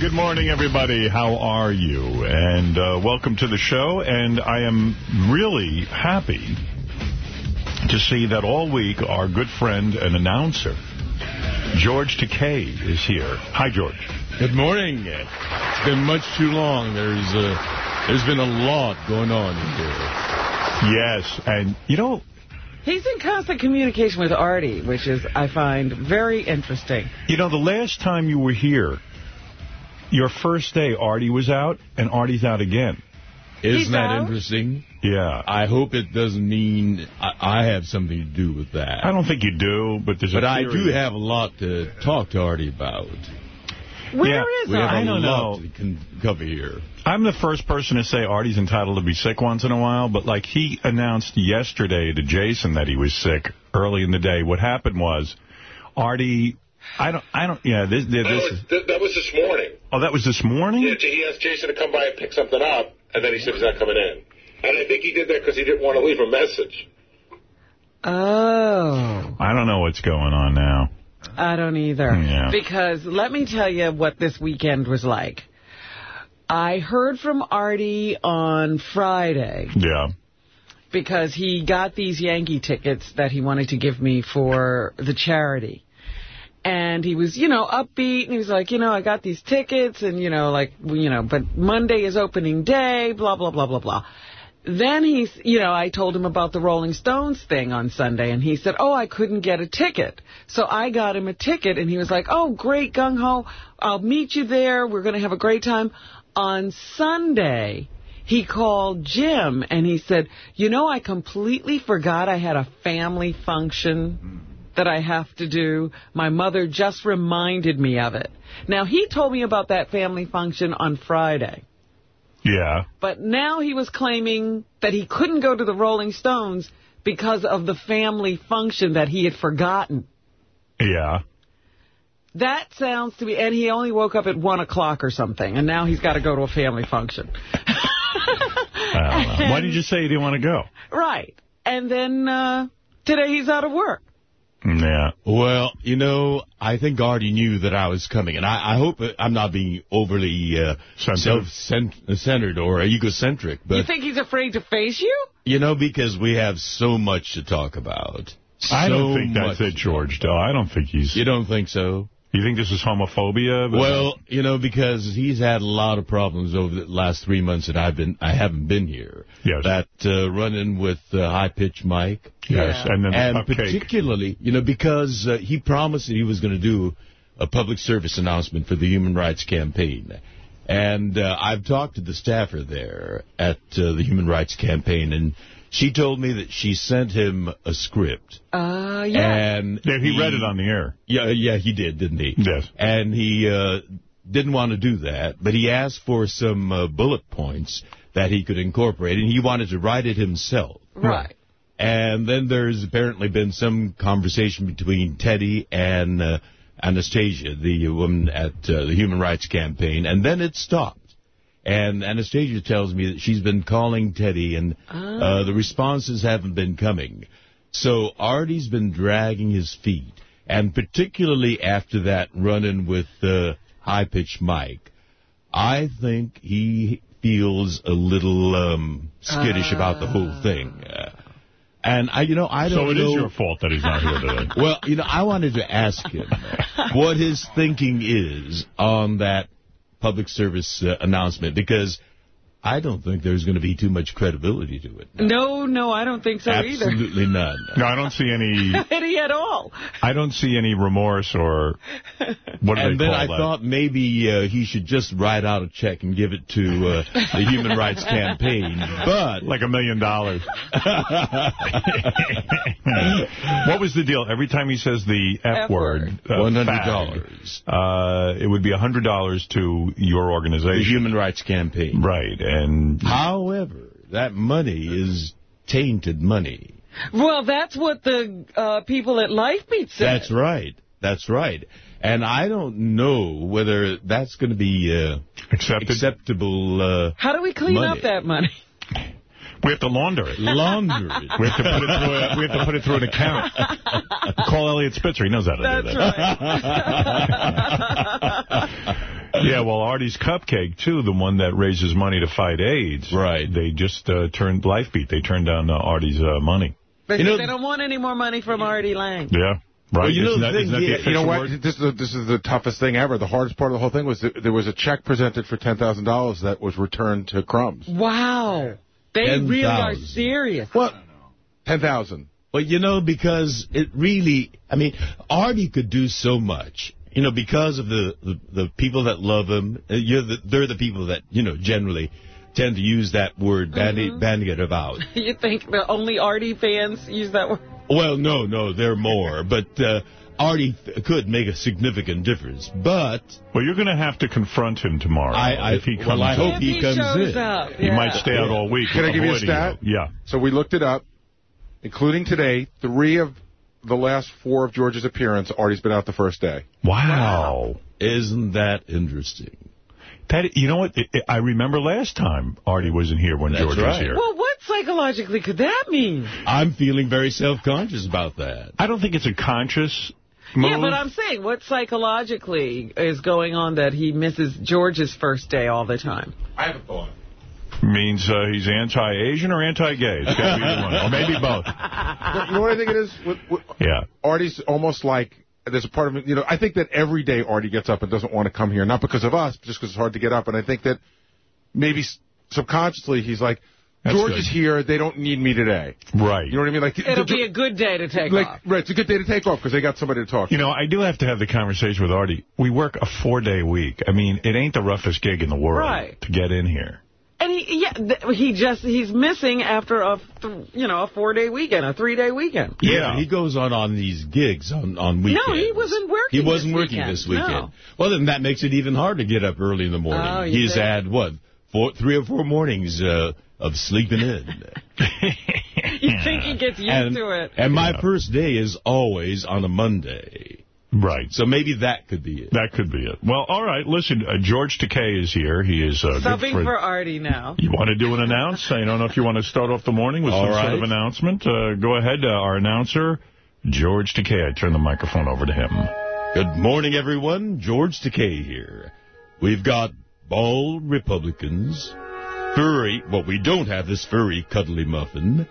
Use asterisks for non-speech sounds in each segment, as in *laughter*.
good morning, everybody. How are you? And uh, welcome to the show. And I am really happy to see that all week our good friend and announcer, George Takei, is here. Hi, George. Good morning. It's been much too long. There's uh, There's been a lot going on here. Yes, and, you know... He's in constant communication with Artie, which is, I find, very interesting. You know, the last time you were here, your first day, Artie was out, and Artie's out again. Isn't He's that out? interesting? Yeah. I hope it doesn't mean I, I have something to do with that. I don't think you do, but there's But a I theory. do have a lot to talk to Artie about. Where Yeah, is We have Artie? a I don't know. to cover here. I'm the first person to say Artie's entitled to be sick once in a while, but like he announced yesterday to Jason that he was sick early in the day. What happened was Artie, I don't, I don't, yeah, this, this, That was, th- that was this morning. oh, that was this morning? Yeah, he asked Jason to come by and pick something up, and then he said he's not coming in. And I think he did that because he didn't want to leave a message. Oh, I don't know what's going on now. I don't either. Yeah. Because let me tell you what this weekend was like. I heard from Artie on Friday Yeah. because he got these Yankee tickets that he wanted to give me for the charity. And he was, you know, upbeat, and he was like, you know, I got these tickets, and, you know, like, you know, but Monday is opening day, blah, blah, blah, blah, blah. Then he's, you know, I told him about the Rolling Stones thing on Sunday, and he said, oh, I couldn't get a ticket. So I got him a ticket, and he was like, oh, great, gung-ho, I'll meet you there, we're going to have a great time. On Sunday, he called Jim, and he said, you know, I completely forgot I had a family function hmm. That I have to do. My mother just reminded me of it. Now, he told me about that family function on Friday. Yeah. But now he was claiming that he couldn't go to the Rolling Stones because of the family function that he had forgotten. Yeah. That sounds to me, and he only woke up at 1 o'clock or something, and now he's got to go to a family function. Know. Why did you *laughs* say you didn't want to go? right. And then uh, today he's out of work. Yeah. Well, you know, I think Artie knew that I was coming, and I, I hope I'm not being overly uh, self-centered or egocentric, but you think he's afraid to face you? You know, because we have so much to talk about. I don't think that's it, George, though. I don't think he's... You don't think so? You think this is homophobia? Well, you know, because he's had a lot of problems over the last three months that I've been, I haven't been here. Yes. That uh, run-in with uh, high-pitched Mike. Yes, and then And cupcake. particularly, you know, because uh, he promised that he was going to do a public service announcement for the Human Rights Campaign. And uh, I've talked to the staffer there at uh, the Human Rights Campaign, and she told me that she sent him a script. Uh, yeah. And Yeah, he read it on the air. Yeah, yeah, he did, didn't he? Yes. And he uh, didn't want to do that, but he asked for some uh, bullet points that he could incorporate, and he wanted to write it himself. right. And then there's apparently been some conversation between Teddy and uh, Anastasia, the woman at uh, the Human Rights Campaign, and then it stopped. And Anastasia tells me that she's been calling Teddy, and uh, the responses haven't been coming. So Artie's been dragging his feet, and particularly after that run-in with uh, high-pitched Mike, I think he feels a little um, skittish about the whole thing. Uh, and I, you know, I don't know. So it know. is your fault that he's not here today. *laughs* Well, you know, I wanted to ask him *laughs* what his thinking is on that public service uh, announcement because I don't think there's going to be too much credibility to it. No, no, I don't think so either. Absolutely none. No, I don't see any. *laughs* Any at all. I don't see any remorse or what do And they then I that? thought maybe uh, he should just write out a check and give it to uh, the Human Rights Campaign. But like a million dollars. *laughs* what was the deal? Every time he says the F, F word, word. uh, $100. fag, uh, it would be $100 to your organization. the. Human Rights Campaign. Right, and However, that money is tainted money. Well, that's what the uh, people at Lifebeat said. That's right. That's right. And I don't know whether that's going to be uh, accepted. acceptable uh, How do we clean Money. up that money? *laughs* we have to launder it. laundered. *laughs* We have to put it through. A, we have to put it through an account. *laughs* Call Eliot Spitzer. He knows how to do That's that. right. Yeah, well, Artie's Cupcake, too, the one that raises money to fight AIDS. Right. They just uh, turned Lifebeat. They turned down uh, Artie's uh, money. They, You know- they don't want any more money from Artie Lange. Yeah. Right. Well, you know that, thing, isn't that the yeah, You know what? word? This is, the, this is the toughest thing ever. The hardest part of the whole thing was that there was a check presented for $10,000 that was returned to Crumbs. Wow. They 10,000. really are serious. What? 10000 But, you know, because it really, I mean, Artie could do so much. You know, because of the, the, the people that love him, uh, you're the, they're the people that, you know, generally tend to use that word, bandy, bandy it about. *laughs* You think the only Artie fans use that word? Well, no, no, there are more. *laughs* But uh, Artie f- could make a significant difference. But Well, you're going to have to confront him tomorrow I- I- if he comes well, I hope he he comes in. up. He might stay out all week. Can I give you a avoiding stat? Yeah. So we looked it up, including today, three of the last four of George's appearance, Artie's been out the first day. Wow. isn't that interesting? That You know what? It- it- I remember last time Artie wasn't here when That's George was here. Well, what psychologically could that mean? I'm feeling very self-conscious about that. I don't think it's a conscious move. Yeah, but I'm saying, what psychologically is going on that he misses George's first day all the time? I have a thought. Means uh, he's anti-Asian or anti-gay. It's got to be either one. Or maybe both. *laughs* You know what I think it is? With, with, Yeah. Artie's almost like there's a part of it, you know, I think that every day Artie gets up and doesn't want to come here, not because of us, just because it's hard to get up. And I think that maybe subconsciously he's like, That's George good. is here, they don't need me today. Right. You know what I mean? Like It'll the- be a good day to take like, off. Right, it's a good day to take off because they got somebody to talk to. You know, I do have to have the conversation with Artie. We work a four-day week. I mean, it ain't the roughest gig in the world Right. to get in here. And he, yeah, he just, he's missing after a, th- you know, a four-day weekend, a three-day weekend. Yeah. he goes on on these gigs on, on weekends. No, he wasn't working He wasn't this working weekend. this weekend. No. Well, then that makes it even harder to get up early in the morning. Oh, He's think? had, what, four, three or four mornings uh, of sleeping in. *laughs* You think he gets used and, to it? and my first day is always on a Monday. Right. So maybe that could be it. That could be it. Well, all right. Listen, uh, George Takei is here. He is uh, good Subbing friend. for Artie now. You want to do an announce? I don't know if you want to start off the morning with All some sort of announcement. Uh, go ahead. Uh, our announcer, George Takei. I turn the microphone over to him. Good morning, everyone. George Takei here. We've got bald Republicans, furry, well, we don't have this furry, cuddly muffin,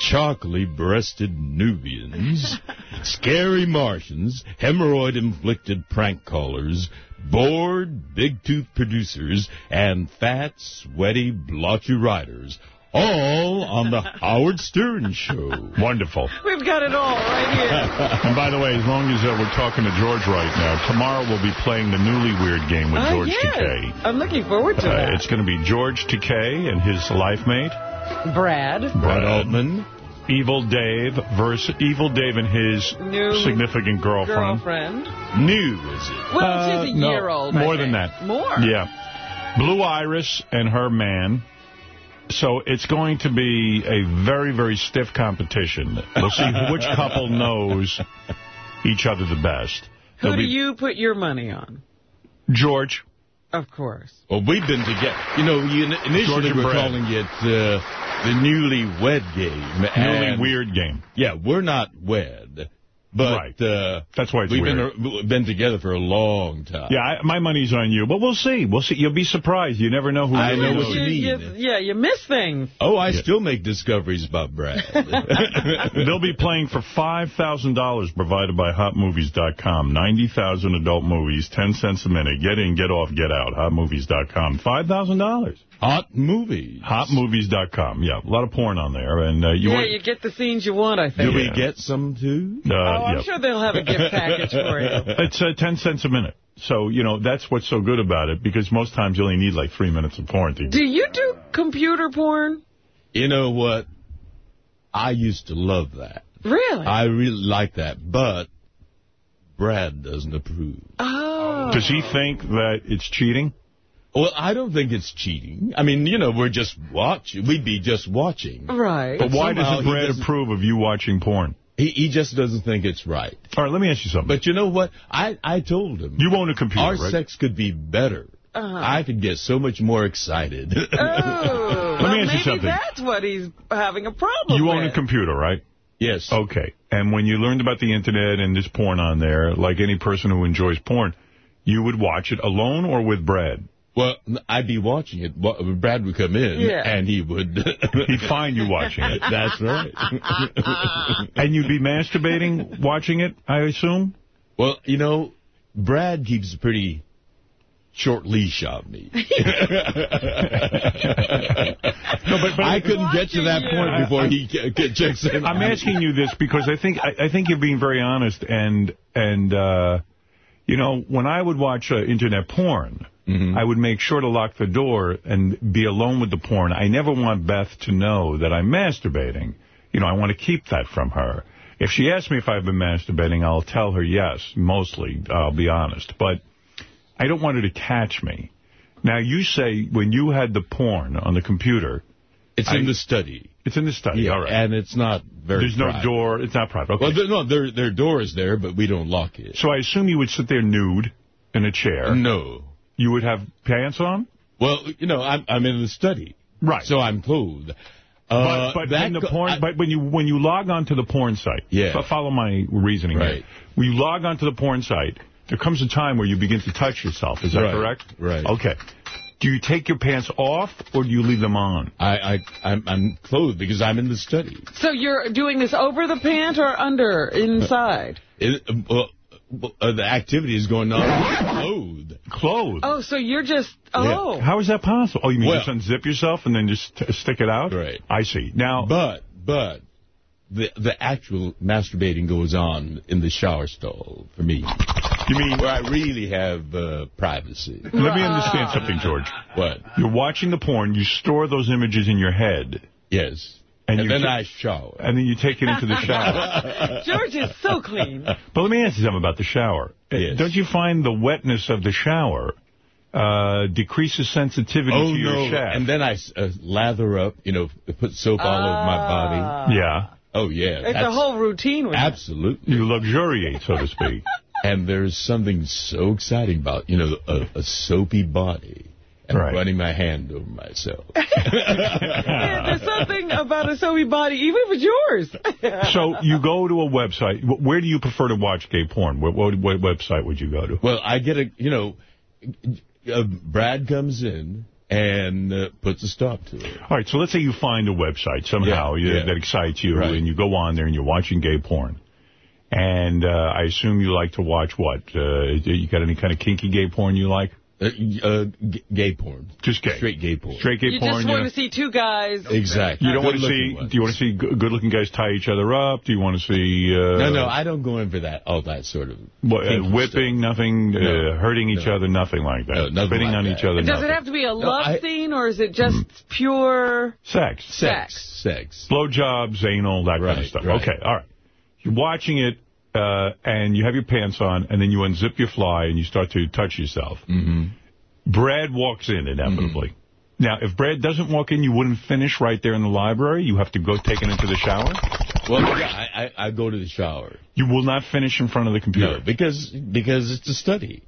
chocolate-breasted Nubians, scary Martians, hemorrhoid-inflicted prank callers, bored, big-tooth producers, and fat, sweaty, blotchy writers, all on the *laughs* Howard Stern Show. Wonderful. We've got it all right here. *laughs* And by the way, as long as uh, we're talking to George right now, tomorrow we'll be playing the Newly Weird game with Oh, George yes. Takei. I'm looking forward to Uh, it's going to be George Takei and his life mate, Brad. Brad Altman. Evil Dave versus Evil Dave and his New significant girlfriend. Girlfriend. New, is it? Well, Uh, she's a no, year old. I More than think. that. More. Yeah. Blue Iris and her man. So it's going to be a very, very stiff competition. We'll see which couple knows each other the best. Who There'll do be you put your money on? George. Of course. Well, we've been together. You know, you, initially we're Brad. calling it uh, the newly wed game. Newly and- weird game. Yeah, we're not wed, but Right. uh, That's why it's we've weird. been been together for a long time. Yeah, I, my money's on you, but we'll see. We'll see. You'll be surprised. You never know who. I really know what you mean. yeah, you miss things. Oh, I still make discoveries about Brad. *laughs* They'll be playing for $5,000 provided by HotMovies.com. 90,000 adult movies, 10 cents a minute. Get in, get off, get out. HotMovies.com. $5,000. Hot movies. HotMovies.com. Yeah, a lot of porn on there. And uh, you yeah, want, you get the scenes you want, I think. Do think. we get some too? uh, oh, I'm yeah. sure they'll have a gift *laughs* package for you. It's uh, 10 cents a minute. So, you know, that's what's so good about it, because most times you only need like three minutes of porn. To, Do you do computer porn? You know what? I used to love that. Really? I really like that, but Brad doesn't approve. oh. does he think that it's cheating? Well, I don't think it's cheating. I mean, you know, we're just watching. We'd be just watching. Right. But why somehow doesn't he Brad doesn't- approve of you watching porn? He, he just doesn't think it's right. All right, let me ask you something. But you know what? I, I told him. you own a computer, Our right? sex could be better. Uh-huh. I could get so much more excited. Oh, *laughs* well, me ask you maybe something. that's what he's having a problem You with. own a computer, right? yes. Okay. And when you learned about the Internet and this porn on there, like any person who enjoys porn, You would watch it alone or with Brad? Well, I'd be watching it. Brad would come in, Yeah. and he would... *laughs* He'd find you watching it. That's right. *laughs* And you'd be masturbating watching it, I assume? well, you know, Brad keeps a pretty short leash on me. *laughs* No, but, but I couldn't get to that Watching point you. before he c- c- checks in. I'm asking you this because I think I, I think you're being very honest and and uh, you know when I would watch uh, internet porn, Mm-hmm. I would make sure to lock the door and be alone with the porn. I never want Beth to know that I'm masturbating. You know, I want to keep that from her. If she asks me if I've been masturbating, I'll tell her yes, mostly, I'll be honest. But I don't want her to catch me. Now, you say when you had the porn on the computer, It's in the study. it's in the study, Yeah, all right. and it's not very There's no door, it's not private. Okay. Well, there, no, their, their door is there, but we don't lock it. So I assume you would sit there nude in a chair. No. You would have pants on? Well, you know, I'm, I'm in the study. Right. So I'm clothed. But, Uh, but, that when the porn, I- but when you when you log on to the porn site, Yeah. fo- follow my reasoning Right. here. When you log on to the porn site, there comes a time where you begin to touch yourself. Is that Right, correct? right. Okay. Do you take your pants off or do you leave them on? I, I, I'm, I'm clothed because I'm in the study. So you're doing this over the pant or under, inside? It, uh, well, uh, the activity is going on clothed. Clothed. Oh, so you're just, oh. How is that possible? Oh, you mean Well- just unzip yourself and then just t stick it out? Right. I see. Now, But, but, the the actual masturbating goes on in the shower stall for me. you mean, Where I really have uh, privacy. let me understand something, George. What? You're watching the porn, you store those images in your head, Yes. And And, you then I shower. and then you take it into the *laughs* shower. George is so clean. But let me ask you something about the shower. Uh, Yes. Don't you find the wetness of the shower uh, decreases sensitivity Oh, to your no. shaft? And then I uh, lather up, you know, put soap all over my body. yeah. Oh, yeah. It's a whole routine with. Absolutely. You luxuriate, so to speak. *laughs* And there's something so exciting about, you know, a, a soapy body and Right. running my hand over myself. *laughs* Yeah, there's something about a soapy body, even if it's yours. *laughs* so you go to a website. Where do you prefer to watch gay porn? What, what, what website would you go to? well, I get a, you know, uh, Brad comes in and uh, puts a stop to it. All right, so let's say you find a website somehow Yeah, you- yeah. that excites you, Right. and you go on there and you're watching gay porn. And uh, I assume you like to watch what? Uh, you got any kind of kinky gay porn you like? Uh, uh, gay porn. Just gay. Straight gay porn. Straight gay You porn. just want know? to see two guys. Exactly. You don't want to see. ones. Do you want to see good-looking guys tie each other up? Do you want to see? Uh, No, no, I don't go in for that. All that sort of what, uh, kinky whipping, nothing, uh, No, hurting each no. other, nothing like that. No, nothing Spitting like on that. each other. Does nothing. it have to be a love I- scene, or is it just pure... sex, stuff. Sex. Sex. blowjobs, anal, that kind of stuff? right. Okay, all right. You're watching it, uh, and you have your pants on, and then you unzip your fly and you start to touch yourself. Mm-hmm. Brad walks in inevitably. Now, if Brad doesn't walk in, you wouldn't finish right there in the library. You have to go take it into the shower. Well, yeah, I, I, I go to the shower. You will not finish in front of the computer. No, because because it's a study.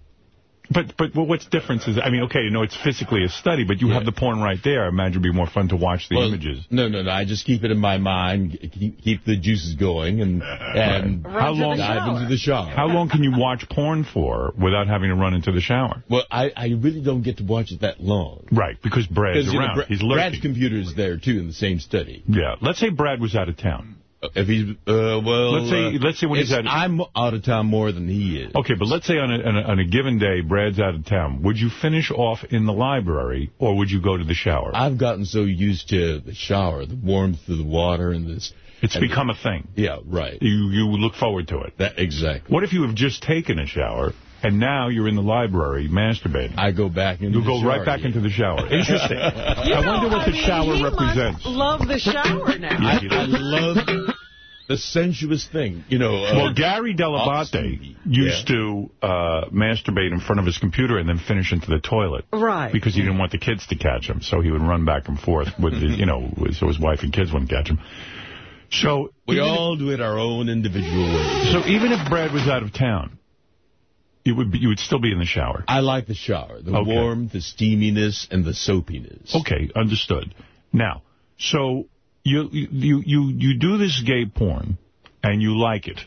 But but well, what's difference is I mean okay you know it's physically a study but you Yeah. have the porn right there I imagine it'd be more fun to watch the Well, images. No, no, no. I just keep it in my mind, keep, keep the juices going, and *laughs* and Run How long- dive into the shower. How long can you watch porn for without having to run into the shower? Well, I, I really don't get to watch it that long. Right because Brad's know, around Bra- he's Brad's computer is there too in the same study. yeah, let's say Brad was out of town. Uh, If he's uh, well, Let's say- uh, let's say when he's it's- at- I'm out of town more than he is. Okay, but let's say on a, on a on a given day Brad's out of town. Would you finish off in the library or would you go to the shower? I've gotten so used to the shower, the warmth of the water, and this. it's and become a thing. Yeah, right. You you look forward to it. That exactly. What if you have just taken a shower and now you're in the library masturbating? I go back into. You'll the go right back again. into the shower. *laughs* Interesting. You I know, wonder what I the mean, shower he represents. Must love the shower now. Yeah, I, I love the sensuous thing, you know. Uh, Well, Gary Dell'Abate Austin. used to uh, masturbate in front of his computer and then finish into the toilet. Right. Because he didn't want the kids to catch him, so he would run back and forth with, his, you know, so his wife and kids wouldn't catch him. So we even, all do it our own individual way. so even if Brad was out of town, you would be, you would still be in the shower. I like the shower, the Okay. warmth, the steaminess, and the soapiness. Okay, understood. Now, so you you you you do this gay porn, and you like it,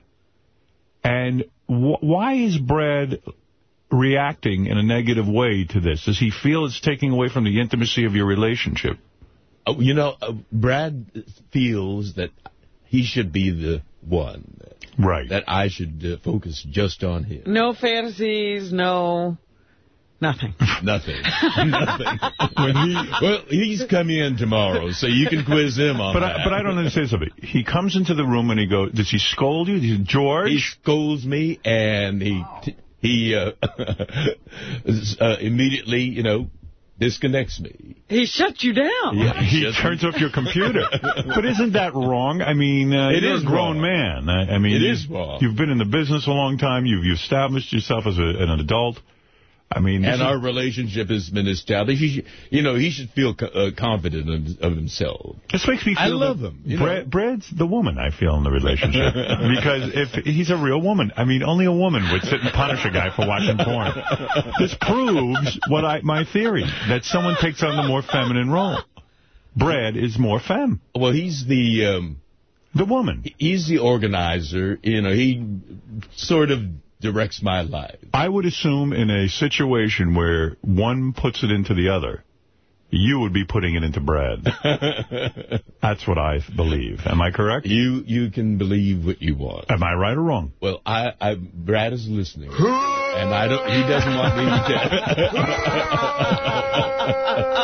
and wh why is Brad reacting in a negative way to this? Does he feel it's taking away from the intimacy of your relationship? Oh, you know, uh, Brad feels that he should be the one. Right. That I should uh, focus just on him. No fantasies, no... *laughs* Nothing. Nothing. Nothing. He, well, he's coming in tomorrow, so you can quiz him on but that. I, but I don't understand something. He comes into the room and he goes, does he scold you? Does he, George? He scolds me, and he he uh, *laughs* uh, immediately, you know, disconnects me. He shuts you down. Yeah, he shuts turns me- off your computer. but isn't that wrong? I mean, uh, It you're is a grown wrong. man. I, I mean, It you- is wrong. You've been in the business a long time. You've, you've established yourself as a, an adult. I mean, And our relationship has been established. He should, you know, he should feel co- uh, confident of, of himself. This makes me feel I love him, you know. Brad, Brad's the woman, I feel, in the relationship. *laughs* because if he's a real woman, I mean, only a woman would sit and punish a guy for watching porn. This proves what I my theory, that someone takes on the more feminine role. Brad is more femme, Well, he's the um, the woman. he's the organizer. You know, he sort of directs my life. I would assume in a situation where one puts it into the other, you would be putting it into Brad. *laughs* That's what I believe. Am I correct? You you can believe what you want. Am I right or wrong? Well, I, I Brad is listening, and I don't. He doesn't want me to.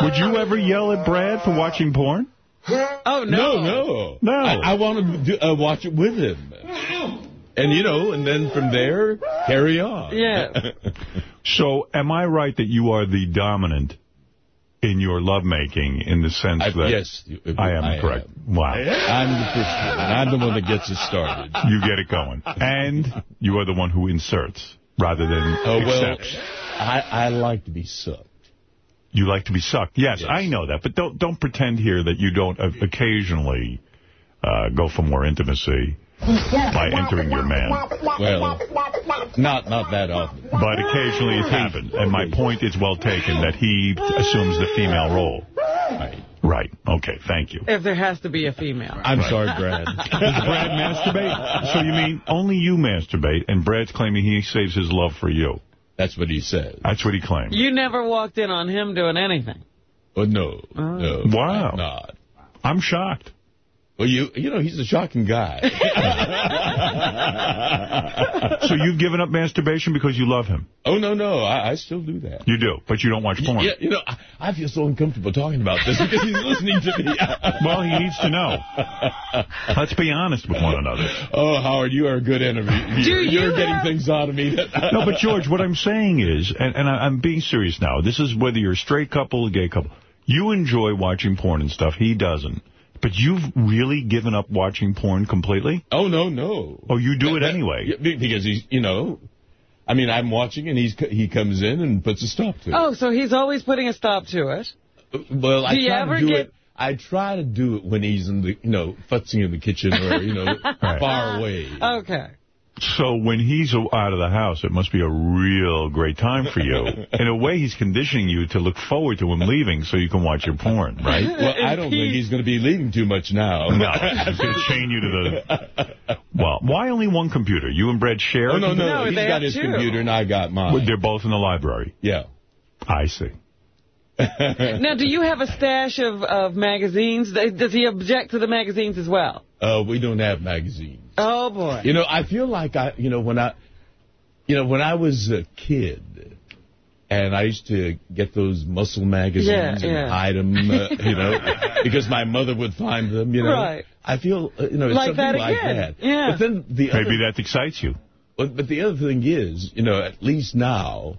*laughs* Would you ever yell at Brad for watching porn? Oh, no, no. no, No. I, I want to do, uh, watch it with him, and you know, and then from there carry on. Yeah. *laughs* So am I right that you are the dominant in your lovemaking in the sense I, that... yes, I am I correct. am. Wow. I'm the first one, I'm the one that gets it started. You get it going. And you are the one who inserts rather than Oh well, accepts. I I like to be sucked. You like to be sucked. Yes, Yes. I know that. But don't don't pretend here that you don't uh, occasionally uh, go for more intimacy by entering your man. Well, not not that often. But occasionally it's happened. And my point is well taken that he assumes the female role. Right. Right. Okay. Thank you. If there has to be a female. I'm sorry, Brad. *laughs* Does Brad masturbate? So you mean only you masturbate, and Brad's claiming he saves his love for you. That's what he says. That's what he claims. You never walked in on him doing anything. Oh no, oh. no. Wow. I'm not. I'm shocked. Well, you you know he's a shocking guy. *laughs* So you've given up masturbation because you love him. oh no no, I, I still do that. You do, but you don't watch porn. Yeah, you know, I, I feel so uncomfortable talking about this because he's listening to me. *laughs* Well, he needs to know. Let's be honest with one another. oh, Howard, you are a good interviewer. Do you You're getting things out of me. No, but George, what I'm saying is, and, and I, I'm being serious now, this is whether you're a straight couple or gay couple. You enjoy watching porn and stuff. He doesn't. But you've really given up watching porn completely? Oh no no. Oh, you do it That- anyway. yeah, because he's you know, I mean I'm watching and he's he comes in and puts a stop to it. Oh, so he's always putting a stop to it. Well, I Do you try ever to do get- it. I try to do it when he's in the, you know, futzing in the kitchen or, you know, *laughs* far away. Okay. So when he's out of the house, it must be a real great time for you. *laughs* In a way, he's conditioning you to look forward to him leaving so you can watch your porn, right? *laughs* Well, I don't think he's going to be leaving too much now. No, he's going to chain you to the... *laughs* Well, why only one computer? You and Brad share? Oh, a no, computer? no, No, he's they got his two. computer and I got mine. They're both in the library. Yeah. I see. Now, do you have a stash of, of magazines? Does he object to the magazines as well? Uh, we don't have magazines. Oh, boy. You know, I feel like I, you know, when I, you know, when I was a kid, and I used to get those muscle magazines Yeah, and yeah. hide them, uh, *laughs* you know, because my mother would find them, you know. Right. I feel, uh, you know, it's Like something that like again. that. Yeah. But then the other, Maybe that excites you. but, but the other thing is, you know, at least now,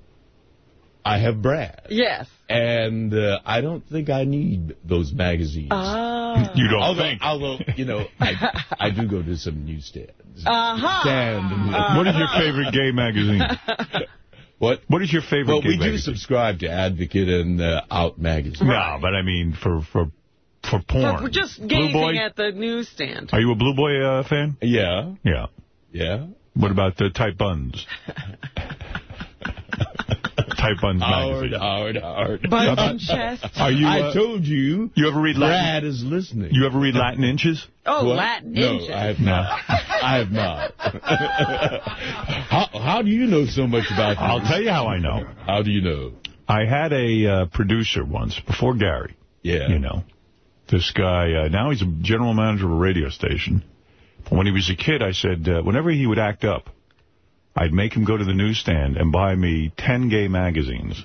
I have Brad. Yes. And uh, I don't think I need those magazines. Ah. *laughs* You don't although, think. although, you know, I, I do go to some newsstands. Uh-huh. Stand and, What is your favorite gay magazine? *laughs* what? What is your favorite Well, gay we do subscribe to Advocate and uh, Out magazine. No, but I mean for for for porn. For just Blue gazing Boy? at the newsstand. Are you a Blue Boy uh, fan? Yeah, Yeah. yeah. What about the tight buns? *laughs* Tight Buns Howard, magazine. Howard, Howard. Buns and chest. Are you? I uh, told you. you ever read Latin? Brad is listening. You ever read Latin inches? Oh, What? Latin no, inches. I have not. *laughs* I have not. *laughs* how, how do you know so much about this? I'll tell you how I know. How do you know? I had a uh, producer once before Gary. Yeah. You know, this guy. Uh, now he's a general manager of a radio station. When he was a kid, I said uh, whenever he would act up, I'd make him go to the newsstand and buy me 10 gay magazines.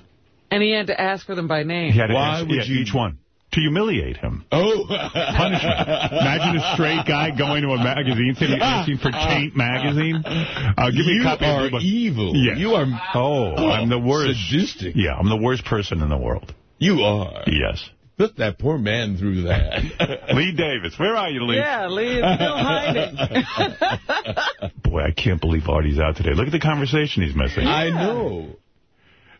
And he had to ask for them by name. He had to Why ask- would yeah, you- each one to humiliate him. Oh. Punishment. Imagine a straight guy going to a magazine saying, asking for Taint magazine. Uh, give me you a copy. are of the evil. Yeah. You are. Oh, I'm the worst. Sadistic. Yeah, I'm the worst person in the world. You are. Yes. Put that poor man through that. *laughs* Lee Davis. Where are you, Lee? Yeah, Lee is still hiding. *laughs* Boy, I can't believe Artie's out today. Look at the conversation he's missing. I know.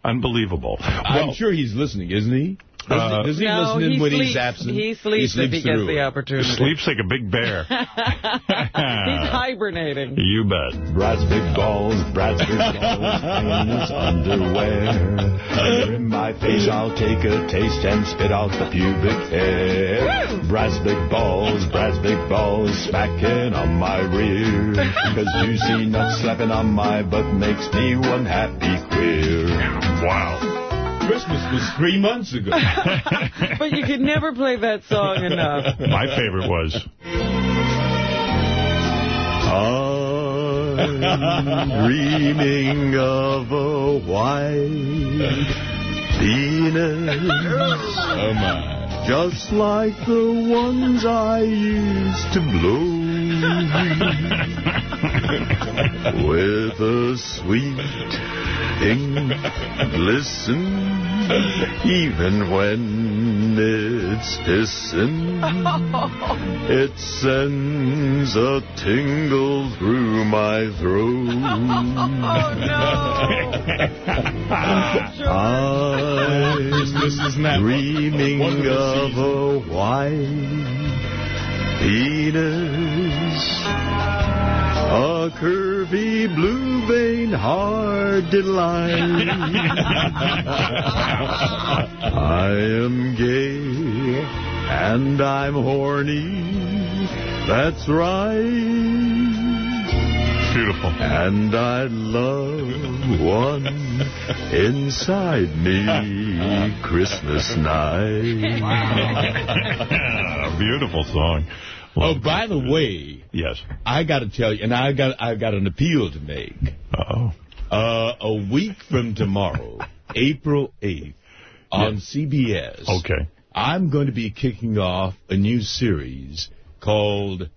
Unbelievable. I'm Well, sure he's listening, isn't he? Does, Uh, he, does he no, listen he when sleeps. he's absent? He sleeps, if he gets the it. opportunity. sleeps like a big bear. *laughs* He's hibernating. *laughs* You bet. Brad's big balls, Brad's big balls, in his underwear. Under in my face, I'll take a taste and spit out the pubic hair. Brad's big balls, Brad's big balls, smacking on my rear. *laughs* Cause juicy nuts slapping on my butt makes me one happy queer. Wow. Christmas was three months ago. *laughs* But you could never play that song enough. My favorite was, I'm dreaming of a white penis. oh, my. Just like the ones I used to blow *laughs* With a sweet pink glisten Even when it's hissing It sends a tingle through my throat. I'm Christmas is not dreaming of a white penis, a curvy blue vein hard delight. I am gay and I'm horny. That's right. beautiful. And I love one inside me Christmas night. *laughs* beautiful song. Oh, by the way, Yes. I got to tell you, and I got I got an appeal to make. Uh-oh. Uh, a week from tomorrow, *laughs* April 8th, on CBS, Okay. I'm going to be kicking off a new series called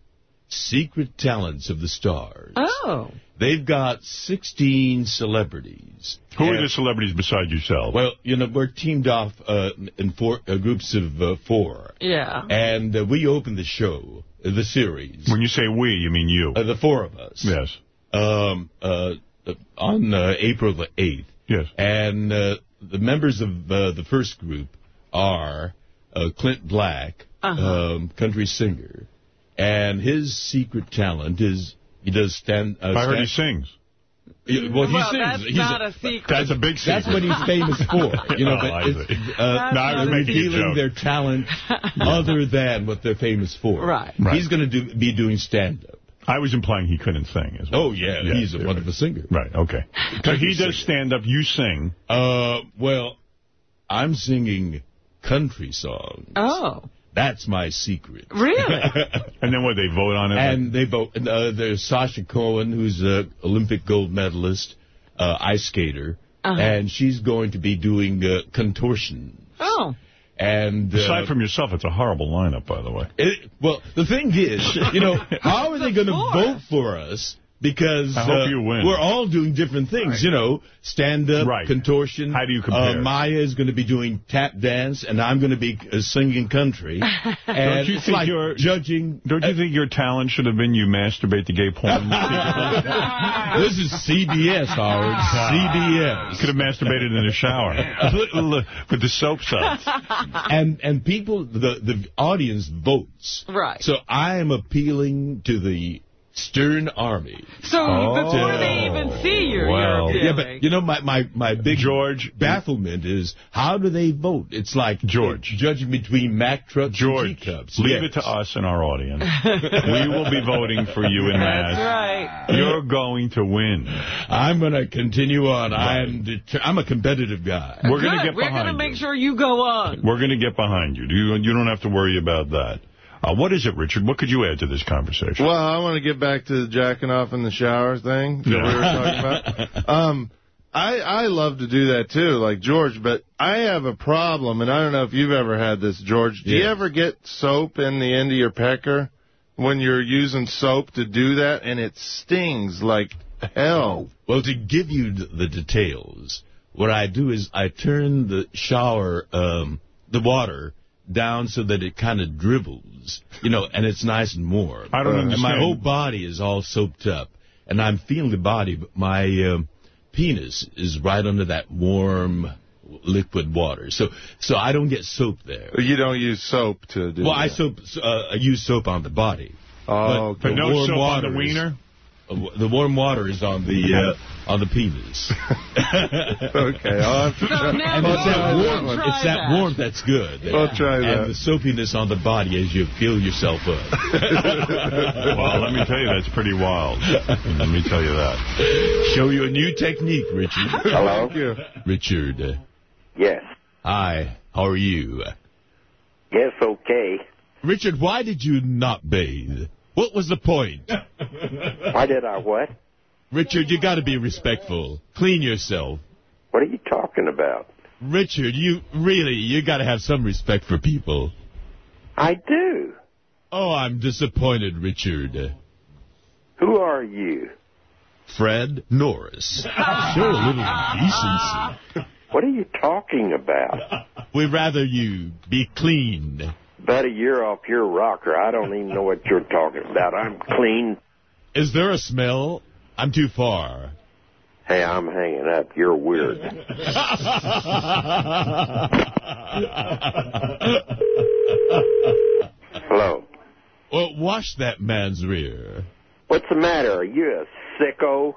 Secret Talents of the Stars. Oh. They've got 16 celebrities. Who are the celebrities besides yourself? Well, you know, we're teamed off uh, in four uh, groups of uh, four. Yeah. And uh, we open the show, uh, the series, when you say we, you mean you. uh, the four of us, yes. um, uh, on uh, April the 8th. Yes. And uh, the members of uh, the first group are uh, Clint Black, Uh-huh. um, country singer, and his secret talent is he does stand. Uh, I heard he sings. Yeah, well, he well, sings. that's He's not a- a secret. That's a big secret. that's what he's famous for. *laughs* You know, Oh, but it's, uh, That's No, I was not a making revealing their talent *laughs* other than what they're famous for. Right. Right. He's going to do be doing stand-up. I was implying he couldn't sing as well. Oh, yeah, he's a wonderful right. singer. Right, okay. So he does stand up, you sing. Uh, well, I'm singing country songs. Oh. That's my secret. Really? *laughs* And then what, they vote on it? And they vote. Uh, there's Sasha Cohen, who's an Olympic gold medalist, uh, ice skater, Uh-huh. and she's going to be doing uh, contortion. Oh. And uh, Aside from yourself, it's a horrible lineup, by the way. it, well, the thing is, you know, *laughs* how are they going to vote for us? Because I hope uh, you win. we're all doing different things, you know, stand-up, Right. contortion. How do you compare? Uh, Maya is going to be doing tap dance, and I'm going to be uh, singing country. *laughs* and Don't you think like you're- judging? Don't you think your talent should have been you masturbate the gay porn? *laughs* this is CBS, Howard. *laughs* CBS. Could have masturbated in the shower with the soap suds. And and people, the the audience votes. Right. So I am appealing to the Stern Army. So Oh. before they even see you're, well. you're Yeah, but you know my my my big George bafflement is how do they vote? It's like George. judging between Mack trucks George, and teacups. leave Yes. it to us and our audience. *laughs* we will be voting for you and That's right. You're going to win. I'm going to continue on. I'm I'm a competitive guy. We're going to Good. get We're behind gonna you. make sure you go on. We're going to get behind you. You, you don't have to worry about that. Uh, what is it, Richard? What could you add to this conversation? Well, I want to get back to the jacking off in the shower thing that we were *laughs* talking about. Um, I I love to do that too, like George. But I have a problem, and I don't know if you've ever had this, George. Do you ever get soap in the end of your pecker when you're using soap to do that, and it stings like hell? *laughs* Well, to give you the details, what I do is I turn the shower, um, the water down so that it kind of dribbles, you know, and it's nice and warm. I don't And understand. my whole body is all soaked up, and I'm feeling the body, but my um, penis is right under that warm liquid water. So, so I don't get soap there. You don't use soap to do. Well, I soap, uh, I use soap on the body. Oh, but the no warm soap on water the is- wiener? The warm water is on the uh, on the penis. *laughs* okay. I'll have to So try- now And it's that we'll warmth. try It's that, that. warmth that's good. I'll try that. And the soapiness on the body as you feel yourself up. *laughs* well, let me tell you, that's pretty wild. Let me tell you that. Show you a new technique, Richard. Hello? Thank you. Richard, Yes. hi. How are you? Yes, okay. Richard, why did you not bathe? What was the point? *laughs* Why did I what? Richard, you got to be respectful. Clean yourself. What are you talking about? Richard, you really, you got to have some respect for people. I do. Oh, I'm disappointed, Richard. Who are you? Fred Norris. *laughs* Show a little decency. What are you talking about? We'd rather you be clean. Buddy, you're off your rocker. I don't even know what you're talking about. I'm clean. Is there a smell? I'm too far. Hey, I'm hanging up. You're weird. *laughs* Hello. well, wash that man's rear. What's the matter? Are you a sicko?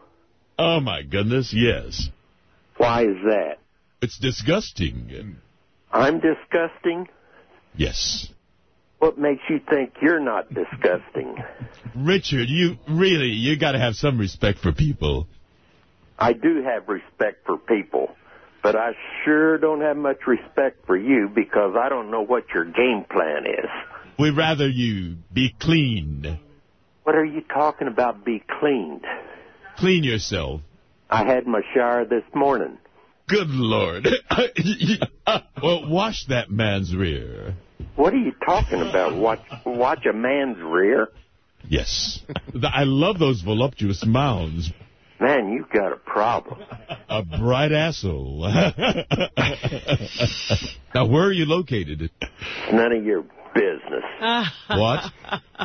Oh, my goodness, yes. Why is that? It's disgusting. I'm disgusting? Yes. What makes you think you're not disgusting? *laughs* Richard, you really, you got to have some respect for people. I do have respect for people, but I sure don't have much respect for you because I don't know what your game plan is. We'd rather you be cleaned. What are you talking about be cleaned? Clean yourself. I had my shower this morning. Good Lord. *laughs* well, wash that man's rear. What are you talking about? Watch, watch a man's rear? Yes. I love those voluptuous mounds. Man, you've got a problem. A bright asshole. now, where are you located? It's none of your business. What?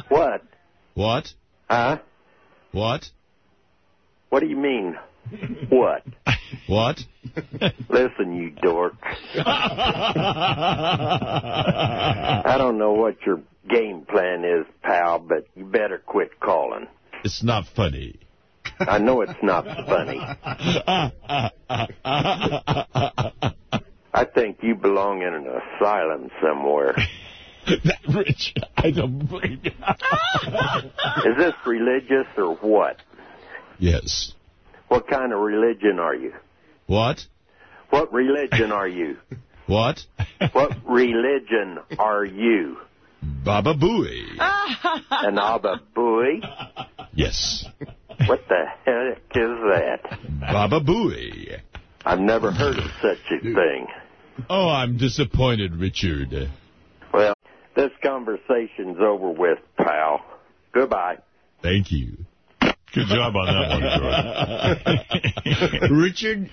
What? What? Huh? What? What do you mean? What? What? Listen, you dork. I don't know what your game plan is, pal, but you better quit calling. It's not funny. I know it's not funny. I think you belong in an asylum somewhere. *laughs* That rich, I don't believe you. Is this religious or what? yes. What kind of religion are you? What? What religion are you? *laughs* What? *laughs* What religion are you? Baba Booey. *laughs* An Abba Booey? Yes. What the heck is that? Baba Booey. I've never heard of such a thing. Oh, I'm disappointed, Richard. Well, this conversation's over with, pal. Goodbye. Thank you. Good job on that one, George. *laughs* *laughs* Richard,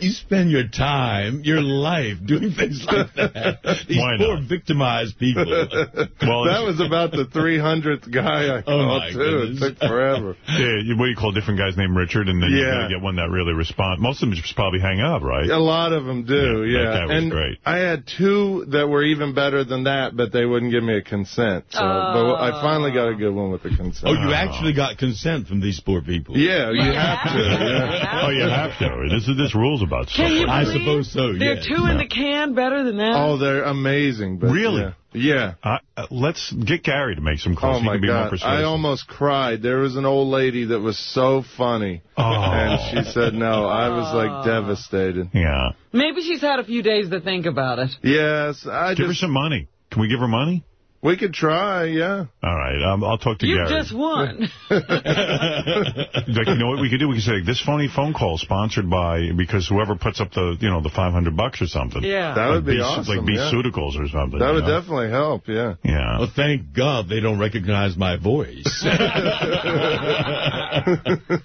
you spend your time, your life, doing things like that. *laughs* These Why poor not? victimized people. Well, that was about the 300th guy I Oh, called, my too. goodness. It took forever. *laughs* Yeah, you- what do you call different guys named Richard, and then you Yeah. gotta get one that really responds. Most of them just probably hang up, right? A lot of them do, Yeah, yeah. that was and great. I had two that were even better than that, but they wouldn't give me a consent. So, but oh. I finally got a good one with the consent. oh, you oh. actually got consent from these poor people. Yeah, you have to. Yeah. *laughs* Oh, you have to. This is this rules about stuff. Can you I believe suppose so, There are yes. two in the can better than that? Oh, they're amazing. But Really? Yeah. yeah. Uh, uh, let's get Gary to make some calls. Oh my can be more God! I almost cried. There was an old lady that was so funny, Oh. and she said no. I was like devastated. Yeah. Maybe she's had a few days to think about it. Yes, I Give her some money. Can we give her money? We could try. Yeah. All right. Um, I'll talk to You Gary. just won. *laughs* Like, you know what we could do? We could say this phony phone call sponsored by because whoever puts up the you know the 500 bucks or something. yeah. That would be B- awesome. Like yeah. B-Ceuticals or something. That would know? definitely help. Yeah. Yeah. Well, thank God they don't recognize my voice. *laughs* *laughs*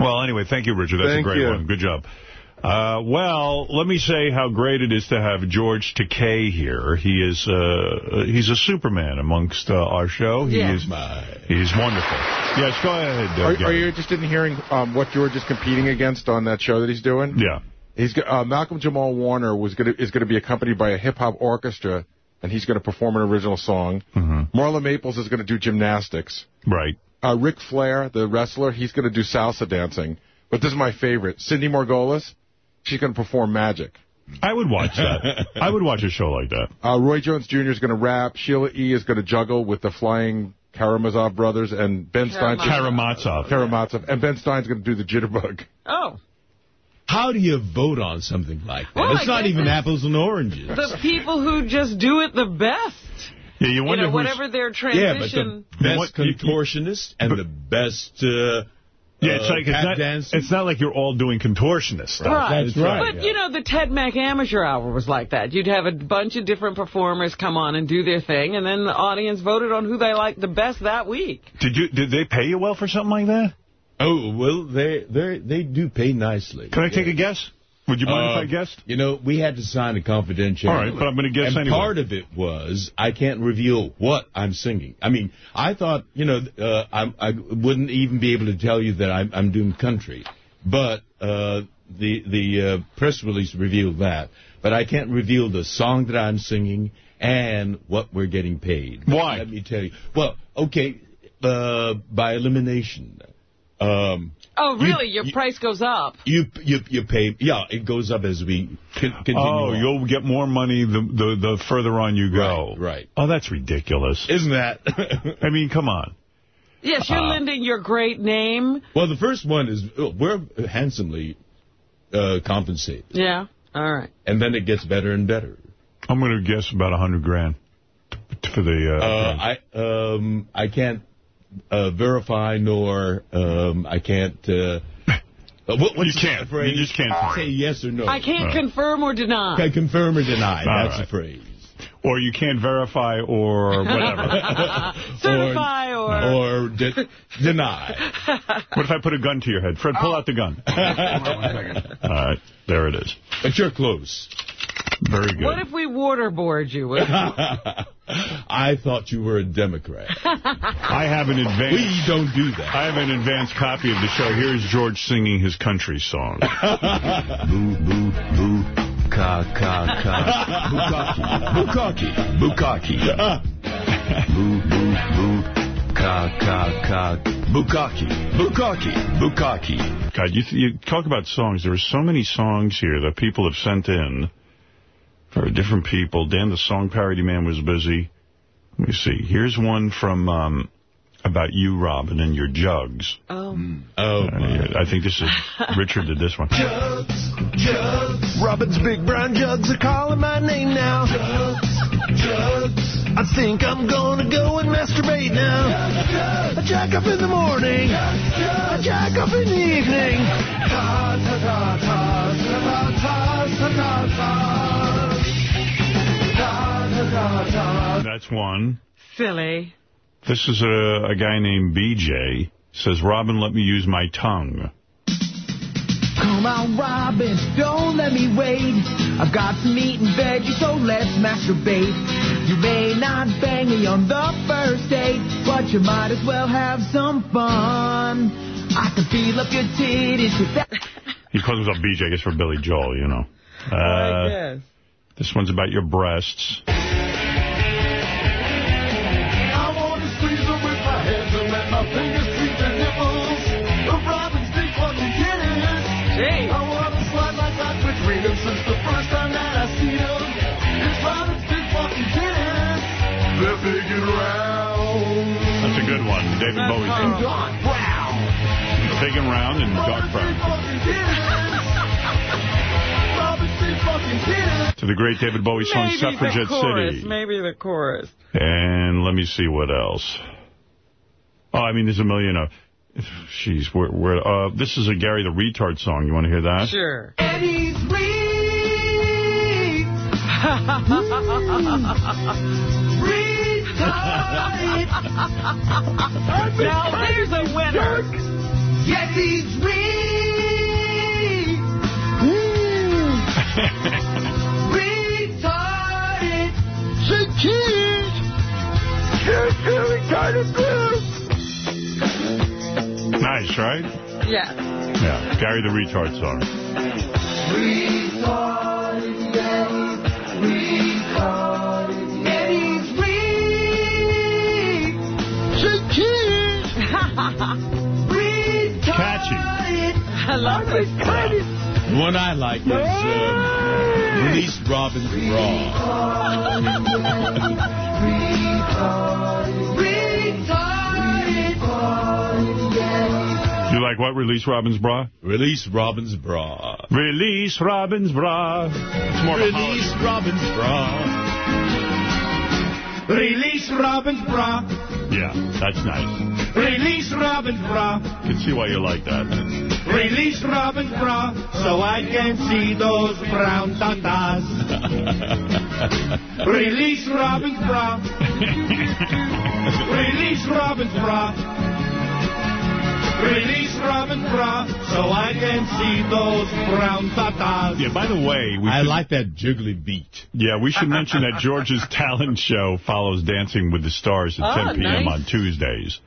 Well, anyway, thank you, Richard. That's Thank a great you. one. Good job. Uh, well, let me say how great it is to have George Takei here. He is uh, he's a Superman amongst uh, our show. He Yeah. is he's wonderful. Yes, go ahead. Uh, Are, are you interested in hearing um, what George is competing against on that show that he's doing? Yeah. He's uh, Malcolm Jamal Warner was gonna is going to be accompanied by a hip hop orchestra, and he's going to perform an original song. Mm-hmm. Marla Maples is going to do gymnastics. Right. Uh, Ric Flair, the wrestler, he's going to do salsa dancing. But this is my favorite. Cindy Margolis, she's going to perform magic. I would watch that. *laughs* I would watch a show like that. Uh, Roy Jones Jr. is going to rap. Sheila E. is going to juggle with the flying Karamazov brothers, and Ben Stein. Karamazov. Karamazov. Karamazov. And Ben Stein's going to do the jitterbug. Oh. How do you vote on something like that? Well, it's I not even apples and oranges. The people who just do it the best. Yeah, you You wonder know, who's... whatever their transition. yeah, but the best What- contortionist and the best uh, Yeah, it's uh, like it's not, dancer. it's not like you're all doing contortionist stuff. Right. That's right. But, you know, the Ted Mack Amateur Hour was like that. You'd have a bunch of different performers come on and do their thing, and then the audience voted on who they liked the best that week. Did you did they pay you well for something like that? Oh, well, they they they do pay nicely. Can I take a guess? Would you mind Uh, if I guessed? You know, we had to sign a confidentiality. All right, but I'm gonna guess and anyway. part of it was I can't reveal what I'm singing. I mean, I thought, you know, uh, I, I wouldn't even be able to tell you that I'm, I'm doing country, but uh, the the uh, press release revealed that. But I can't reveal the song that I'm singing and what we're getting paid. Why? Let me tell you. Well, okay, uh, by elimination. Um, Oh, You- really? Your you- price goes up. you you you pay. Yeah, it goes up as we continue. Oh, on. you'll get more money the, the the further on you go. Right, right. Oh, that's ridiculous. Isn't that? *laughs* I mean, come on. Yes, you're Uh, lending your great name. well, the first one is oh, we're handsomely uh, compensated, Yeah. All right. and then it gets better and better. I'm going to guess about a hundred grand for the. Uh, Uh, I um I can't uh, verify nor um I can't. Uh, *laughs* what, what's You can't. Phrase? You just can't. say yes or no. I can't Right. confirm or deny. Can confirm or deny. All That's right. the phrase. or you can't verify or whatever. *laughs* Certify or... or de- deny. *laughs* what if I put a gun to your head? Fred, pull out the gun. All right, there it is. But you're close. Very good. What if we waterboard you? *laughs* I thought you were a Democrat. I have an advance. We don't do that. I have an advanced copy of the show. Here's George singing his country song. *laughs* Boo, boo, boo, ka, ka, ka. Bukaki, bukaki, bukaki. *laughs* Boo, boo, boo, ka, ka, ka. Bukaki, bukaki, bukaki. God, you, you talk about songs. There are so many songs here that people have sent in or different people. Dan, the song parody man, was busy. Let me see. Here's one from um, about you, Robin, and your jugs. Oh. Mm. Oh. oh I, uh, I think this is Richard did this one. Jugs, jugs. Robin's big brown jugs are calling my name now. Jugs, jugs. I think I'm gonna go and masturbate now. Jugs, jugs. I jack up in the morning. Jugs, I jack up in the evening. Ta, ta, ta, that's one. Silly. This is a, a guy named BJ. Says, Robin, let me use my tongue. Come on, Robin, don't let me wait. I've got some meat and veggies, so let's masturbate. You may not bang me on the first date, but you might as well have some fun. I can feel up your titties with that. He calls himself BJ, I guess, for Billy Joel, you know. Uh, I guess. This one's about your breasts. I want to squeeze them with my hands and let my fingers treat the nipples of Robin's big fucking titties. Gee. I want to slide my cock between them since the first time that I see them. It's Robin's big fucking titties. They're big and round. That's a good one. David Bowie And song. brown. Big and round and dark brown. To the great David Bowie song, Maybe the Suffragette chorus. City. Maybe the chorus. And let me see what else. Oh, I mean, there's a million of... Jeez, we're, we're, uh, this is a Gary the Retard song. You want to hear that? Sure. *laughs* Eddie's rings. Retarded. now there's a winner. Get these rings. Shakir. Retarded blue. Nice, right? Yeah. Yeah, Gary the Retard song. Retarded, Eddie. Retarded, Eddie's rings. Shakir. Retarded. Catchy. I love this song. One I like is uh, Release Robin's Bra. You like what? Release Robin's Bra? Release Robin's Bra. Release Robin's Bra. It's more Release Robin's Bra. Release Robin's Bra. Yeah, that's nice. Release Robin's Bra. Can see why you like that. Release Robin's Bra so I can see those brown tatas. *laughs* Release Robin's Bra. *laughs* Release Robin's Bra. Release Robin's Bra so I can see those brown tatas. Yeah, by the way, we I should, like that jiggly beat. yeah, we should mention that George's *laughs* talent show follows Dancing with the Stars at Oh, 10 p.m. nice. on Tuesdays.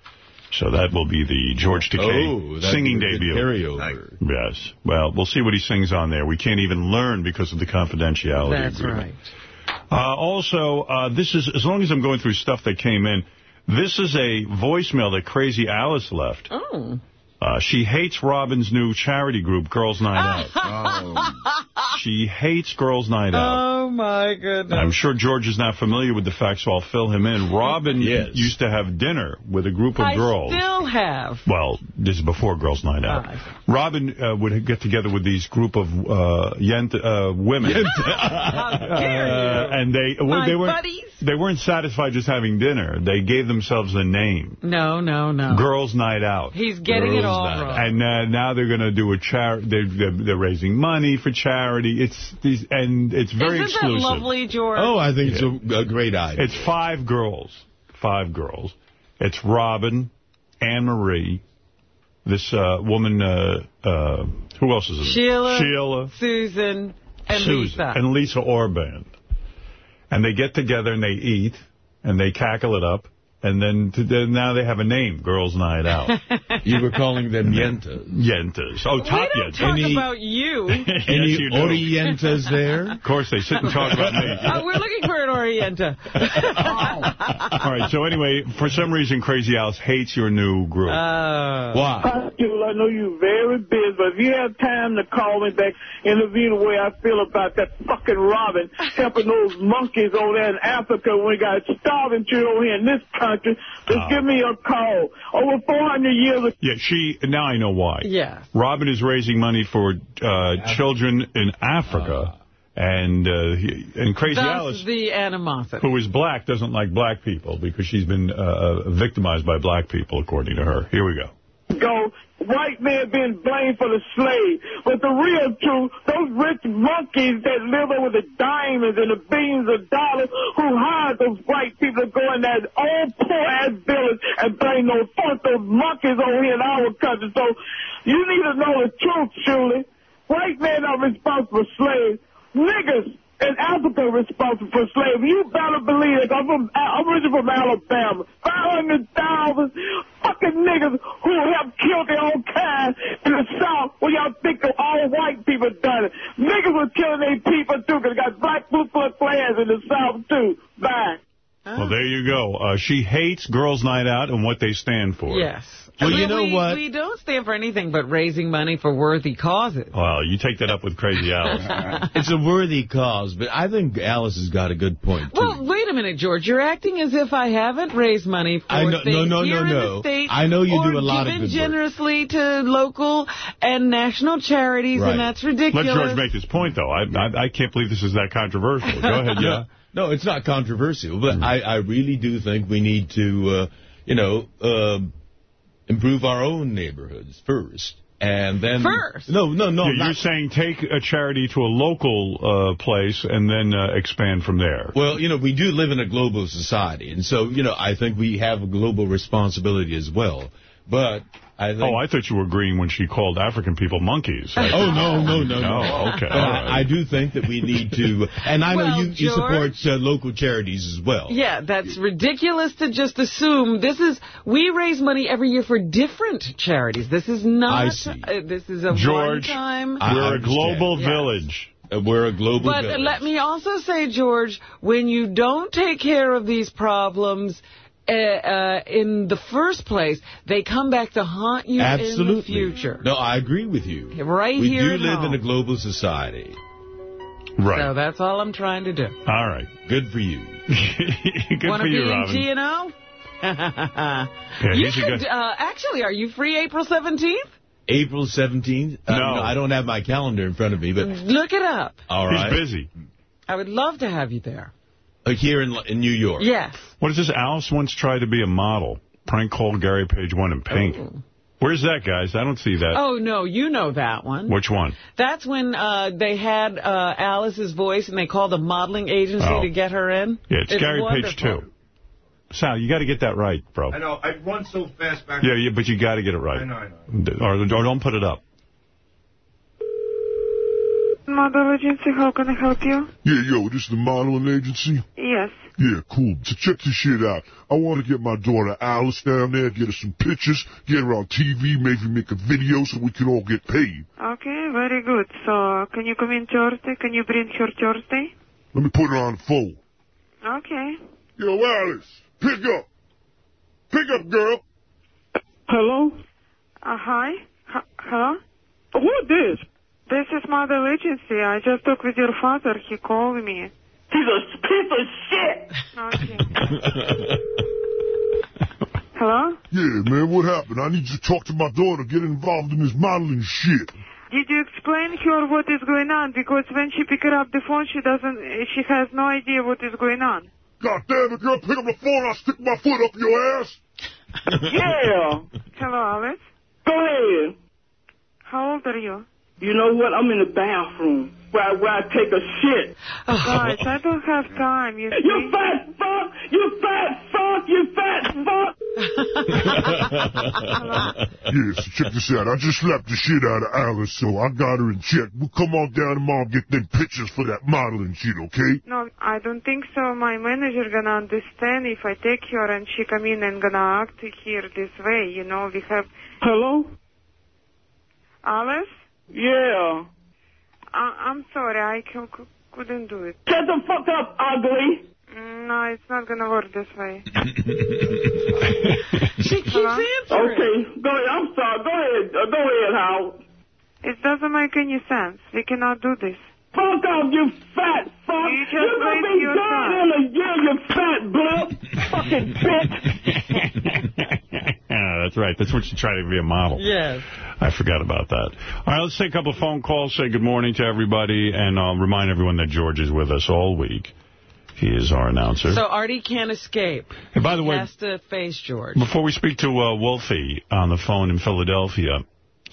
So that will be the George Takei Oh, singing be a good debut. carryover. Yes. Well, we'll see what he sings on there. We can't even learn because of the confidentiality That's agreement. right. Uh, also, uh, this is as long as I'm going through stuff that came in, this is a voicemail that Crazy Alice left. Oh. Uh, she hates Robin's new charity group, Girls Night Out. *laughs* She hates Girls Night Out. Oh, my goodness. I'm sure George is not familiar with the facts, so I'll fill him in. Robin Yes. used to have dinner with a group of I girls. still have. Well, this is before Girls Night Out. Ah, Robin uh, would get together with these group of uh, yent, uh, women. *laughs* *laughs* How dare Uh, you? and they well, My they weren't buddies? they weren't satisfied just having dinner. They gave themselves a name, No, no, no. Girls Night Out. He's getting it all night wrong. And uh, now they're going to do a charity. They're, they're they're raising money for charity. It's these and it's very Isn't exclusive. that lovely, George? Oh, I think it's a, a great idea. It's five girls. Five girls. It's Robin, Anne Marie, this uh, woman. Uh, uh, who else is it? Sheila, Sheila, Susan, and Susan, Lisa. and Lisa Orban. And they get together and they eat and they cackle it up. And then, to, then now they have a name, Girls Night Out. *laughs* you were calling them yentas. Yentas. Oh, we don't yentas. talk Any- about you. *laughs* yes, Any you do. orientas there? Of course, they sit and talk about me. Uh, *laughs* we're looking for an Orienta. All right, so anyway, for some reason, Crazy Alice hates your new group. Uh, Why? Costello, I know you're very busy, but if you have time to call me back, interview the way I feel about that fucking Robin helping those monkeys over there in Africa when we got starving children over here in this country, just Oh. give me a call. Over 400 years ago, yeah, she, now I know why. yeah. Robin is raising money for uh, children in Africa, and uh, he, and Crazy That's Alice, the animosity. who is black, doesn't like black people because she's been uh, victimized by black people, according to her. Here we go. Ago, white men been blamed for the slave. But the real truth, those rich monkeys that live over the diamonds and the billions of dollars who hired those white people to go in that old poor-ass village and bring those fuck those monkeys over here in our country. So you need to know the truth, Shuli. White men are responsible for slaves. Niggas in Africa are responsible for slavery. You better believe it. I'm, from, I'm originally from Alabama. 500,000 fucking niggas who have killed their own kind in the South when y'all think that all white people done it. Niggas were killing their people too because they got black Ku Klux Klans in the South too. Bye. Well, there you go. Uh, she hates Girls Night Out and what they stand for. Yes. Well, you know we, what? We don't stand for anything but raising money for worthy causes. Well, you take that up with Crazy Alice. *laughs* It's a worthy cause, but I think Alice has got a good point, too. Well, wait a minute, George. You're acting as if I haven't raised money for I know- no, things no, no, here in no. the state. I know you do a lot of given good work. generously to local and national charities, Right. and that's ridiculous. Let ridiculous. George make his point, though. I, I I can't believe this is that controversial. Go ahead, *laughs* yeah. No, it's not controversial, but I, I really do think we need to, uh, you know, uh, improve our own neighborhoods first. And then... First? No, no, no. Yeah, you're saying take a charity to a local uh, place and then uh, expand from there. Well, you know, we do live in a global society, and so, you know, I think we have a global responsibility as well. But I think... Oh, I thought you were agreeing when she called African people monkeys. Oh, no, no, no, no. Oh, okay. But all right. I, I do think that we need to, and I know Well, you, you George- support uh, local charities as well. Yeah, that's ridiculous to just assume. This is, we raise money every year for different charities. This is not, I see. Uh, this is a George, one-time. I We're a global Yes. village. Uh, We're a global But village. let me also say, George, when you don't take care of these problems uh, uh, in the first place, they come back to haunt you Absolutely. in the future. No, I agree with you. Right we here do live home. in a global society. Right. So that's all I'm trying to do. All right. Good for you. *laughs* Good Want for to be you, in Robin. G&O? Yeah, you he's a could, good- uh, actually, are you free April 17th? April 17th? Uh, No. I don't have my calendar in front of me, but Look it up. all right. He's busy. I would love to have you there. Uh, here in, in New York. Yes. What is this? Alice once tried to be a model. Prank called Gary Page one in pink. Where's that, guys? I don't see that. Oh, no, you know that one. Which one? That's when uh, they had uh, Alice's voice and they called a modeling agency Oh. to get her in. Yeah, it's, Gary Page wonderful. too. Sal, you got to get that right, bro. I know. I run so fast back. Yeah, yeah, but you got to get it right. I know, I know. Or, or don't put it up. Model agency, how can I help you? Yeah, yo, this is the modeling agency? Yes. Yeah, cool. So check this shit out. I want to get my daughter Alice down there, get her some pictures, get her on TV, maybe make a video so we can all get paid. Okay, very good. So, can you come in Thursday? Can you bring her Thursday? Let me put her on the phone. Okay. Yo, Alice, pick up. Pick up, girl. Hello? Uh, hi? H- hello? Who is this? This is model agency. I just talked with your father. He called me. He's a piece of shit. Okay. *laughs* hello? Yeah, man, what happened? I need you to talk to my daughter, get involved in this modeling shit. Did you explain her what is going on? Because when she pick up the phone, she doesn't, she has no idea what is going on. God damn it, girl, pick up the phone, I'll stick my foot up your ass. Yeah. Hello, Alice? Go ahead. How old are you? You know what? I'm in the bathroom where I, where I take a shit. Oh. Guys, I don't have time. You see? You fat fuck! You fat fuck! You fat fuck! *laughs* Yeah, so check this out. I just slapped the shit out of Alice, so I got her in check. We'll come on down tomorrow and get them pictures for that modeling shit, okay? No, I don't think so. My manager gonna understand if I take her and she come in and gonna act here this way. You know, we have Hello? Alice. Yeah. I- I'm sorry, I c- c- couldn't do it. Shut the fuck up, ugly! Mm, No, it's not gonna work this way. *laughs* She keeps Hello? answering. Okay, go ahead. I'm sorry. Go ahead. Uh, go ahead, Howard. It doesn't make any sense. We cannot do this. Fuck off, you fat fuck! You You're gonna be your dead in a year, you fat blimp! Fucking bitch! *laughs* yeah, that's right. That's what you try to be a model. Yes. I forgot about that. All right, let's take a couple of phone calls, say good morning to everybody, and I'll remind everyone that George is with us all week. He is our announcer. So Artie can't escape. and by the He way, has to face George. Before we speak to uh, Wolfie on the phone in Philadelphia,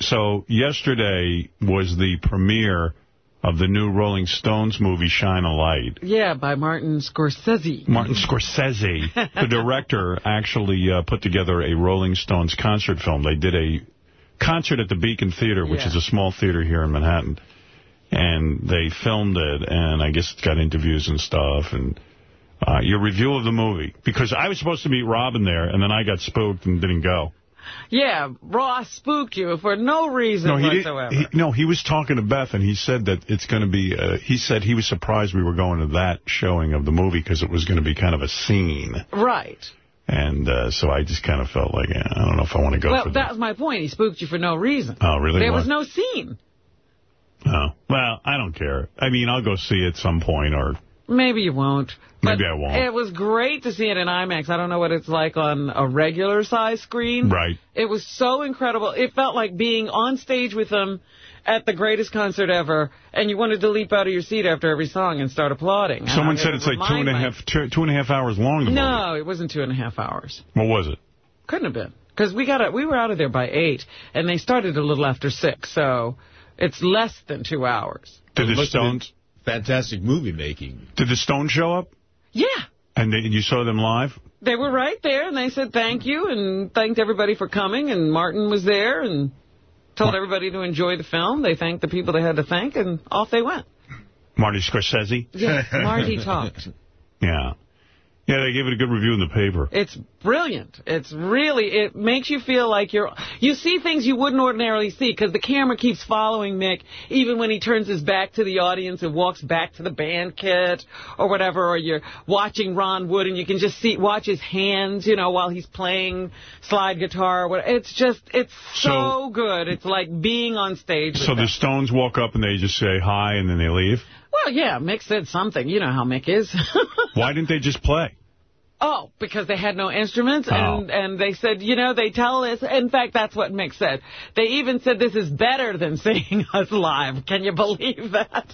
so yesterday was the premiere of the new Rolling Stones movie, Shine a Light. Yeah, by Martin Scorsese. Martin Scorsese, the *laughs* director, actually uh, put together a Rolling Stones concert film. They did a concert at the Beacon Theater, which Yeah. is a small theater here in Manhattan. And they filmed it, and I guess it's got interviews and stuff. And uh, your review of the movie. Because I was supposed to meet Robin there, and then I got spooked and didn't go. Yeah, Ross spooked you for no reason No, he, whatsoever. he no, he was talking to Beth, and he said that it's going to be, uh, he said he was surprised we were going to that showing of the movie because it was going to be kind of a scene. right. And uh, so I just kind of felt like, eh, I don't know if I want to go well, that was my point. He spooked you for no reason. Oh, really? There Why? was no scene. Oh, well, I don't care. I mean, I'll go see it some point, or Maybe you won't. maybe I won't. It was great to see it in IMAX. I don't know what it's like on a regular size screen. Right. It was so incredible. It felt like being on stage with them at the greatest concert ever, and you wanted to leap out of your seat after every song and start applauding. Someone I- said it's like two and a remind half, two, two and a half hours long. The movie. No, it wasn't two and a half hours. What was it? Couldn't have been. Because we got we were out of there by 8, and they started a little after 6, so it's less than two hours. Did the must have been Stones? Fantastic movie making. Did the Stones show up? Yeah. And they, you saw them live? They were right there, and they said thank you and thanked everybody for coming, and Martin was there and told everybody to enjoy the film. They thanked the people they had to thank, and off they went. Marty Scorsese? Yeah, Marty talked. *laughs* Yeah. Yeah, they gave it a good review in the paper. It's brilliant. It's really, it makes you feel like you're, you see things you wouldn't ordinarily see because the camera keeps following Mick even when he turns his back to the audience and walks back to the band kit or whatever, or you're watching Ron Wood and you can just see, watch his hands, you know, while he's playing slide guitar. It's just, it's so, So- good. It's like being on stage So them. the Stones walk up and they just say hi and then they leave? Well, yeah, Mick said something. You know how Mick is. *laughs* Why didn't they just play? Oh, because they had no instruments, Oh. and and they said, you know, they tell us. In fact, that's what Mick said. They even said this is better than seeing *laughs* us live. Can you believe that?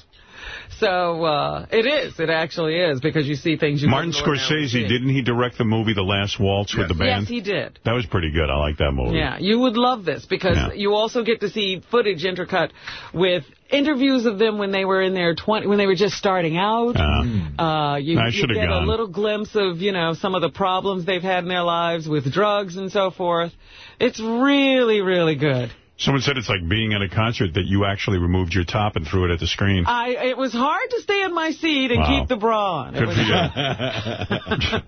So uh, it is. It actually is because you see things you. Martin Scorsese, didn't he direct the movie The Last Waltz with the band? Yes, he did. That was pretty good. I like that movie. Yeah, you would love this because Yeah. you also get to see footage intercut with interviews of them when they were in their 20 when they were just starting out. Uh, you, I you should've get gone. a little glimpse of, you know, some of the problems they've had in their lives with drugs and so forth. It's really, really good. Someone said it's like being at a concert that you actually removed your top and threw it at the screen. I It was hard to stay in my seat and Wow. keep the bra on. Good for you.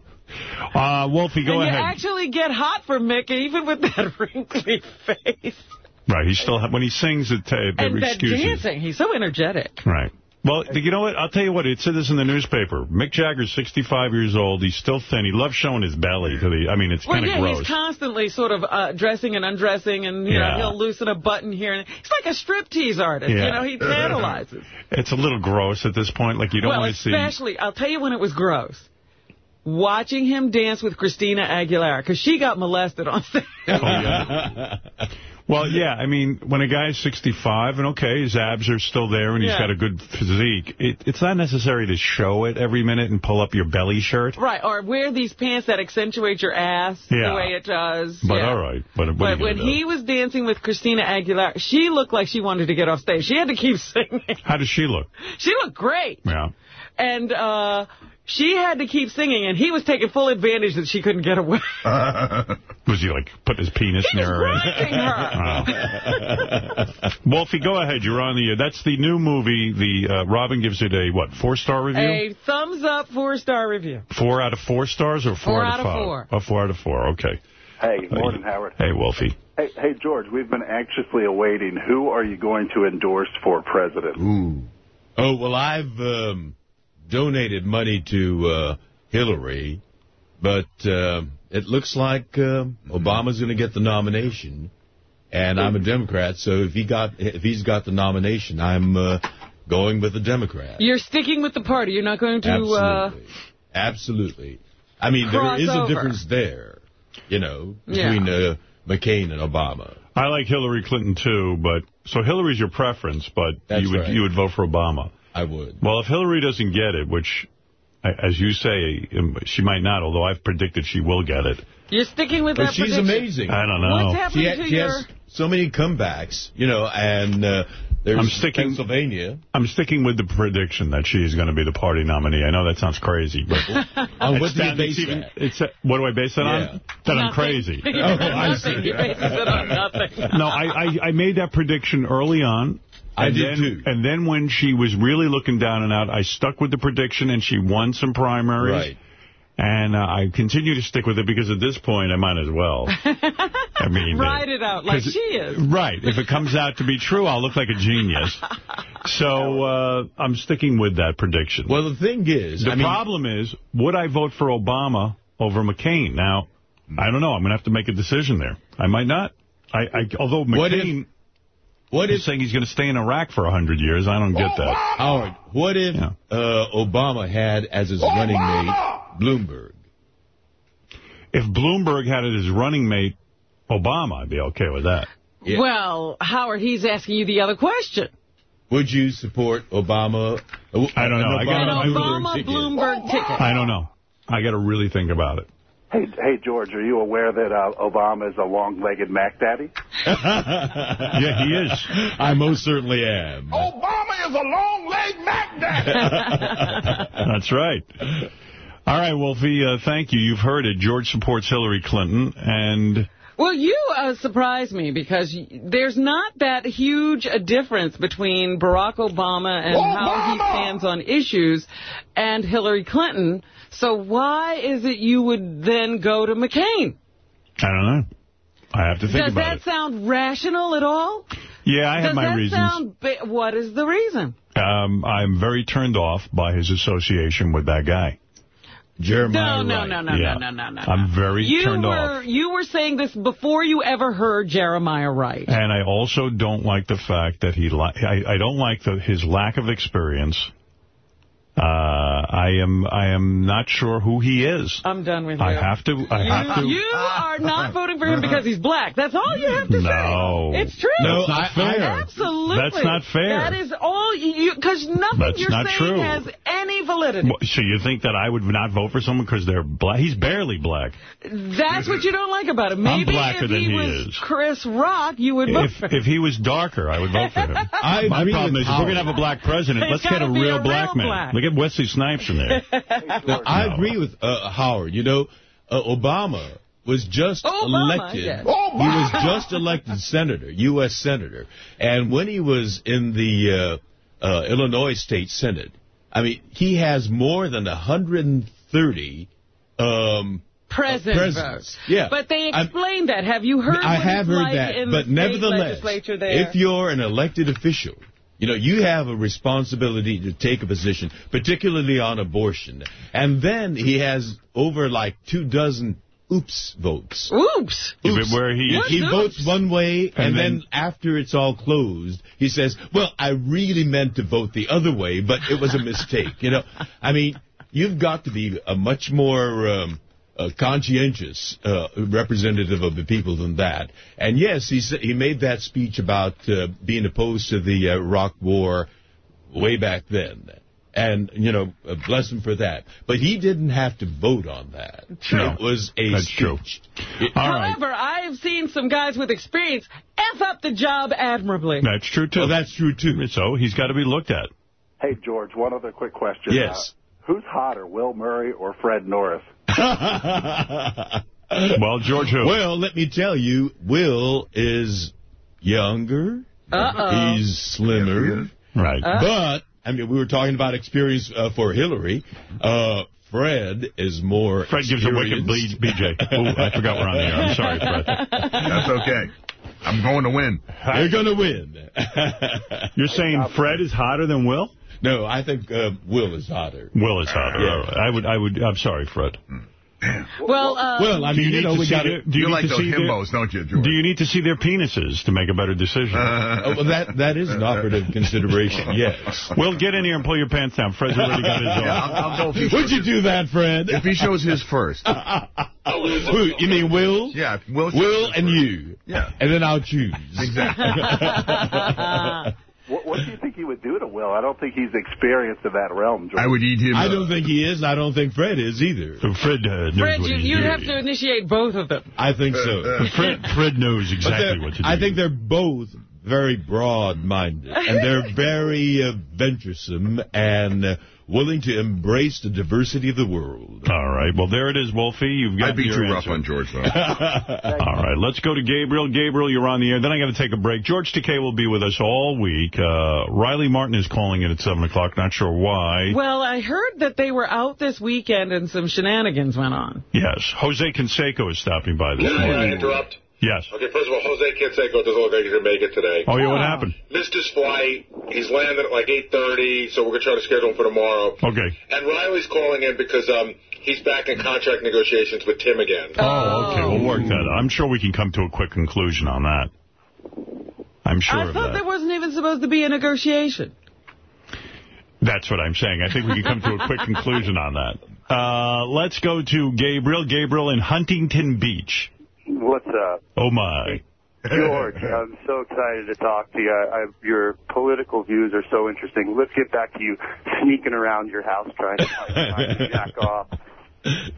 *laughs* uh, Wolfie, go and you ahead. actually get hot for Mick, even with that *laughs* wrinkly face. Right, he still when he sings it, uh, And that excuses. dancing. He's so energetic. Right. Well, you know what? I'll tell you what. It said this in the newspaper. Mick Jagger's 65 years old. He's still thin. He loves showing his belly to the. I mean, it's Well, kind of yeah, gross. he's constantly sort of uh, dressing and undressing, and you Yeah. know he'll loosen a button here. and He's like a striptease artist. Yeah. You know, he tantalizes. It's a little gross at this point. Like you don't well, want to see. especially, I'll tell you when it was gross. Watching him dance with Christina Aguilera, because she got molested on *laughs* stage. Oh, yeah. Well, yeah, I mean, when a guy's 65, and okay, his abs are still there and he's got a good physique, it, it's not necessary to show it every minute and pull up your belly shirt. Right, or wear these pants that accentuate your ass Yeah. the way it does. But yeah. all right. But, But when he was dancing with Christina Aguilera, she looked like she wanted to get off stage. She had to keep *laughs* singing. How does she look? She looked great. Yeah. And uh, she had to keep singing, and he was taking full advantage that she couldn't get away. *laughs* Was he, like, putting his penis He near was her? grinding her. *laughs* Oh. Wolfie, go ahead. You're on the. Uh, that's the new movie. The uh, Robin gives it a what? Four star review. A thumbs up, four star review. Four out of four stars or four, Four out out of five? four. Oh, four out of four. Okay. Hey, morning, Howard. Hey, Wolfie. Hey, hey, George, we've been anxiously awaiting. Who are you going to endorse for president? Ooh. Oh, well, I've um, donated money to uh, Hillary, but uh, it looks like uh, Obama's going to get the nomination, and I'm a Democrat, so if he got if he's got the nomination, I'm uh, going with the Democrat. You're sticking with the party. You're not going to. Uh, Absolutely. Absolutely. I mean, there is Cross is over. a difference there, you know, Yeah. between uh, McCain and Obama. I like Hillary Clinton too, but so Hillary's your preference, but That's you would right. you would vote for Obama. I would. Well, if Hillary doesn't get it, which, as you say, um, she might not, although I've predicted she will get it. you're sticking with But that she's prediction. amazing. I don't know. What's happening She, ha- to she your... has so many comebacks, you know, and uh, there's I'm sticking- Pennsylvania. I'm sticking with the prediction that she's going to be the party nominee. I know that sounds crazy, but *laughs* On what do you base even- that? It's a- what do I base that Yeah. on? That I'm crazy. Oh, I see. He bases it on nothing. no, I, I I made that prediction early on. I and did then, too. And then when she was really looking down and out, I stuck with the prediction, and she won some primaries. Right. And uh, I continue to stick with it because at this point, I might as well. *laughs* I mean, uh, Ride it out like 'cause- she is. Right. If it comes out to be true, I'll look like a genius. *laughs* So uh, I'm sticking with that prediction. Well, the thing is, the I mean, problem is, would I vote for Obama over McCain? Now, I don't know. I'm going to have to make a decision there. I might not. I, I Although What if- McCain what is if saying he's going to stay in Iraq for 100 years, I don't get that. Howard? What if Yeah. uh, Obama had as his running mate Bloomberg? If Bloomberg had it as running mate Obama, I'd be okay with that. Yeah. Well, Howard, he's asking you the other question. Would you support Obama? I don't know. I An got- Obama Obama ticket? Bloomberg ticket. I don't know. I got to really think about it. Hey, hey, George, are you aware that uh, Obama is a long-legged Mac Daddy? *laughs* Yeah, he is. I most certainly am. Obama is a long-legged Mac Daddy. *laughs* That's right. All right, Wolfie, uh, thank you. You've heard it. George supports Hillary Clinton, and Well, you uh, surprised me because there's not that huge a difference between Barack Obama and how he stands on issues and Hillary Clinton. So why is it you would then go to McCain? I don't know. I have to think Does about that sound rational at all? Yeah, I have Does my that reasons. sound... What is the reason? Um, I'm very turned off by his association with that guy. Jeremiah No, no, Wright. no, no, Yeah. no, no, no, no. I'm very you turned were, off. You were saying this before you ever heard Jeremiah Wright. And I also don't like the fact that he, li I, I don't like the, his lack of experience. Uh, I am, I am not sure who he is. I'm done with you. I have to, I you, have to. you are not voting for him because he's black. That's all you have to say. No. say. It's true. No, That's not I- fair. Absolutely. That's not fair. That is all you, because nothing That's you're not saying true. has any validity. What, So you think that I would not vote for someone because they're black? He's barely black. That's what you don't like about him. Maybe blacker if than he, he was is. Chris Rock, you would vote If for him. if he was darker, I would vote for him. *laughs* I My agree problem is, if we're going to have a black president, It's let's get gotta a real a black man. black. Look at Wesley Snipes in there. *laughs* Now, I agree with uh, Howard. You know, uh, Obama was just Obama, elected. yes. He was just elected senator, U.S. senator. And when he was in the uh, uh, Illinois State Senate, I mean, he has more than 130 um, President presidents. votes. Yeah. But they I'm- explained that. Have you heard I what have it's heard like that, in but the state nevertheless, legislature there? if you're an elected official, you know, you have a responsibility to take a position, particularly on abortion. And then he has over like two dozen oops votes. Oops. Oops. Where he- he What's votes one way, and, And then, then- after it's all closed, he says, "Well, I really meant to vote the other way, but it was a mistake." you know, I mean, you've got to be a much more um, uh, conscientious uh, representative of the people than that. And yes, he he made that speech about uh, being opposed to the uh, Iraq War way back then. And, you know, uh, bless him for that. But he didn't have to vote on that. True. It was a That's speech. true. It- All right. However, I've seen some guys with experience F up the job admirably. That's true, too. Well, that's true, too. So he's got to be looked at. Hey, George, one other quick question. Yes. Uh, who's hotter, Will Murray or Fred Norris? *laughs* Well, George who? Well, let me tell you, Will is younger. Uh-oh. He's slimmer. Right. But, I mean, we were talking about experience uh, for Hillary. Uh, Fred is more Fred gives a wicked experienced. bleed, BJ. Oh, I forgot we're on the air. I'm sorry, Fred. That's okay. I'm going to win. You're going to win. You're saying Fred is hotter than Will? No, I think uh, Will is hotter. Will is hotter. Yeah. All right. I would. I would. I'm sorry, Fred. Well, uh, Well, I mean, you you know, we got their, to... do you You need like to those see their, don't you, George? Do you need to see their penises to make a better decision? Oh, *laughs* well, that, that is an operative consideration, *laughs* yes. Will, get in here and pull your pants down. Fred's already got his *laughs* Yeah. I'll, I'll go Would you do that, Fred? if he shows his first. Who, you mean Will? Yeah, Will. Will and first. you. Yeah. And then I'll choose. Exactly. What, what do you think he would would do to Will. I don't think he's experienced in that realm, George. I would eat him. I don't think he is. I don't think Fred is either. So Fred uh, knows Fred, what you, he's you'd doing. have to initiate both of them. I think so. *laughs* Fred, Fred knows exactly they're- what to do. I think they're both very broad-minded, and they're very *laughs* uh, venturesome and uh, willing to embrace the diversity of the world. All right. Well, there it is, Wolfie. You've got I'd be your too answer. rough on George, though. *laughs* All right, let's go to Gabriel. Gabriel, you're on the air. Then I got to take a break. George Takei will be with us all week. Uh, Riley Martin is calling in at 7 o'clock. Not sure why. Well, I heard that they were out this weekend and some shenanigans went on. Yes. Jose Canseco is stopping by this Can I morning. interrupt? Yes. Okay, first of all, Jose Canseco doesn't look like he's going to make it today. Oh, yeah, what happened? Missed his flight. He's landing at like 8.30, so we're going to try to schedule him for tomorrow. Okay. And Riley's calling in because um, he's back in contract negotiations with Tim again. Oh, okay. We'll work that out. I'm sure we can come to a quick conclusion on that. I'm sure I of thought that. there wasn't even supposed to be a negotiation. That's what I'm saying. I think we can come to a quick conclusion on that. Uh, let's go to Gabriel. Gabriel in Huntington Beach. What's up? Oh, my. George, I'm so excited to talk to you. I, I, your political views are so interesting. Let's get back to you sneaking around your house trying to to jack off *laughs*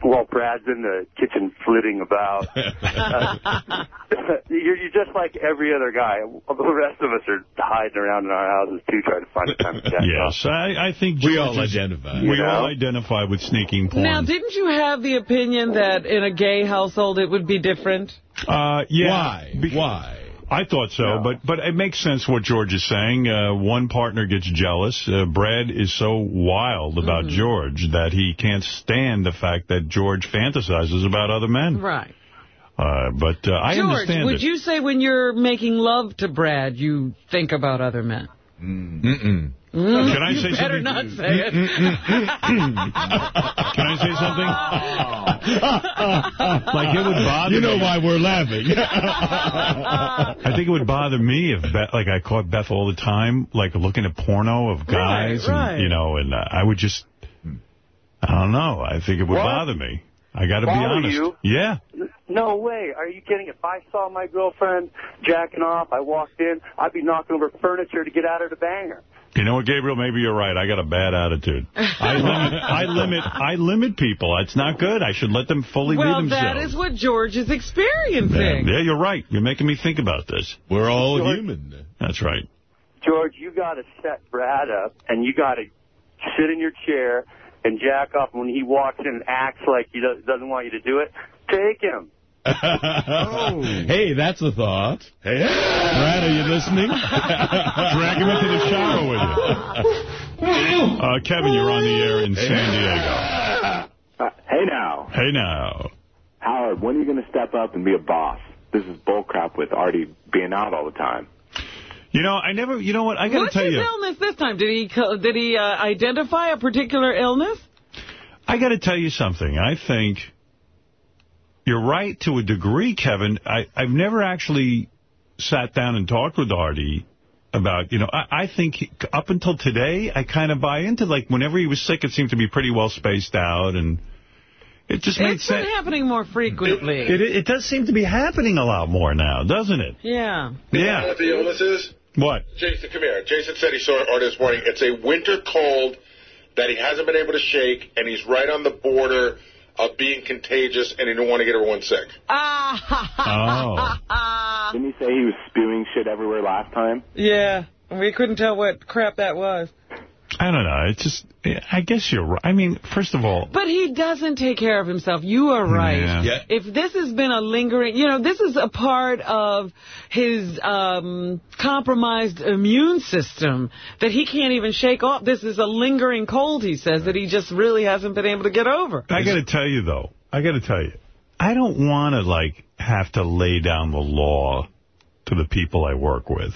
while Brad's in the kitchen flitting about. Uh, *laughs* *laughs* you're, you're just like every other guy. The rest of us are hiding around in our houses, too, trying to find a time to jack off. Yes, I, I think We all is- identify. We You all identify with sneaking porn. Now, didn't you have the opinion that in a gay household it would be different? Uh, yeah. Why? Be- Why? I thought so, but but it makes sense what George is saying. Uh, one partner gets jealous. Uh, Brad is so wild about Mm-hmm. George that he can't stand the fact that George fantasizes about other men. Right. Uh, but uh, I George, understand would it. you say when you're making love to Brad, you think about other men? Mm-mm. Mm, Can I you say better something? not say it. Can I say something? *laughs* like it would bother You know me. why we're laughing. *laughs* I think it would bother me if, Beth, like, I caught Beth all the time, like, looking at porno of guys, Right, right. and, you know, and uh, I would just, I don't know, I think it would What? bother me. I got to be Bother honest. you? Yeah. No way. Are you kidding? If I saw my girlfriend jacking off, I walked in, I'd be knocking over furniture to get out of the banger. You know what, Gabriel? Maybe you're right. I got a bad attitude. I limit, I limit, I limit people. It's not good. I should let them fully well, be themselves. Well, that is what George is experiencing. yeah, you're right. You're making me think about this. We're all George- human. That's right. George, you got to set Brad up, and you got to sit in your chair and jack up when he walks in and acts like he doesn't want you to do it. Take him. Hey, that's a thought. Hey, Brad, are you listening? *laughs* Drag him into the shower with you. *laughs* Uh, Kevin, you're on the air in San Diego. Uh, hey now, Hey now. Howard, when are you going to step up and be a boss? This is bullcrap with Artie being out all the time. You know, I never, you know what, I got to tell you. What's tell his you. illness this time? Did he co- did he uh, identify a particular illness? I got to tell you something. I think you're right to a degree, Kevin. I, I've never actually sat down and talked with Artie about, you know, I, I think he, up until today, I kind of buy into, like, whenever he was sick, it seemed to be pretty well spaced out, and it just made It's been happening more frequently. It, it does seem to be happening a lot more now, doesn't it? yeah. You know Yeah. what the illness is? What? Jason, come here. Jason said he saw Artie this morning. It's a winter cold that he hasn't been able to shake, and he's right on the border of being contagious, and he don't want to get everyone sick. Oh. Didn't he say he was spewing shit everywhere last time? Yeah. We couldn't tell what crap that was. I don't know. It's just, I guess you're right. I mean, first of all, But he doesn't take care of himself. You are right. Yeah. Yeah. If this has been a lingering, you know, this is a part of his um, compromised immune system that he can't even shake off. This is a lingering cold, he says, that he just really hasn't been able to get over. I got to tell you, though, I got to tell you, I don't want to, like, have to lay down the law to the people I work with.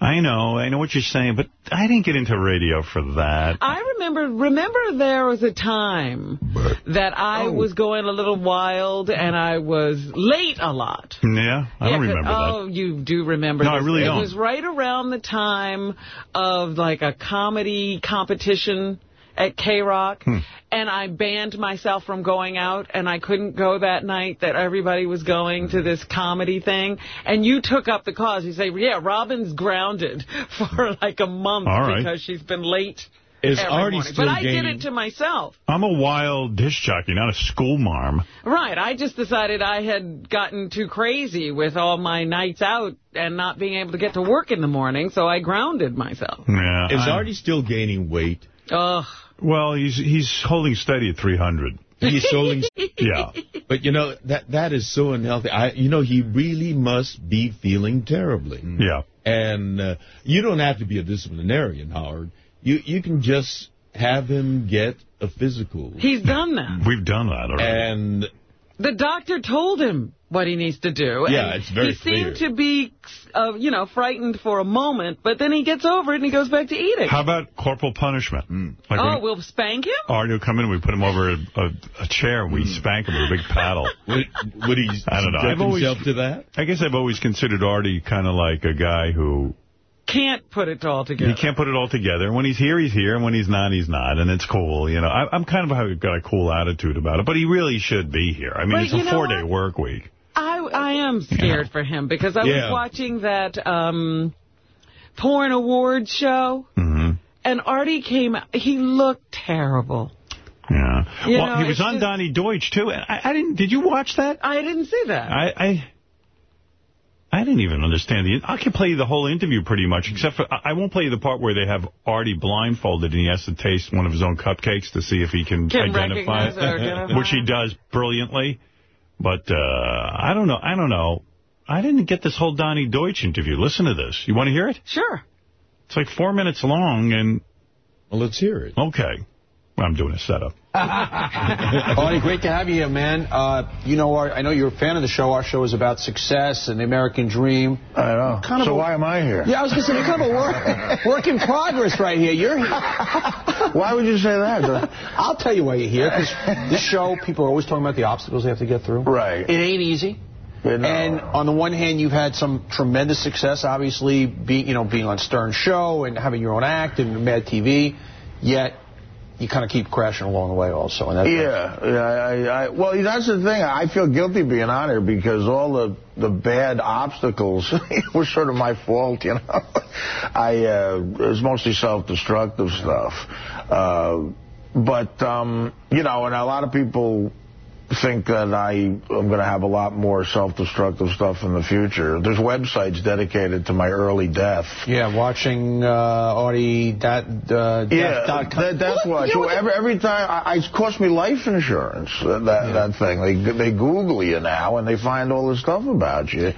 I know, I know what you're saying, but I didn't get into radio for that. I remember, remember there was a time that Oh. I was going a little wild and I was late a lot. Yeah, I don't Yeah, remember Oh, you do remember No, I really it don't. It was right around the time of like a comedy competition at K-Rock, Hmm. and I banned myself from going out, and I couldn't go that night that everybody was going to this comedy thing, and you took up the cause. You say, yeah, Robin's grounded *laughs* for like a month All right. because she's been late Is every Artie morning. still But I did it to myself. I'm a wild disc jockey, not a school marm. Right. I just decided I had gotten too crazy with all my nights out and not being able to get to work in the morning, so I grounded myself. Yeah. Is I- Artie still gaining weight? Ugh. Well, he's he's holding steady at 300. He's holding... *laughs* Yeah. But, you know, that that is so unhealthy. I, You know, he really must be feeling terribly. Yeah. And uh, you don't have to be a disciplinarian, Howard. You you can just have him get a physical. He's done that. We've done that already. And The doctor told him what he needs to do. Yeah, and it's very He seemed clear. to be, uh, you know, frightened for a moment, but then he gets over it and he goes back to eating. How about corporal punishment? Like oh, when we'll spank him? Artie will come in, we put him over a, a, a chair, and we spank him with a big paddle. *laughs* Would, would he I don't know. I've always, himself to that? I guess I've always considered Artie kind of like a guy who Can't put it all together. he can't put it all together. When he's here, he's here, and when he's not, he's not, and it's cool. You know, I, I'm kind of a, got a cool attitude about it, but he really should be here. I mean, But it's a four-day work week. I I am scared for him because I Yeah. was watching that um, porn awards show, hmm and Artie came. He looked terrible. Yeah. You well, know, he was on just- Donny Deutsch, too. And I, I didn't. Did you watch that? I didn't see that. I, I I didn't even understand the. I can play you the whole interview pretty much, except for I I won't play you the part where they have Artie blindfolded and he has to taste one of his own cupcakes to see if he can, Can identify recognize *laughs* or identify. which he does brilliantly. But uh, I don't know. I don't know. I didn't get this whole Donny Deutsch interview. Listen to this. You want to hear it? Sure. It's like four minutes long, and well, let's hear it. Okay. I'm doing a setup. *laughs* Artie, great to have you here, man. Uh, you know, our, I know you're a fan of the show. Our show is about success and the American dream. I know. Kind of so a- why am I here? Yeah, I was going to say, kind of a work, *laughs* work in progress right here. You're. here. *laughs* why would you say that? I'll tell you why you're here. Because this show, people are always talking about the obstacles they have to get through. Right. It ain't easy. And on the one hand, you've had some tremendous success, obviously, being you know being on Stern Show and having your own act and Mad TV. Yet you kind of keep crashing along the way, also. And that's Yeah, yeah. I, I, well, that's the thing. I feel guilty being on here because all the the bad obstacles *laughs* were sort of my fault. You know, *laughs* I uh, it was mostly self-destructive stuff. Uh, but um, you know, and a lot of people think that I am going to have a lot more self-destructive stuff in the future. There's websites dedicated to my early death. Yeah, watching uh, Artie that uh, Yeah, dot com. that, that's why. So every, every time, I, it cost me life insurance, uh, that, that thing. They they Google you now, and they find all this stuff about you.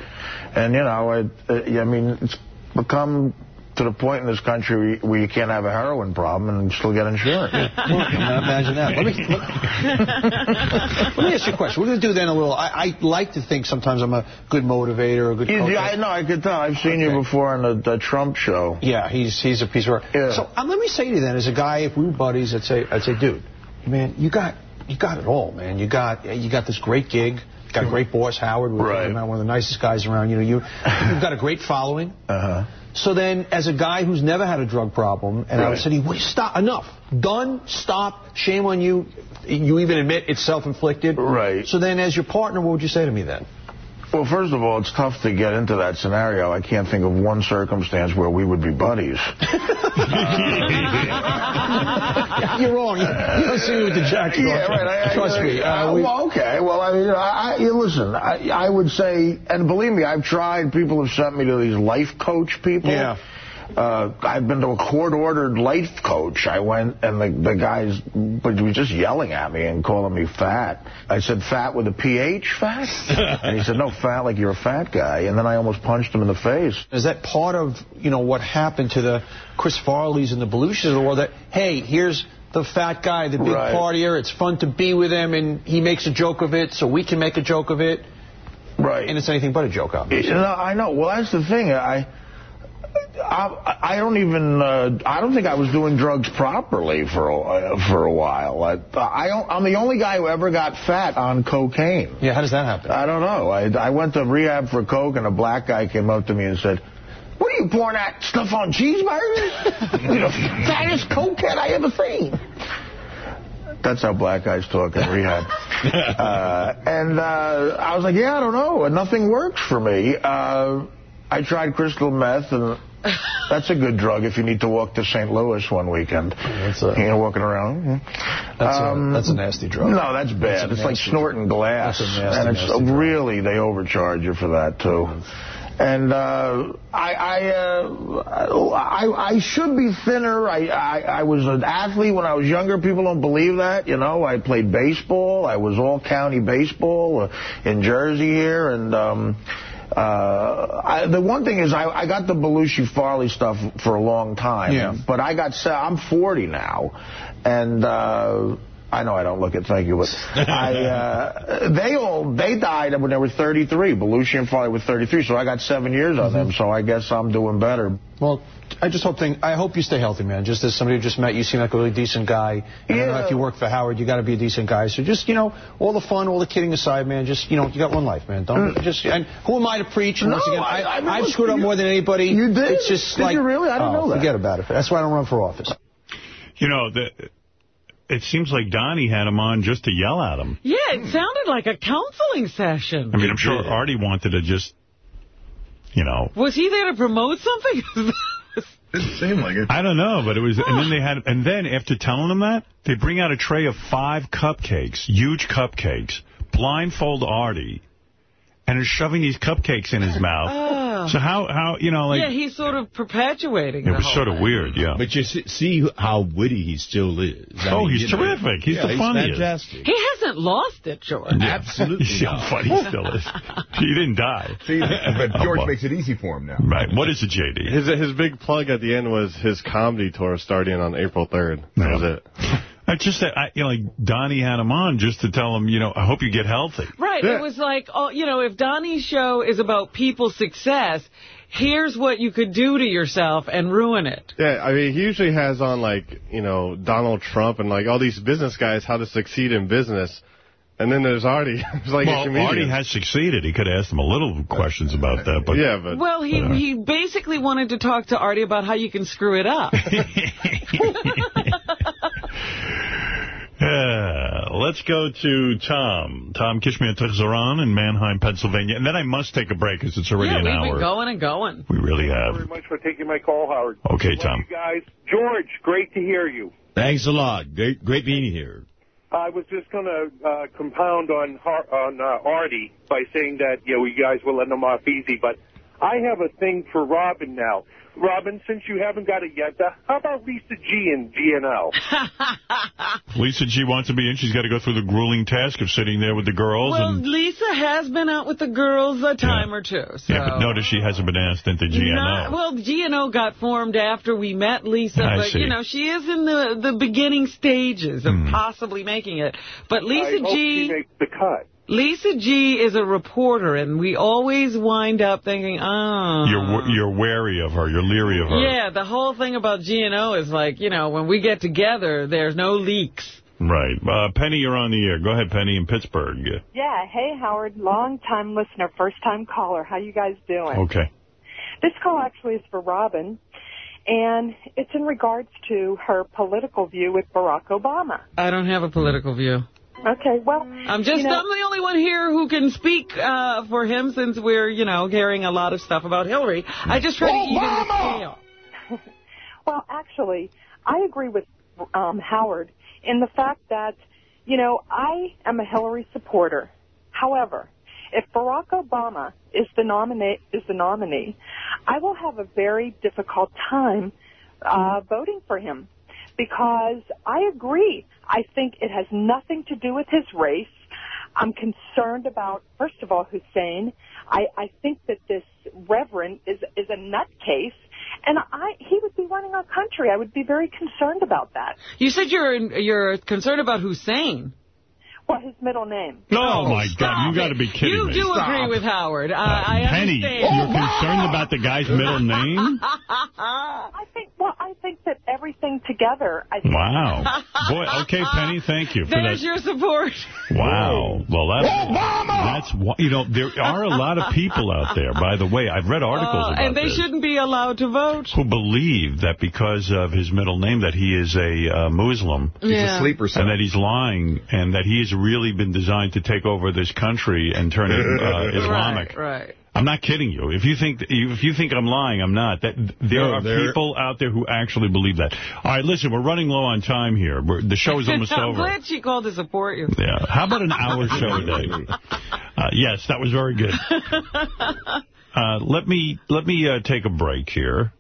And, you know, it, uh, I mean, it's become to the point in this country where you can't have a heroin problem and still get insurance. *laughs* Imagine that. Let me, let, let me ask you a question. We're going to do then a little. I, I like to think sometimes I'm a good motivator, a good You- coach. I know, I could tell. I've seen you before on the, the Trump show. Yeah, he's he's a piece of work. So um, let me say to you then, as a guy, if we were buddies, I'd say, I'd say, dude, man, you got you got it all, man. You got you got this great gig. Got a great boss, Howard. Right. One of the nicest guys around. You know, you you've got a great following. Uh-huh. So then, as a guy who's never had a drug problem, and I Right. said, "Wait, stop, enough, done, stop, shame on you." You even admit it's self-inflicted. Right. So then, as your partner, what would you say to me then? Well, first of all, it's tough to get into that scenario. I can't think of one circumstance where we would be buddies. *laughs* You're wrong. You, don't see me with the jacket Yeah, right. I, I, Trust me. Uh, Uh, we- well, okay. Well, I mean, you know, I, you listen, I, I would say, and believe me, I've tried. People have sent me to these life coach people. Yeah. Uh, I've been to a court-ordered life coach. I went, and the, the guy's but he was just yelling at me and calling me fat. I said, fat with a PH, fat? *laughs* and he said, no, fat like you're a fat guy. And then I almost punched him in the face. Is that part of you know what happened to the Chris Farleys and the Belushis of the world? That hey, here's the fat guy, the big Right. partier. It's fun to be with him, and he makes a joke of it, so we can make a joke of it. Right. And it's anything but a joke, obviously. I know. Well, that's the thing. I, I, I don't even. Uh, I don't think I was doing drugs properly for a, uh, for a while. I, I don't, I'm the only guy who ever got fat on cocaine. Yeah, how does that happen? I don't know. I, I went to rehab for coke, and a black guy came up to me and said, What are you pouring that stuff on cheeseburgers? *laughs* You're the fattest cokehead I ever seen. That's how black guys talk in rehab. *laughs* uh, and uh, I was like, yeah, I don't know. Nothing works for me. Uh, I tried crystal meth, and *laughs* that's a good drug if you need to walk to St. Louis one weekend. That's a, you know, walking around. That's, Um, a, that's a nasty drug. No, that's bad. That's it's like nasty snorting glass. That's a nasty, and it's nasty drug. really, they overcharge you for that, too. And uh, I, I, uh, I, I should be thinner. I, I, I was an athlete when I was younger. People don't believe that. You know, I played baseball. I was all county baseball uh, in Jersey here, and um, uh, I, the one thing is I, I got the Belushi Farley stuff for a long time. Yeah. But I got I'm 40 now, and. Uh, I know I don't look it, thank you, but *laughs* I, uh, they all, they died when they were 33. Belushi and Farley were 33, so I got seven years on them, so I guess I'm doing better. Well, I just hope thing. I hope you stay healthy, man. Just as somebody who just met you, seem like a really decent guy. And I know if you work for Howard, you got to be a decent guy. So just you know, all the fun, all the kidding aside, man. Just you know, you got one life, man. Don't just. And who am I to preach? And once Mm. No, again, I, I- I mean, I've look, screwed up you- more than anybody. You did? It's just Did like you really? I didn't oh, know that. Forget about it. That's why I don't run for office. You know, the, it seems like Donny had him on just to yell at him. Yeah, it sounded like a counseling session. I mean, I'm sure Artie wanted to just, you know, Was he there to promote something? *laughs* Didn't seem like it. I don't know, but it was, and then they had, and then after telling them that, they bring out a tray of five cupcakes, huge cupcakes, blindfold Artie, and is shoving these cupcakes in his mouth. *laughs* Oh. So how, how, you know, like, yeah, he's sort of perpetuating it the was whole sort of thing. weird, yeah. But you see, see how witty he still is. I Oh, mean, he's you know, terrific. He's yeah, the funniest. fantastic. He hasn't lost it, George. Absolutely You see how funny he still is. *laughs* He didn't die. See, but *laughs* Oh, George makes it easy for him now. Right. What is it, JD? His his big plug at the end was his comedy tour starting on April 3rd. That was it. *laughs* I just said, I, you know, like Donny had him on just to tell him, you know, I hope you get healthy. Right. It was like, oh, you know, if Donny's show is about people's success, here's what you could do to yourself and ruin it. Yeah, I mean, he usually has on, like, you know, Donald Trump and, like, all these business guys, how to succeed in business. And then there's Artie. *laughs* It's like a well, comedian. Artie has succeeded. He could have asked him a little questions about that, but yeah, but Well, he, he basically wanted to talk to Artie about how you can screw it up. *laughs* *laughs* Yeah, let's go to Tom. Tom Kishmir Zaran in Manheim, Pennsylvania. And then I must take a break because it's already yeah, an we've been going and going. We really have. Thank you very much for taking my call, Howard. Okay, Love Tom. You guys. George, great to hear you. Thanks a lot. Great, great being here. I was just going to uh, compound on on uh, Artie by saying that, yeah, we guys were letting him off easy, but I have a thing for Robin now. Robin, since you haven't got it yet, uh, how about Lisa G and GNL? *laughs* Lisa G wants to be in. She's got to go through the grueling task of sitting there with the girls. Well, and Lisa has been out with the girls a time or two. So. Yeah, but notice she hasn't been asked into GNO. Not, well, GNO got formed after we met Lisa, I but, see. you know, she is in the, the beginning stages of Hmm. possibly making it. But Lisa I hope G... she makes the cut. Lisa G is a reporter, and we always wind up thinking, oh. You're you're wary of her. You're leery of her. Yeah, the whole thing about GNO is like, you know, when we get together, there's no leaks. Right. Uh, Penny, you're on the air. Go ahead, Penny, in Pittsburgh. Yeah, hey Howard, long time listener, first time caller. How you guys doing? Okay. This call actually is for Robin, and it's in regards to her political view with Barack Obama. I don't have a political view. Okay, well, I'm just, you know, I'm the only one here who can speak uh, for him since we're, you know, hearing a lot of stuff about Hillary. I just try to even the scale. *laughs* Well, actually, I agree with um, Howard in the fact that, you know, I am a Hillary supporter. However, if Barack Obama is the nominee, is the nominee, I will have a very difficult time uh, voting for him because I agree. I think it has nothing to do with his race. I'm concerned about, first of all, Hussein. I, I think that this reverend is is a nutcase, and I he would be running our country. I would be very concerned about that. You said you're you're concerned about Hussein. What his middle name? Oh, my God. You got to be kidding You me. do agree with Howard. Uh, I Penny, understand. you're concerned about the guy's middle name? I think. Well, I think that everything together. I think. Wow. *laughs* Boy, okay, Penny, thank you for There's that. your support. Wow. Well, that's, that's wha- you know, there are a lot of people out there, by the way. I've read articles Uh, about and they this. shouldn't be allowed to vote. who believe that because of his middle name that he is a uh, Muslim. He's a sleeper cell. And that he's lying and that he has really been designed to take over this country and turn it uh, *laughs* Islamic. Right, right. I'm not kidding you. If you think if you think I'm lying, I'm not. That there No, are people out there who actually believe that. All right, listen, we're running low on time here. We're, the show is almost *laughs* I'm over. glad she called to support you. Yeah. How about an hour show a day? *laughs* Uh, yes, that was very good. Uh, let me let me uh, take a break here.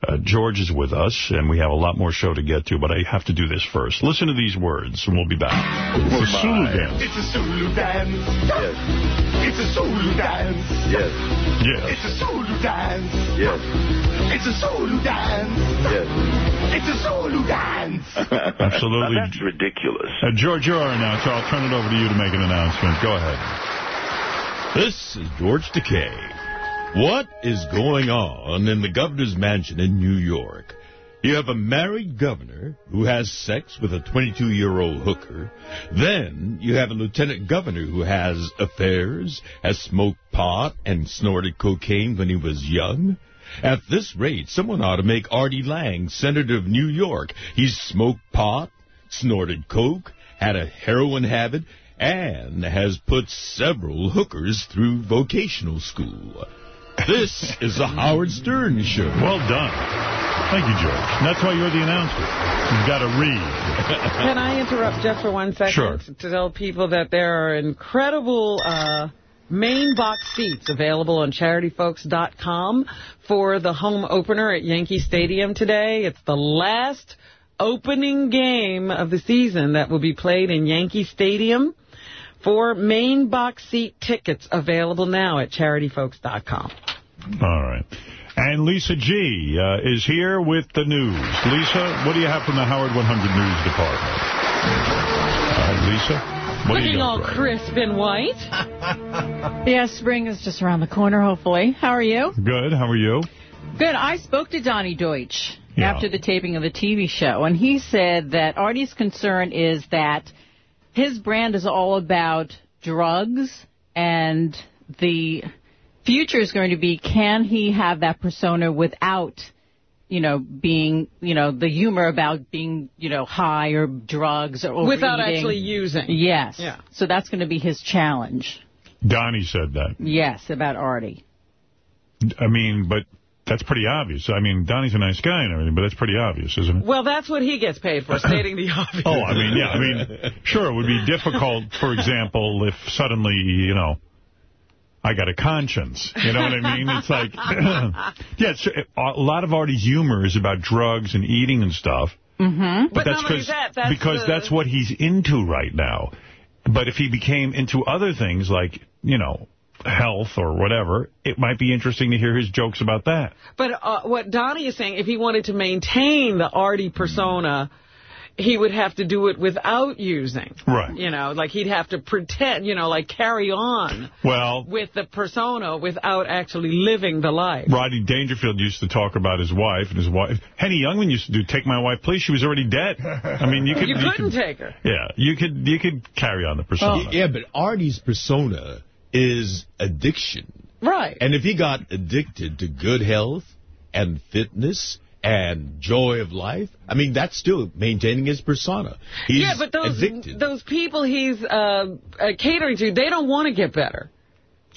Uh, George is with us, and we have a lot more show to get to, but I have to do this first. Listen to these words, and we'll be back. It's a Zulu dance. It's a Zulu dance. Yes. It's a Zulu dance. Yes. Yes. It's a Zulu dance. Yes. It's a Zulu dance. Yes. It's a Zulu dance. *laughs* Absolutely. Now, that's ridiculous. Uh, George, you're our announcer. I'll turn it over to you to make an announcement. Go ahead. This is George Takei. What is going on in the governor's mansion in New York? You have a married governor who has sex with a 22-year-old hooker. Then you have a lieutenant governor who has affairs, has smoked pot, and snorted cocaine when he was young. At this rate, someone ought to make Artie Lange senator of New York. He's smoked pot, snorted coke, had a heroin habit, and has put several hookers through vocational school. This is the Howard Stern Show. Well done. Thank you, George. And that's why you're the announcer. You've got to read. Can I interrupt just for one second Sure. to tell people that there are incredible uh, main box seats available on charityfolks.com for the home opener at Yankee Stadium today. It's the last opening game of the season that will be played in Yankee Stadium. For main box seat tickets available now at charityfolks.com. All right. And Lisa G. Uh, is here with the news. Lisa, what do you have from the Howard 100 News Department? All right, Lisa, what Looking got all crisp and white. *laughs* yes, spring is just around the corner, hopefully. How are you? Good. How are you? Good. I spoke to Donny Deutsch Yeah. after the taping of the TV show, and he said that Artie's concern is that his brand is all about drugs, and the future is going to be can he have that persona without, you know, being, you know, the humor about being, you know, high or drugs or Without overeating. actually using. Yes. Yeah. So that's going to be his challenge. Donny said that. Yes, about Artie. I mean, but that's pretty obvious. I mean, Donny's a nice guy and everything, but that's pretty obvious, isn't it? Well, that's what he gets paid for, stating the *laughs* obvious. Oh, I mean, yeah, I mean, sure, it would be difficult, for example, if suddenly, you know, I got a conscience. You know what I mean? It's like, *clears throat* yeah, it's, a lot of Artie's humor is about drugs and eating and stuff. Mm-hmm. But, that's not only 'cause- that, that's because the- that's what he's into right now. But if he became into other things like, you know, health or whatever, it might be interesting to hear his jokes about that. But uh, what Donny is saying, if he wanted to maintain the Artie persona, he would have to do it without using. Right. You know, like he'd have to pretend, you know, like carry on Well, with the persona without actually living the life. Rodney Dangerfield used to talk about his wife, and his wife, Henny Youngman used to do "Take My Wife, Please." She was already dead. I mean, you could, You couldn't could, take her. yeah, you could, you could carry on the persona. Yeah, but Artie's persona is addiction. Right. And if he got addicted to good health and fitness and joy of life, I mean, that's still maintaining his persona. He's yeah, but those addicted. those people he's uh, uh, catering to, they don't want to get better.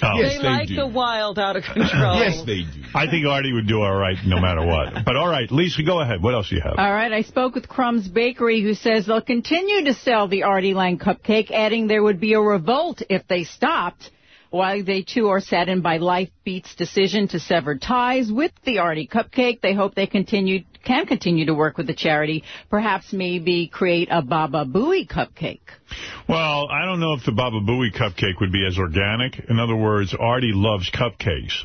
Oh. they, like the wild, out of control. Yes, they do. I think Artie would do all right no matter what. *laughs* But all right, Lisa, go ahead. What else do you have? All right, I spoke with Crumbs Bakery, who says they'll continue to sell the Artie Lange cupcake, adding there would be a revolt if they stopped. While they too are saddened by Life Beat's decision to sever ties with the Artie cupcake, they hope they continue can continue to work with the charity, perhaps maybe create a Baba Booey cupcake. Well, I don't know if the Baba Booey cupcake would be as organic. In other words, Artie loves cupcakes.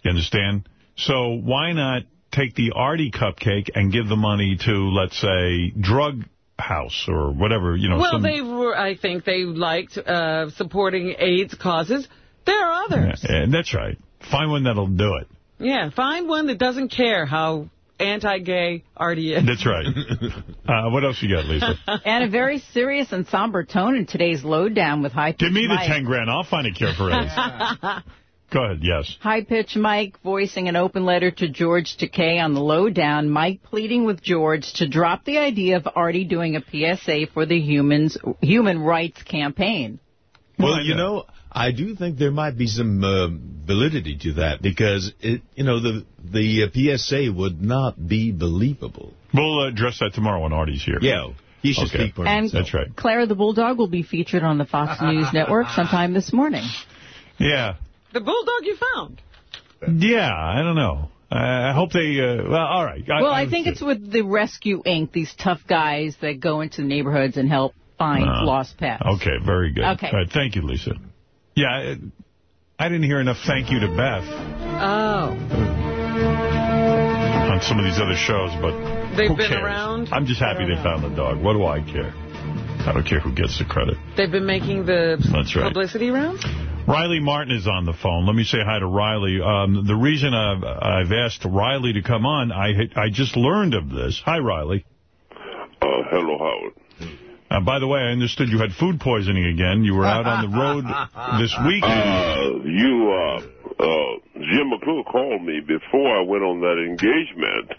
You understand? So why not take the Artie cupcake and give the money to, let's say, Drug House or whatever, you know. well, some, they were, I think they liked uh, supporting AIDS causes. There are others. Yeah, that's right. Find one that'll do it. Yeah, find one that doesn't care how anti-gay Artie is. That's right. *laughs* Uh, what else you got, Lisa? *laughs* And a very serious and somber tone in today's lowdown with high Give me the Mike. 10 grand. I'll find a cure for AIDS. *laughs* Go ahead, yes. High pitch Mike voicing an open letter to George Takei on the lowdown. Mike pleading with George to drop the idea of Artie doing a PSA for the humans human rights campaign. Well, you know, I do think there might be some uh, validity to that because it, you know, the the uh, PSA would not be believable. We'll uh, address that tomorrow when Artie's here. Yeah, he should Okay. speak for And himself. That's right. Clara the Bulldog will be featured on the Fox News Network sometime this morning. Yeah. The bulldog you found. Yeah, I don't know. I I hope they, uh, well, all right. well, I think it's with the Rescue Inc., these tough guys that go into neighborhoods and help find Uh, lost pets. Okay, very good. Okay. All right, thank you, Lisa. Yeah, I, I didn't hear enough thank you to Beth Oh. on some of these other shows, but They've been cares? around? I'm just happy they found the dog. What do I care? I don't care who gets the credit. They've been making the That's right. publicity rounds? Riley Martin is on the phone. Let me say hi to Riley. Um, the reason I've, I've asked Riley to come on, I I just learned of this. Hi, Riley. Uh, hello, Howard. Uh, by the way, I understood you had food poisoning again. You were out on the road *laughs* this weekend. Uh, you, uh, uh, Jim McClure called me before I went on that engagement.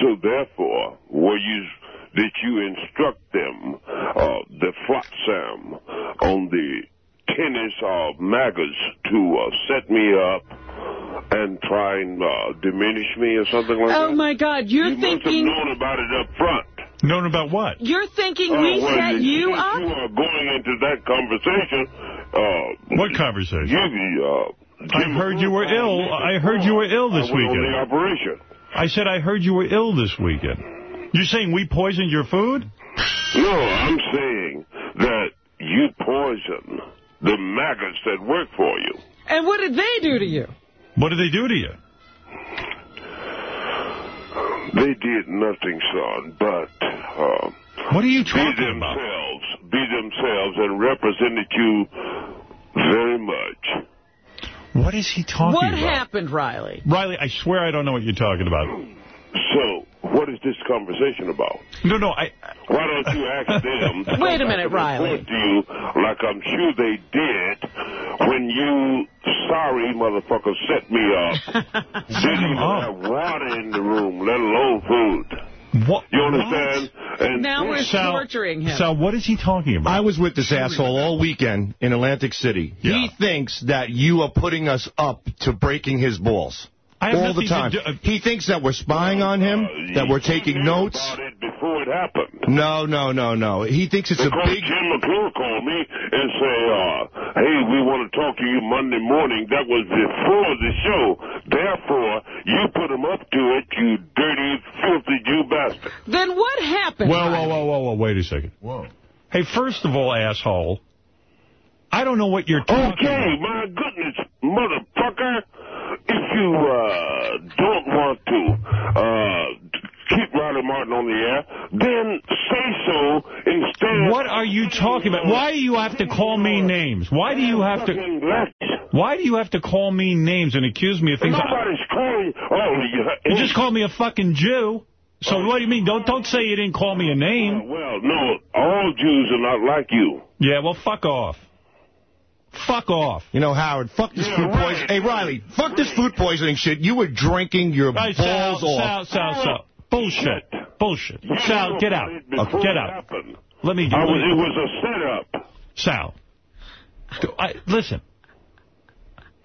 So therefore, were you, did you instruct them, uh, the Flotsam on the tennis of maggots to, uh, set me up and try and, uh, diminish me or something like Oh, that? Oh, my God. You're you must have known about it up front. Known about what? You're thinking Oh, we well, set you since up? you are going into that conversation, uh, What conversation? you, uh, I heard you were ill. I heard you were ill this I weekend. the operation. I said I heard you were ill this weekend. You're saying we poisoned your food? No, I'm saying that you poison the maggots that work for you. And what did they do to you? What did they do to you? They did nothing, son, but uh, what are you be talking about? themselves, be themselves, and represented you very much. What is he talking what about? What happened, Riley? Riley, I swear I don't know what you're talking about. So, what is this conversation about? No, no, I... Why don't you ask *laughs* them? Wait a minute, back and Riley. To you, like I'm sure they did when you sorry motherfucker set me up. *laughs* Didn't even oh. have water in the room, let alone food. What? You understand? And Now we're Sal- torturing him. Sal, what is he talking about? I was with this asshole all weekend in Atlantic City. He thinks that you are putting us up to breaking his balls. I all the time. do- uh, he thinks that we're spying on him, that we're taking notes. before it happened. No, no, no, no. He thinks it's a Because big... Jim McClure called me and say, uh, hey, we want to talk to you Monday morning. That was before the show. Therefore, you put him up to it, you dirty, filthy Jew bastard. Then what happened? Whoa, whoa, whoa, whoa, whoa, wait a second. Whoa. Hey, first of all, asshole, I don't know what you're talking about Okay, my goodness, motherfucker. You uh, don't want to uh, keep Riley Martin on the air, then say so instead. What are you talking about? Why do you have to call me names? Why do you have to... Why do you have to call me names and accuse me of things? Nobody's calling. Oh, you, You just called me a fucking Jew. So what do you mean? Don't don't say you didn't call me a name. Well, no, all Jews are not like you. Yeah, well, fuck off. Fuck off. You know, Howard, fuck this food poisoning. Hey, Riley, fuck this food poisoning shit. You were drinking your Hey, Sal, balls off. Sal, Sal, Sal. Bullshit. Bullshit. Sal, get out. Before Get out. happened. Let me... I was, it was a setup. Sal. I, listen.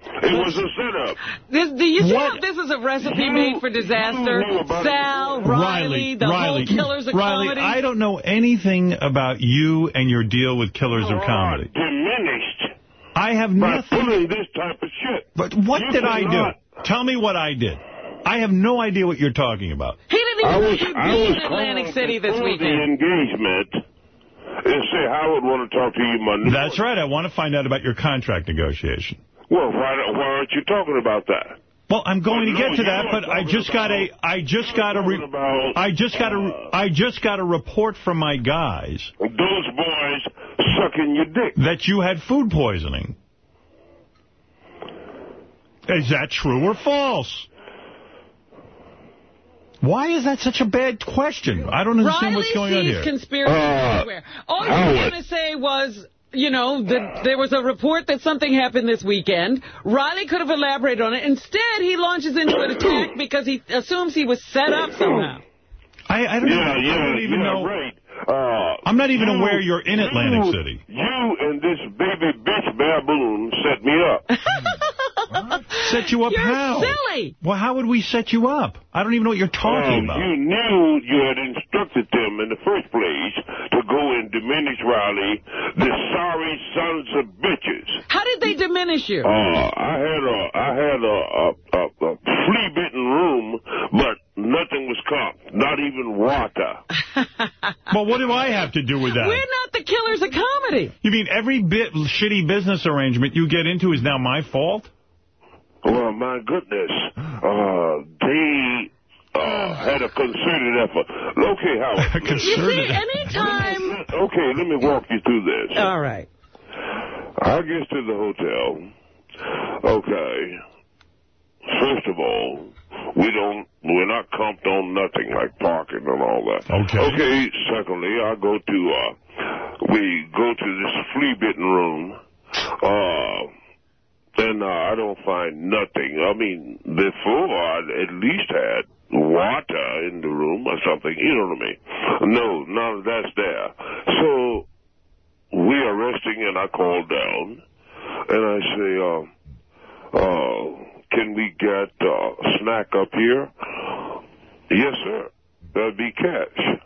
It was a setup. This, do you see What? how this is a recipe made for disaster? knew about it Sal, Riley, the Riley, whole Killers of Riley, Comedy. I don't know anything about you and your deal with Killers of Comedy. Diminished I have by nothing. pulling this type of shit. But what You did I cannot- do? Tell me what I did. I have no idea what you're talking about. He didn't I even was, let you I be was in Atlantic City this before weekend. the engagement and say Howard want to talk to you Monday. That's right. I want to find out about your contract negotiation. Well, why, why aren't you talking about that? Well, I'm going to get no, to that, but I talking just got a, about- I just got a, re- about, I just got a, I just got a report from my guys Those boys sucking your dick. that you had food poisoning. Is that true or false? Why is that such a bad question? I don't understand Riley what's going on sees here. conspiracy Uh, everywhere. All you Howard. were going to say was, you know, that there was a report that something happened this weekend. Riley could have elaborated on it. Instead, he launches into an attack *coughs* because he assumes he was set up somehow. I, I don't, yeah, even, yeah, I don't even yeah, know. right. Uh, I'm not even you- aware you're in Atlantic you- City. You and this baby bitch baboon set me up. *laughs* Set you up You're how? silly. Well, how would we set you up? I don't even know what you're talking Um, about. You knew you had instructed them in the first place to go and diminish Riley, the sorry sons of bitches. How did they diminish you? Uh, I had a, I had a, a, a, a flea-bitten room, but nothing was caught, not even water. *laughs* well, what do I have to do with that? We're not the killers of comedy. You mean every bit shitty business arrangement you get into is now my fault? Well, my goodness, uh, they uh, *sighs* had a concerted effort. Okay, Howard. *laughs* You see, anytime... Okay, let me walk you through this. All right. I get to the hotel. Okay. First of all, we don't, we're not comped on nothing like parking and all that. Okay. Okay, secondly, I go to, uh, we go to this flea-bitten room, uh, and uh, I don't find nothing. I mean, before I at least had water in the room or something, you know what I mean? No, none of that's there. So, we are resting and I call down and I say, uh, uh, can we get uh, snack up here? Yes, sir. That'd be cash.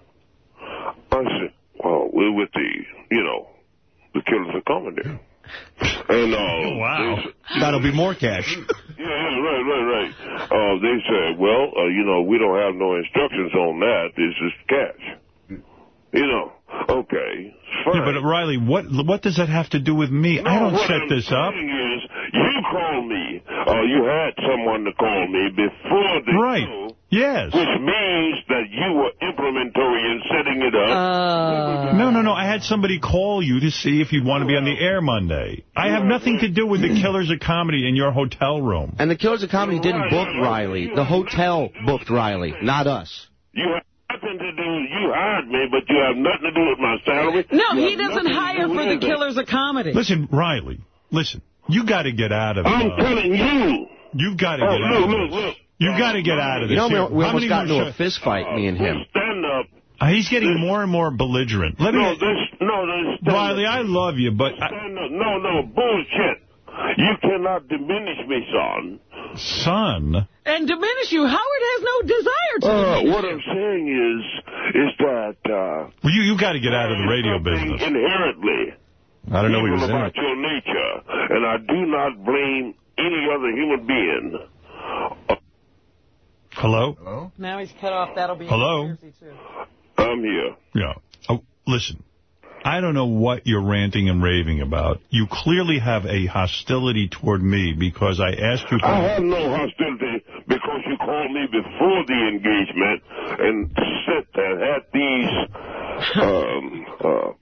I said, well, we're with the, you know, the killers are coming there. And, uh, wow. That'll be more cash. yeah, yeah, right, right, right. Uh, they said, well, uh, you know, we don't have no instructions on that. It's just cash. You know, okay, fine. Yeah, but Riley, what what does that have to do with me? I don't set I'm this up. saying is, you called me. Uh, you had someone to call me before the Right. show. Yes. Which means that you were implementary in setting it up. Uh, No, no, no. I had somebody call you to see if you'd want to be on the air Monday. I have nothing to do with the Killers of Comedy in your hotel room. And the Killers of Comedy didn't book Riley. The hotel booked Riley, not us. You have nothing to do. You hired me, but you have nothing to do with my salary. No, You he doesn't hire do for with the killers of comedy. Listen, Riley, listen. You got to get out of I'm uh, telling you. You've got to Oh, get out of look, this. look. You got to get out of this. You know, we, we almost many got into a fist fight, me and him. Stand up. Uh, he's getting more and more belligerent. Let no, me, this, no, this, Riley, up. I love you, but I, up. No, no, bullshit. You cannot diminish me, son. son, And diminish you. Howard has no desire to Uh, diminish what you. I'm saying is, is that uh, well, you you got to get out of the radio business. inherently I don't know he evil was in about it. your nature, and I do not blame any other human being. Hello? Hello? Now he's cut off. That'll be Hello? conspiracy, too. I'm here. Yeah. Oh, listen. I don't know what you're ranting and raving about. You clearly have a hostility toward me because I asked you... I have no hostility because you called me before the engagement and said that had these um, uh,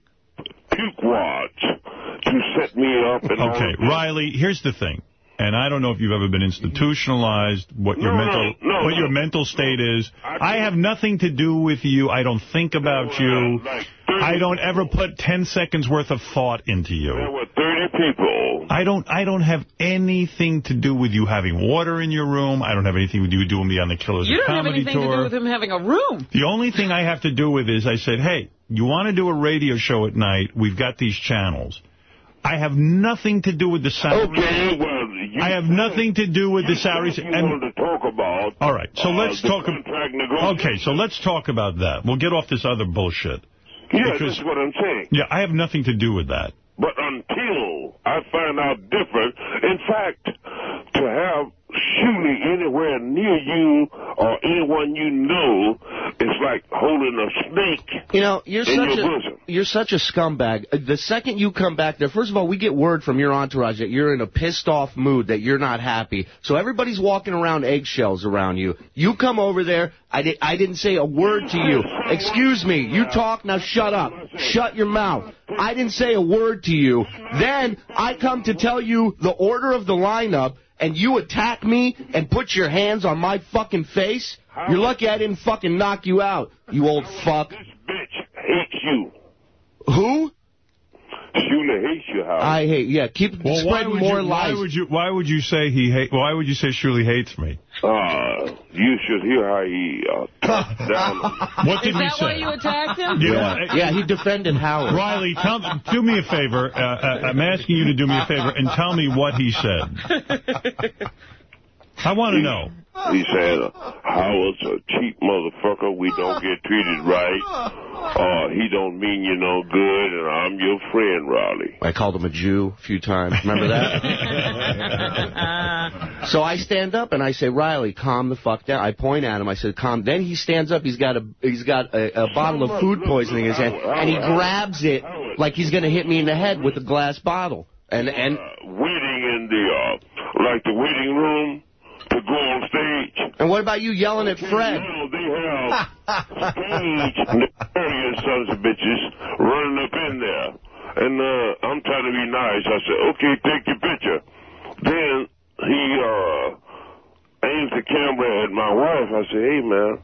puke pukewads to set me up. And Okay. Riley, here's the thing. And I don't know if you've ever been institutionalized, what your mental no, no, what no. your mental state is. I have nothing to do with you. I don't think about you. I don't ever put 10 seconds worth of thought into you. There you. were 30 people. I don't I don't have anything to do with you having water in your room. I don't have anything to do with you doing me on the Killers You don't have Comedy anything tour. to do with him having a room. The only thing I have to do with is I said, hey, you want to do a radio show at night? We've got these channels. I have nothing to do with the salary. Okay, well, you I have nothing to do with the salaries. you And wanted to talk about. all right, so uh, let's talk. Negotiation. Okay, so let's talk about that. We'll get off this other bullshit. Yeah, because- that's what I'm saying. Yeah, I have nothing to do with that. But until I find out different, in fact, to have shooting anywhere near you or anyone you know is like holding a snake You know, you're such your a bosom. you're such a scumbag. Uh, The second you come back there, first of all, we get word from your entourage that you're in a pissed off mood, that you're not happy. So everybody's walking around eggshells around you. You come over there. I di- I didn't say a word to you. Excuse me. You talk now. Shut up. Shut your mouth. I didn't say a word to you. Then I come to tell you the order of the lineup. And you attack me and put your hands on my fucking face, you're lucky I didn't fucking knock you out, you old fuck. This bitch hates you. Who? Shula hates you, Howard. I hate, yeah, keep Well, why spreading more you, lies. Why would you? Why would you say he hate? Why would you say Shuli hates me? Uh, you should hear how he uh, *laughs* talks down. on What did Is he that say? why you attacked him? Yeah, yeah, he defended Howard. Riley, tell, do me a favor. Uh, uh, I'm asking you to do me a favor and tell me what he said. *laughs* I want to know. He said, Howard's a cheap motherfucker. We don't get treated right. Uh, he don't mean you no good, and I'm your friend, Riley. I called him a Jew a few times. Remember that? *laughs* so I stand up and I say, Riley, calm the fuck down. I point at him. I said, calm. Then he stands up. He's got a he's got a, a bottle of food poisoning in his hand, and he grabs it like he's going to hit me in the head with a glass bottle. And and Waiting in the, uh, like the waiting room to go on stage. and what about you yelling at Fred? No, they have *laughs* stage nefarious sons of bitches running up in there. And uh, I'm trying to be nice. I said, okay, take your picture. Then he uh, aims the camera at my wife. I said, hey, man,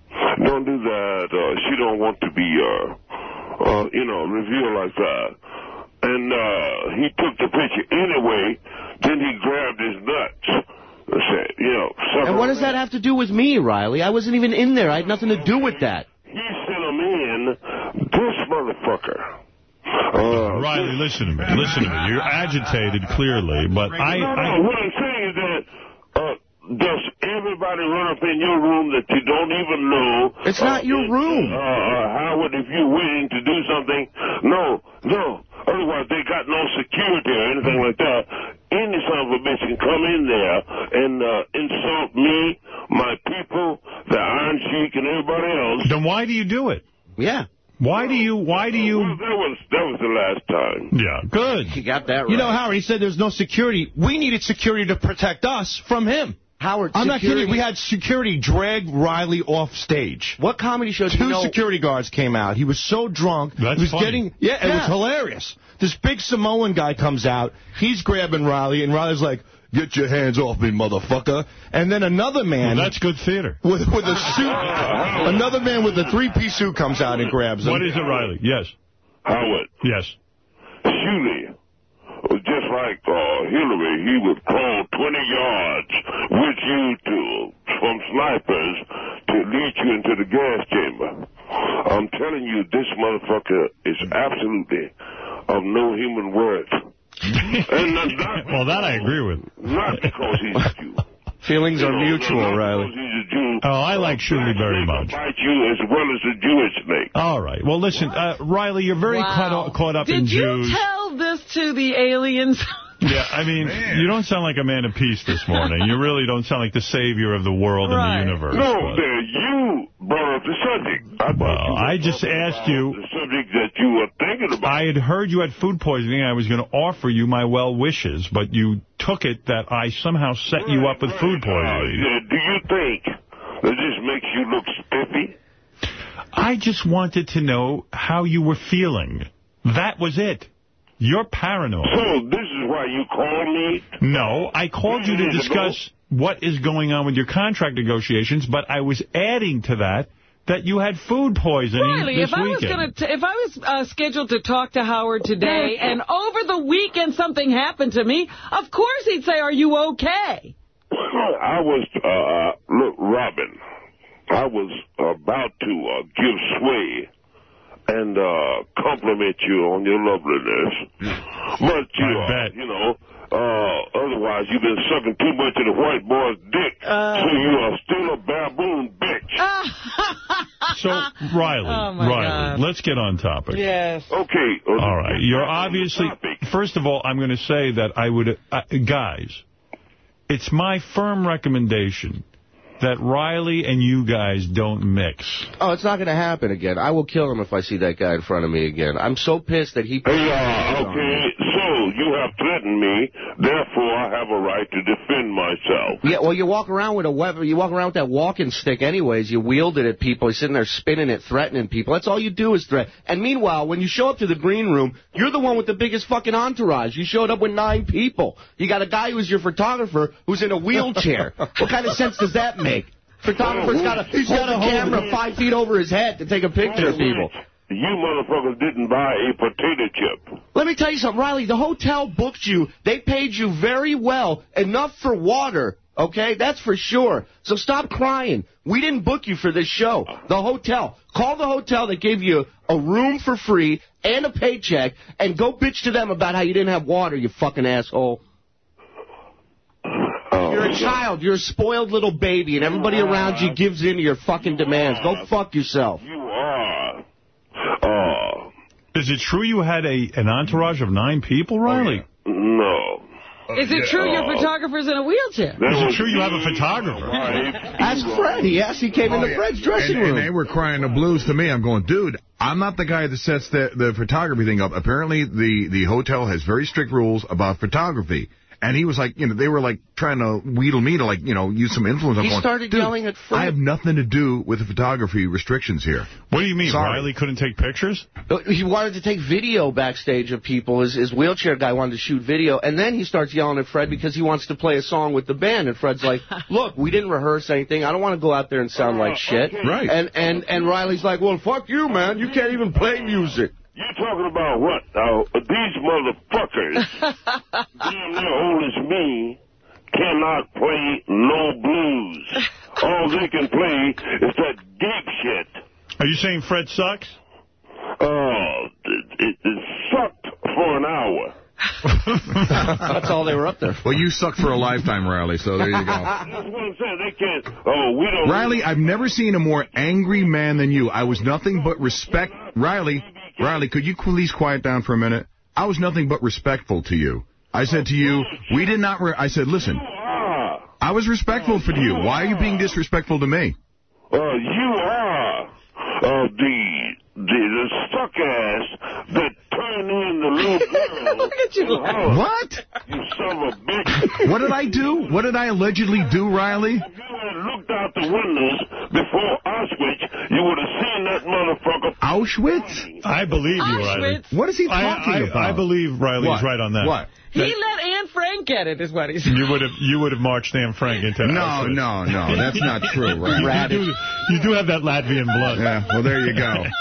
don't do that. Uh, she don't want to be, uh, uh, you know, revealed like that. And uh, he took the picture anyway. Then he grabbed his nuts. I said, you know, And what does that have to do with me, Riley? I wasn't even in there. I had nothing to do with that. He sent him in. This motherfucker. Uh, Riley, listen to me. Listen to me. You're agitated, clearly, but I... no, no, I what I'm saying is that uh, does everybody run up in your room that you don't even know? It's not your room. Uh, uh, Howard, if you're waiting to do something, no, no. Otherwise, they got no security or anything like that. Any son of a bitch can come in there and uh, insult me, my people, the Iron Sheik, and everybody else. Then why do you do it? Yeah. Why do you, why do you... Well, that was, that was the last time. Yeah, good. You got that right. You know, Howard, he said there's no security. We needed security to protect us from him. Howard, I'm not kidding. We had security drag Riley off stage. What comedy shows Two you know... security guards came out. He was so drunk. That's he was funny. getting yeah, it was hilarious. This big Samoan guy comes out. He's grabbing Riley, and Riley's like, "Get your hands off me, motherfucker!" And then another man Well, that's good theater. with with a suit, another man with a three-piece suit comes out and grabs him. What is it, Riley? Yes. Howard, Yes. Shuli, just like uh, Hillary, he would crawl 20 yards with you to from snipers to lead you into the gas chamber. I'm telling you, this motherfucker is absolutely of no human worth. *laughs* and not, not, Well, that I agree with. not because he's a Jew. Feelings are No, no, mutual, not Riley. he's a Jew. Oh, I like Shuli very Snake will much. Bite you as well as a Jewish snake. All right. Well, listen, uh, Riley, you're very Wow. caught, caught up Did in you Jews. Tell this to the aliens? *laughs* Yeah, I mean, you don't sound like a man of peace this morning. You really don't sound like the savior of the world Right. and the universe. No, but- there, you brought up the subject. I Well, I just asked you- The subject that you were thinking about. I had heard you had food poisoning. I was going to offer you my well wishes, but you took it that I somehow set you up with food Uh, poisoning. yeah, do you think that this makes you look spiffy? I just wanted to know how you were feeling. That was it. You're paranoid. So this is why you called me? No, I called you to Years ago? discuss what is going on with your contract negotiations, but I was adding to that that you had food poisoning Riley, this if I was going to, if I was uh, scheduled to talk to Howard today, *laughs* and over the weekend something happened to me, of course he'd say, "Are you okay?" I was, uh, look, Robin, I was about to uh, give sway and uh, compliment you on your loveliness. But you, I uh, you know, uh, otherwise you've been sucking too much of the white boy's dick, so you are still a baboon bitch. So, Riley, Oh, Riley, God. let's get on topic. Yes. Okay. uh, All right. You're back on the obviously, first of all, I'm going to say that I would, uh, guys, it's my firm recommendation that Riley and you guys don't mix. Oh, it's not going to happen again. I will kill him if I see that guy in front of me again. I'm so pissed that he... Hey, uh, okay, so you have threatened me, therefore I have a right to defend myself. Yeah, well, you walk around with a weapon. You walk around with that walking stick anyways. You wield it at people. You're sitting there spinning it, threatening people. That's all you do is threat. And meanwhile, when you show up to the green room, you're the one with the biggest fucking entourage. You showed up with nine people. You got a guy who's your photographer who's in a wheelchair. *laughs* what kind of sense does that make? Photographer's got a, he's got a camera five feet over his head to take a picture of people. You motherfuckers didn't buy a potato chip. Let me tell you something, Riley. The hotel booked you. They paid you very well, enough for water. Okay, that's for sure. So stop crying. We didn't book you for this show. The hotel. Call the hotel that gave you a room for free and a paycheck, and go bitch to them about how you didn't have water. You fucking asshole. Oh, You're a child. You're a spoiled little baby, and everybody ah. around you gives in to your fucking demands. Go fuck yourself. You. Uh, Is it true you had a an entourage of nine people, Riley? no. Is it true your photographer's in a wheelchair? Is it true you have a photographer? Ask Fred. He asked. He came into Fred's dressing and, room. And they were crying the blues to me. I'm going, dude, I'm not the guy that sets the, the photography thing up. Apparently, the, the hotel has very strict rules about photography. And he was like, you know, they were like trying to wheedle me to like, you know, use some influence. I'm He going, started yelling at Fred." I have nothing to do with the photography restrictions here. What do you mean? Sorry. Riley couldn't take pictures? Uh, he wanted to take video backstage of people. His, his wheelchair guy wanted to shoot video. And then he starts yelling at Fred because he wants to play a song with the band. And Fred's like, *laughs* look, we didn't rehearse anything. I don't want to go out there and sound like oh, shit. Right. And, and, and Riley's like, well, fuck you, man. You can't even play music. You talking about what now? These motherfuckers, damn near old as me, cannot play no blues. All they can play is that deep shit. Are you saying Fred sucks? Oh, it, it, it sucked for an hour. *laughs* That's all they were up there Well, you suck for a lifetime, Riley, so there you go. *laughs* That's what I'm saying. They can't. Oh, we don't. Riley, I've never seen a more angry man than you. I was nothing but respect. Riley, Riley, could you please quiet down for a minute? I was nothing but respectful to you. I said to you, we did not. Re I said, listen, Ah, I was respectful for you. Why are you being disrespectful to me? uh, you are uh, the the the suck ass that turned in the little *laughs* girl. Look at you. What? You son of a bitch. What did I do? What did I allegedly do, Riley? If you had looked out the windows before Auschwitz, you would have seen that motherfucker. Auschwitz? I believe you, Riley. Auschwitz. What is he talking I, about? I believe Riley's What? right on that. What? He let Anne Frank get it, is what he said. You would have you would have marched Anne Frank into No, Auschwitz. no, no. That's not true, Riley. You do, you do have that Latvian blood. Yeah, well, there you go. *laughs*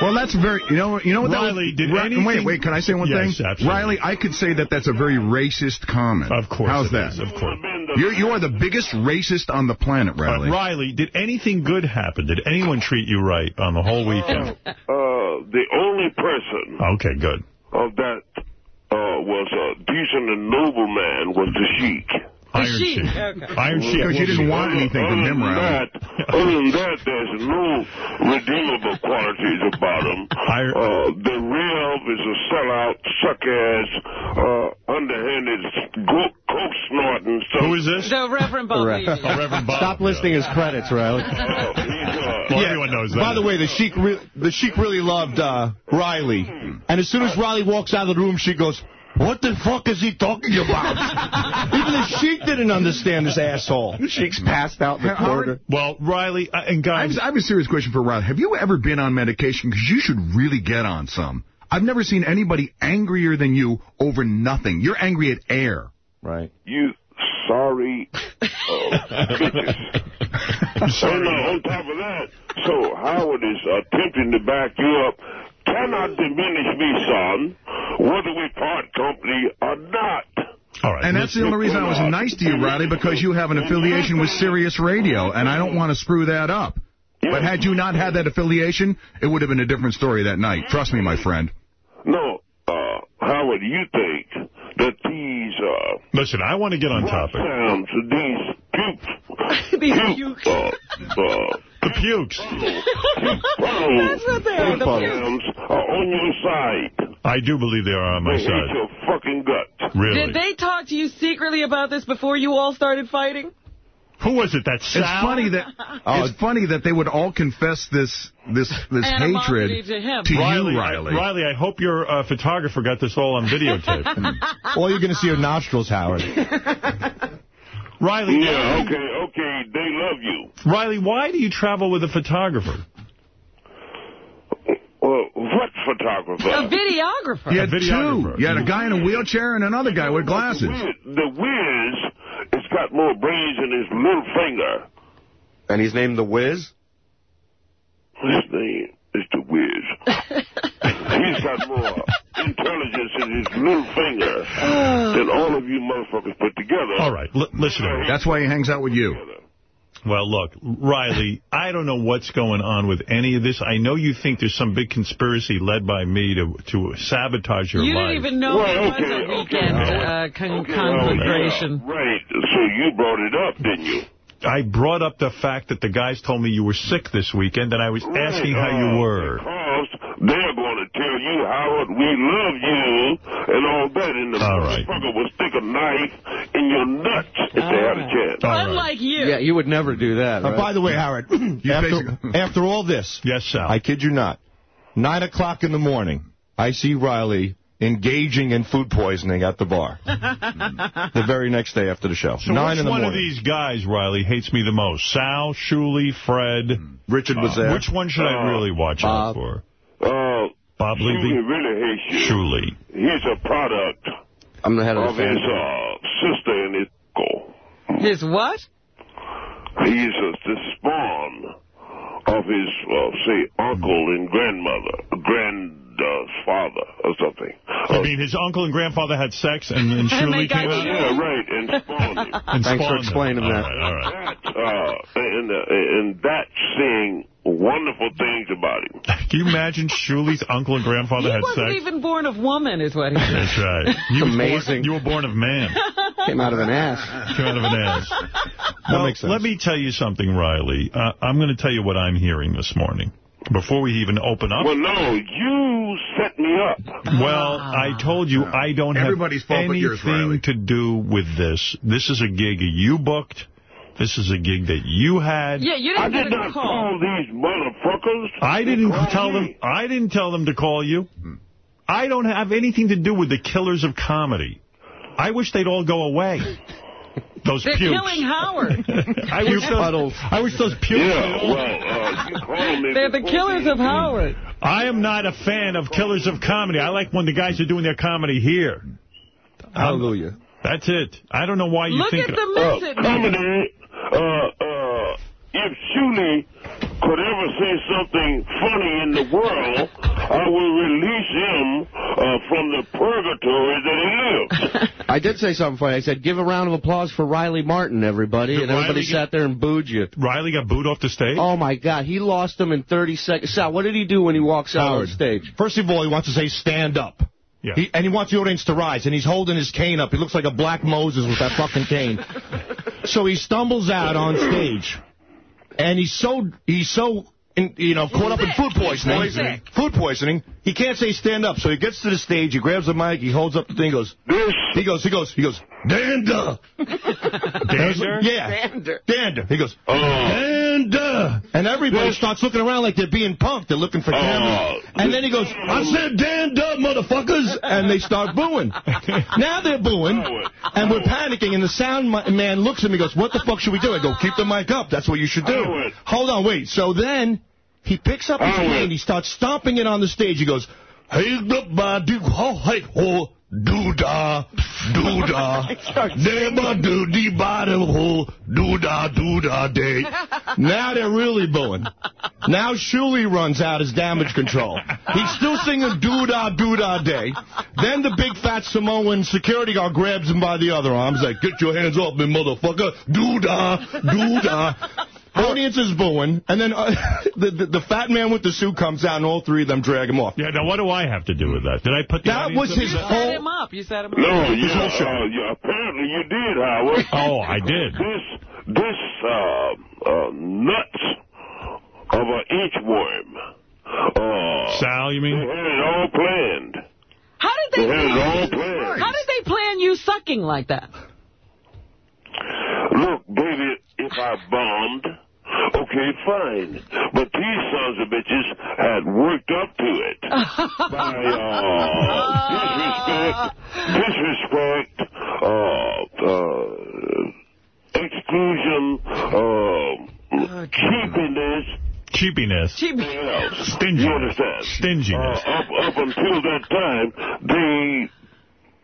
Well, that's very, you know, you know what Riley, that did Ri- anything- Wait, wait, can I say one Yes, thing? absolutely. Riley, I could say that that's a very racist comment. Of course How's it that? is, of course. You're, you are the biggest racist on the planet, But Riley. Riley, did anything good happen? Did anyone treat you right on the whole weekend? Uh, the only person Okay, good. of that uh, was a decent and noble man was the Sheik. Iron Sheik, Sheik. okay. Iron Sheik. Because you didn't want anything from him, other than Riley. that, other than that, there's no redeemable qualities about him. Iron- Uh, the real is a sellout, suck ass, uh, underhanded, go- coke snorting. So Who is this? The Reverend Bob Levy. Oh, Reverend Bob. Stop listing his credits, Riley. Uh, he's, uh, *laughs* everyone knows that. By the way, the Sheik, re- the Sheik really loved uh, Riley. And as soon as Riley walks out of the room, she goes, what the fuck is he talking about? *laughs* Even the Sheik didn't understand this asshole. The Sheik's passed out in the corner. well, Riley, uh, and I guys, have, I have a serious question for Riley. Have you ever been on medication? Because you should really get on some. I've never seen anybody angrier than you over nothing. You're angry at air. Right. you sorry uh, bitches. And uh, on top of that, so Howard is attempting to back you up. Cannot diminish me, son, whether we part company or not. all right. And that's the only reason I was nice to you, Riley, because you have an affiliation with Sirius Radio, and I don't want to screw that up. But had you not had that affiliation, it would have been a different story that night. Trust me, my friend. No, uh, Howard, you think that these uh, Listen, I want to get on topic. sounds, these puke, *laughs* These puke, puke. uh, uh, The pukes. *laughs* That's what they are, the puke. sounds are on your side. I do believe they are on my They hate side. your fucking guts. Really. Did they talk to you secretly about this before you all started fighting? Who was it? That It's funny that Oh. it's funny that they would all confess this this this hatred to him. Riley, you, Riley. I, Riley, I hope your uh, photographer got this all on videotape. *laughs* All you're going to see are nostrils, Howard. *laughs* Riley, Yeah, okay, okay, they love you. Riley, why do you travel with a photographer? Well, what photographer? A videographer. You had videographer. two. You had a guy in a wheelchair and another guy with glasses. The Wiz has got more brains than his little finger. And he's named The Wiz? His name is the Wiz. *laughs* He's got more intelligence in his little finger *sighs* than all of you motherfuckers put together. All right, l- listen to me. That's why he hangs out with you. Well, look, Riley, I don't know what's going on with any of this. I know you think there's some big conspiracy led by me to to sabotage your You life. didn't even know Well, it was a okay, weekend well, uh, con- Okay, conflagration. well, yeah, right. So you brought it up, didn't you? I brought up the fact that the guys told me you were sick this weekend, and I was asking how you were. Because they're going to you, Howard, we love you, and all that. And the All right. motherfucker will stick a knife in your nuts if they had a chance. Unlike you. Yeah, you would never do that, Uh, by the way, Howard, *clears throat* *clears throat* after, after all this, Yes, Sal. I kid you not, 9 o'clock in the morning, I see Riley engaging in food poisoning at the bar. *laughs* the very next day after the show. So 9 which in the one morning. of these guys, Riley, hates me the most? Sal, Shuli, Fred? Richard was there. Which one should I Uh, really watch out for? Uh, Bob Shuli Levy? really hates you. Shuli. He's a product I'm the head of of the his family. uh, sister and his uncle. His what? He's a, the spawn of his, uh, say, uncle and grandmother, grandfather or something. I mean, his uncle and grandfather had sex, and, and *laughs* Shuli got came out? Yeah, right, and *laughs* spawned him. And Thanks for spawned them. explaining All that. right, all right. That, uh, and, uh, and that's saying wonderful things about him. Can you imagine Shuli's uncle and grandfather He had wasn't sex? even born of woman, is what he said. That's right. You amazing. Born, you were born of man. *laughs* Came out of an ass. Came out of an ass. Well, makes sense. let me tell you something, Riley. Uh, I'm going to tell you what I'm hearing this morning. Before we even open up. Well, no, you set me up. Well, I ah. told you I don't Everybody's have anything yours, to do with this. This is a gig you booked. This is a gig that you had. Yeah, you I didn't did get a not call. call these motherfuckers. I didn't Call tell them. I didn't tell them to call you. I don't have anything to do with the killers of comedy. I wish they'd all go away. *laughs* Those They're pukes. killing Howard. *laughs* I wish those, I wish those pukes. Yeah, well, uh, you called me. *laughs* They're the killers of Howard. I am not a fan of killers of comedy. I like when the guys are doing their comedy here. Hallelujah. That's it. I don't know why you Look think. at the Uh, comedy, uh, uh, if Shuli could ever say something funny in the world, I will release him uh, from the purgatory that he lives. *laughs* I did say something funny. I said, give a round of applause for Riley Martin, everybody. Did and everybody Riley get- sat there and booed you. Riley got booed off the stage. Oh, my God. He lost him in 30 seconds. Sal, what did he do when he walks out Howard. on stage? First of all, he wants to say stand up. Yeah. He, and he wants the audience to rise, and he's holding his cane up. He looks like a black Moses with that fucking cane. *laughs* so he stumbles out on stage, and he's so he's so in, you know caught up in food poisoning. He's sick. Food poisoning. He can't say stand up, so he gets to the stage. He grabs the mic. He holds up the thing. Goes. This He goes. He goes. He goes. Dander. *laughs* Dander? Yeah. Dander. Dander. He goes. Oh. Dander. And everybody starts looking around like they're being punked. They're looking for cameras. Oh. And then he goes, I said dander, motherfuckers. And they start booing. *laughs* Now they're booing. And we're panicking. And the sound man looks at me and goes, what the fuck should we do? I go, keep the mic up. That's what you should do. Hold on, wait. So then he picks up his cane. He starts stomping it on the stage. He goes, oh, hey, oh. The body, ho. Doo-da, doo-da, never do the body, ho, doo-da, doo-da, day. *laughs* Now they're really booing. Now Shuli runs out as damage control. He's still singing doo-da, doo-da, day. Then the big fat Samoan security guard grabs him by the other arm. He's like, get your hands off me, motherfucker. Doo-da, doo-da. Audience is booing, and then uh, *laughs* the, the the fat man with the suit comes out, and all three of them drag him off. Yeah, now what do I have to do with that? Did I put the That was his to You set whole- him up. You set him up. No, His yeah, whole uh, yeah, apparently you did, Howard. *laughs* Oh, I did. This, this, uh, uh, nuts of an inchworm. Uh, Sal, you they mean? had it all planned. How did They they had it all planned. How did they plan you sucking like that? Look, baby, if firebombed. Okay, fine. But these sons of bitches had worked up to it *laughs* by uh, disrespect, disrespect, uh, uh, exclusion, uh, cheapiness. Cheapiness. Yeah. Stingy. You understand? Stinginess. Uh, up, up until that time, they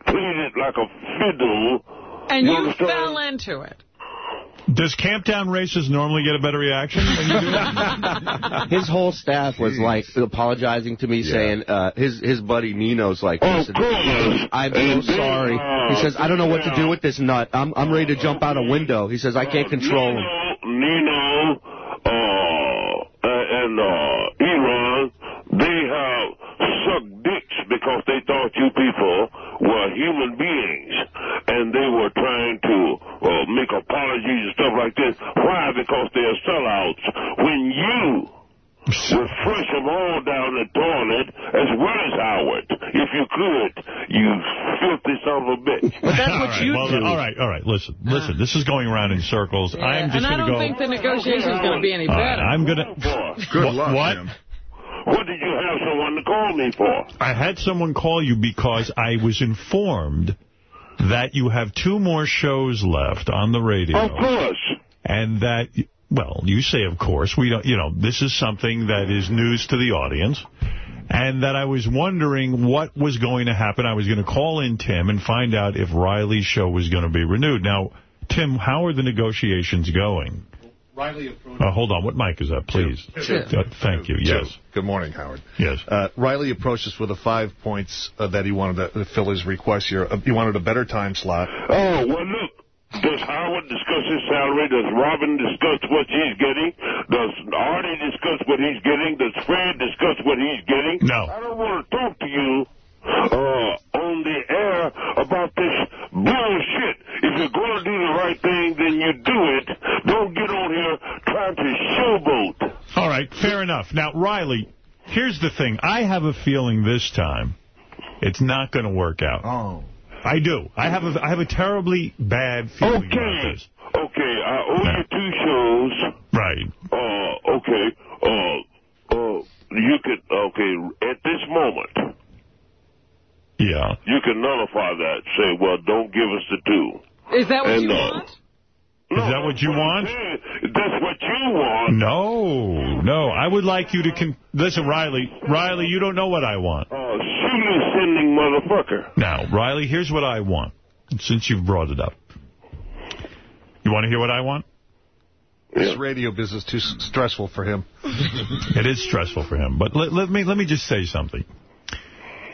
played it like a fiddle. And you understand? fell into it. Does Camptown Races normally get a better reaction when you do it? *laughs* His whole staff was like apologizing to me, saying uh, his his buddy Nino's like, Oh, "Listen, I'm so sorry. He says I don't know what to do with this nut. I'm I'm ready to jump out a window. He says I can't control him. Nino, uh, and uh, Iran, they have sucked dicks because they thought you people were human beings, and they were trying to uh, make apologies and stuff like this. Why? Because they're sellouts. When you would flush them all down the toilet, as well as Howard, if you could, you filthy son of a bitch. all right, well, All right, all right. Listen, listen. This is going around in circles. I'm just and I going to don't think the negotiation's going to be any better. right, I'm going to. Good luck, what? What did you have someone to call me for? I had someone call you because I was informed that you have two more shows left on the radio. Of course. And that, well, you say of course. We don't, you know, this is something that is news to the audience. And that I was wondering what was going to happen. I was going to call in Tim and find out if Riley's show was going to be renewed. Now, Tim, how are the negotiations going? Riley approached. Uh, hold on. What mic is that, please? Two. Uh, thank you. Yes. Good morning, Howard. Yes. Uh, Riley approached us with the five points uh, that he wanted to fill his request here. Uh, he wanted a better time slot. Oh, well, look. Does Howard discuss his salary? Does Robin discuss what he's getting? Does Artie discuss what he's getting? Does Fred discuss what he's getting? No. I don't want to talk to you uh, on the air about this bullshit. If you're going to do the right thing, then you do it. Don't get on here trying to showboat. All right, fair enough. Now, Riley, here's the thing. I have a feeling this time it's not going to work out. Oh. I do. I have a I have a terribly bad feeling about Okay. this. Okay, I owe you two shows. Right. Uh, okay. Uh, uh, you could, okay, at this moment, Yeah. you can nullify that. Say, well, don't give us the two. Is that what And, you uh, want? Is that what you want? That's what you want. No, no. I would like you to con listen, Riley. Riley, you don't know what I want. Uh, shooting sending motherfucker. Now, Riley, here's what I want. Since you've brought it up, you want to hear what I want? This radio business is too stressful for him. It is stressful for him. But let, let me let me just say something.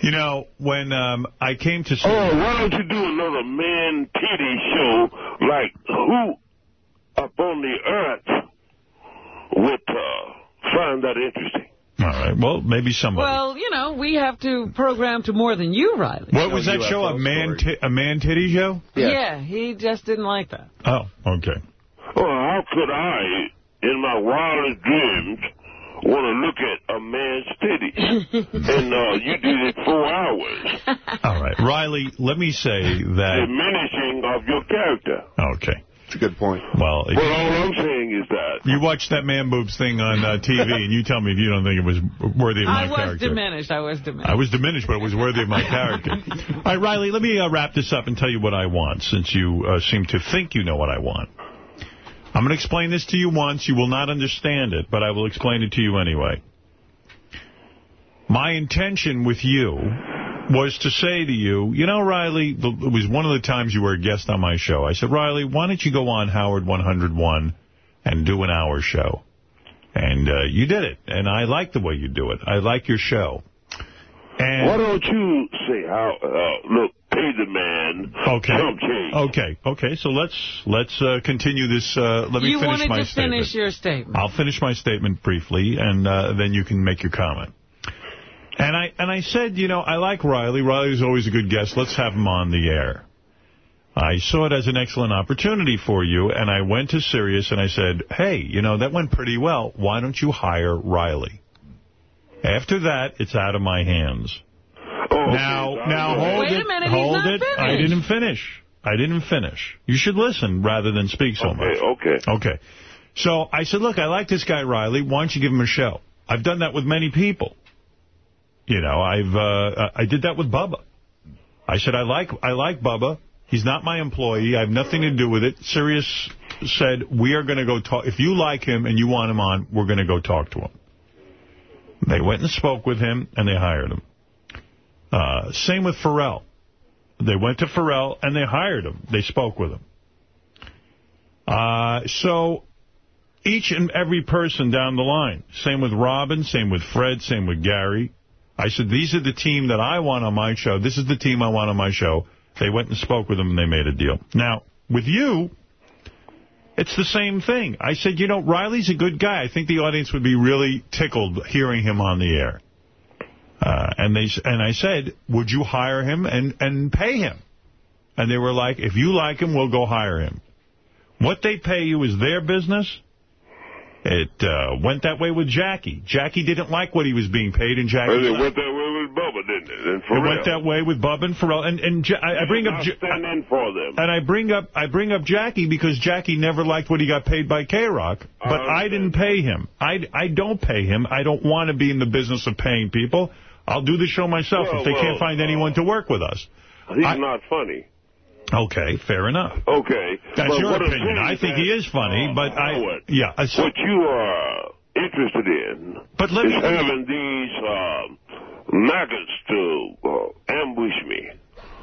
You know, when um, I came to... Oh, why don't you do another man titty show like who up on the earth would uh, find that interesting? All right. Well, maybe somebody. Well, you know, we have to program to more than you, Riley. what was that show? A man, a man titty show? Yeah. Yeah, he just didn't like that. Oh, okay. Well, how could I, in my wildest dreams, want to look at a man's titties? *laughs* and uh, you did it four hours, *laughs* All right. Riley, let me say that... diminishing of your character. Okay. That's a good point. Well, if Well, all I'm saying is that you watched that man boobs thing on uh, TV, *laughs* and you tell me if you don't think it was worthy of my character. I was character. diminished. I was diminished. I was diminished, but it was worthy of my character. All right, Riley, let me uh, wrap this up and tell you what I want, since you uh, seem to think you know what I want. I'm going to explain this to you once. You will not understand it, but I will explain it to you anyway. My intention with you was to say to you, you know, Riley, it was one of the times you were a guest on my show. I said, Riley, why don't you go on Howard 101 and do an hour show? And uh, you did it, and I like the way you do it. I like your show. And why don't you say how? Uh, look, pay the man Okay. some change. Okay. Okay. So let's let's uh, continue this. Uh, let me you finish wanted to finish your statement. I'll finish my statement briefly, and uh, then you can make your comment. And I and I said, you know, I like Riley. Riley's always a good guest. Let's have him on the air. I saw it as an excellent opportunity for you, and I went to Sirius and I said, hey, you know, that went pretty well. Why don't you hire Riley? After that, it's out of my hands. now, now hold Wait a it. minute, he's hold not it. I didn't finish. I didn't finish. You should listen rather than speak so much. Okay. Okay. So I said, look, I like this guy, Riley. Why don't you give him a show? I've done that with many people. You know, I've uh, I did that with Bubba. I said, I like I like Bubba. He's not my employee. I have nothing to do with it. Sirius said, we are going to go talk. If you like him and you want him on, we're going to go talk to him. They went and spoke with him, and they hired him. Uh, same with Pharrell. They went to Pharrell, and they hired him. They spoke with him. Uh, so each and every person down the line, same with Robin, same with Fred, same with Gary. I said, these are the team that I want on my show. This is the team I want on my show. They went and spoke with them, and they made a deal. Now, with you, it's the same thing. I said, you know, Riley's a good guy. I think the audience would be really tickled hearing him on the air. Uh, and they and I said, would you hire him and, and pay him? And they were like, if you like him, we'll go hire him. What they pay you is their business. It uh, went that way with Jackie. Jackie didn't like what he was being paid, and Jackie... It went that way with Bubba, didn't it? Pharrell. went that way with Bub and Pharrell, and and Ja- I, I bring up Ja- stand in for them. and I bring up I bring up Jackie because Jackie never liked what he got paid by K Rock, but I didn't pay him. I I don't pay him. I don't want to be in the business of paying people. I'll do the show myself Well, if they well, can't find anyone to work with us. He's I- not funny. Okay, fair enough. Okay. That's but your opinion. I think he is funny, uh, but I Howard, yeah. So- what you are interested in But let is me- having these um, maggots to uh, ambush me.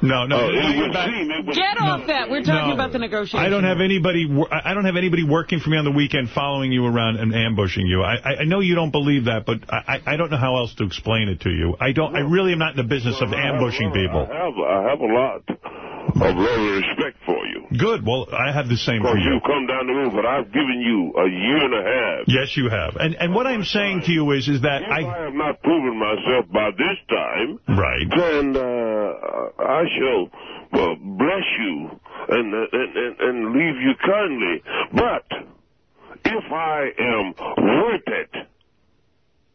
No, no. Uh, let it get would back- seem it would Get off that. We're talking No. about the negotiation. I don't have anybody. I I don't have anybody working for me on the weekend, following you around and ambushing you. I, I- I know you don't believe that, but I, I I don't know how else to explain it to you. I don't. I really am not in the business of ambushing people. I have, I have a lot of love and respect for you. Good. Well, I have the same for Because you. you come down the road, but I've given you a year and a half. Yes, you have. And and what I'm saying to you is is that If I I have not proven myself by this time, right. then uh, I shall uh, bless you and, and, and, and leave you kindly. But if I am worth it,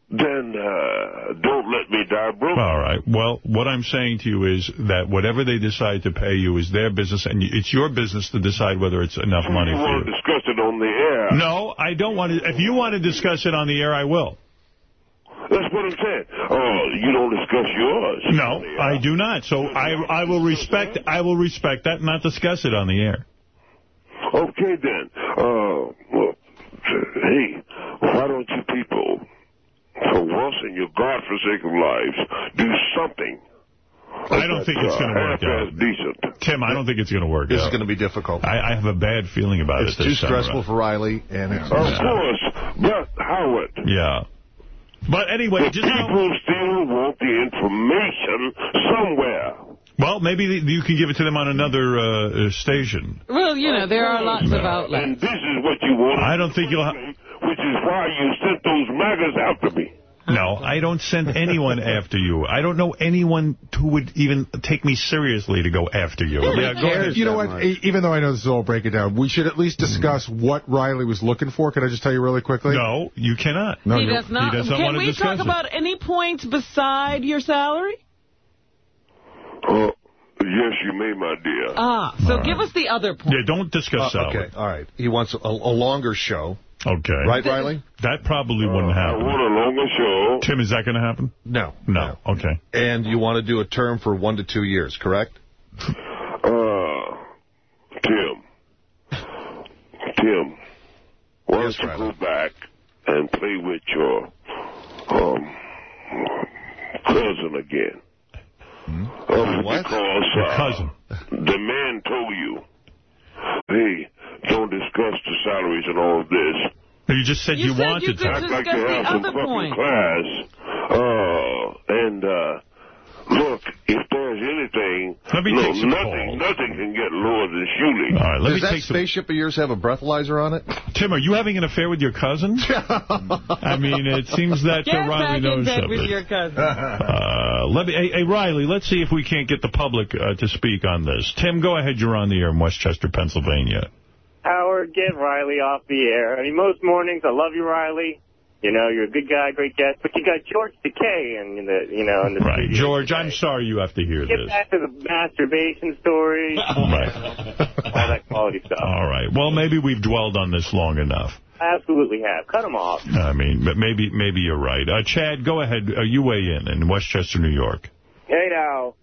then uh, don't let me die broke. All right. Well, what I'm saying to you is that whatever they decide to pay you is their business, and it's your business to decide whether it's enough money you for want you. to discuss it on the air. No, I don't want to. If you want to discuss it on the air, I will. That's what I'm saying. Oh, you don't discuss yours. No, I do not. So I I will respect I will respect that and not discuss it on the air. Okay, then. Uh, well, hey, why don't you people, for once in your godforsaken lives, do something? I don't think it's going to work out. decent. Tim, I don't think it's going to work This out. is going to be difficult. I, I have a bad feeling about It's it. too stressful around. for Riley, and it's... Of course, but Howard, Yeah. But anyway, the just know, people still want the information somewhere. well, maybe you can give it to them on another uh, uh, station. Well, you know, there are lots of outlets. And this is what you want. I don't think you'll. Ha Which is why you sent those maggots after me. No, I don't send anyone *laughs* after you. I don't know anyone who would even take me seriously to go after you. Yeah, go ahead. You know what? E- Even though I know this is all breaking down, we should at least discuss what Riley was looking for. Can I just tell you really quickly? No, you cannot. No, he does not. he does not Can want we discuss talk it. about any points beside your salary? Uh, yes, you may, my dear. Ah, so give us the other point. Yeah, don't discuss Uh, salary. okay, all right. He wants a, a longer show. Okay. Right, Riley? That probably wouldn't I happen. want a longer show. Tim, is that going to happen? No. No. Okay. And you want to do a term for one to two years, correct? Uh, Tim. Tim, why don't you go back and play with your um, cousin again? Uh, Because Your uh, cousin. the man told you, hey, don't discuss the salaries and all of this. You just said You you, said you wanted could to. I'd like to have some fucking point. class. Uh, and, uh, look, if there's anything, Let me no, take some nothing, calls. nothing can get lower than shooting. All right, let Does me that take some. spaceship of yours have a breathalyzer on it? Tim, are you having an affair with your cousin? *laughs* I mean, it seems that Get uh, Riley back in knows bed something. with your cousin. Uh, let me, hey, hey, Riley, let's see if we can't get the public uh, to speak on this. Tim, go ahead. You're on the air in West Chester, Pennsylvania. Howard, get Riley off the air. I mean, most mornings, I love you, Riley. You know, you're a good guy, great guest, but you got George Takei and the, you know, in the Right. studio. George, I'm sorry you have to hear Get this. back to the masturbation story, *laughs* Right. all that quality stuff. All right. Well, maybe we've dwelled on this long enough. Absolutely have. Cut them off. I mean, but maybe maybe you're right. Uh, Chad, go ahead. Uh, you weigh in in Westchester, New York. Hey now.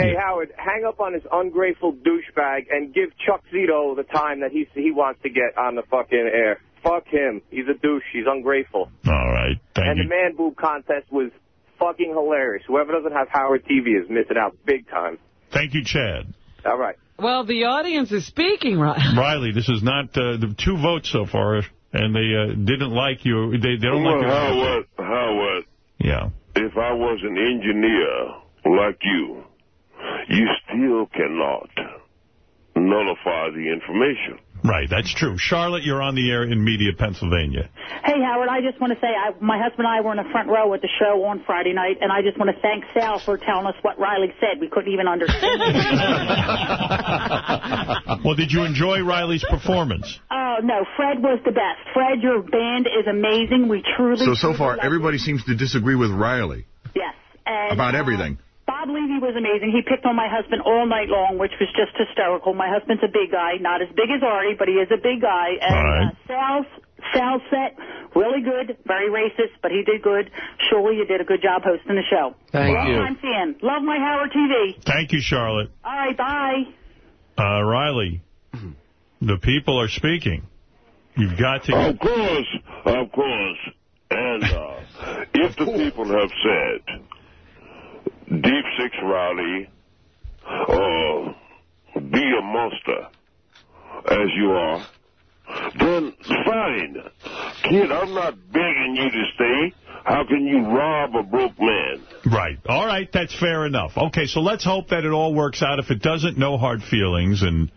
Hey Howard, hang up on this ungrateful douchebag and give Chuck Zito the time that he he wants to get on the fucking air. Fuck him. He's a douche. He's ungrateful. All right. Thank you. and you. the man boob contest was fucking hilarious. Whoever doesn't have Howard TV is missing out big time. Thank you, Chad. All right. Well, the audience is speaking, right? *laughs* Riley, this is not uh, the two votes so far, and they uh, didn't like you. They, they don't well, like your Howard, Howard, Yeah. if I was an engineer like you, you still cannot nullify the information. Right, that's true. Charlotte, you're on the air in Media, Pennsylvania. Hey, Howard, I just want to say I, my husband and I were in the front row at the show on Friday night, and I just want to thank Sal for telling us what Riley said. We couldn't even understand *laughs* well, did you enjoy Riley's performance? Oh, no, Fred was the best. Fred, your band is amazing. We truly... So, so far, love everybody seems to disagree with Riley. Yes. And, about uh, everything. Bob Levy was amazing. He picked on my husband all night long, which was just hysterical. My husband's a big guy, not as big as Artie, but he is a big guy. And uh, Sal's, Sal's set, really good, very racist, but he did good. Shuli you did a good job hosting the show. Thank Long you. time fan. Love my Howard TV. Thank you, Charlotte. All right, bye. Uh, Riley, the people are speaking. You've got to... Of course, of course. And uh, if the *laughs* people have said, Deep Six Rowdy, uh, be a monster, as you are, then fine. Kid, I'm not begging you to stay. How can you rob a broke man? Right. All right, that's fair enough. Okay, so let's hope that it all works out. If it doesn't, no hard feelings. And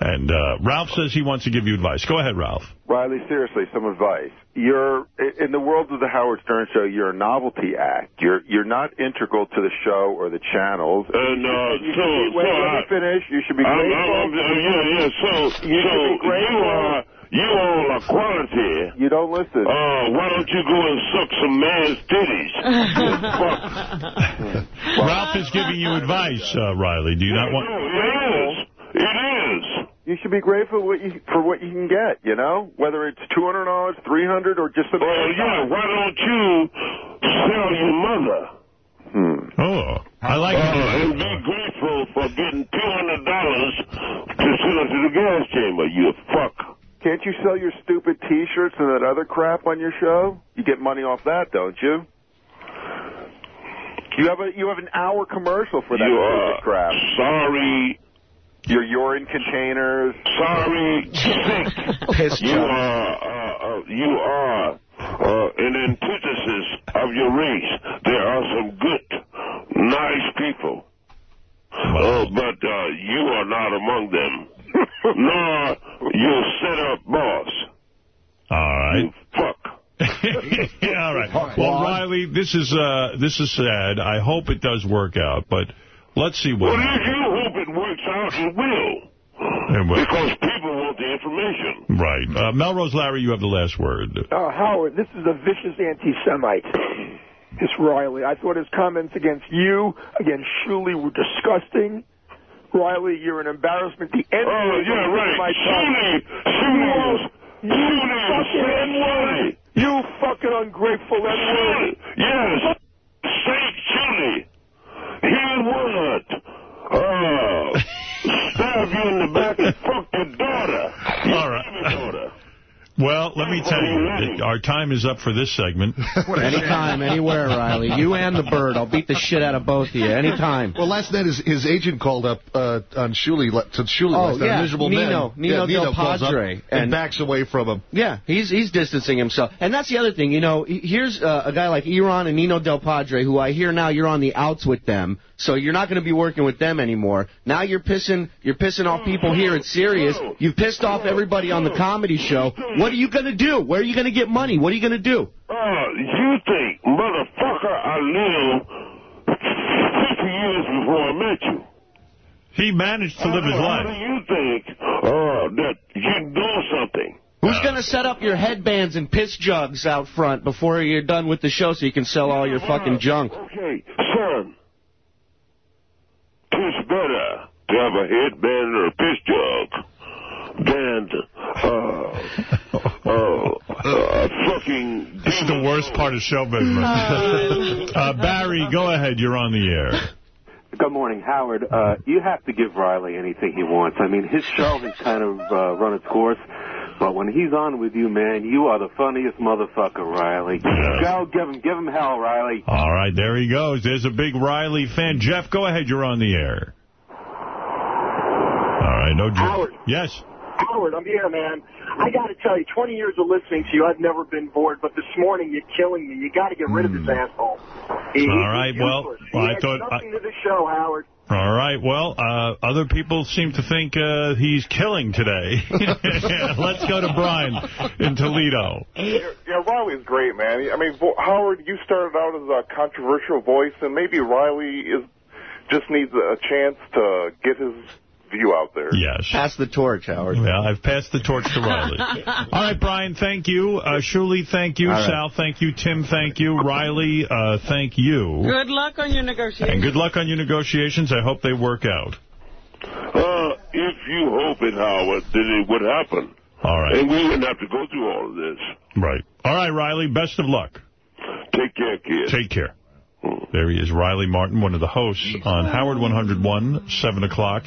and uh, Ralph says he wants to give you advice. Go ahead, Ralph. Riley, seriously, some advice. You're in the world of the Howard Stern show. You're a novelty act. You're you're not integral to the show or the channels. And uh, you so, should be, wait, so let I- me finish. You should be I'm- grateful. I'm- I'm- yeah, yeah. So, You so should be grateful. you are you all are quality. You don't listen. Uh, why don't you go and suck some man's titties? *laughs* Ralph is giving you advice, uh, Riley. Do you not want... It is. It is. You should be grateful what you, for what you can get. You know, whether it's two hundred dollars, three hundred, or just a. Well, yeah. Why don't you sell your mother? Hmm. Oh, I like uh, it. and be grateful for getting two hundred dollars to sell it to the gas chamber. You fuck. Can't you sell your stupid T-shirts and that other crap on your show? You get money off that, don't you? You have a you have an hour commercial for that You stupid are crap. Sorry. Your urine containers. Sorry, sick. *laughs* Piss you are, uh, uh, you are uh, an antithesis of your race. There are some good, nice people, uh, but uh, you are not among them. *laughs* Nor your set-up boss. All right. Fuck. *laughs* All right. Well, Riley, this is uh, this is sad. I hope it does work out, but let's see what Well, if you hope it works out, it will. And what- Because people want the information. Right. Uh, Melrose Larry, you have the last word. Uh, Howard, this is a vicious anti-Semite. This Riley. I thought his comments against you, against Shuli, were disgusting. Riley, you're an embarrassment. The end Oh, yeah, right. My Shuli, Shuli, you Shuli, fucking same N-word. You fucking ungrateful N-word. Yes. Saint Chili. He would. *laughs* Uh, stab you in the back and fuck your daughter. All right. Well, let me tell you, our time is up for this segment. *laughs* Anytime, anywhere, Riley. You and the bird. I'll beat the shit out of both of you. Anytime. Well, last night his, his agent called up uh, on Shuli, to Shuli Oh, last night, yeah, Miserable Nino- Men. Nino yeah, Del Padre. And, And- backs away from him. Yeah, he's he's distancing himself, and that's the other thing. You know, here's uh, a guy like Iran and Nino Del Padre, who I hear now you're on the outs with them, so you're not going to be working with them anymore. Now you're pissing you're pissing off people here at Sirius. You've pissed off everybody on the comedy show. What are you going to do? Where are you going to get money? What are you going to do? Uh, you think, motherfucker, I lived 50 years before I met you. He managed to live his How life. do you think uh, that you know something? Who's going going to set up your headbands and piss jugs out front before you're done with the show so you can sell all your fucking junk. Okay, son. It's better to have a headband or a piss jug than uh, uh, uh, fucking... This is the worst part of show business. *laughs* uh, Barry, go ahead. You're on the air. Good morning, Howard. Uh, you have to give Riley anything he wants. I mean, his show has kind of uh, run its course. But when he's on with you, man, you are the funniest motherfucker, Riley. Go, give him, give him hell, Riley. All right, there he goes. There's a big Riley fan. Jeff, go ahead. You're on the air. All right, no Jeff. Howard. Yes. Howard, I'm here, man. I got to tell you, 20 years of listening to you, I've never been bored, but this morning you're killing me. You got to get rid of this asshole. He, Hmm. All he's right, well, useless. well, I thought- nothing to the show, Howard. All right. Well, uh, other people seem to think uh, he's killing today. *laughs* Let's go to Brian in Toledo. Yeah, yeah, Riley's great, man. I mean, Howard, you started out as a controversial voice, and maybe Riley is just needs a chance to get his view out there. Yes. Pass the torch, Howard. Yeah, I've passed the torch to Riley. *laughs* All right, Brian, thank you. Uh, Shuli, thank you. All right. Sal, thank you. Tim, thank you. Riley, uh, thank you. Good luck on your negotiations. And good luck on your negotiations. I hope they work out. Uh, if you hope it, Howard, then it would happen. All right. And we wouldn't have to go through all of this. Right. All right, Riley, best of luck. Take care, kid. Take care. There he is, Riley Martin, one of the hosts on Howard 101, 7 o'clock.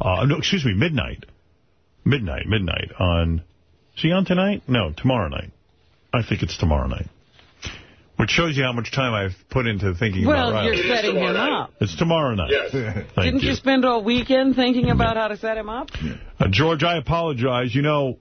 Uh, no, excuse me, midnight. Midnight, midnight on... Is he on tonight? No, tomorrow night. I think it's tomorrow night. Which shows you how much time I've put into thinking Well, about Riley. you're setting him up. It's tomorrow night. Thank Didn't you. spend all weekend thinking about how to set him up? Uh, George, I apologize. You know,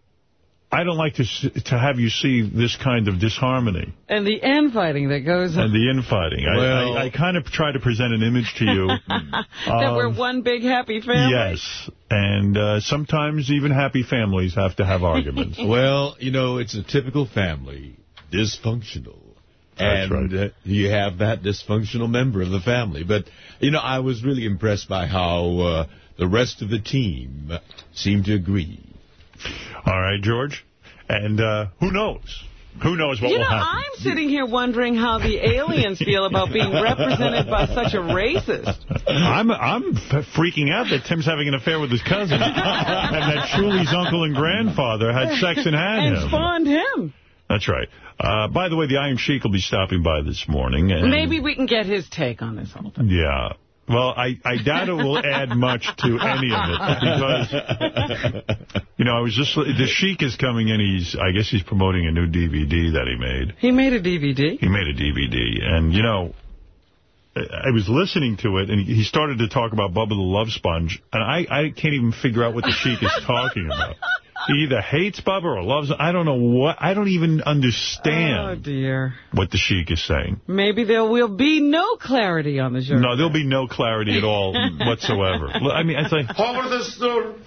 I don't like to to have you see this kind of disharmony And the infighting that goes on. and the infighting. I, Well- I, I kind of try to present an image to you. *laughs* that we're one big happy family. Yes, and uh, sometimes even happy families have to have arguments. *laughs* Well, you know, it's a typical family, dysfunctional. That's and uh, you have that dysfunctional member of the family. But, you know, I was really impressed by how uh, the rest of the team seemed to agree. All right, George. And uh, who knows? Who knows what you will know, happen? I'm sitting here wondering how the aliens feel about being represented by such a racist. I'm I'm f- freaking out that Tim's having an affair with his cousin, *laughs* and that Shuli's uncle and grandfather had sex and had and him. spawned him. That's right. Uh, by the way, the Iron Sheik will be stopping by this morning. And Maybe we can get his take on this whole thing. Yeah. Well, I, I doubt it will add much to any of it because, you know, I was just, the Sheik is coming in. He's, I guess he's promoting a new DVD that he made. He made a DVD. He made a DVD. And, you know, I I was listening to it, and he started to talk about Bubba the Love Sponge, and I, I can't even figure out what the Sheik is talking about. He either hates Bubba or loves him. I don't know what. I don't even Oh, understand dear. what the Sheik is saying. Maybe there will be no clarity on the show. No, there'll be no clarity at all *laughs* whatsoever. I mean, it's like... Howard the Stone,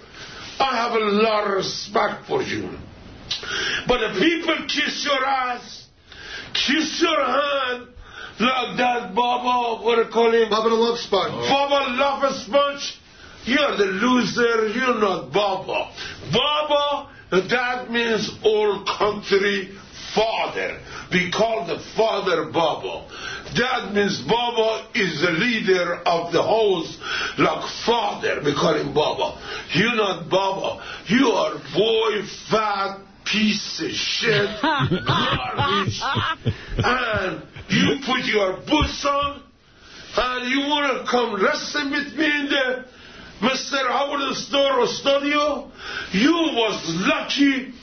I have a lot of respect for you. But if people kiss your ass, kiss your hand, like that Baba, what do you call him? Baba the Love Sponge. Baba Love Sponge, you're the loser, you're not Baba. Baba, that means all country father. We call the father Baba. That means Baba is the leader of the house like father. We call him Baba. You're not Baba. You are boy fat piece of shit *laughs* garbage. and you put your boots on and you want to come wrestling with me in the Mr. Howard store or studio? You was lucky.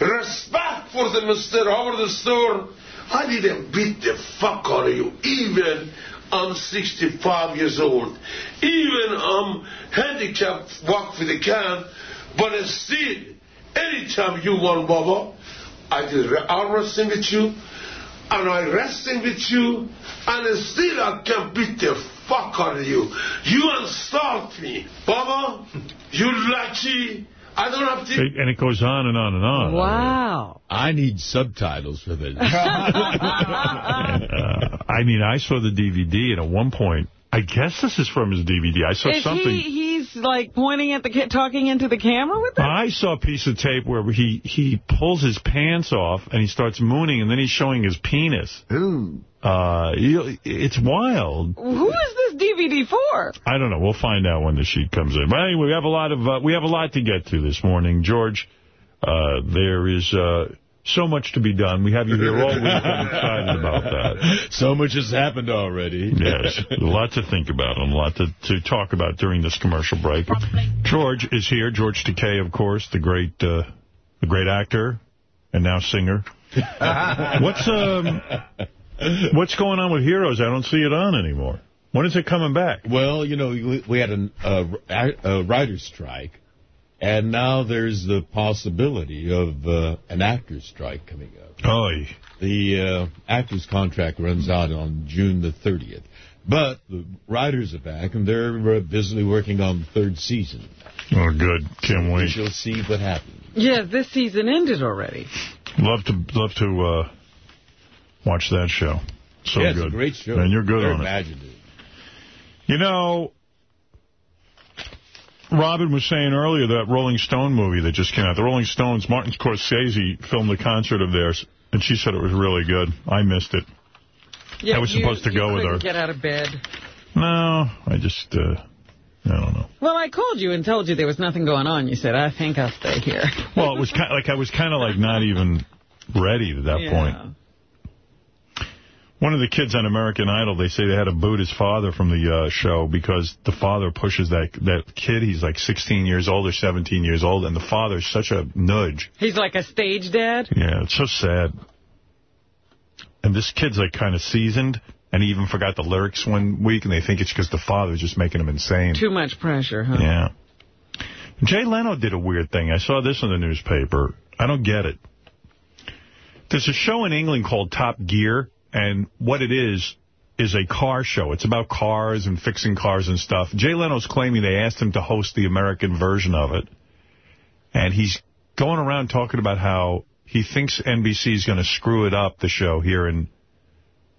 Respect for the Mr. Howard store. I didn't beat the fuck out of you. Even I'm 65 years old. Even I'm handicapped, walk with a can. But still, anytime you want, Baba, I did arm wrestling with you, and I wrestling with you, and still I can beat the fuck out of you. You insult me. Baba, you lucky. I don't have to... And it goes on and on and on. Wow. I need subtitles for this. And, *laughs* uh, I mean, I saw the DVD, and at one point, I guess this is from his DVD. I saw Is something. he, he's like, pointing at the kid, talking into the camera with them? I saw a piece of tape where he, he pulls his pants off and he starts mooning and then he's showing his penis. Ooh. Uh, it's wild. Who is this DVD for? I don't know. We'll find out when the Sheik comes in. But anyway, we have a lot of uh, we have a lot to get to this morning, George. Uh, there is uh, so much to be done. We have you here all week. I'm excited about that. *laughs* So much has happened already. Yes, a lot to think about and a lot to, to talk about during this commercial break. George is here. George Takei, of course, the great uh, the great actor and now singer. *laughs* What's um what's going on with Heroes? I don't see it on anymore. When is it coming back? Well, you know, we, had an, uh, a writer's strike, and now there's the possibility of uh, an actor's strike coming up. Oh, The uh, actor's contract runs out on June the 30th. But the writers are back, and they're uh, busily working on the third season. Oh, good. Can't We wait. shall see what happens. Yeah, this season ended already. Love to love to uh, watch that show. So yeah, it's good. a great show. And you're good Very on it. imaginative. You know, Robin was saying earlier that Rolling Stone movie that just came out. The Rolling Stones, Martin Scorsese filmed a concert of theirs, and she said it was really good. I missed it. Yeah, I was you- supposed to go with her. get out of bed. No, I just, uh, I don't know. Well, I called you and told you there was nothing going on. You said, I think I'll stay here. Well, it was kind of, like I was kind of like not even ready at that *laughs* Yeah. point. One of the kids on American Idol, they say they had to boot his father from the uh, show because the father pushes that that kid. He's like 16 years old or 17 years old, and the father's such a nudge. He's like a stage dad. Yeah, it's so sad. And this kid's like kind of seasoned, and he even forgot the lyrics one week, and they think it's because the father's just making him insane. Too much pressure, huh? Yeah. Jay Leno did a weird thing. I saw this in the newspaper. I don't get it. There's a show in England called Top Gear, and what it is is a car show. It's about cars and fixing cars and stuff. Jay Leno's claiming they asked him to host the American version of it, and he's going around talking about how he thinks NBC is going to screw it up, the show here in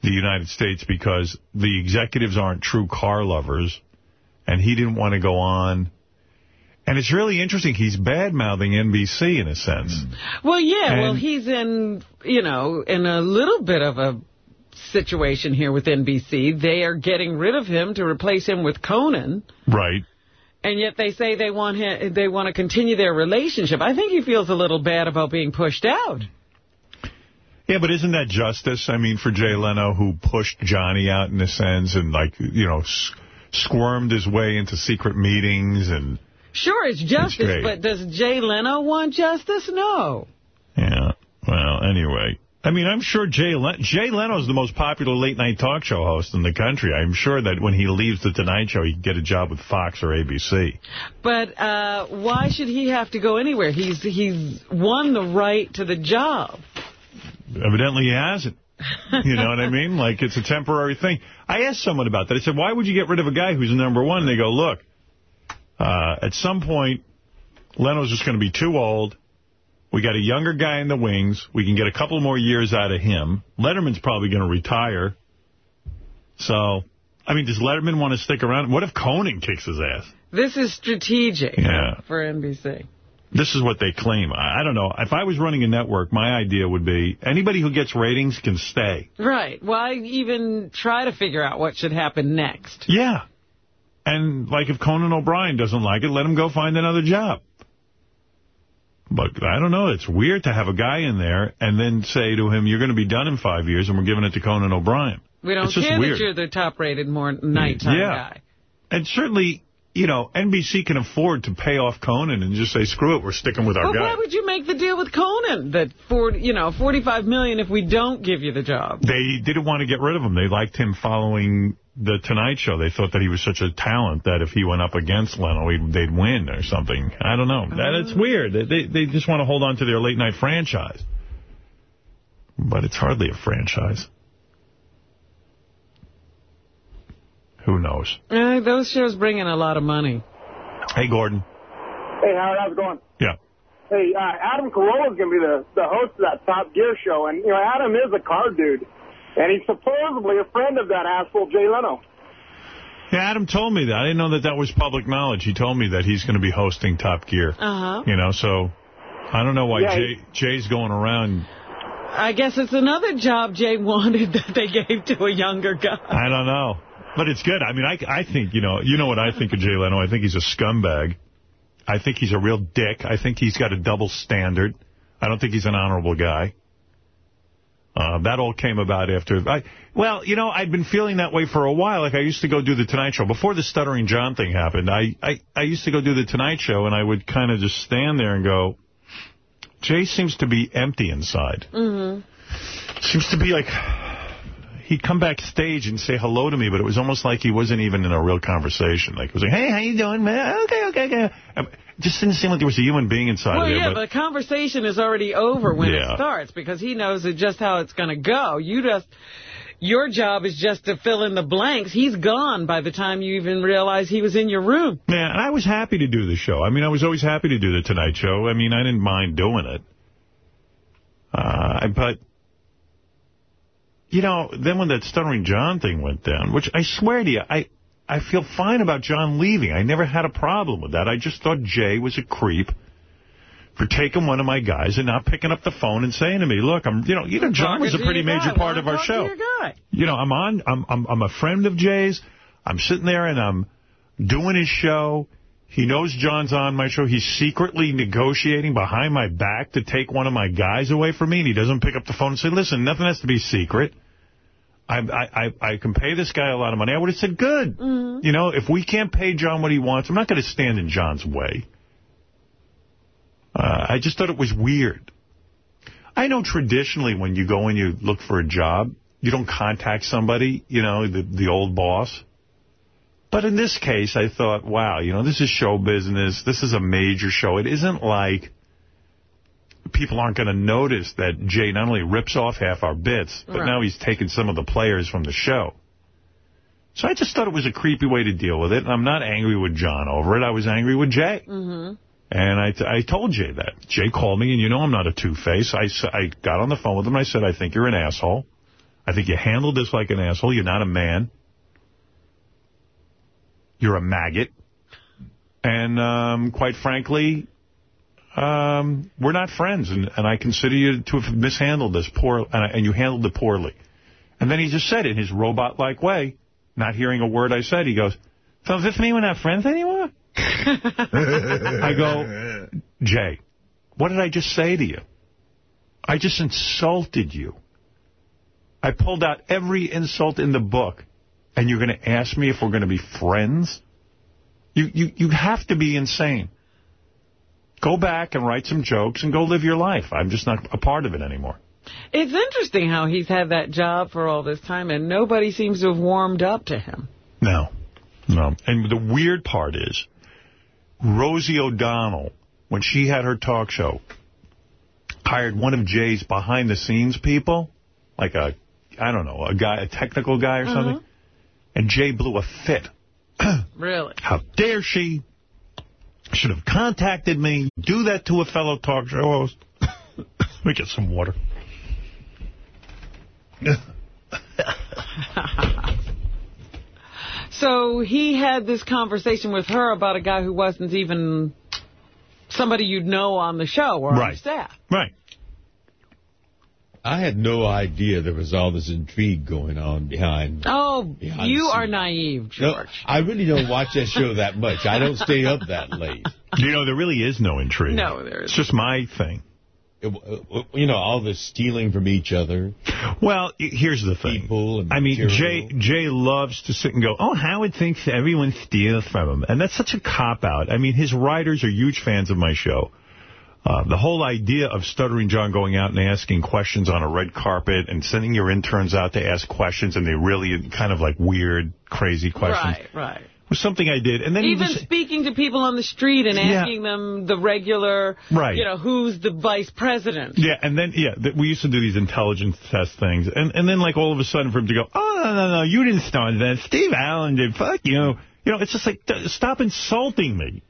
the United States, because the executives aren't true car lovers, and he didn't want to go on. And it's really interesting. He's bad-mouthing NBC in a sense. Well, yeah, well, he's in, you know, in a little bit of a situation here with NBC. They are getting rid of him to replace him with Conan, Right. and yet they say they want him, they want to continue their relationship. I think he feels a little bad about being pushed out. Yeah, but isn't that justice? I mean, for Jay Leno, who pushed Johnny out in a sense and, like, you know, s squirmed his way into secret meetings and... Sure, it's justice, great. but does Jay Leno want justice? No. Yeah. Well, anyway. I mean, I'm sure Jay, Jay Leno's the most popular late-night talk show host in the country. I'm sure that when he leaves The Tonight Show, he can get a job with Fox or ABC. But uh, why should he have to go anywhere? He's he's won the right to the job. Evidently he hasn't. You know what I mean? *laughs* Like, it's a temporary thing. I asked someone about that. I said, why would you get rid of a guy who's number one? And they go, look, uh, at some point, Leno's just going to be too old. We got a younger guy in the wings. We can get a couple more years out of him. Letterman's probably going to retire. So, I mean, does Letterman want to stick around? What if Conan kicks his ass? This is strategic Yeah. for NBC. This is what they claim. I, I don't know. If I was running a network, my idea would be anybody who gets ratings can stay. Right. Why even try to figure out what should happen next? Yeah. And, like, if Conan O'Brien doesn't like it, let him go find another job. But I don't know. It's weird to have a guy in there and then say to him, you're going to be done in five years, and we're giving it to Conan O'Brien. We don't care weird. that you're the top-rated more nighttime Yeah. guy. And certainly, you know, NBC can afford to pay off Conan and just say, screw it, we're sticking with our But guy. why would you make the deal with Conan that for you know 45 million if we don't give you the job? They didn't want to get rid of him. They liked him following the Tonight Show. They thought that he was such a talent that if he went up against Leno, he'd, they'd win or something. I don't know. That It's weird. They, they, they just want to hold on to their late-night franchise. But it's hardly a franchise. Who knows? Uh, those shows bring in a lot of money. Hey, Gordon. Hey, Howard, how's it going? Yeah. Hey, uh, Adam Carolla's going to be the, the host of that Top Gear show, and, you know, Adam is a car dude, and he's supposedly a friend of that asshole Jay Leno. Yeah, Adam told me that. I didn't know that that was public knowledge. He told me that he's going to be hosting Top Gear. Uh-huh. You know, so I don't know why Yeah, Jay, Jay's going around. I guess it's another job Jay wanted *laughs* that they gave to a younger guy. I don't know. But it's good. I mean, I, I think, you know, you know what I think of Jay Leno. I think he's a scumbag. I think he's a real dick. I think he's got a double standard. I don't think he's an honorable guy. Uh, that all came about after... I, well, you know, I'd been feeling that way for a while. Like, I used to go do the Tonight Show. Before the Stuttering John thing happened, I, I, I used to go do the Tonight Show, and I would kind of just stand there and go, Jay seems to be empty inside. Mm-hmm. Seems to be like... He'd come backstage and say hello to me, but it was almost like he wasn't even in a real conversation. Like, it was like, hey, how you doing, man? Okay, okay, okay. Um, It just didn't seem like there was a human being inside Well, there. yeah, but but the conversation is already over when Yeah. it starts because he knows just how it's going to go. You just, your job is just to fill in the blanks. He's gone by the time you even realize he was in your room. Man, and I was happy to do the show. I mean, I was always happy to do the Tonight Show. I mean, I didn't mind doing it. Uh, but, you know, then when that Stuttering John thing went down, which I swear to you, I, I feel fine about John leaving. I never had a problem with that. I just thought Jay was a creep for taking one of my guys and not picking up the phone and saying to me, look, I'm, you know, you know, John was a pretty major guy. part of our show. You know, I'm on, I'm, I'm, I'm a friend of Jay's. I'm sitting there and I'm doing his show. He knows John's on my show. He's secretly negotiating behind my back to take one of my guys away from me, and he doesn't pick up the phone and say, listen, nothing has to be secret. I, I, I, I can pay this guy a lot of money. I would have said, good. You know, if we can't pay John what he wants, I'm not going to stand in John's way. Uh, I just thought it was weird. I know traditionally when you go and you look for a job, you don't contact somebody, you know, the, the old boss. But in this case, I thought, wow, you know, this is show business. This is a major show. It isn't like people aren't going to notice that Jay not only rips off half our bits, but Right. now he's taken some of the players from the show. So I just thought it was a creepy way to deal with it. And I'm not angry with John over it. I was angry with Jay. Mm-hmm. And I, I told Jay that. Jay called me, and you know I'm not a two-face. I, I got on the phone with him, and I said, I think you're an asshole. I think you handled this like an asshole. You're not a man. You're a maggot. And um, quite frankly, um, we're not friends, and, and I consider you to have mishandled this poor, and, and you handled it poorly. And then he just said in his robot-like way, not hearing a word I said, he goes, so does this mean we're not friends anymore? *laughs* I go, Jay, what did I just say to you? I just insulted you. I pulled out every insult in the book, and you're going to ask me if we're going to be friends? You, you, you have to be insane. Go back and write some jokes and go live your life. I'm just not a part of it anymore. It's interesting how he's had that job for all this time, and nobody seems to have warmed up to him. No. No. And the weird part is, Rosie O'Donnell, when she had her talk show, hired one of Jay's behind-the-scenes people, like a, I don't know, a guy, a technical guy or Mhm. something, and Jay blew a fit. *clears throat* Really? How dare she? Should have contacted me. Do that to a fellow talk show host. *coughs* Let me get some water. *laughs* So he had this conversation with her about a guy who wasn't even somebody you'd know on the show or on the staff. Right. I had no idea there was all this intrigue going on behind. Oh, Behind you are naive, No, George. I really don't watch that show that much. I don't stay up that late. *laughs* You know, there really is no intrigue. No, there It's just my thing. Uh, you know, all this stealing from each other. Well, here's the thing. People and I mean, material. Jay Jay loves to sit and go, oh, Howard thinks everyone steals from him. And that's such a cop-out. I mean, his writers are huge fans of my show. Uh, the whole idea of Stuttering John going out and asking questions on a red carpet and sending your interns out to ask questions, and they really kind of like weird, crazy questions, Right, right. was something I did. And then Even was... speaking to people on the street and Yeah. asking them the regular, Right. you know, who's the vice president? Yeah, and then, yeah, th- we used to do these intelligence test things. And and then, like, all of a sudden for him to go, oh, no, no, no, you didn't start that. Steve Allen did. Fuck you. You know, it's just like, stop insulting me.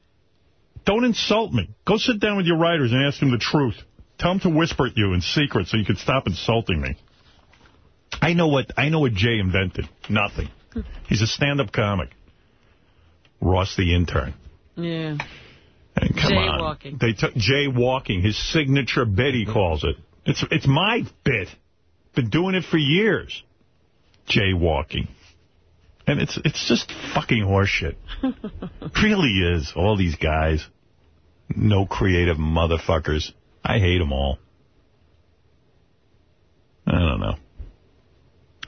Don't insult me. Go sit down with your writers and ask them the truth. Tell them to whisper at you in secret so you can stop insulting me. I know what I know what Jay invented. Nothing. *laughs* He's a stand-up comic. Ross the intern. Yeah. And come Jaywalking. on. They took jaywalking, his signature bit, he mm-hmm. calls it. It's it's my bit. Been doing it for years. Jaywalking. And it's it's just fucking horseshit. *laughs* really is. All these guys. No creative motherfuckers. I hate them all. I don't know.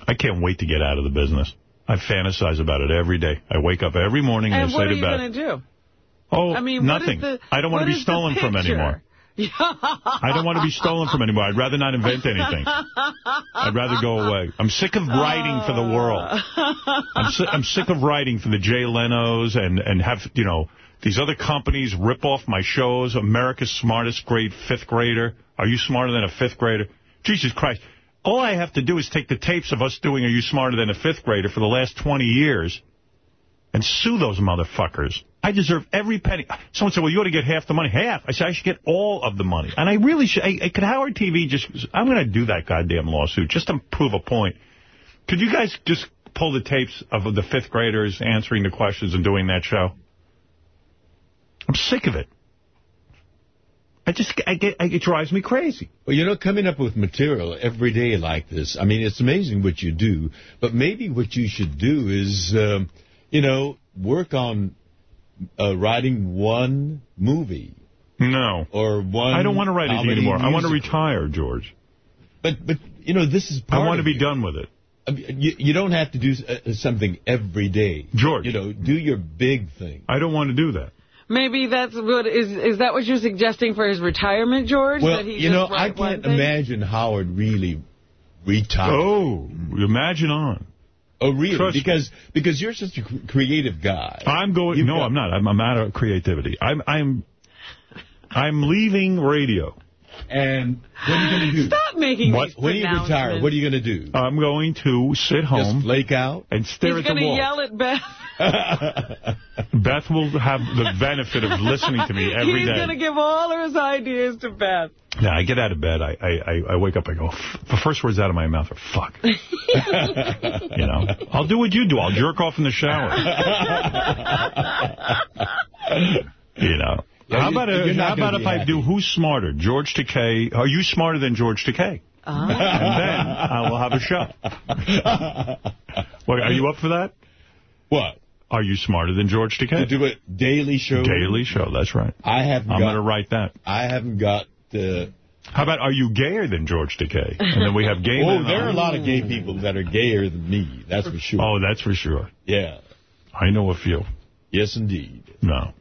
I can't wait to get out of the business. I fantasize about it every day. I wake up every morning and, And what say are you going to do? Oh, I mean, nothing. the- I don't want to be stolen from anymore. *laughs* I don't want to be stolen from anymore. I'd rather not invent anything. I'd rather go away. I'm sick of writing for the world. I'm, si I'm sick of writing for the Jay Lenos and, and have, you know, these other companies rip off my shows. America's Smartest Grade Fifth Grader. Are you smarter than a fifth grader? Jesus Christ. All I have to do is take the tapes of us doing Are You Smarter Than a Fifth Grader for the last 20 years and sue those motherfuckers. I deserve every penny. Someone said, well, you ought to get half the money. Half? I said, I should get all of the money. And I really should. I, I, could Howard TV just... I'm going to do that goddamn lawsuit just to prove a point. Could you guys just pull the tapes of the fifth graders answering the questions and doing that show? I'm sick of it. I just, I get, I, it drives me crazy. Well, you know, coming up with material every day like this, I mean, it's amazing what you do, but maybe what you should do is, um, you know, work on uh, writing one movie. No. Or one I don't want to write comedy anymore. I want to retire, George. But, but you know, this is I want to be done with it. I mean, you, you don't have to do uh, something every day. George. You know, do your big thing. I don't want to do that. Maybe that's what is is that what you're suggesting for his retirement, George? Well, that he you know, I can't imagine Howard really retired. Oh, imagine on. Oh, really? Trust me. because because you're such a creative guy. I'm going. You've no, got- I'm not. I'm, a matter of creativity. I'm. I'm. I'm leaving radio. And what are you going to do? Stop making What? these When you retire, what are you going to do? I'm going to sit home Just flake out? and stare He's at the wall. He's going to yell at Beth. *laughs* Beth will have the benefit of listening to me every He's day. going to give all of his ideas to Beth. Yeah, I get out of bed. I, I, I- I wake up. I go. The first words out of my mouth are "fuck." *laughs* you know, I'll do what you do. I'll jerk off in the shower. *laughs* you know. Yeah, how about, a, how about be if I do Who's Smarter, George Takei? Are you smarter than George Takei? Ah. And then I will have a show. Well, are you up for that? What? Are you smarter than George Takei? To do a daily show? Daily show, that's right. I haven't I'm got, going to write that. I haven't got the... How about, are you gayer than George Takei? And then we have gay *laughs* Oh, there are a lot of gay people that are gayer than me. That's for sure. Oh, that's for sure. Yeah. I know a few. Yes, indeed. No.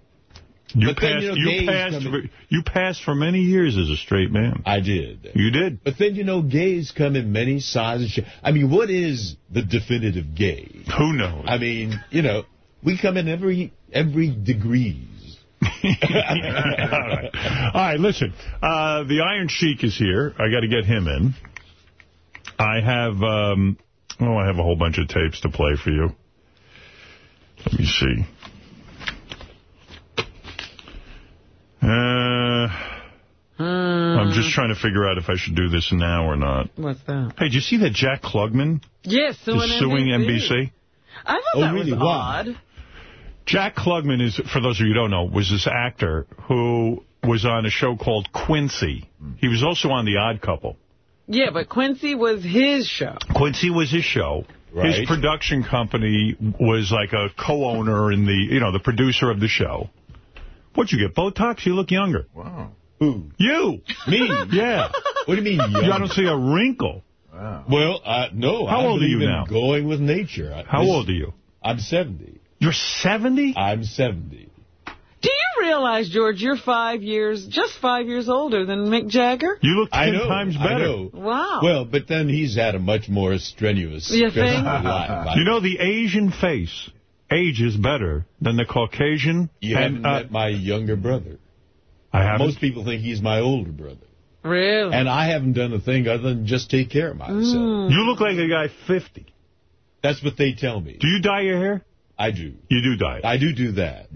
You But then, passed. you know, you passed. For, you passed for many years as a straight man. I did. You did. But then, you know, gays come in many sizes. I mean, what is the definitive gay? Who knows? I mean, you know, we come in every every degrees. All right. *laughs* All right. Listen. Uh, the Iron Sheik is here. I got to get him in. I have. Um, oh, I have a whole bunch of tapes to play for you. Let me see. Uh, I'm just trying to figure out if I should do this now or not. What's that? Hey, did you see that Jack Klugman Yes, suing, is suing NBC? I thought Oh, that really? was Why? odd. Jack Klugman is, for those of you who don't know, was this actor who was on a show called Quincy. He was also on The Odd Couple. Yeah, but Quincy was his show. Quincy was his show. Right. His production company was like a co-owner and the, you know, the producer of the show. What'd you get, Botox? You look younger. Wow. Who? You! Me? *laughs* Yeah. What do you mean? You, I don't see a wrinkle. Wow. Well, uh, no. How I old are you believe in now? Going with nature. I- How this- old are you? I'm 70. You're 70? I'm 70. Do you realize, George, you're five years, just five years older than Mick Jagger? You look I ten know. times I better. know. Wow. Well, but then he's had a much more strenuous, You *laughs* think? life. *laughs* You know, the Asian face ages better than the Caucasian. You and, haven't uh, met my younger brother. I haven't. Most people think he's my older brother. Really? And I haven't done a thing other than just take care of myself. Mm. You look like a guy 50. That's what they tell me. Do you dye your hair? I do. You do dye it. I do do that.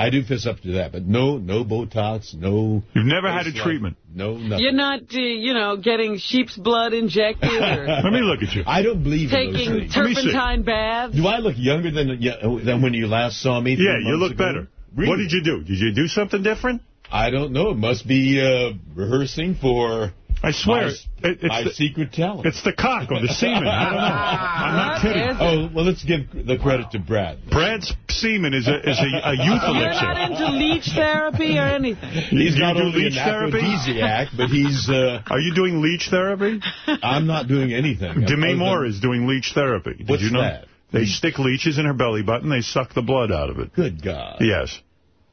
I do fess up to that, but no, no Botox, no. You've never had a face treatment? No, nothing. You're not, uh, you know, getting sheep's blood injected or *laughs* Let me look at you. I don't believe in those taking turpentine baths. Do I look younger than than when you last saw me? Yeah, you look ago? better. Really? What did you do? Did you do something different? I don't know. It must be uh, rehearsing for. I swear, my, it- it's my the- secret talent. It's the cock or the semen. I don't know. *laughs* I'm not kidding. Oh well, let's give the credit to Brad. Brad's semen is a is a, a youth *laughs* You're elixir. not into leech therapy or anything. He's You not do only leech an therapy? aphrodisiac, but he's. Uh, *laughs* Are you doing leech therapy? I'm not doing anything. Demi Moore than- is doing leech therapy. Did What's you know? that? They stick leeches in her belly button. They suck the blood out of it. Good God. Yes.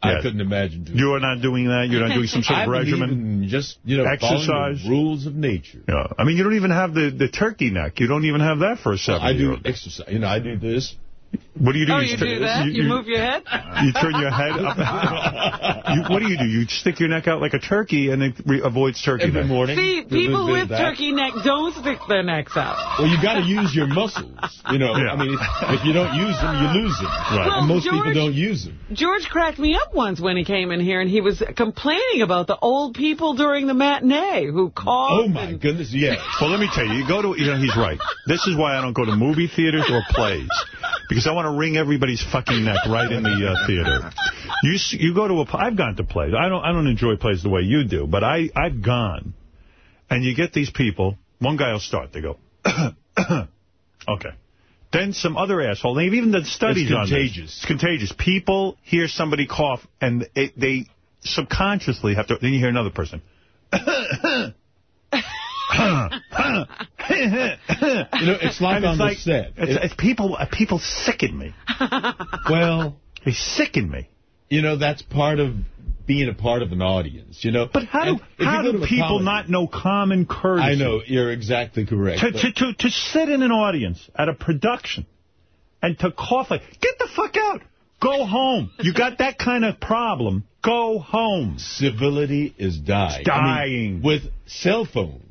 I couldn't imagine doing You are not doing that. You're not doing some sort of *laughs* regimen. just you know Exercise. rules of nature. Yeah. I mean, you don't even have the, the turkey neck. You don't even have that for a seven I do exercise. You know, I do this. What do you do? Oh, You you st- do that? You move your head? You turn your head up. *laughs* you, what do you do? You stick your neck out like a turkey and it re- avoids turkey Every neck. morning. See, do a little people with that. turkey neck don't stick their necks out. Well, you got to use your muscles. You know, Yeah. I mean, if you don't use them, you lose them. Right. Well, and most people don't use them. George cracked me up once when he came in here, and he was complaining about the old people during the matinee who called. Oh my goodness, yes. Well, let me tell you, you go to, you know, he's right. This is why I don't go to movie theaters or plays. Because I want to wring everybody's fucking neck right in the uh, theater. You you go to a, I've gone to plays. I don't I don't enjoy plays the way you do, but I, I've gone. And you get these people, one guy will start, they go, *coughs* okay. Then some other asshole, they've even done studies It's on this. contagious. It's contagious. People hear somebody cough, and it, they subconsciously have to, then you hear another person. *coughs* *laughs* You know, it's like And on it's the like, set. It's, It- it's people, uh, people sicken me. *laughs* well, They sicken me. you know, that's part of being a part of an audience, you know. But how And do, how do people comedy- not know common courtesy? I know, you're exactly correct. To, to, to, to sit in an audience at a production and to cough like, get the fuck out. Go home. You got that kind of problem. Go home. Civility is dying. It's I mean, dying. with cell phones,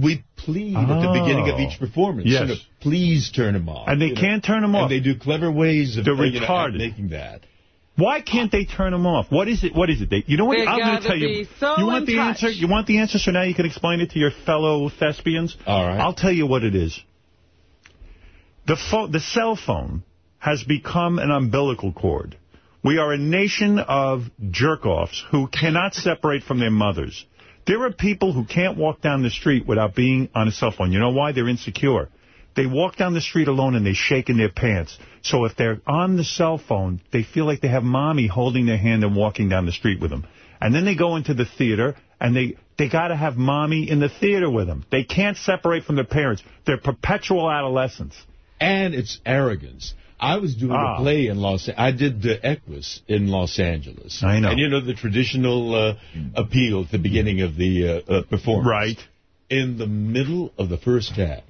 we plead at the beginning of oh. each performance. Yes. you know, please turn them off. And they you can't turn them off. And they do clever ways of They're you know, retarded. making that. Why can't they turn them off? What is it? What is it? They, you know what? They I'm going gotta to tell you. so you want in the touch. answer? You want the answer? So now you can explain it to your fellow thespians. All right. I'll tell you what it is. The phone, the cell phone, has become an umbilical cord. We are a nation of jerk-offs who cannot separate from their mothers. There are people who can't walk down the street without being on a cell phone. You know why? They're insecure. They walk down the street alone and they shake in their pants. So if they're on the cell phone, they feel like they have mommy holding their hand and walking down the street with them. And then they go into the theater and they, they got to have mommy in the theater with them. They can't separate from their parents. They're perpetual adolescents. And it's arrogance. I was doing Ah. a play in Los I did the Equus in Los Angeles. I know. And you know the traditional uh, appeal at the beginning of the uh, uh, performance. Right. In the middle of the first act,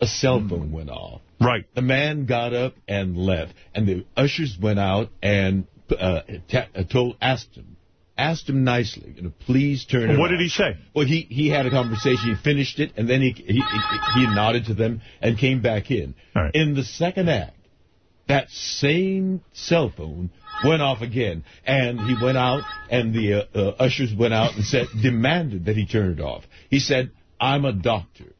a cell phone went off. Right. The man got up and left, and the ushers went out and uh, uh, told, asked him, asked him nicely, you know, please turn it What did he say? Well, he, he had a conversation. He finished it, and then he he, he, he nodded to them and came back in. Right. In the second act, that same cell phone went off again, and he went out, and the uh, uh, ushers went out and said, demanded that he turn it off. He said, "I'm a doctor,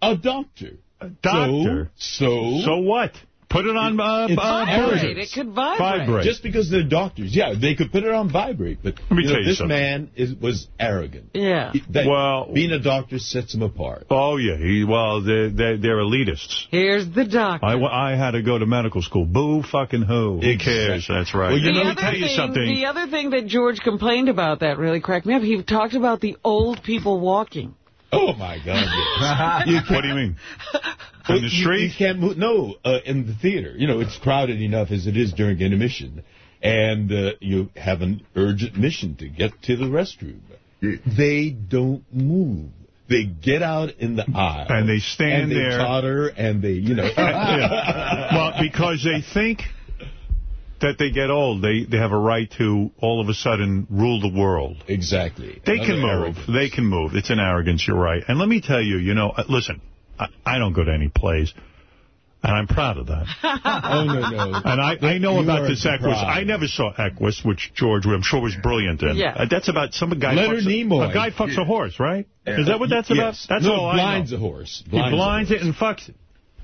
a doctor, a doctor? So, so, So what? Put it on uh, It's uh, Vibrate. Persian. It could vibrate. Vibrate. Just because they're doctors, yeah, they could put it on vibrate. But Let me you know, tell you this something. man is was arrogant. Yeah. He- that- Well- being a doctor sets him apart. Oh, yeah. He, well, they're, they're, they're elitists. Here's the doctor. I, I had to go to medical school. Boo fucking who. Who cares? That's right. Well, you the know, Let me other tell you thing, something. The other thing that George complained about that really cracked me up. He talked about the old people walking. Oh my God! Yes. *laughs* you What do you mean? *laughs* In the you- street? You, can't move. No, uh, in the theater. You know, it's crowded enough as it is during intermission, and uh, you have an urgent mission to get to the restroom. They don't move. They get out in the aisle And they stand and they there. totter, and they, you know. *laughs* Yeah. Well, because they think that they get old, they, they have a right to all of a sudden rule the world. Exactly. They Another can move. arrogance. They can move. It's an arrogance. You're right. And let me tell you, you know, uh, listen, I, I don't go to any plays. And I'm proud of that. *laughs* oh, no, no. And I, I know You about are this Equus. proud. I never saw Equus, which George, I'm sure, was brilliant in. Yeah. Uh, that's about some guy Leonard fucks, Nimoy. A guy fucks a horse, right? Yeah. Is that what that's about? That's no, all I think. He blinds a horse. he blinds a it and fucks it.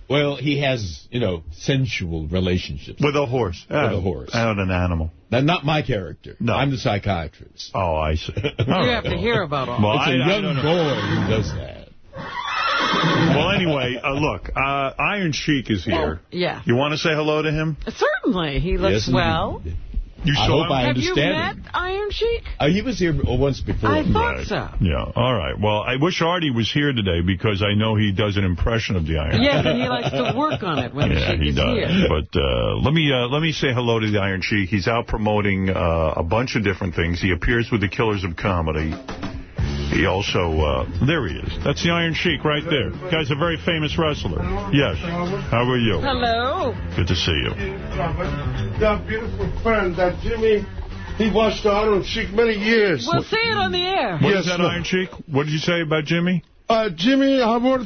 Well, he has, you know, sensual relationships. With a horse. With a horse. Out an animal. That's not my character. No. I'm the psychiatrist. Oh, I see. *laughs* You have to hear about all Well, it's a I- I young boy who does that. Well, anyway, uh, look, uh, Iron Sheik is here. Yeah. You want to say hello to him? Certainly. He looks Yes, well. You I hope him? I Have you understand met him. Iron Sheik? Uh, he was here once before. I thought Right. so. Yeah, all right. Well, I wish Artie was here today because I know he does an impression of the Iron Yes, Sheik. and he likes to work on it when *laughs* yeah, Sheik he is does. here. But uh, let me uh, let me say hello to the Iron Sheik. He's out promoting uh, a bunch of different things. He appears with the Killers of Comedy. He also, uh, there he is. That's the Iron Sheik right there. Guy's a very famous wrestler. Yes. How are you? Hello. Good to see you. That beautiful friend, that Jimmy, he watched the Iron Sheik many years. We'll see it on the air. What is Yes, that. Iron Sheik? What did you say about Jimmy? Uh, Jimmy Howard,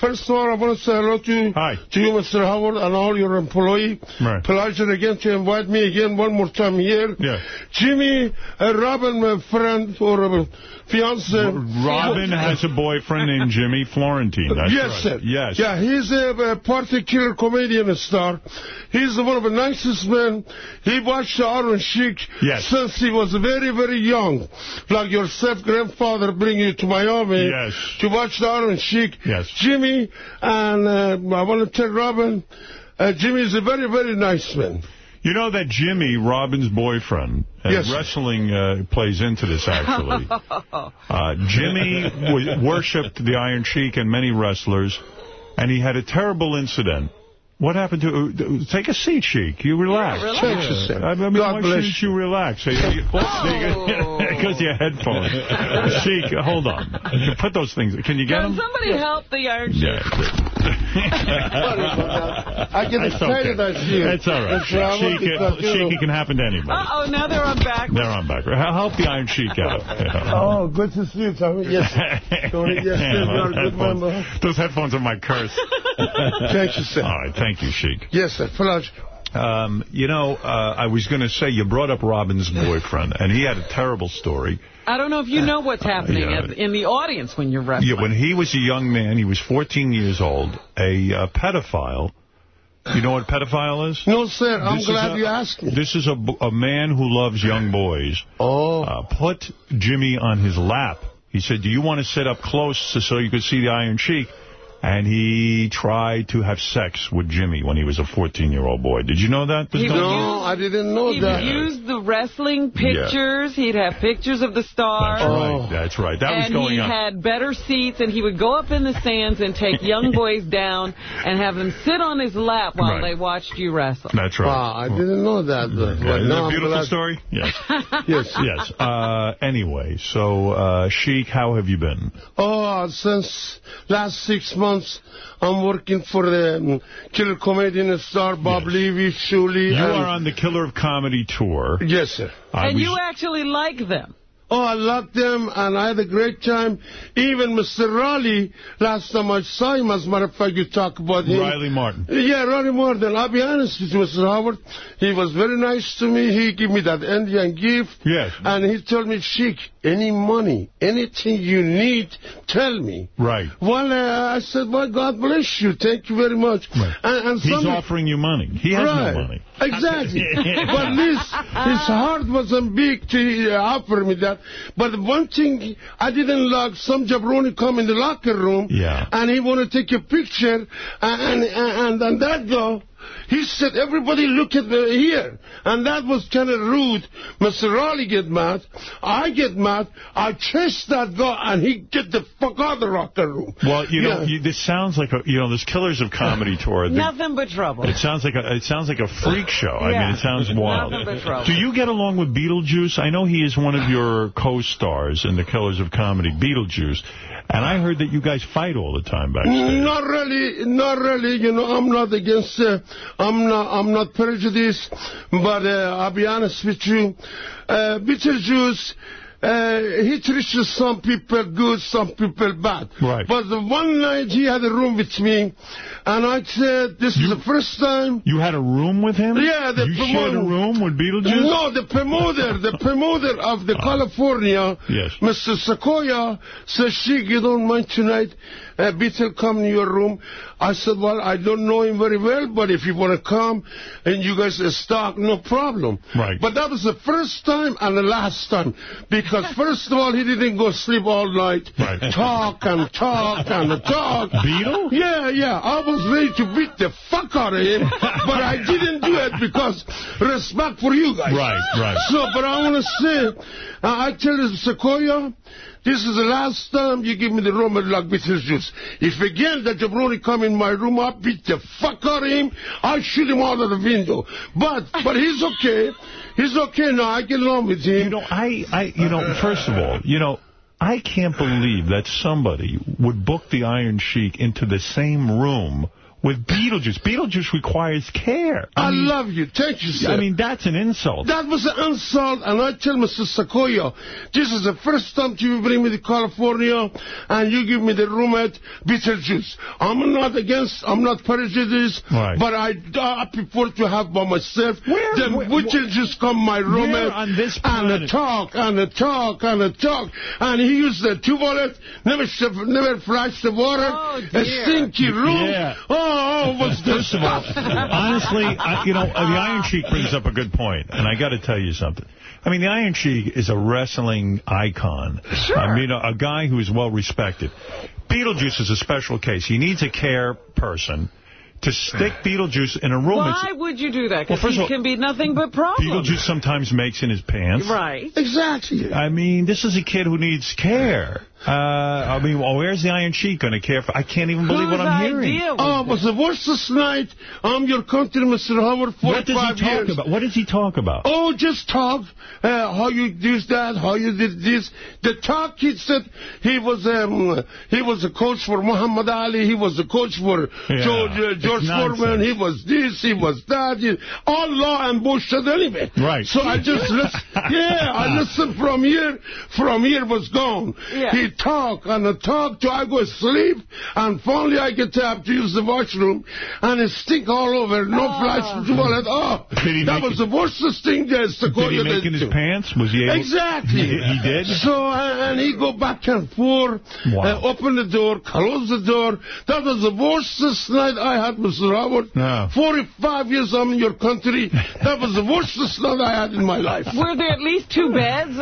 first of all, I want to say hello to you, Hi. to you, Mr. Howard, and all your employees. Right. Pleasure again to invite me again one more time here. Yeah. Jimmy, uh, Robin, my friend, or uh, fiance. Robin has a boyfriend named Jimmy Florentine. That's yes, right. sir. Yes. Yeah, he's a, a party killer comedian star. He's one of the nicest men. He watched the Iron Sheik Yes. since he was very, very young. Like your step-grandfather bring you to Miami Yes. to watch the Iron Sheik. Yes. Jimmy, and uh, I want to tell Robin, uh, Jimmy is a very, very nice man. You know that Jimmy, Robin's boyfriend, uh, Yes. wrestling uh, plays into this, actually. *laughs* Uh, Jimmy w- worshipped the Iron Sheik and many wrestlers, and he had a terrible incident. What happened to... Uh, take a seat, Sheik. You relax. relax. Thank you. I mean, God why bless shouldn't you relax? So you, you, *laughs* Because your headphones. *laughs* Sheik, hold on. You Put those things... Can you get Can them? somebody help the Iron Sheik? I get That's excited, okay. I see. It's all right. It's Robin, Sheik, because, you know- Sheik, it can happen to anybody. Uh-oh, now they're on back. They're on back. Help the Iron Sheik out. *laughs* Oh, good to see you, Tommy. Yes, Tony, yes, Yeah, yes, you are a those good headphones- member. Those headphones are my curse. Thank you, sir. All right, thank you, Sheik. Yes, sir. Pleasure. Um, you know, uh, I was going to say, you brought up Robin's boyfriend, and he had a terrible story. I don't know if you know what's happening Yeah. in the audience when you're wrestling. Yeah, when he was a young man, he was 14 years old, a uh, pedophile. You know what a pedophile is? No, sir. I'm This glad a- you asked me. This is a man who loves young boys. Oh. Uh, put Jimmy on his lap. He said, do you want to sit up close so- so you could see the Iron Sheik? And he tried to have sex with Jimmy when he was a 14-year-old boy. Did you know that? He would No, I didn't know He that. He used the wrestling pictures. He'd have pictures of the stars. That's right. That's right. That was and going he had better seats, and he would go up in the stands and take young *laughs* boys down and have them sit on his lap while Right. they watched you wrestle. That's right. Wow, I didn't know that. But Yeah, isn't it now beautiful glad- story? Yes. *laughs* Yes. yes. Uh, anyway, so, uh, Sheik, how have you been? Oh, since last six months, I'm working for the um, killer comedian star Bob Levy, Shuli. You are on the Killer of Comedy tour. Yes, sir. I and you actually like them. Oh, I loved them, and I had a great time. Even Mr. Raleigh, last time I saw him, as a matter of fact, you talk about him. Riley Martin. Yeah, Riley Martin. I'll be honest with you, Mr. Howard. He was very nice to me. He gave me that Indian gift. Yes. And he told me, Sheik, any money, anything you need, tell me. Right. Well, uh, I said, well, God bless you. Thank you very much. And, and He's offering you money. He has right. no money. Exactly. *laughs* but this, his heart wasn't big to uh, offer me that. But one thing I didn't like, some jabroni come in the locker room, Yeah. and he want to take a picture, and and, and, and that guy, he said, everybody look at me here. And that was kind of rude. Mr. Raleigh get mad. I get mad. I chase that guy, and he get the fuck out of the locker room. Well, you know, Yeah. you, this sounds like a, you know, this Killers of Comedy *laughs* tour. the- Nothing but trouble. It sounds like a it sounds like a freak show. I mean, it sounds wild. Nothing but trouble. Do you get along with Beetlejuice? I know he is one of your co-stars in the Killers of Comedy, Beetlejuice. And I heard that you guys fight all the time backstage. Not really, not really. You know, I'm not against. Uh, I'm not. I'm not prejudiced. But uh, I'll be honest with you. Uh, Beetlejuice uh, he treats some people good, some people bad. Right. But the one night he had a room with me, and I said, this is the first time. You had a room with him? Yeah, the You promoter. shared a room with Beetlejuice? No, the promoter, the promoter of the *laughs* California, Yes. Mr. Sequoia, says, she, you don't mind tonight? Uh, Beetle come in your room. I said, well, I don't know him very well, but if you want to come and you guys are stuck, no problem. Right. But that was the first time and the last time. Because *laughs* first of all, he didn't go sleep all night. Right. Talk and talk and talk. Beetle? Yeah, yeah. I was ready to beat the fuck out of him, but I didn't do it because respect for you guys. Right, right. So, but I want to say, uh, I tell you, Sequoia, this is the last time you give me the rum and like Beetlejuice. If again that jabroni come in my room, I beat the fuck out of him. I shoot him out of the window. But, but he's okay. He's okay now. I get along with him. You know, I, I, you know, first of all, you know, I can't believe that somebody would book the Iron Sheik into the same room with Beetlejuice. Beetlejuice requires care. I, mean, love you. Thank you, sir. I mean, that's an insult. That was an insult, and I tell Mr. Sequoia, this is the first time you bring me to California, and you give me the room at Beetlejuice. I'm not against, I'm not prejudiced, Right. but I, I prefer to have by myself. Where- then where- Beetlejuice come my room at, on this and a talk, and a talk, and a talk, and he used the two wallet, never, never flashed the water, Oh, a stinky room. Yeah. Oh, oh, what's First of all, disgusting. honestly, I, you know, the Iron Sheik brings up a good point, and I got to tell you something. I mean, the Iron Sheik is a wrestling icon. Sure. I mean, a, a guy who is well respected. Beetlejuice is a special case. He needs a care person to stick Beetlejuice in a room. Why would you do that? Because first he all, can be nothing but problems. Beetlejuice sometimes makes in his pants. Right. Exactly. I mean, this is a kid who needs care. Uh, I mean, well, where's the Iron Sheik going to care for? I can't even believe Whose what I'm hearing. idea was Oh, it was the worst this night. I'm your country, Mr. Howard, for What does five he talk years. about? What does he talk about? Oh, just talk. Uh, how you did that? How you did this? The talk. He said he was um he was a coach for Muhammad Ali. He was a coach for Yeah, George uh, George Foreman. He was this. He was that. He, all law and bullshit anyway. Right. So I just listen. *laughs* Yeah, I listened from here. From here was gone. Yeah. He talk and I talk till I go sleep, and finally I get up to use the washroom, and it stink all over. No Oh. flush to toilet. Oh, Did that make was the worst thing there's to go Did he make the- in his to. pants? Was he able? Exactly. He, *laughs* he did? So, uh, and he go back and forth, Wow. uh, open the door, close the door. That was the worstest night I had, Mr. Robert. No. 45 years I'm in your country. That was the worstest night I had in my life. Were there at least two beds?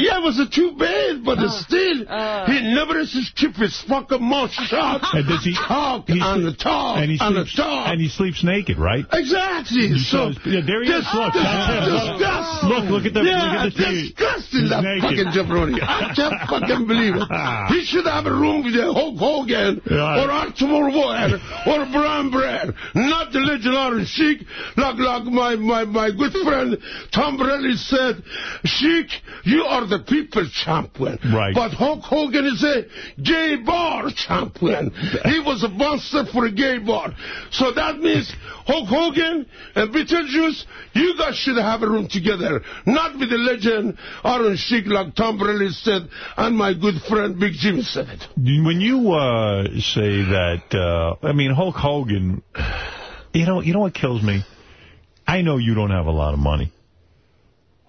Yeah, it was a too bad, but it's still, uh. he never has to keep his fucking mouth shut. And does he talk he and sleep- talk and he and sleeps talk? and he sleeps naked, right? Exactly. So, saw his- yeah, there he is. Look, that's him. Disgusting. Look, look at the- yeah, look at the TV. disgusting, He's that naked. fucking jabroni. I can't *laughs* fucking believe it. He should have a room with a Hulk Hogan Yeah. or Artemore Warren or Brian Brad, not the legend Iron Sheik, like, like my, my, my good friend Tom Brady said, Sheik, you are the people champion. Right. But Hulk Hogan is a gay bar champion. He was a monster for a gay bar. So that means Hulk Hogan and Beetlejuice, you guys should have a room together. Not with the legend Iron Sheik like Tom Brady said and my good friend Big Jim said it. When you uh, say that, uh, I mean, Hulk Hogan, *sighs* you know, you know what kills me? I know you don't have a lot of money.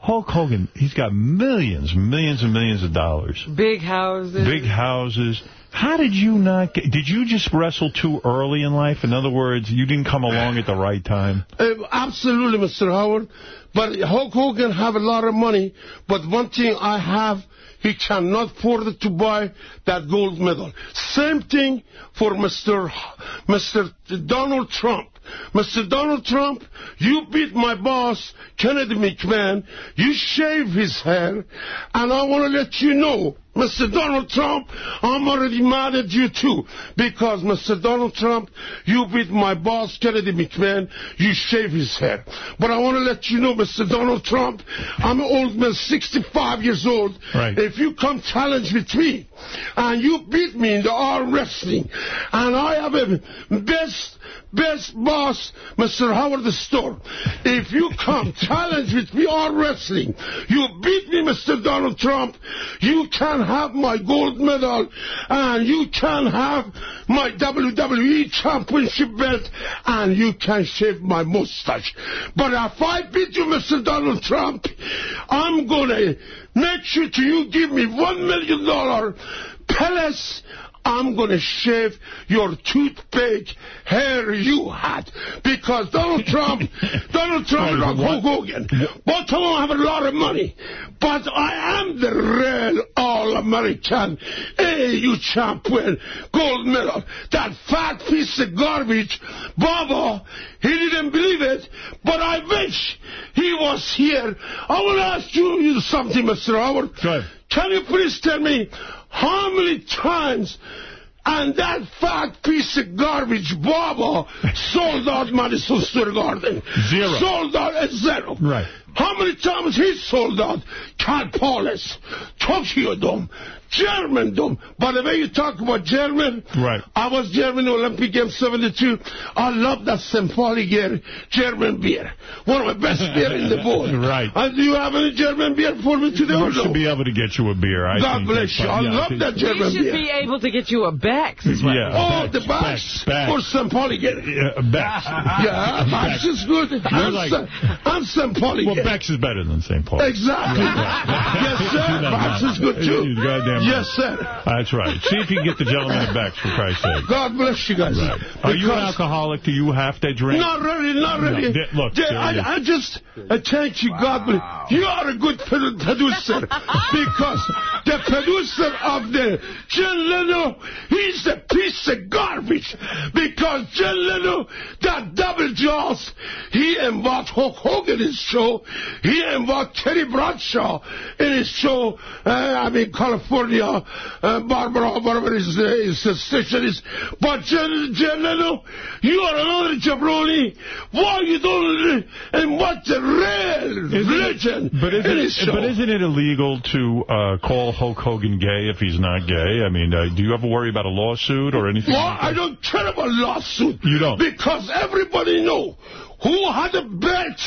Hulk Hogan, he's got millions, millions and millions of dollars. Big houses. Big houses. How did you not get... Did you just wrestle too early in life? In other words, you didn't come along at the right time? Uh, absolutely, Mr. Howard. But Hulk Hogan have a lot of money. But one thing I have, he cannot afford to buy that gold medal. Same thing for Mr. H- Mr. Donald Trump. Mr. Donald Trump, you beat my boss, Kennedy McMahon. You shave his hair. And I want to let you know, Mr. Donald Trump, I'm already mad at you too. Because, Mr. Donald Trump, you beat my boss, Kennedy McMahon. You shave his hair. But I want to let you know, Mr. Donald Trump, I'm an old man, 65 years old. Right. If you come challenge with me, and you beat me in the arm wrestling, and I have a best best boss, Mr. Howard the Storm. If you come *laughs* challenge with me on wrestling, you beat me, Mr. Donald Trump, you can have my gold medal and you can have my WWE championship belt and you can shave my mustache. But if I beat you, Mr. Donald Trump, I'm going to make sure to you give me one million dollar palace I'm going to shave your toothpick hair you had. Because Donald Trump, *laughs* Donald Trump and Hulk Hogan, both of them have a lot of money. But I am the real all-American AU champion, gold medal. That fat piece of garbage, Baba, he didn't believe it, but I wish he was here. I want to ask you something, Mr. Howard. Can you please tell me how many times and that fat piece of garbage, Baba, sold out Madison Square Garden? Zero. Sold out at zero. Right. How many times he sold out Cow Palace, Tokyo Dome, German Dome? By the way, you talk about German. Right. I was German Olympic Games 72. I love that St. Pauli German beer. One of my best *laughs* beer in the world. Right. And do you have any German beer for me today or We should be able to get you a beer. I God think bless you. I Yeah, love think- that German beer. We should beer. be able to get you a Beck's as well. Yeah. Oh, Beck's, the Beck's, Bax Beck's. for St. Pauli. Get it? Yeah, Beck's. *laughs* Yeah, *laughs* Bax is good. You're I'm, like- I'm St. Pauli. Well, Beck's is better than St. Paul. Exactly. yes, sir. Bax is good too. You goddamn Yes, right. sir. That's right. See if you can get the gentleman a Beck's, for Christ's sake. God bless you guys. Right. Are you an alcoholic? Do you have to drink? Not really, not No, really. th- look, Th- there it is. I, I just uh, thank you, God bless. You are a good produ- producer *laughs* because the producer of the John Leno, he's a piece of garbage because John Leno, that double jaws, he involved Hulk Hogan in his show, he involved Terry Bradshaw in his show, uh, I'm in California, uh, Barbara, whatever his, uh, his station is, but John, John Leno, you are another jabroni. Why you don't, and what the real religion But in his isn't, it, but isn't it illegal to uh, call Hulk Hogan gay if he's not gay? I mean, uh, do you ever worry about a lawsuit or anything? Well, like I don't care about lawsuit. You don't? Because everybody know who had a bet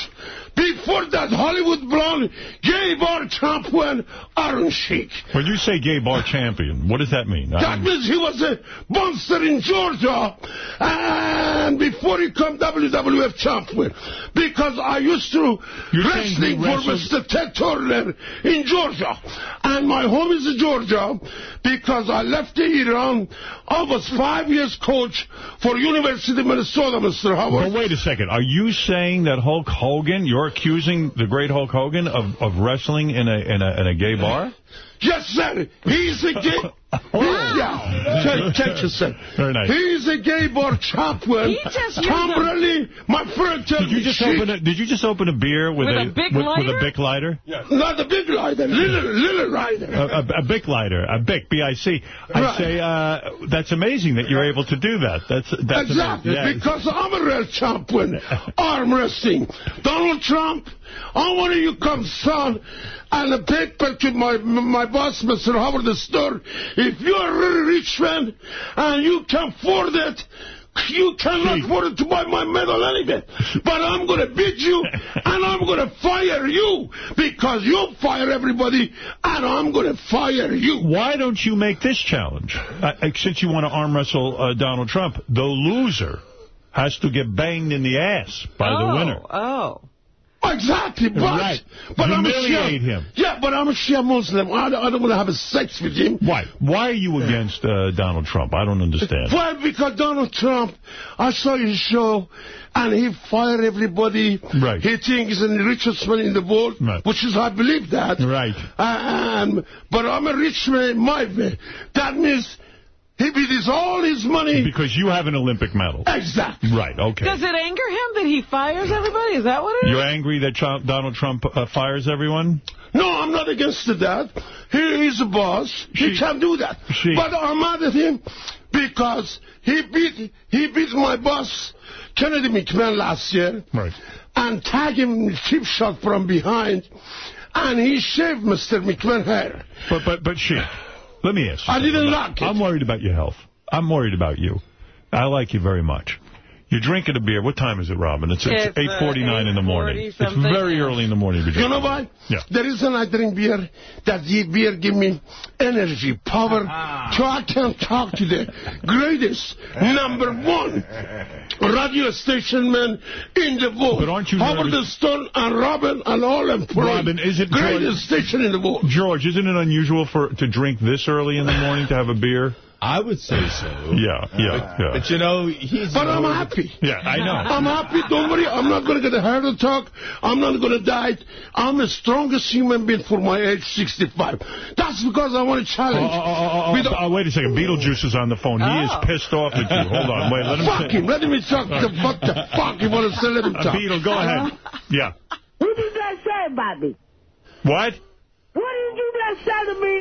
before that Hollywood blonde gay bar champion, Iron Sheik. When you say gay bar champion, what does that mean? That means he was a monster in Georgia, and before he come WWF champion, because I used to You're wrestling for Mr. Ted Turner in Georgia, and my home is in Georgia because I left Iran. I was five years coach for University of Minnesota, Mr. Howard. But wait a second. Are you saying that Hulk Hogan, you're accusing the great Hulk Hogan of, of wrestling in a, in a in a gay bar? Yes, sir. He's a gay. He's, *laughs* yeah. Check, check yourself. Very nice. He's a gay bar champion. He just used Tom my friend, tell Did you me just shit. open a, Did you just open a beer with, With a Bic with, with lighter? a Bic lighter? Not the big rider, little, little rider. A, a, a Bic lighter, a Bic, B-I-C. I Right. say uh, that's amazing that you're able to do that. That's that's exactly, amazing. Yeah. because I'm a real champion. Arm wrestling. Donald Trump, I want you come, son, and a paper to my my boss, Mr. Howard the Store. If you're a really rich man and you can afford it, you cannot afford it to buy my medal anyway. But I'm going to beat you, *laughs* and I'm going to fire you, because you fire everybody, and I'm going to fire you. Why don't you make this challenge? Uh, uh, since you want to arm wrestle uh, Donald Trump, the loser has to get banged in the ass by oh, the winner. Oh. Exactly, but Right. but I'm a Shia, him. Yeah, but I'm a Shia Muslim. I don't, I don't want to have a sex with him. Why? Why are you against uh, Donald Trump? I don't understand. Well, because Donald Trump, I saw his show, and he fired everybody. Right. He thinks he's the richest man in the world, Right. which is I believe that. Right. Um, but I'm a rich man my way. That means he with his all his money. Because you have an Olympic medal. Exactly. Right, okay. Does it anger him that he fires everybody? Is that what it is? You're angry that Trump, Donald Trump uh, fires everyone? No, I'm not against that. He is a boss. He can do that. She- But I'm mad at him because he beat he beat my boss, Kennedy McMahon, last year. Right. And tagged him with cheap shot from behind. And he shaved Mr. McMahon hair. But, but, but she, let me ask you I didn't like. I'm worried about your health. I'm worried about you. I like you very much. You're drinking a beer. What time is it, Robin? It's, it's, It's, uh, 8.49 in the morning. It's very early in the morning. You know drinking. why? Yeah. The reason I drink beer, that the beer give me energy, power, so I can talk to the greatest, number one radio station man in the world. But aren't you Howard nervous? Stone and Robin and all them. Robin, is it greatest station in the world? George, isn't it unusual for to drink this early in the morning to have a beer? I would say so. Yeah, yeah, yeah. But, you know, he's... But I'm happy. Yeah, I know. I'm happy. Don't worry. I'm not going to get a heart attack. I'm not going to die. I'm the strongest human being for my age, 65. That's because I want to Oh, challenge. oh, oh, oh, oh, oh, wait a second. Beetlejuice is on the phone. He is Oh. pissed off at you. Hold on. Wait, let him Fuck him. Let him talk. The, what the fuck you want to say? Let him Uh, talk. Beetle, go ahead. Yeah. What did that say about me? What? What did you just say to me?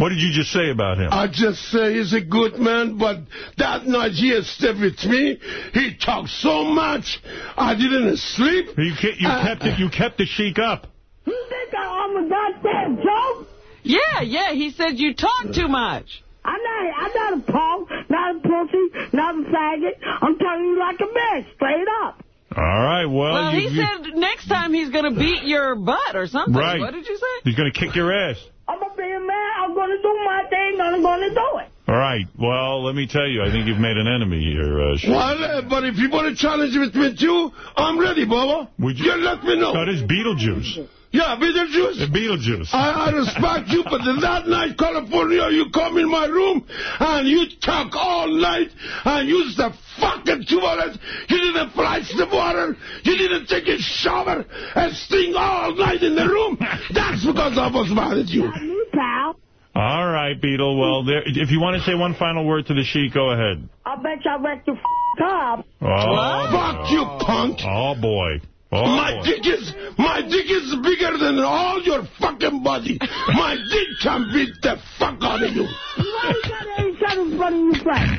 What did you just say about him? I just say he's a good man, but that night he had stayed with me. He talked so much, I didn't sleep. You, ke- you Uh, kept it. You kept the chic up. You think I'm a goddamn joke? Yeah, yeah, he said you talk too much. I'm not, I'm not a punk, not a pussy, not a faggot. I'm telling you like a man, straight up. All right. Well, Well, you, he you- said next time he's going to beat your butt or something. Right. What did you say? he's going to kick your ass. I'm gonna be a man. I'm gonna do my thing. I'm gonna do it. All right. Well, let me tell you, I think you've made an enemy here. Uh, Chic. Well, uh, but if you want to challenge with me too, I'm ready, Bubba. Would you you let me know. That is this is Beetlejuice. Yeah, Beetlejuice. Beetlejuice. I, I respect you, but that night, California, you come in my room and you talk all night and use the fucking toilet. You didn't flush the water. You didn't take a shower and sting all night in the room. That's because I was mad at you. You pal. All right, Beetle. Well, there, if you want to say one final word to the Sheik, go ahead. I bet you I wrecked your car. Oh, Fuck you, punk. Oh, boy. Oh, my boy. dick is my dick is bigger than all your fucking body. My dick can beat the fuck out of you. Why you got any shot in front of you, Frank?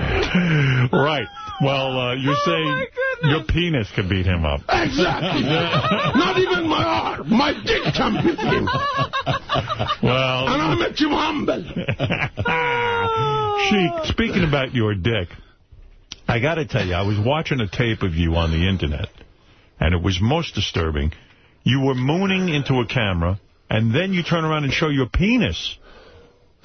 Right. Well, uh, you're Oh, saying your penis can beat him up. Exactly. Not even my arm. My dick can beat him. Up. Well, And I make you humble. *laughs* Sheik, speaking about your dick, I got to tell you, I was watching a tape of you on the Internet, and it was most disturbing. You were mooning into a camera, and then you turn around and show your penis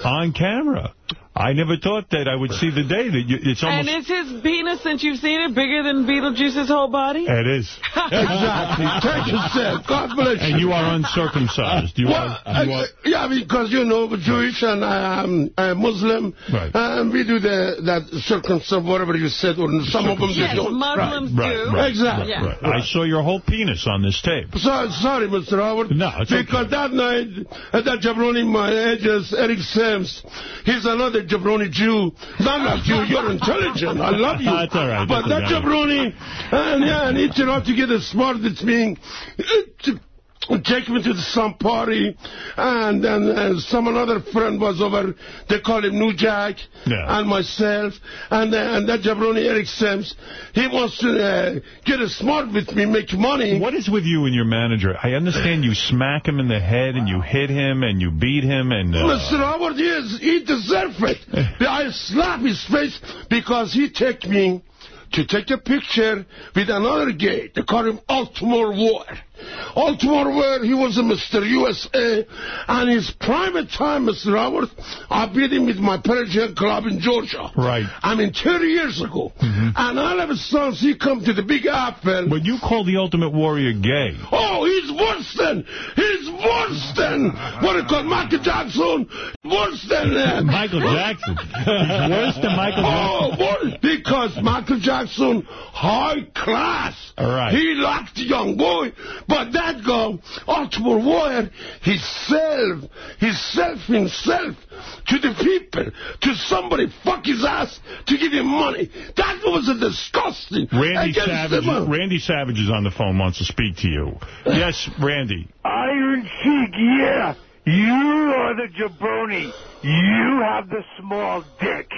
on camera. I never thought that I would see the day that you, it's almost... And is his penis, since you've seen it, bigger than Beetlejuice's whole body? It is. *laughs* Exactly. Take yourself. God bless you. And you are uncircumcised. You Well, are, you uh, are yeah, because you know, Jewish and I am a Muslim, Right. and we do the that circumcision, whatever you said, or some of them they Yes, don't. Muslims right, do. right, Exactly. right, right. I saw your whole penis on this tape. So, sorry, Mr. Howard. No, it's Because that night, uh, that jabroni, my ages, Eric Simms, he's another jabroni Jew. Not like you, you're intelligent. I love you. *laughs* That's all right. But That's that jabroni, and yeah, and it all together smart, it's being... Take me to some party, and then uh, some another friend was over. They call him New Jack, Yeah. and myself, and uh, and that jabroni Eric Simms. He wants to uh, get a smart with me, make money. What is with you and your manager? I understand you smack him in the head and you hit him and you beat him and... Uh, Mr. Howard, yes, he deserves it. *laughs* I slap his face because he take me to take a picture with another gay. They call him Baltimore Ward. Baltimore Ward, he was a Mr. USA, and his private time, Mr. Howard, I beat him with my Persian club in Georgia. Right. I mean, 30 years ago. And all of a sudden, he come to the Big Apple. But you call the Ultimate Warrior gay. Oh, he's worse than, he's worse than, what it call Michael Jackson, worse than uh, Michael Jackson. He's worse than Michael Oh, Jackson. what? Because Michael Jackson, high class. All right. He liked the young boy, but that guy, Baltimore Warrior, he self, he self himself to the people, to somebody fuck his ass to give him money. That was a disgusting. Randy Savage. Randy Savage is on the phone, wants to speak to you. Yes, Randy. Iron Sheik, yeah. You are the jabroni. You have the small dick.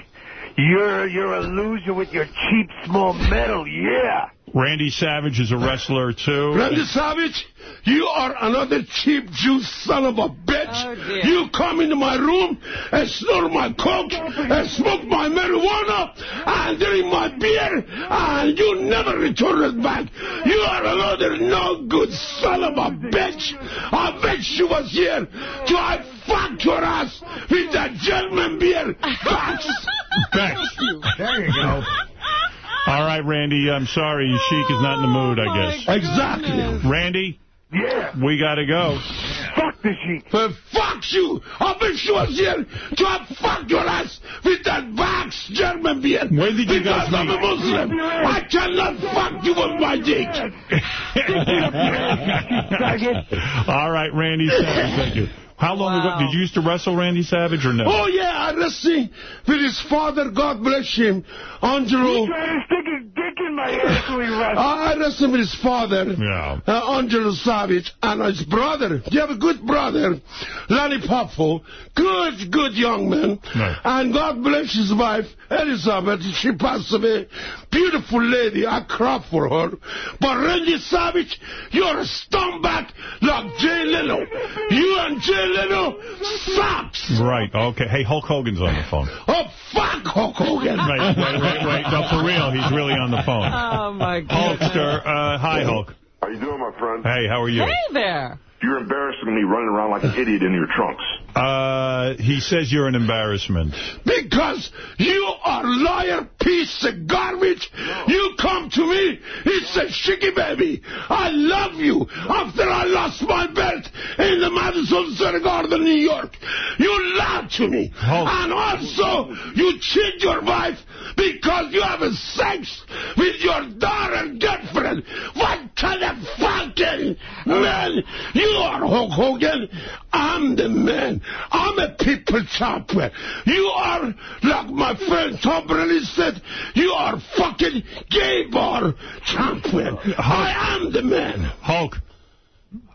You're you're a loser with your cheap small metal, yeah. Randy Savage is a wrestler, too. Randy Savage, You are another cheap juice son of a bitch. Oh, you come into my room and snort my coke and smoke my marijuana and drink my beer and you never return it back. You are another no good son of a bitch. I wish you was here to I fuck your ass with that German beer. *laughs* Facts. Facts. There you go. All right, Randy, I'm sorry. Sheik is not in the mood, I guess. Exactly. Randy? Yeah. We got to go. Fuck the sheep. Uh, fuck you! I wish you was here to have fuck your ass with that box German beer. Where did you because guys I'm a meet? Muslim. I cannot fuck you with my dick. *laughs* All right, Randy Savage, thank you. How long ago? Did you used to wrestle Randy Savage or no? Oh, yeah, I wrestling with his father, God bless him, Angelo. He tried to stick his dick in my ass when we *laughs* wrestled. I wrestled with his father, Yeah. uh, Angelo Savage, and his brother. You have a good brother, Lanny Poffo. Good, good young man. And God bless his wife, Elizabeth. She passed away. Beautiful lady. I cry for her. But Randy Savage, you're a scumbag like Jay Leno. You and Jay Leno sucks. Right, okay. Hey, Hulk Hogan's on the phone. Oh, fuck Hulk Hogan. Wait, wait, wait, wait. No, for real, he's really on the phone. Oh, my God. Hulkster, uh, hi, Hulk. How you doing, my friend? Hey, how are you? Hey there. You're embarrassing me running around like an idiot in your trunks. Uh, he says you're an embarrassment. Because you are liar piece of garbage. You come to me, he said, Shiggy baby, I love you after I lost my belt in the Madison Square Garden, New York. You lied to me. And also, you cheat your wife because you have a sex with your daughter girlfriend. What kind of fucking man you are, Hulk Hogan? I'm the man. I'm a people chopper. You are, like my friend Tom Brady said, you are fucking gay bar champion. I am the man. Hulk.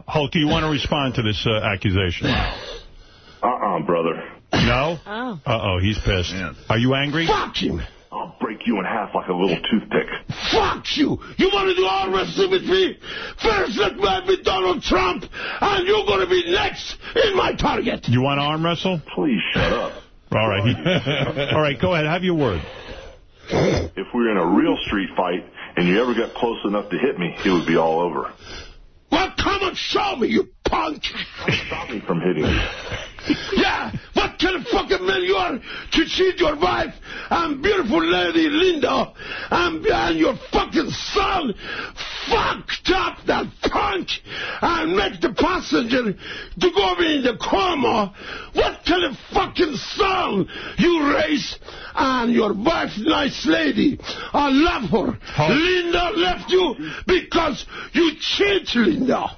Hulk, do you want to respond to this uh, accusation? Uh-uh, brother. No? Oh. Uh-oh, he's pissed. Are you angry? Fuck him. I'll break you in half like a little toothpick. Fuck you! You want to do all wrestling with me? First let me have with Donald Trump, and you're going to be next in my target. You want to arm wrestle? Please shut up. All right. *laughs* All right, go ahead. Have your word. If we were in a real street fight and you ever got close enough to hit me, it would be all over. Well, come and show me, you punk! Stop me from hitting you. *laughs* Yeah, what kind of fucking man you are to cheat your wife and beautiful lady Linda and, and your fucking son fucked up that punk and make the passenger to go in the coma? What kind of fucking son you raise and your wife nice lady? I love her. Linda left you because you cheat Linda.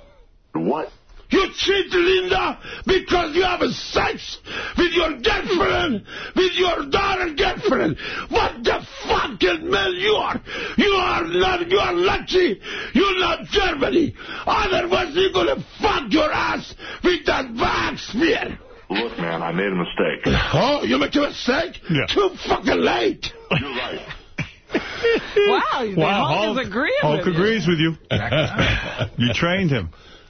What? You cheat Linda because you have a sex with your girlfriend, with your daughter girlfriend. What the fucking man you are? You are not, you are lucky. You're not Germany. Otherwise you're gonna fuck your ass with that wax beer. Look, man, I made a mistake. Oh, you make a mistake? Yeah. Too fucking late. You're right. *laughs* Wow, Wow, Hulk, Hulk, is agreeing Hulk with you. agrees with you. *laughs* you trained him.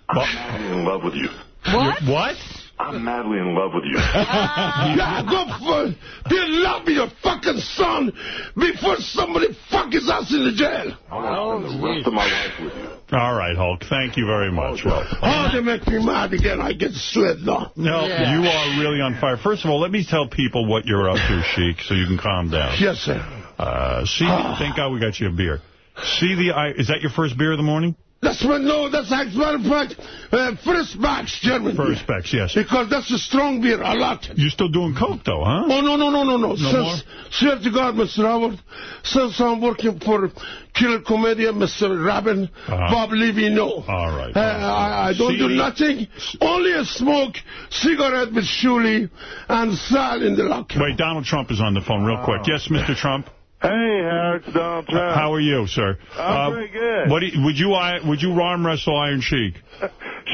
I'm madly in love with you. What? What? I'm madly in love with you. yeah, go for be in love with your fucking son before somebody fuck his ass in the jail. I want to spend the rest of my life with you. All right, Hulk. Thank you very much. Oh, they make me mad again. I get sweat now. No, you are really on fire. First of all, let me tell people what you're up to, Sheik, so you can calm down. Yes, sir. Uh, see, thank God we got you a beer. See the, is that your first beer of the morning? That's what, no, that's as a matter of fact, uh, first batch German. First batch, yes. Because that's a strong beer. Like it. You're still doing coke, though, huh? Oh, no, no, no, no, no. No since, swear to God, Mr. Howard, since I'm working for Killer Comedian, Mr. Rabin, Bob Levy, no. All right. Uh, I, I don't See- do nothing. Only a smoke cigarette with Shuli and Sal in the locker. Wait, Donald Trump is on the phone real quick. Yes, Mr. Trump? Hey, Howard, it's Donald Trump. How are you, sir? Uh, I'm pretty good. What do you, would you would you arm wrestle Iron Sheik?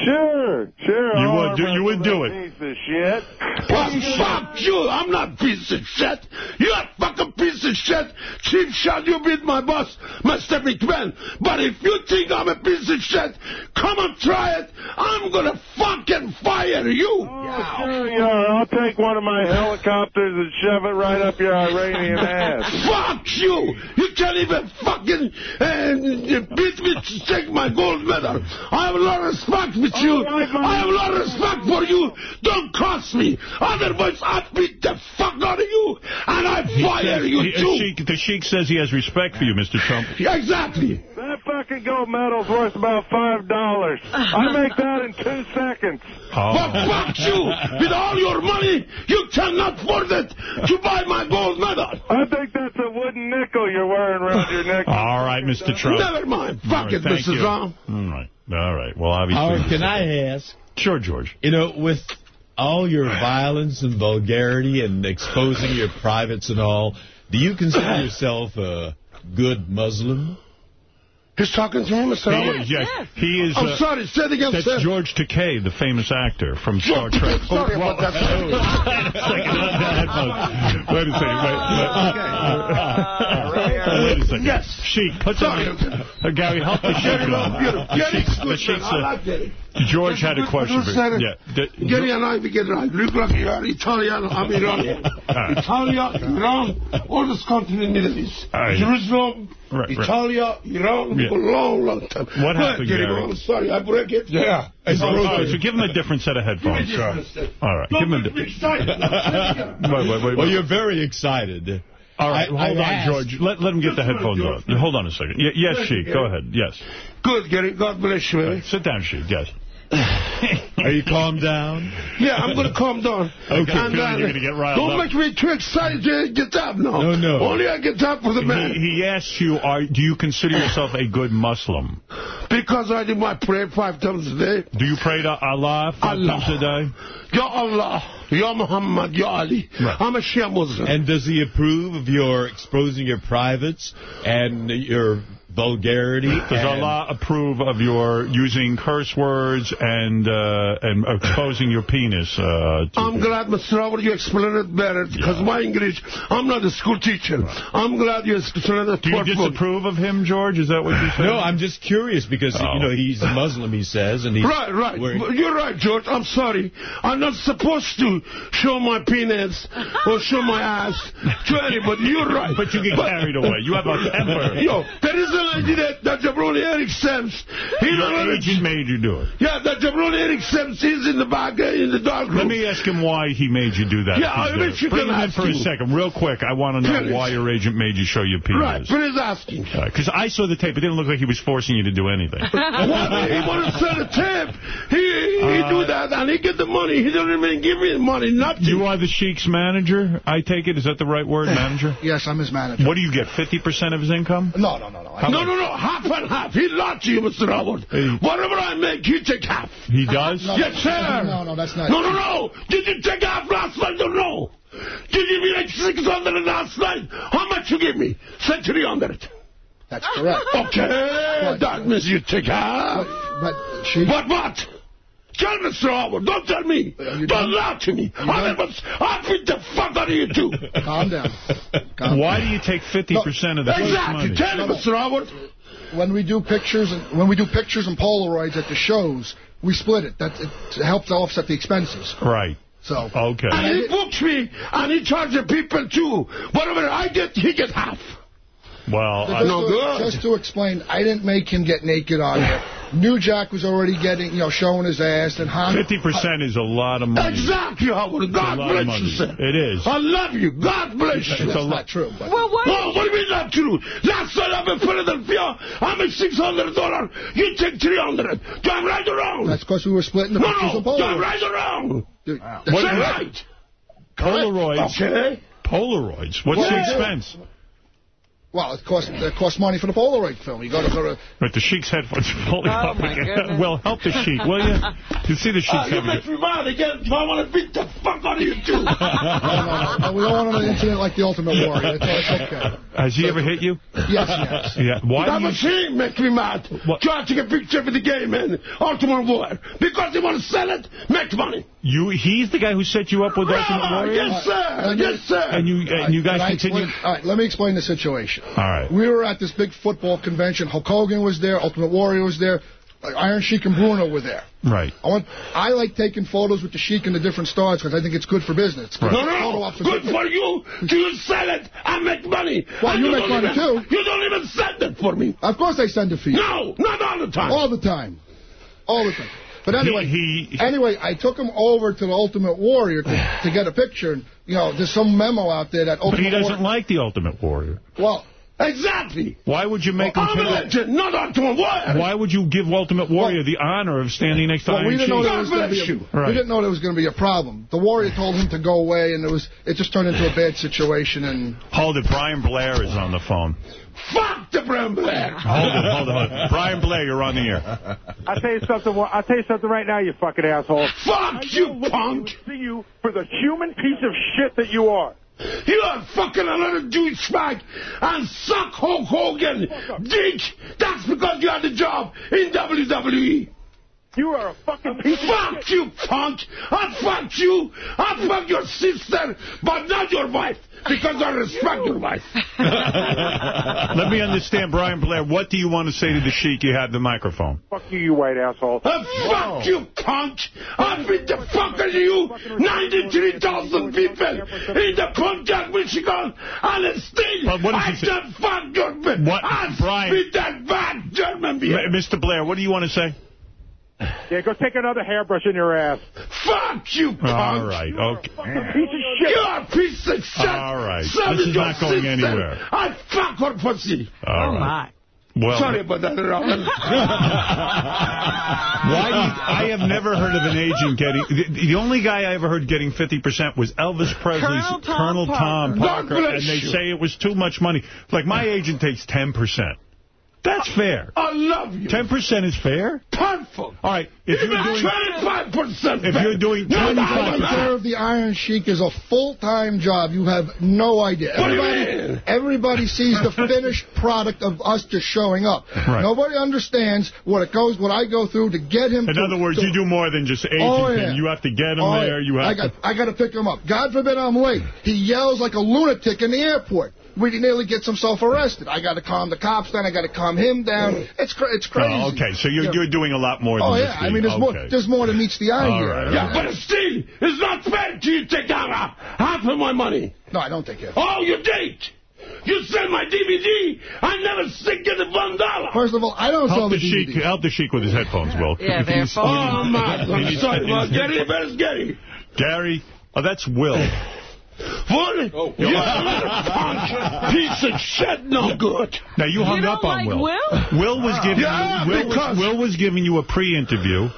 Sure, sure. You I'll would do- arm you would wrestle do it. Piece of shit. Well, fuck you. I'm not piece of shit. You're a fucking piece of shit. Chief shot you beat my boss, Mr. McMahon. But if you think I'm a piece of shit, come and try it. I'm gonna fucking fire you. Oh, sure you are. I'll take one of my helicopters and shove it right up your Iranian *laughs* ass. Fuck you! You can't even fucking uh, beat me to take my gold medal. I have a lot of respect with you. I have a lot of respect for you. Don't cross me. Otherwise, I beat the fuck out of you and I He fire says- you he- too. Sheik, the Sheik says he has respect for you, Mr. Trump. Yeah, exactly. That fucking gold medal's worth about five dollars. I make that in two seconds. Oh. But fuck you! With all your money, you cannot afford it to buy my gold medal. I think that's a wooden nickel you're wearing around your neck. *laughs* All right, Mr. Trump. Never mind. Fuck right, it, thank Mrs. you. Ram. All right. All right. Well, obviously. Howard, this can is- I ask? Sure, George. You know, with all your violence and vulgarity and exposing your privates and all, do you consider *coughs* yourself a good Muslim? He's talking to him Mr. He Howard? is, yes. He is. I'm uh, sorry, say it again, That's sir. George Takei, the famous actor from Star George- Trek. sorry Oh, about that, sir. *laughs* Wait a second. Wait a second. Wait, *laughs* wait, wait a second. Yes. Sheik, put Sorry. down. Uh, Gary, help the Sheik Gary, on. beautiful. The Gary's Sheik's- good, the Sheik's. I like Gary. George had a question for you. Yeah. the- Gary and I, we get right. Look like you are Italian, I'm Iranian. right. *laughs* Italia, Iran, all this country in the Middle East. All right. Jerusalem, Right, right. Italia, Iran, Yeah. for a long, long time. What happened, Gary? Gary? I'm sorry, I break it. Yeah. Oh, all right, so give him a different set of headphones. Give me a different set. All right. Give him a Don't di- excited. *laughs* Wait, wait, wait. Well, you're very excited. All right, I- hold I on, George. Let, let him get the headphones on. Hold on a second. Y- yes, Sheik, go ahead. Yes. Good, Gary. God bless you. eh? Sit down, Sheik. Yes. Are you calmed down? Yeah, I'm going to calm down. Okay, feeling you're gonna get riled Don't up. make me too excited to get up now. No, no. Only I get up for the man. He, he asked you, are, do you consider yourself a good Muslim? Because I do my prayer five times a day. Do you pray to Allah five Allah. times a day? Ya Allah, Ya Muhammad, Ya Ali. Right. I'm a Shia Muslim. And does he approve of your exposing your privates and your vulgarity? Does Allah approve of your using curse words and uh, and exposing your penis? Uh, to I'm glad, Mr. Robert, you explained it better because my English, I'm not a school teacher. I'm glad you explained it Do you thoughtfully. disapprove of him, George? Is that what you said? No, I'm just curious because, Oh. you know, he's a Muslim, he says, and he's... Right, right. wearing- You're right, George. I'm sorry. I'm not supposed to show my penis or show my ass to anybody. You're right. But you get carried away. You have a temper. *laughs* Yo, there is a ji de that Jabroni Eric Simms. He Your don't know agent made you do it. Yeah, that Jabroni Eric Simms. He's in the back, uh, in the dark room. Let me ask him why he made you do that. Yeah, I there. bet you Bring can him in ask for a second, real quick. I want to know Please. why your agent made you show your penis. Right, please ask him. Because I saw the tape. It didn't look like he was forcing you to do anything. *laughs* Why he want to sell a tape? He he Uh, do that and he get the money. He doesn't even give me the money. Nothing. You are the Sheik's manager, I take it? Is that the right word, manager? Yes, I'm his manager. What do you get, 50% of his income? No, no, no, no. How no, no, no, half and half. He lied to you, Mr. Howard. Whatever I make, you take half. He does? No, Yes, sir. No, no, that's not. No, no, no. Did you take half last night? No, no. Did you give me like 600 last night. How much you give me? Say 300. That's correct. *laughs* Okay, that means you take half. But, but she. What, what? Tell Mr. Howard. Don't tell me. you Don't lie to me. I will I'll beat the fuck out of you, too. Calm down. Calm Why down. do you take 50% of the first Exactly. money? Tell him, Mr. Howard. When we do pictures and when we do pictures and Polaroids at the shows, we split it. That it helps to offset the expenses. Right. So. Okay. And he books me, and he charges people, too. Whatever I get, he gets half. Well, But I, just, no to, good. just to explain, I didn't make him get naked on there. New Jack was already getting, you know, showing his ass, and Han. 50% is a lot of money. Exactly, Howard. God bless you, sir. It is. I love you. God bless you. That's a not true. But Well, what? Oh, no, what do you mean not true? Last night I'm in Philadelphia. I make $600. You take 300 Do I right or wrong? that's because we were splitting the no, pictures no. and Do I Polaroids. right or wrong? Dude, What- Say what- right. Polaroids. Okay. Polaroids. What's the expense? Well, it costs it costs money for the Polaroid film. You got to go to. But the Sheik's headphones are falling Oh, off my again. goodness. Well, help the Sheik, will you? You see the Sheik's Ah, you having make me mad again. I want to beat the fuck out of you, too. no, no, no, no, we don't want another incident like the Ultimate Warrior. It's, it's okay. Has he ever hit you? Yes, yes. Yeah. Why that do you... machine make me mad. Try to take a picture with the game, man. Ultimate Warrior. Because they want to sell it, make money. You, he's the guy who set you up with Ultimate Warrior? yes, sir. Yes, sir. And you, and you guys continue... explain- all right, let me explain the situation. All right. We were at this big football convention. Hulk Hogan was there. Ultimate Warrior was there. Iron Sheik and Bruno were there. Right. I want. I like taking photos with the Sheik and the different stars because I think it's good for business. Good No, for photo no, ops. good for you *laughs* to sell it and make money. Well, And you make money even- too. You don't even send it for me. Of course I send it for you. No, not all the time. All the time. All the time. But anyway, He- anyway, I took him over to the Ultimate Warrior to, to get a picture. And, you know, there's some memo out there that But he doesn't Warrior... like the Ultimate Warrior. Well, Exactly. Why would you make Well, him... I'm a take- legend, not Ultimate Warrior. Why would you give Ultimate Warrior the honor of standing next to well, we Iron didn't know Sheik? there was going to be a, Right. we didn't know there was going to be a problem. The Warrior told him to go away, and it was it just turned into a bad situation. And Hold it, Brian Blair is on the phone. Fuck the Brian Blair. Hold it, hold it. Brian Blair, you're on the air. I'll tell you something. I'll tell you something right now, you fucking asshole. Fuck you, punk. See you for the human piece of shit that you are. You are fucking another douchebag and suck Hulk Hogan, dick. That's because you had the job in WWE. You are a fucking piece Fuck of shit. you, punk. I fuck you. I fuck your sister, but not your wife, because I respect your wife. *laughs* Let me understand, Brian Blair. What do you want to say to the Sheik? You have the microphone. Fuck you, you white asshole. Uh, fuck you, punk! I beat the fuck out of you! 93,000 people in the Pontiac, Michigan, and still But what I he say? can fuck your bitch! What- I Brian- beat that bad German beer! Mr. Blair, what do you want to say? Yeah, go take another hairbrush in your ass. Fuck you, punk! All right, okay. Fucking piece of shit. You're a piece of shit! All right, So this is not going sister. anywhere. I fuck her pussy! All right. Well, Sorry about that, Robin. *laughs* Why you, I have never heard of an agent getting... The, the only guy I ever heard getting 50% was Elvis Presley's Colonel Tom Colonel Tom Parker. Parker, and they say it was too much money. Like, my agent takes 10%. That's fair. I love you. 10% is fair? Perfect. All right, if you're doing... 25% If you're doing No, no, taking no, care of the Iron Sheik is a full-time job. You have no idea. What do you Everybody, mean? everybody sees the *laughs* finished product of us just showing up. Right. Nobody understands what it goes, what I go through to get him. In to, other words, to- you do more than just agent Oh, thing. yeah. You have to get him Oh, there. You have I got, to... I got to pick him up. God forbid I'm late. He yells like a lunatic in the airport. We nearly gets himself arrested. I got to calm the cops down. I got to calm him down. It's cra- it's crazy. Oh, okay, so you're, Yeah. you're doing a lot more than Oh this. yeah, I mean there's more there's more than meets the eye All here. right, all Yeah, but still, it's not fair to you take out half of my money. No, I don't think it. Oh, you did. You sell my DVD. I never stick you the one dollar. First of all, I don't sell Help the the sheik. DVD. Help the sheik with his headphones, Will. Yeah, they're He's- Oh, my he God. needs- Sorry, he well, needs- Gary, where's Gary? Gary. Oh, that's Will. *laughs* What? Oh. You're a punk piece of shit, no good. Now you hung You up don't on like Will. Will? Will was giving Yeah, you, Will, because- was, Will was giving you a pre-interview,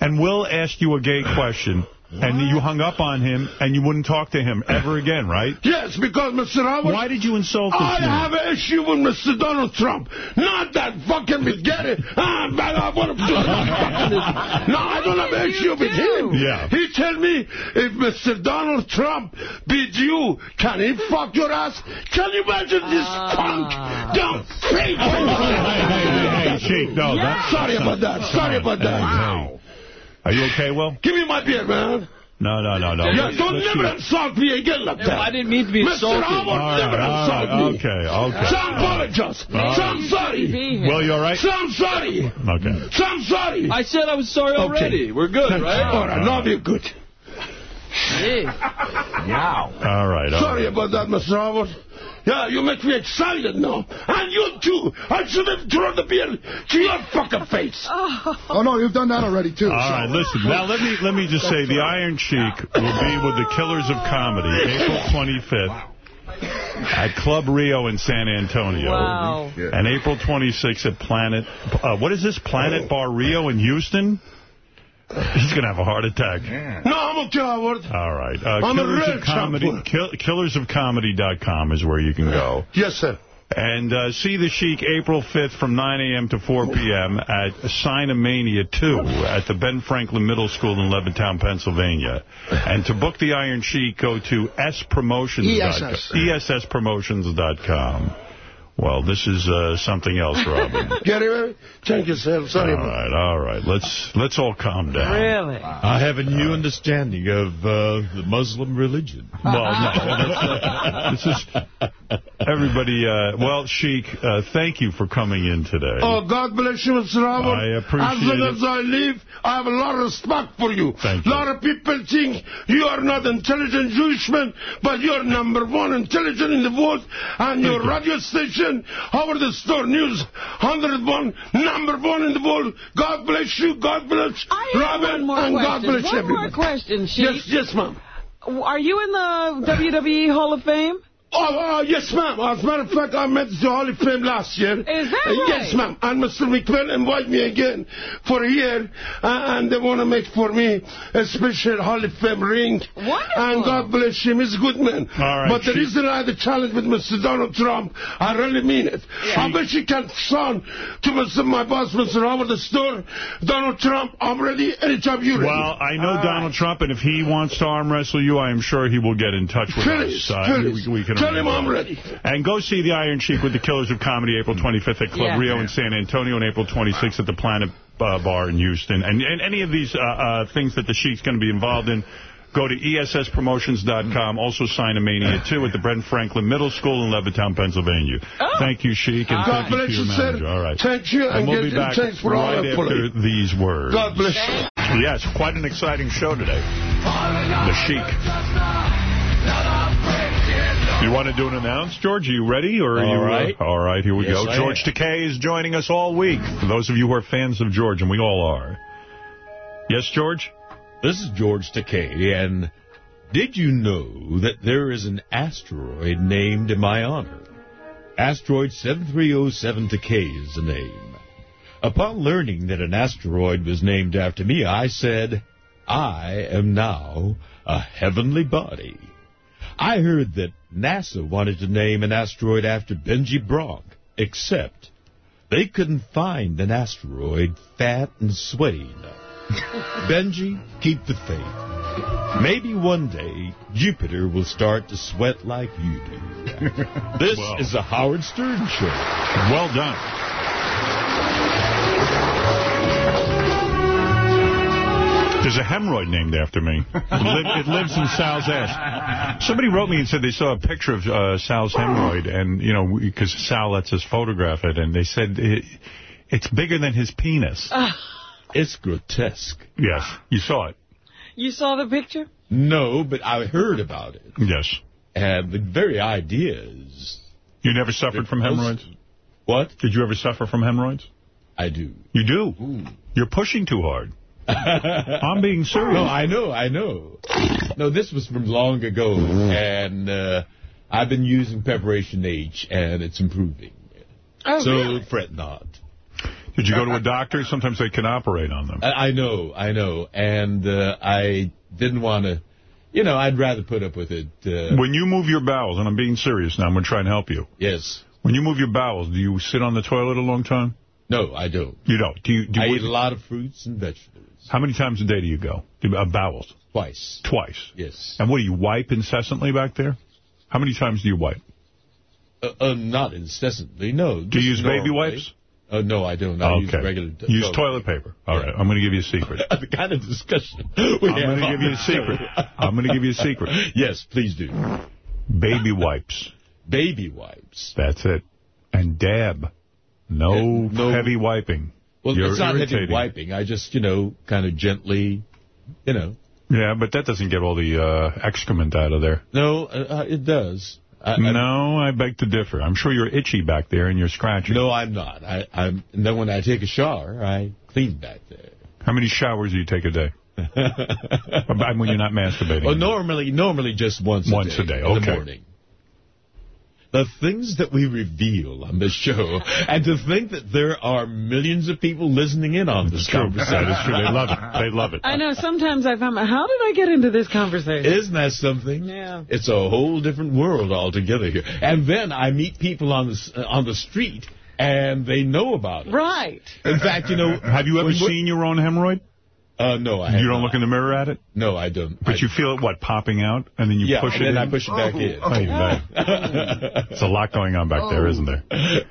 and Will asked you a gay question, and you hung up on him, and you wouldn't talk to him ever again, right? *coughs* Yes, because Mr. Howard... Why did you insult this I man? have an issue with Mr. Donald Trump. Not that fucking McGetty. Ah, man, I want to do No, I don't have an issue with him. Yeah. He tell me if Mr. Donald Trump beat you, can he fuck your ass? Can you imagine this punk? Don't pay for Hey, hey, hey, Sheik, no. That, Sorry that's about not- that. come Sorry on. about that. Hey, hey. Are you okay, Will? Give me my beer, man. No, no, no, no. Yeah, don't let's never shoot. insult me again like that. I didn't mean to be Mr. insulted. Howard All never right, insult right, me. okay, okay. So I apologize. right. So I'm sorry. Will, you all right? So I'm sorry. Okay. So I'm sorry. I said I was sorry already. We're good, right? All right, love you good. All right. all Sorry right. about that, Mr. Howard. Yeah, you make me excited now. And you too. I should have thrown the beer to your fucking face. Oh no, you've done that already too. All so- right, listen. Now let me let me just say the Iron Sheik will be with the Killers of Comedy April 25th at Club Rio in San Antonio. Wow. And April 26th at Planet. Uh, what is this? Planet Bar Rio in Houston. He's gonna have a heart attack. No, I'm okay, Howard. All right. Uh, I'm a Killers real of Comedy. Kill, killersofcomedy.com is where you can go. Yes, sir. And uh, see the Sheik April 5th from 9 a.m. to 4 p.m. at Sinomania 2 at the Ben Franklin Middle School in Levittown, Pennsylvania. And to book the Iron Sheik, go to spromotions. ESS. ESSpromotions.com. Well, this is uh, something else, Robin. *laughs* Get it? Thank you, sir. Sorry all about right, all right. Let's let's all calm down. Really? I have a new understanding of uh, the Muslim religion. Well, no, this is everybody. Uh, well, Sheik, uh, thank you for coming in today. Oh, God bless you, Mr. Robert. I appreciate As long it. as I live, I have a lot of respect for you. Thank you. A lot of people think you are not intelligent Jewish man, but you're number one intelligent in the world. And your radio station, Howard the Store News, 101, number one in the world. God bless you. God bless I have Robert. one more and God question. bless One everybody. more question, Sheik. Yes, yes, ma'am. Are you in the WWE Hall of Fame? Oh, uh, yes, ma'am. As a matter of fact, I met the Hall of Fame last year. Is that Uh, right? Yes, ma'am. And Mr. McMillan invited me again for a year, uh, and they want to make for me a special Hall of Fame ring. Wonderful. And God bless him. He's a good man. All right, but the Chief. reason I had a challenge with Mr. Donald Trump, I really mean it. I bet you can sound to Mr. my boss, Mr. Howard the Store, Donald Trump, I'm ready anytime you're ready. Well, I know Donald Trump, and if he wants to arm wrestle you, I am sure he will get in touch with Phyllis, us. Uh, Phyllis, we, we can tell him I'm ready. And go see the Iron Sheik with the Killers of Comedy April 25th at Club Yeah. Rio in San Antonio and April 26th at the Planet uh, Bar in Houston. And, and any of these uh, uh, things that the Sheik's going to be involved in, go to E ESSpromotions.com. Also sign a Mania 2 at the Brent Franklin Middle School in Levittown, Pennsylvania. Thank you, Sheik, and God thank you bless to your you, sir. manager. All right. Thank you, And and we'll be back thanks for all right that after these words. God bless you. Yes, quite an exciting show today. The Sheik. You want to do an announce, George? Are you ready? Or are All you, uh, right. all right, here we Yes, go. I George am. Takei is joining us all week. For those of you who are fans of George, and we all are. Yes, George? This is George Takei, and did you know that there is an asteroid named in my honor? Asteroid 7307 Takei is the name. Upon learning that an asteroid was named after me, I said, I am now a heavenly body. I heard that NASA wanted to name an asteroid after Benjy Bronk, except they couldn't find an asteroid fat and sweaty enough. *laughs* Benjy, keep the faith. Maybe one day Jupiter will start to sweat like you do. *laughs* This Well. is the Howard Stern Show. Well done. There's a hemorrhoid named after me. *laughs* It, li- it lives in Sal's ass. Somebody wrote me and said they saw a picture of uh, Sal's hemorrhoid, and, you know, because Sal lets us photograph it, and they said it, it's bigger than his penis. *laughs* It's grotesque. Yes, you saw it. You saw the picture? No, but I heard about it. Yes. And the very idea is... You never suffered from hemorrhoids? What? Did you ever suffer from hemorrhoids? I do. You do? You're pushing too hard. I'm being serious. No, I know, I know. No, this was from long ago, and uh, I've been using Preparation H, and it's improving. Oh, so really? fret not. Did you go to a doctor? Sometimes they can operate on them. I, I know, I know, and uh, I didn't want to, you know, I'd rather put up with it. Uh, When you move your bowels, and I'm being serious now, I'm going to try and help you. yes. When you move your bowels, do you sit on the toilet a long time? No, I don't. You don't. Do you? Do I you eat a lot of fruits and vegetables. How many times a day do you go? Do, uh, bowels? Twice. Twice. Yes. And what, do you wipe incessantly back there? How many times do you wipe? Uh, uh, not incessantly, no. Do you use baby wipes? Uh, no, I don't. I use okay. regular use toilet paper. All right. I'm going to give you a secret. *laughs* the kind of discussion we I'm going to give you a secret. I'm going to give you a secret. Yes, please do. Baby wipes. Baby wipes. That's it. And dab. No, no- heavy wiping. Well, You're it's not heavy wiping. I just, you know, kind of gently, you know. Yeah, but that doesn't get all the uh, excrement out of there. No, uh, uh, it does. I, I- no, I beg to differ. I'm sure you're itchy back there and you're scratching. no, I'm not. I, I'm. And then when I take a shower, I clean back there. How many showers do you take a day? *laughs* when you're not masturbating? Well, normally, normally just once. Once a a day, day, in okay. the morning. The things that we reveal on this show, and to think that there are millions of people listening in on this conversation. That is true. They love it. They love it. I know. Sometimes I find, how did I get into this conversation? Isn't that something? Yeah. It's a whole different world altogether here. And then I meet people on the uh, on the street, and they know about it. Right. In fact, you know, Have you ever seen your own hemorrhoid? Uh, no, I You don't not. look in the mirror at it? No, I don't. But you feel it, what, popping out? And then you Yeah, push it Yeah, and then? I push it back in. Oh, man. There's *laughs* a lot going on back there, isn't there? *laughs*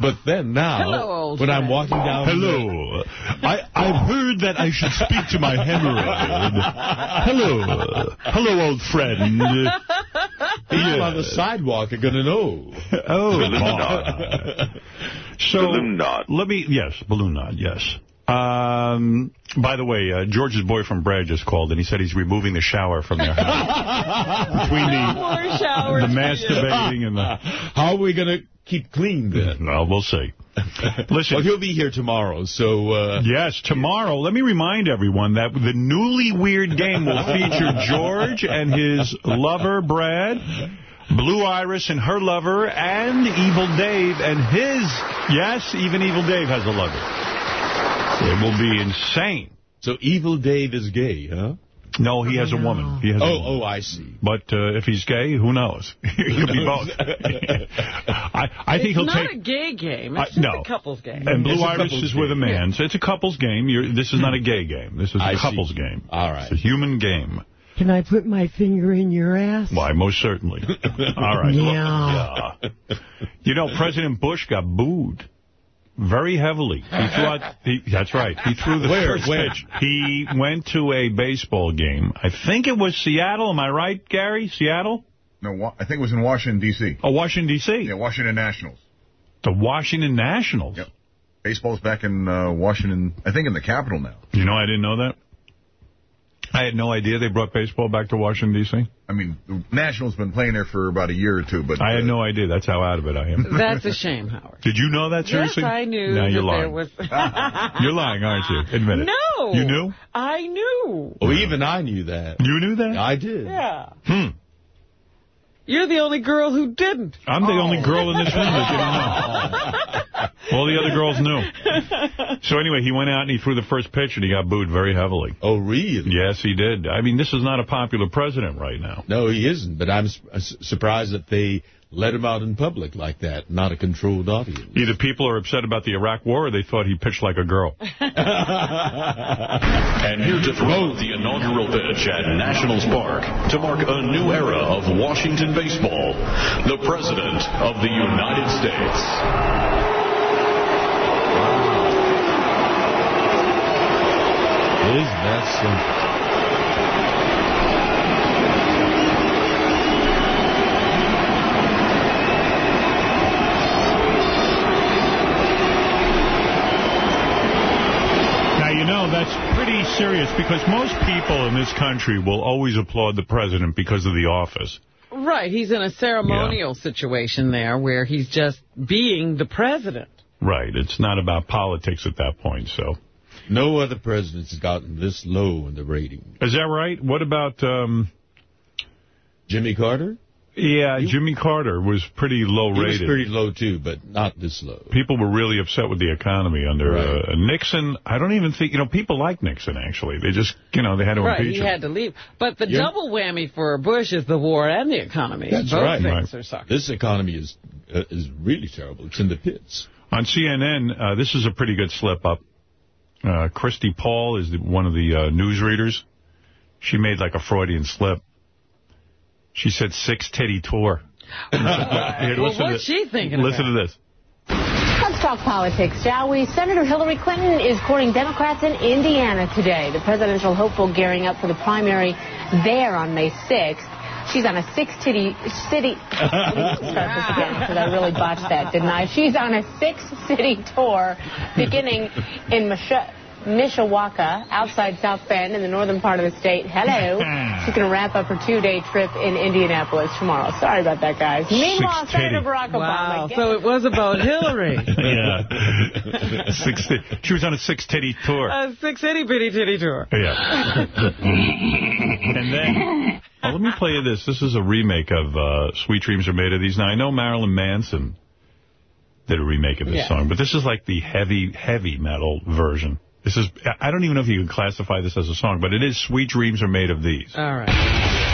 But then now, Hello, old when I'm walking down... Hello. I, I've heard that I should speak to my hemorrhoid. Hello. Hello, old friend. People on the sidewalk are going to know. Oh, Balloon Lord. knot. So, Balloon knot. let me, yes, balloon knot, yes. Um, by the way, uh, George's boyfriend Brad just called, and he said he's removing the shower from their house. *laughs* Between the, showers. the masturbating and the... *laughs* How are we going to keep clean then? Well, we'll see. *laughs* Listen, Well, he'll be here tomorrow, so... Uh, Yes, tomorrow. Let me remind everyone that the newly weird game will feature George and his lover, Brad, Blue Iris and her lover, and Evil Dave and his... Yes, even Evil Dave has a lover. It will be insane. So Evil Dave is gay, huh? No, he has a woman. He has a Oh, woman. oh, I see. But uh, if he's gay, who knows? *laughs* he could be both. *laughs* I, I think it's he'll not take... a gay game. I- It's just no. a couple's game. And Blue It's Iris couple's is with a game. man, so it's a couple's game. You're, this is not a gay game. This is a I see. couple's game. All right. It's a human game. Can I put my finger in your ass? Why, most certainly. *laughs* All right. Yeah. Yeah. You know, President Bush got booed very heavily. *laughs* He threw out, he, that's right. He threw the Where? first Where? pitch. He went to a baseball game. I think it was Seattle. Am I right, Gary? Seattle? No, I think it was in Washington, D.C. Oh, Washington, D.C. Yeah, Washington Nationals. The Washington Nationals. Yep. Baseball's back in uh, Washington, I think in the capital now. You know, I didn't know that. I had no idea they brought baseball back to Washington, D.C. I mean, the Nationals been playing there for about a year or two, but I had uh, no idea. That's how out of it I am. That's a shame, Howard. Did you know that, seriously? Yes, I knew Now you're lying. was... *laughs* You're lying, aren't you? Admit it. No. You knew? I knew. Oh, even I knew that. You knew that? I did. Yeah. Hmm. You're the only girl who didn't. I'm the only girl in this room that didn't know. *laughs* All the other girls knew. So anyway, he went out and he threw the first pitch and he got booed very heavily. Oh, really? Yes, he did. I mean, this is not a popular president right now. No, he isn't, but I'm su- surprised that they let him out in public like that, not a controlled audience. Either people are upset about the Iraq war or they thought he pitched like a girl. *laughs* And here to throw the inaugural pitch at Nationals Park to mark a new era of Washington baseball, the President of the United States. Is that something? Now, you know, that's serious because most people in this country will always applaud the president because of the office. Right. He's in a ceremonial situation there where he's just being the president. Right. It's not about politics at that point, so. No other president has gotten this low in the rating. Is that right? What about... um Jimmy Carter? Yeah, Jimmy Carter was pretty low He was rated. pretty low, too, but not this low. People were really upset with the economy under Right. uh, Nixon. I don't even think, you know, people like Nixon, actually. They just, you know, they had to Right, impeach he had to leave. But the Yeah. double whammy for Bush is the war and the economy. That's Both right. things are sucking. This economy is uh, is really terrible. It's in the pits. On CNN, uh, this is a pretty good slip-up. Uh, Christi Paul is the, one of the uh, newsreaders. She made like a Freudian slip. She said six titty tour. Here, *laughs* well, listen to what's she thinking Listen about? to this. Let's talk politics, shall we? Senator Hillary Clinton is courting Democrats in Indiana today. The presidential hopeful gearing up for the primary there on May 6th. She's on a six-city city. *laughs* Let me start this again because I really botched that, didn't I? She's on a six-city tour beginning in Mish- Mishawaka, outside South Bend in the northern part of the state. Hello. She's going to wrap up her two-day trip in Indianapolis tomorrow. Sorry about that, guys. Meanwhile, Six-titty. Senator Barack Wow, Obama. so it was about Hillary. *laughs* yeah. Six, she was on a six titty tour. a six itty bitty titty tour. Yeah. *laughs* and then Oh, let me play you this. This is a remake of uh, Sweet Dreams Are Made of These. Now, I know Marilyn Manson did a remake of this Yeah. song, but this is like the heavy, heavy metal version. This is, I don't even know if you can classify this as a song, but it is Sweet Dreams Are Made of These. All right.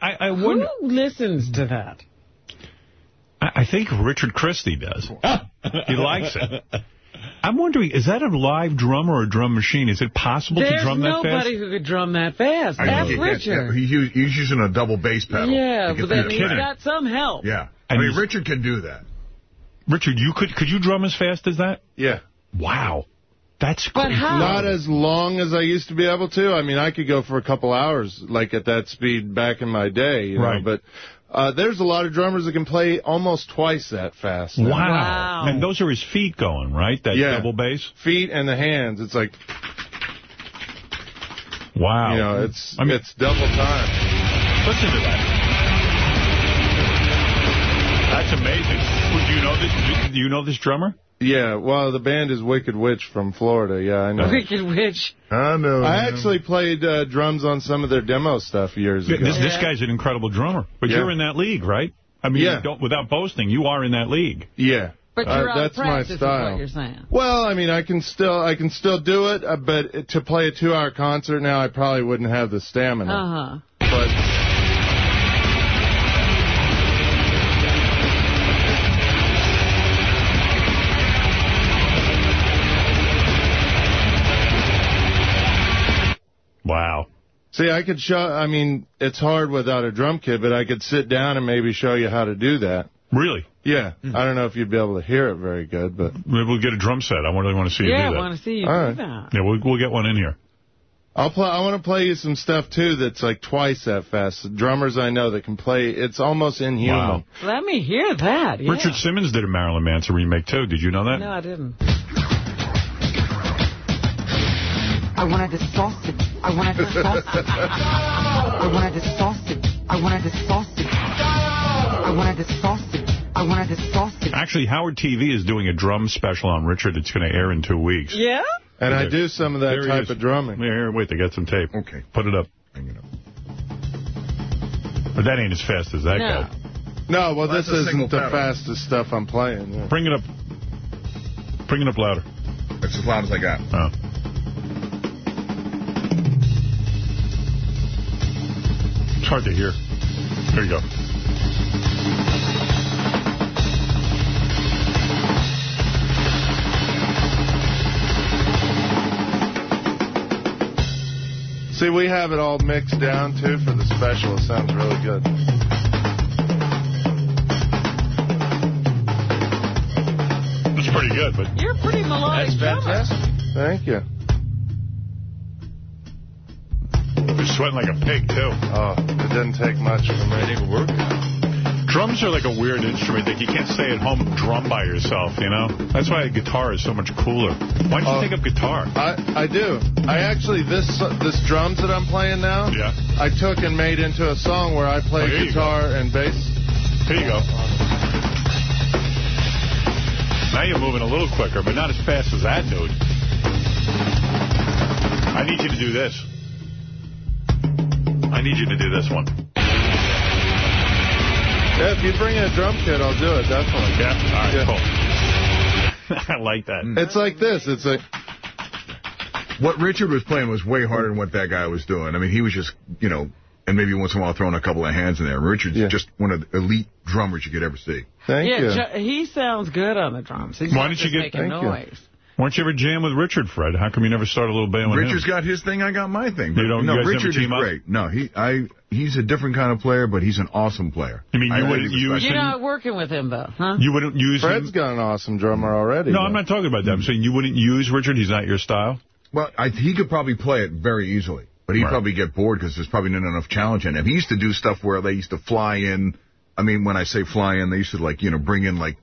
I, I wonder... Who listens to that? I I think Richard Christy does. *laughs* he likes it. I'm wondering, is that a live drum or a drum machine? Is it possible There's to drum that fast? nobody who could drum that fast. I That's he can't- Richard. he- he's, he's using a double bass pedal. Yeah, to get but then the he's kick. got some help. Yeah. I mean, Richard can do that. Richard, you could could you drum as fast as that? Yeah. Wow. That's But crazy. how? Not as long as I used to be able to. I mean, I could go for a couple hours, like at that speed back in my day. You know? Right. But uh, there's a lot of drummers that can play almost twice that fast. now. Wow. And those are his feet going, right? That Yeah. double bass? Feet and the hands. It's like, Wow. you know, it's I mean- it's double time. Listen to that. That's amazing. Well, Do you know this? Do you know this drummer? Yeah, well, the band is Wicked Witch from Florida. Yeah, I know. Wicked Witch. I know. I actually played uh, drums on some of their demo stuff years ago. This, this guy's an incredible drummer. But Yeah. you're in that league, right? I mean, Yeah. don't, without boasting, you are in that league. Yeah. But Uh, you're out that's of my practice is style. what you're saying. Well, I mean, I can still I can still do it, uh, but to play a two-hour concert now, I probably wouldn't have the stamina. Uh-huh. But see, I could show. I mean, it's hard without a drum kit, but I could sit down and maybe show you how to do that. Really? Yeah, hmm. I don't know if you'd be able to hear it very good, but Maybe we'll get a drum set. I really want to see you Yeah, I do that. want to see you All do right. that. Yeah, we'll, we'll get one in here. I'll play. I want to play you some stuff too that's like twice that fast. Drummers I know that can play. It's almost inhuman. Wow. Let me hear that. Yeah. Richard Simmons did a Marilyn Manson remake, too. Did you know that? No, I didn't. I wanted the sausage. I wanted the sausage. I wanted the sausage. I wanted the sausage. I wanted the sausage. I wanted the sausage. Actually, Howard TV is doing a drum special on Richard. It's going to air in two weeks. Yeah? And I do some of that There type of drumming. Here, here, wait, they got some tape. Okay. Put it up. But that ain't as fast as that No. guy. No, well, That's this isn't the pedal. fastest stuff I'm playing. yeah. Bring it up. Bring it up louder. That's as loud as I got. Oh. It's hard to hear. There you go. See, we have it all mixed down, too, for the special. It sounds really good. It's pretty good, but You're pretty melodic drummer. Thank you. Sweating like a pig, too. Oh, it didn't take much for me. It work. Drums are like a weird instrument. Like you can't stay at home and drum by yourself, you know? That's why guitar is so much cooler. Why don't you Oh. take up guitar? I, I do. I actually, this this drums that I'm playing now, Yeah. I took and made into a song where I play Oh, guitar and bass. Here you go. Now you're moving a little quicker, but not as fast as that dude. I need you to do this. I need you to do this one. Yeah, if you bring in a drum kit, I'll do it, definitely. Yeah? All right, Yeah. cool. *laughs* I like that. Mm. It's like this. It's like, What Richard was playing was way harder than what that guy was doing. I mean, he was just, you know, and maybe once in a while throwing a couple of hands in there. Richard's Yeah. just one of the elite drummers you could ever see. thank yeah, you. Ju- he sounds good on the drums. He's Why not don't you get- making Thank you. Noise. Why don't you ever jam with Richard, Fred? How come you never start a little band with Richard's him? got his thing, I got my thing. You don't- no, you guys never Richard is team up? great. No, he, I, he's a different kind of player, but he's an awesome player. You mean you I highly wouldn't respect use him. You're not working with him, though, huh? You wouldn't use Fred's him? got an awesome drummer already. No, though. I'm not talking about that. I'm saying you wouldn't use Richard. He's not your style. Well, I, he could probably play it very easily. But he'd Right. probably get bored because there's probably not enough challenge in him. He used to do stuff where they used to fly in. I mean, when I say fly in, they used to like you know bring in like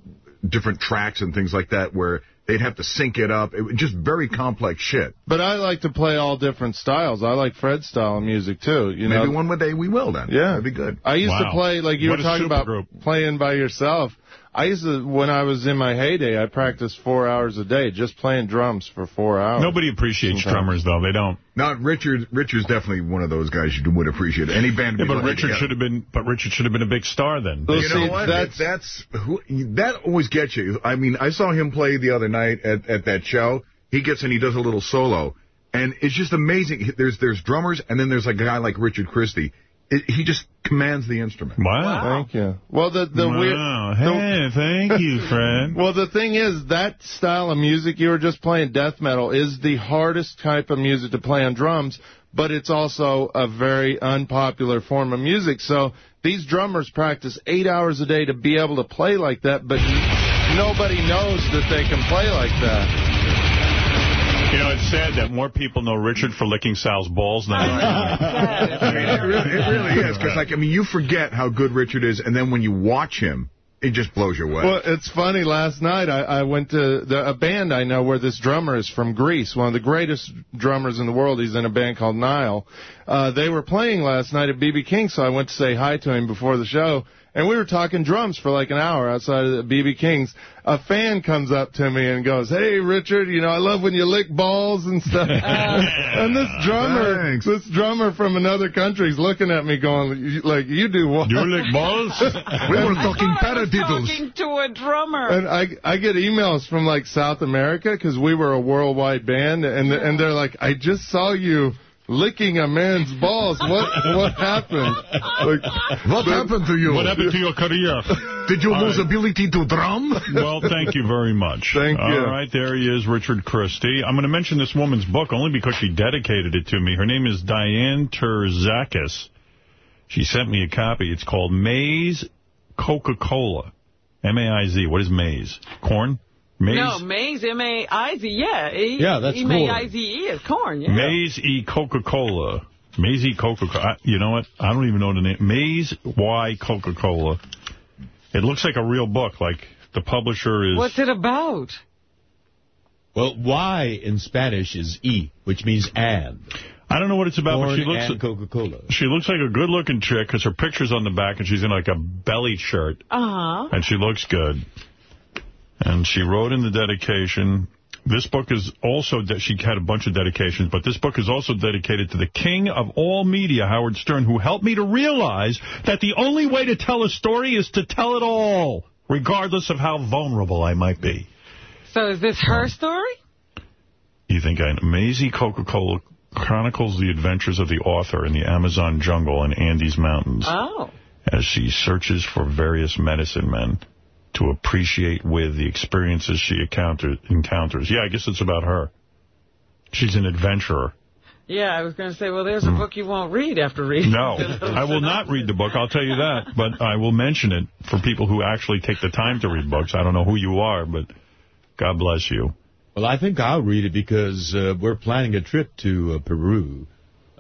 different tracks and things like that where they'd have to sync it up. It was just very complex shit. But I like to play all different styles. I like Fred's style of music too. You Maybe know, one day we will then. Yeah, that'd be good. I used to play like you What were talking about supergroup. playing by yourself. I used to when I was in my heyday. I practiced four hours a day just playing drums for four hours. Nobody appreciates Sometimes. drummers, though. They don't. Not Richard. Richard's definitely one of those guys you would appreciate. Any band. Yeah, but Richard get. should have been. But Richard should have been a big star then. you know what? That's that's who, that always gets you. I mean, I saw him play the other night at at that show. He gets in, he does a little solo, and it's just amazing. There's there's drummers, and then there's a guy like Richard Christy. It, he just commands the instrument. Wow. Thank you. Well, the the Wow. weird. Hey, thank you, Fred. *laughs* Well, the thing is, that style of music you were just playing, death metal, is the hardest type of music to play on drums, but it's also a very unpopular form of music. So these drummers practice eight hours a day to be able to play like that, but nobody knows that they can play like that. You know, it's sad that more people know Richard for licking Sal's balls than *laughs* I mean, it really, it really is because, like, I mean, you forget how good Richard is, and then when you watch him, it just blows you away. Well, it's funny. Last night I, I went to the, a band I know where this drummer is from Greece, one of the greatest drummers in the world. He's in a band called Nile. Uh, they were playing last night at BB King, so I went to say hi to him before the show. And we were talking drums for like an hour outside of the BB King's. A fan comes up to me and goes, "Hey, Richard, you know I love when you lick balls and stuff." *laughs* and this drummer, this drummer from another country is looking at me, going, "Like you do what? You lick balls?" *laughs* we were talking paradiddles." Talking to a drummer. And I I get emails from like South America because we were a worldwide band, and and they're like, I just saw you licking a man's balls. What what happened? Like, what happened to you? What happened to your career? Did you All lose right. ability to drum? Well, thank you very much. Thank you. All right, there he is, Richard Christy. I'm going to mention this woman's book only because she dedicated it to me. Her name is Diane Terzakis. She sent me a copy. It's called Maize Coca-Cola. M-A-I-Z. What is maize? Corn? Maize? No, maize, M-A-I-Z, yeah. E- Yeah, that's corn. M-A-I-Z-E is corn, yeah. Maize E Coca-Cola. Maize E Coca-Cola. You know what? I don't even know the name. Maize Y Coca-Cola. It looks like a real book. Like the publisher is... What's it about? Well, Y in Spanish is E, which means and. I don't know what it's about, but she looks and Coca-Cola. she looks like a good-looking chick because her picture's on the back and she's in like a belly shirt Uh-huh. and she looks good. And she wrote in the dedication, this book is also, she had a bunch of dedications, but this book is also dedicated to the king of all media, Howard Stern, who helped me to realize that the only way to tell a story is to tell it all, regardless of how vulnerable I might be. So is this her story? You think I Maisie Coca-Cola chronicles the adventures of the author in the Amazon jungle and Andes Mountains Oh. as she searches for various medicine men to appreciate with the experiences she encounter, encounters. Yeah, I guess it's about her. She's an adventurer. Yeah, I was going to say, well, there's a book you won't read after reading. No, *laughs* I will not read the book, I'll tell you that. But I will mention it for people who actually take the time to read books. I don't know who you are, but God bless you. Well, I think I'll read it because uh, we're planning a trip to uh, Peru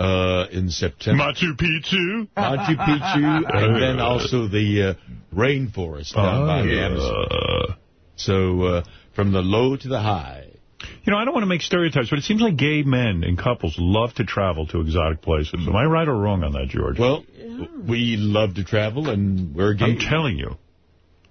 uh, in September. Machu Picchu. Machu Picchu, *laughs* and then also the uh, rainforest down Oh, by the yeah. Amazon. So uh, from the low to the high. You know, I don't want to make stereotypes, but it seems like gay men and couples love to travel to exotic places. Am I right or wrong on that, George? Well, we love to travel, and we're gay. I'm telling you.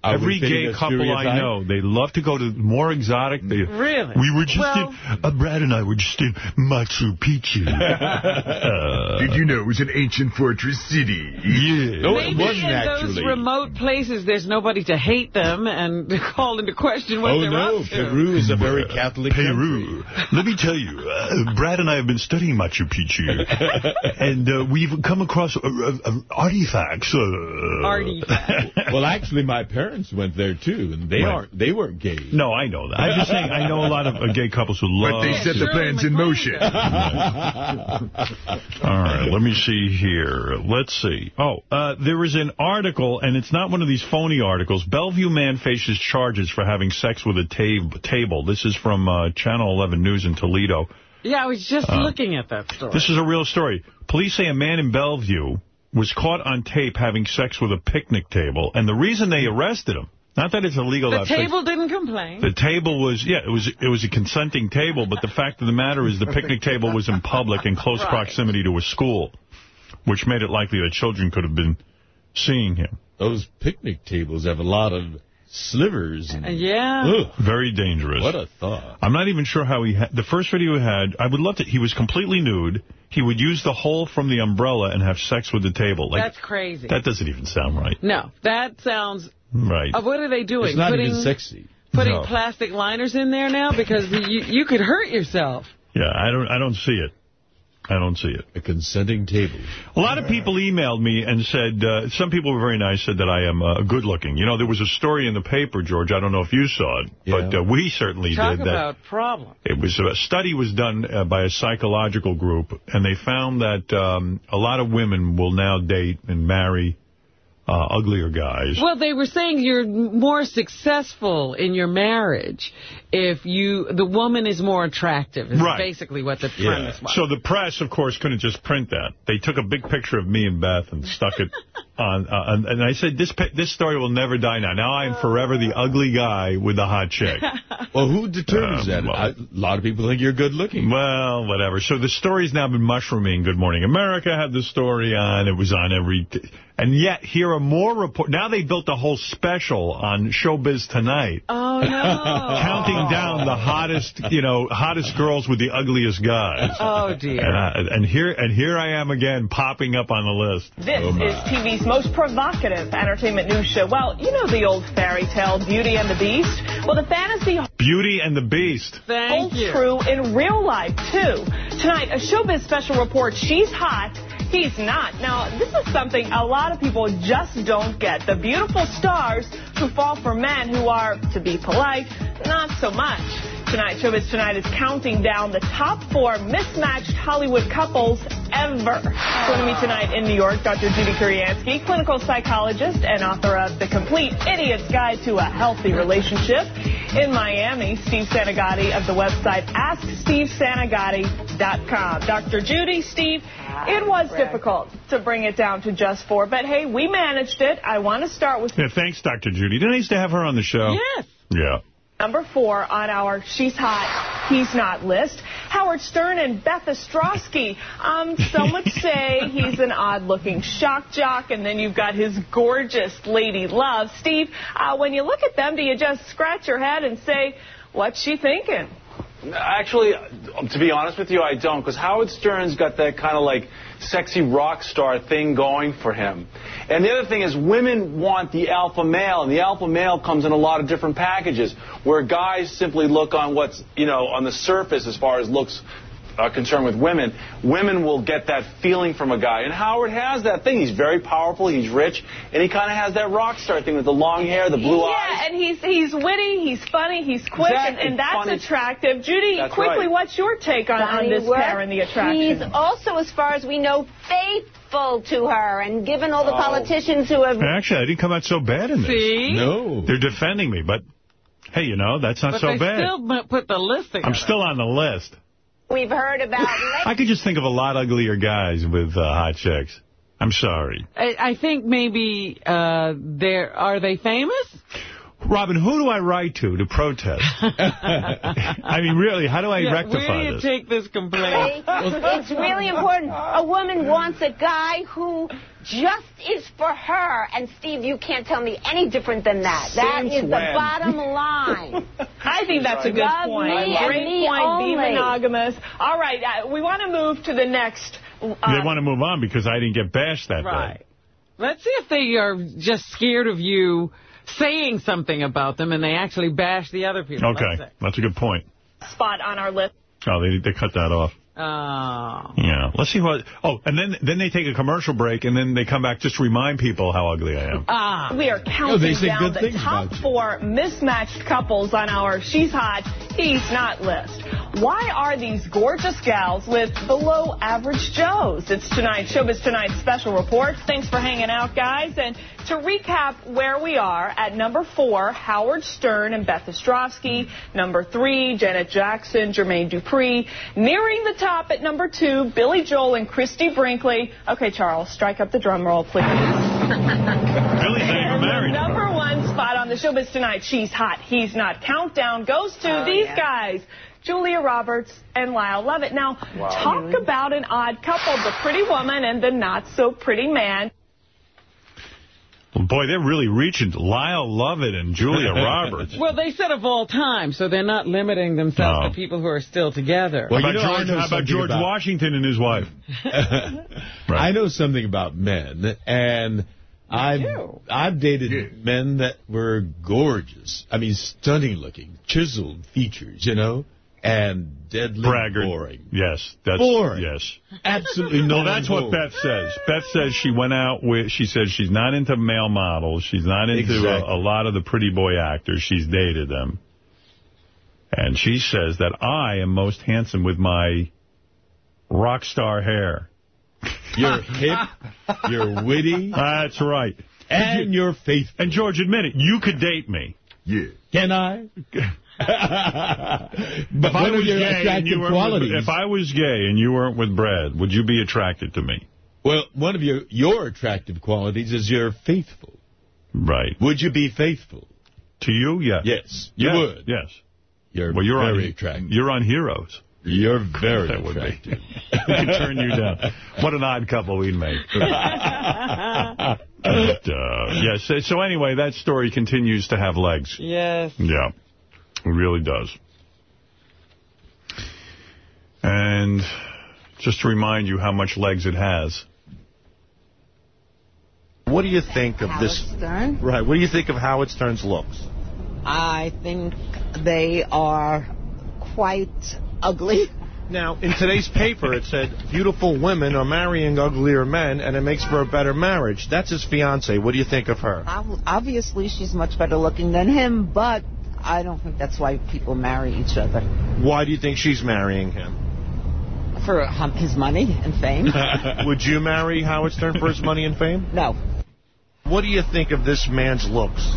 Are we Every gay couple I stereotype? know, they love to go to more exotic. They, Really? We were just Well- in, uh, Brad and I were just in Machu Picchu. *laughs* Uh, Did you know it was an ancient fortress city? Yeah. No, it Maybe wasn't in actually. those remote places, there's nobody to hate them and *laughs* call into question what Oh, they're no, up to. Peru is a very Catholic Peru. Let me tell you, uh, Brad and I have been studying Machu Picchu, *laughs* and uh, we've come across uh, uh, artifacts. Uh, Artifact. well, actually, my parents went there, too, and they Right. aren't. They weren't gay. No, I know that. I'm just saying, I know a lot of uh, gay couples who love... But they set the plans in motion. *laughs* All right, let me see here. Let's see. Oh, uh, there is an article, and it's not one of these phony articles. Bellevue man faces charges for having sex with a tab table. This is from uh, Channel 11 News in Toledo. Yeah, I was just Uh, looking at that story. This is a real story. Police say a man in Bellevue was caught on tape having sex with a picnic table, and the reason they arrested him, not that it's illegal to the have sex- table didn't complain. The table was, yeah, it was it was a consenting table, but the fact of the matter is the *laughs* picnic table was in public in close Right. proximity to a school, which made it likely that children could have been seeing him. Those picnic tables have a lot of slivers. And, Yeah. Ugh, Very dangerous. what a thought. I'm not even sure how he had, the first video he had, I would love to, he was completely nude. He would use the hole from the umbrella and have sex with the table. Like, That's crazy. That doesn't even sound right. no, that sounds... Right. Uh, what are they doing? It's not putting, even sexy. Putting No. plastic liners in there now? Because you, you could hurt yourself. Yeah, I don't, I don't see it. I don't see it. A consenting table. A lot of people emailed me and said, uh, some people were very nice, said that I am uh, good looking. You know, there was a story in the paper, George, I don't know if you saw it, but uh, we certainly Talk did. that. about problem. It was a study was done uh, by a psychological group, and they found that um, a lot of women will now date and marry uh, uglier guys. Well, they were saying you're more successful in your marriage if you the woman is more attractive. Is Right. basically what the premise was. So the press, of course, couldn't just print that. They took a big picture of me and Beth and stuck it on. Uh, and, and I said, this this story will never die now. Now I am forever the ugly guy with the hot chick. *laughs* Well, who determines Um, that? well- I, a lot of people think you're good looking. Well, whatever. So the story's now been mushrooming. Good Morning America had the story on. It was on every... T and yet, here are more reports. Now they built a whole special on Showbiz Tonight. Oh, no. *laughs* Counting down the hottest, you know, hottest girls with the ugliest guys. Oh, dear. And, I, and here and here I am again, popping up on the list. This Oh, is TV's most provocative entertainment news show. Well, you know the old fairy tale, Beauty and the Beast? Well, the fantasy Beauty and the Beast. Thank holds true in real life, too. Tonight, a showbiz special report, she's hot, he's not. Now, this is something a lot of people just don't get. The beautiful stars who fall for men who are, to be polite, not so much. Tonight, Showbiz Tonight is counting down the top four mismatched Hollywood couples ever. Joining me tonight in New York, Dr. Judy Kuriansky, clinical psychologist and author of The Complete Idiot's Guide to a Healthy Relationship. In Miami, Steve Santagati of the website AskSteveSantagati.com. Dr. Judy, Steve, it was difficult to bring it down to just four, but hey, we managed it. I want to start with Yeah, thanks, Dr. Judy. Didn't I used to have her on the show? Yes. Yeah. Number four on our She's Hot, He's Not list, Howard Stern and Beth Ostrowski. Um, some would *laughs* say he's an odd-looking shock jock, and then you've got his gorgeous lady love. Steve, uh, when you look at them, do you just scratch your head and say, what's she thinking? Actually, to be honest with you, I don't, because Howard Stern's got that kind of like sexy rock star thing going for him. And the other thing is, women want the alpha male, and the alpha male comes in a lot of different packages, where guys simply look on what's, you know, on the surface as far as looks Uh, are concerned with women. Women will get that feeling from a guy, and Howard has that thing. He's very powerful, he's rich, and he kind of has that rock star thing with the long hair, the blue eyes. Yeah, and he's he's witty, he's funny, he's quick, and, Exactly, and that's funny. attractive. Judy, That's quickly, right. what's your take on, on this work. pair and the attraction? He's also, as far as we know, faithful to her, and given all the Oh. politicians who have Actually, I didn't come out so bad in this. See? No. They're defending me, but hey, you know, that's not but so they bad. still put the list together. I'm still on the list. We've heard about *laughs* I could just think of a lot uglier guys with uh, hot chicks. I'm sorry. I, I think maybe uh, they're are they famous? Robin, who do I write to to protest? *laughs* I mean, really, how do I Yeah, rectify where do you this? take this complaint? it's really important. A woman wants a guy who just is for her. And, Steve, you can't tell me any different than that. That Since is the bottom line. *laughs* I think that's a good Love point. me and Great me point. Be monogamous. All right, uh, we want to move to the next. Uh, they want to move on because I didn't get bashed that Right. day. Let's see if they are just scared of you saying something about them and they actually bash the other people. Okay, Let's that's a good point. spot on our list. Oh, they they cut that off. Oh. Yeah. Let's see what. Oh, and then then they take a commercial break, and then they come back just to remind people how ugly I am. Ah. We are Oh, counting they say down good the things top about four mismatched couples on our She's Hot, he's not list. Why are these gorgeous gals with below average Joes? It's tonight's Showbiz Tonight special report. Thanks for hanging out, guys. And to recap where we are, at number four, Howard Stern and Beth Ostrowski. Number three, Janet Jackson, Jermaine Dupri. Nearing the top at number two, Billy Joel and Christie Brinkley. Okay, Charles, strike up the drum roll, please. Billy's not married. Number one spot on the Showbiz Tonight, She's Hot, He's Not. Countdown goes to Oh, these yeah. guys. Julia Roberts and Lyle Lovett. Now, Wow. talk about an odd couple, the pretty woman and the not-so-pretty man. Boy, they're really reaching. Lyle Lovett and Julia *laughs* Roberts. Well, they said of all time, so they're not limiting themselves No. to people who are still together. how about George, how about George Washington and his wife? *laughs* I know something about men, and I've I've dated men that were gorgeous. I mean, stunning looking, chiseled features, you know, and deadly Braggart. boring. Yes, that's Boring. yes. Absolutely no. Well, that's what. Beth says. Beth says she went out with. She says she's not into male models. She's not into Exactly. a, a lot of the pretty boy actors. She's dated them, and she says that I am most handsome with my rock star hair. You're hip. You're witty. That's right. And you're faithful. And George, admit it. You could date me. Yeah. Can I? *laughs* *laughs* but if I was gay and you weren't qualities? With, if I was gay and you weren't with Brad, would you be attracted to me? Well, one of your your attractive qualities is you're faithful. Right. Would you be faithful? To you, yes. Yes, you Yes, would. Yes. You're well, you're very on, attractive. You're on Heroes. You're very That would be. attractive. *laughs* we can turn you down. What an odd couple we'd make. *laughs* But, uh, yes. so- So anyway, that story continues to have legs. Yes. Yeah, it really does. And just to remind you how much legs it has. What do you think of this? Stern? Right. What do you think of Howard Stern's looks? I think they are quite ugly. Now, in today's paper, it said beautiful women are marrying uglier men, and it makes for a better marriage. That's his fiance. What do you think of her? Obviously, she's much better looking than him, but I don't think that's why people marry each other. Why do you think she's marrying him? For um, his money and fame? *laughs* Would you marry Howard Stern for his money and fame? No. What do you think of this man's looks?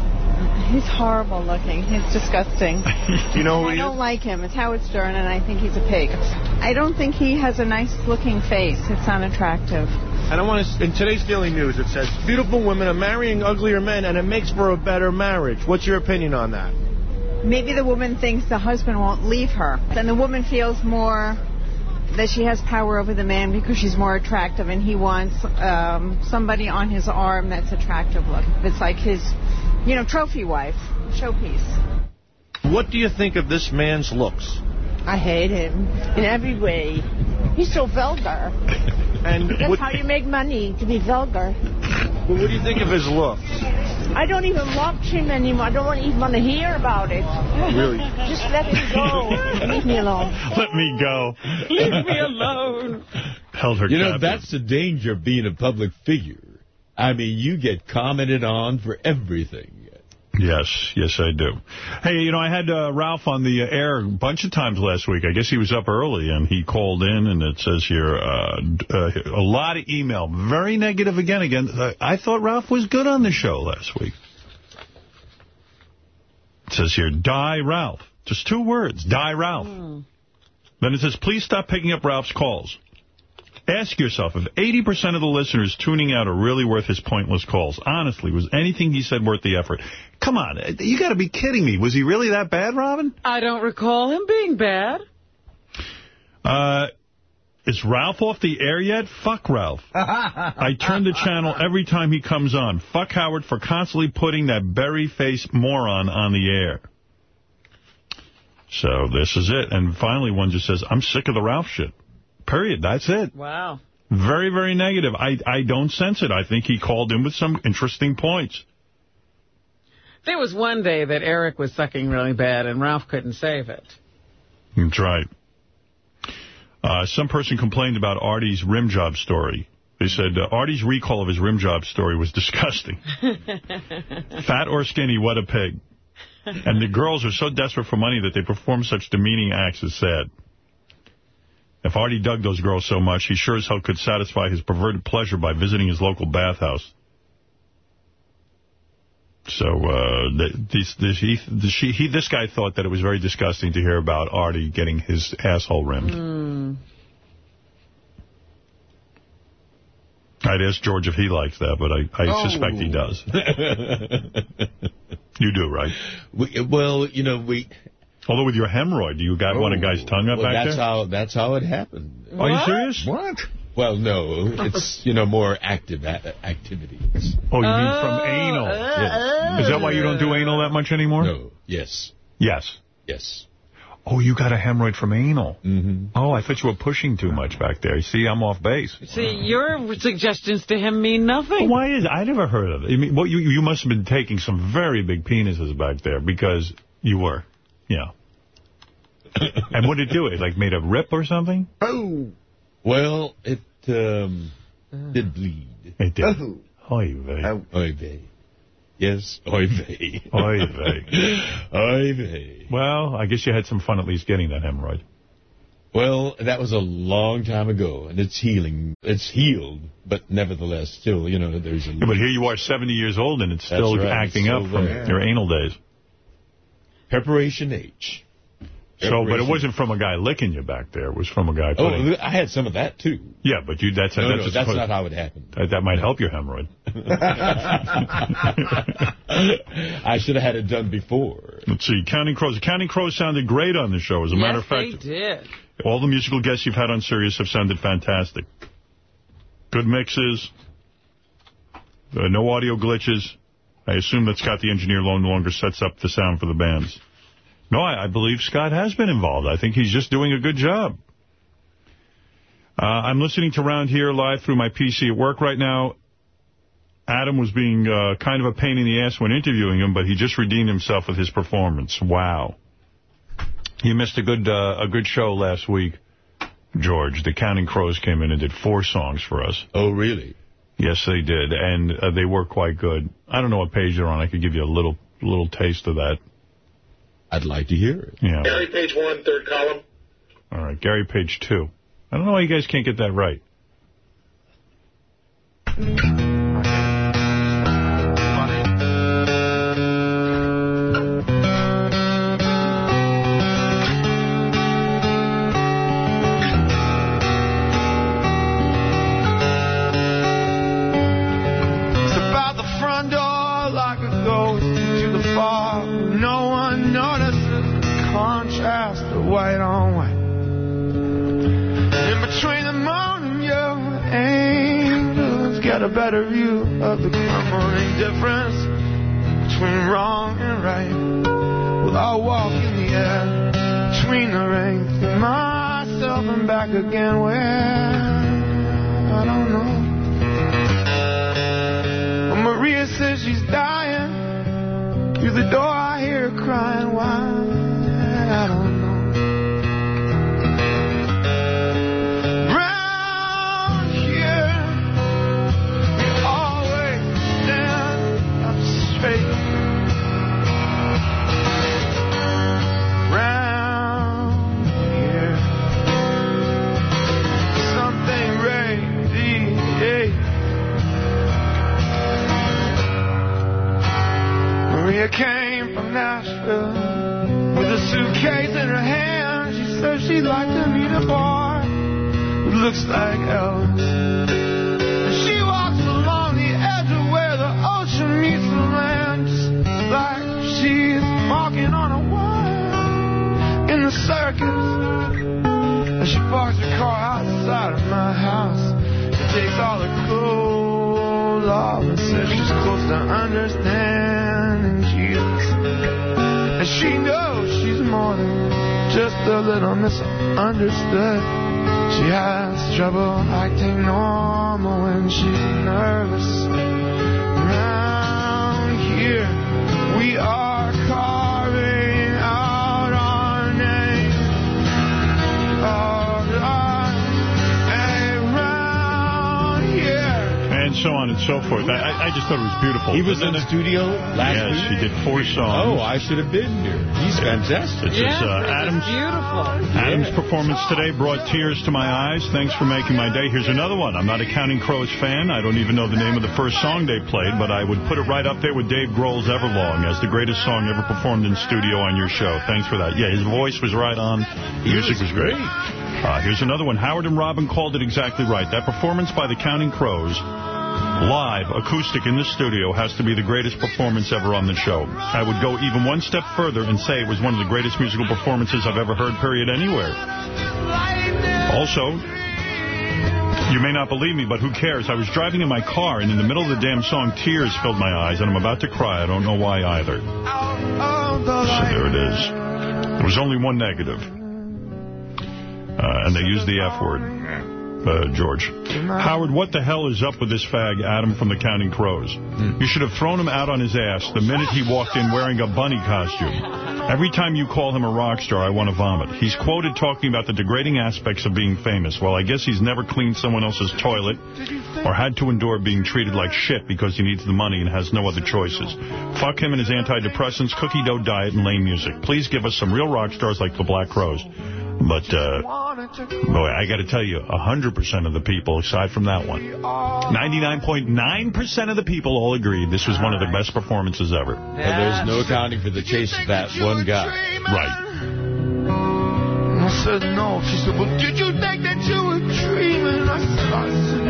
He's horrible looking. He's disgusting. *laughs* You know I don't is? like him. It's Howard Stern, and I think he's a pig. I don't think he has a nice looking face. It's unattractive. And I want to. In today's Daily News, it says beautiful women are marrying uglier men, and it makes for a better marriage. What's your opinion on that? Maybe the woman thinks the husband won't leave her. Then the woman feels more that she has power over the man because she's more attractive, and he wants um, somebody on his arm that's attractive looking. It's like his, you know, trophy wife, showpiece. What do you think of this man's looks? I hate him in every way. He's so vulgar. *laughs* And That's what, how you make money, to be vulgar. what do you think of his looks? I don't even watch him anymore. I don't want to even want to hear about it. Really? Just let him go. Leave me alone. *laughs* Let me go. Leave me alone. Held her You know, captive. that's the danger of being a public figure. I mean, you get commented on for everything. Yes, yes, I do. Hey, you know, I had uh, Ralph on the air a bunch of times last week. I guess he was up early, and he called in, and it says here, uh, uh, a lot of email. Very negative again. Again, Uh, I thought Ralph was good on the show last week. It says here, die Ralph. Just two words, die Ralph. Then it says, please stop picking up Ralph's calls. Ask yourself if 80% of the listeners tuning out are really worth his pointless calls. Honestly, was anything he said worth the effort? Come on, you got to be kidding me. Was he really that bad, Robin? I don't recall him being bad. Uh, is Ralph off the air yet? Fuck Ralph. I turn the channel every time he comes on. Fuck Howard for constantly putting that berry-faced moron on the air. So this is it. And finally, one just says, I'm sick of the Ralph shit. Period. That's it. Wow. Very, very negative. I, I don't sense it. I think he called in with some interesting points. There was one day that Eric was sucking really bad, and Ralph couldn't save it. That's right. Uh, some person complained about Artie's rim job story. They said uh, Artie's recall of his rim job story was *laughs* disgusting. Fat or skinny, what a pig. and the girls are so desperate for money that they perform such demeaning acts as sad. If Artie dug those girls so much, he sure as hell could satisfy his perverted pleasure by visiting his local bathhouse. So uh, this, this, he, this, he, this guy thought that it was very disgusting to hear about Artie getting his asshole rimmed. Mm. I'd ask George if he likes that, but I, I Oh. suspect he does. *laughs* you do, right? We, well, you know, we... Although with your hemorrhoid, you got one a guy's tongue up well, back that's there? how That's how it happened. Are you serious? What? Well, no, it's, *laughs* you know, more active a activities. Oh, you mean from anal? Yes. Is that why you don't do anal that much anymore? No. Yes. Yes. Yes. Oh, you got a hemorrhoid from anal. Mm-hmm. Oh, I thought you were pushing too much back there. See, I'm off base. See, your suggestions to him mean nothing. Why is I never heard of it. I mean, well, you you must have been taking some very big penises back there because you were, yeah. *coughs* and what did it do? It like made a rip or something? Oh. Well, it um, did bleed. It did. Oh. Oy vey. Oy vey. Yes, oy vey. Oy *laughs* vey. Oy vey. Well, I guess you had some fun at least getting that hemorrhoid. Well, that was a long time ago, and it's healing. It's healed, but nevertheless, still, you know, there's a... Yeah, but here you are 70 years old and it's still right, acting it's up still from your anal days. Preparation H. So, but it wasn't from a guy licking you back there. It was from a guy Oh. I had some of that, too. Yeah, but you that's No, that's, no, that's supposed- not how it happened. That, that might help your hemorrhoid. *laughs* *laughs* I should have had it done before. Let's see. Counting Crows. Counting Crows sounded great on the show. As a matter of fact, they did. all the musical guests you've had on Sirius have sounded fantastic. Good mixes. Uh, no audio glitches. I assume that Scott the engineer no longer sets up the sound for the bands. No, I, I believe Scott has been involved. I think he's just doing a good job. Uh, I'm listening to Round Here live through my PC at work right now. Adam was being uh, kind of a pain in the ass when interviewing him, but he just redeemed himself with his performance. Wow. You missed a good uh, a good show last week, George. The Counting Crows came in and did four songs for us. Oh, really? Yes, they did, and uh, they were quite good. I don't know what page you're on. I could give you a little little taste of that. I'd like to hear it. Yeah. Gary, page one, third column. All right, Gary, page two. I don't know why you guys can't get that right. *laughs* a better view of the crumbling difference between wrong and right. Well, I'll walk in the air between the and myself and back again where I don't know. When Maria says she's dying, through the door I hear her crying. Why? I don't with a suitcase in her hand. She said she'd like to meet a boy who looks like Elvis. She walks along the edge of where the ocean meets the land, just like she's walking on a wire in the circus. And she parks her car outside of my house and takes all the cold off and says she's close to understanding Jesus. And she knows she's more than just a little misunderstood. She has trouble acting normal when she's nervous. Around here, so on and so forth. I, I- I just thought it was beautiful. He was in the studio last yes, week? he did four songs. Oh, I should have been here. He's fantastic. This is uh, Adam's beautiful. Adam's performance today brought tears to my eyes. Thanks for making my day. Here's another one. I'm not a Counting Crows fan. I don't even know the name of the first song they played, but I would put it right up there with Dave Grohl's Everlong as the greatest song ever performed in studio on your show. Thanks for that. Yeah, his voice was right on. Music was great. Uh, here's another one. Howard and Robin called it exactly right. That performance by the Counting Crows live, acoustic in the studio, has to be the greatest performance ever on the show. I would go even one step further and say it was one of the greatest musical performances I've ever heard, period, anywhere. Also, you may not believe me, but who cares? I was driving in my car, and in the middle of the damn song, tears filled my eyes, and I'm about to cry. I don't know why either. So there it is. There was only one negative. Uh, and they used the F word, uh, George. Howard, what the hell is up with this fag, Adam from the Counting Crows? You should have thrown him out on his ass the minute he walked in wearing a bunny costume. Every time you call him a rock star, I want to vomit. He's quoted talking about the degrading aspects of being famous. Well, I guess he's never cleaned someone else's toilet or had to endure being treated like shit because he needs the money and has no other choices. Fuck him and his antidepressants, cookie dough diet, and lame music. Please give us some real rock stars like the Black Crowes. But, uh, boy, I got to tell you, 100% of the people, aside from that one, 99.9% of the people all agreed this was one of the best performances ever. But there's no accounting for the chase of that one guy. Right. I said no. She said, well, did you think that you were dreaming? I said, I said,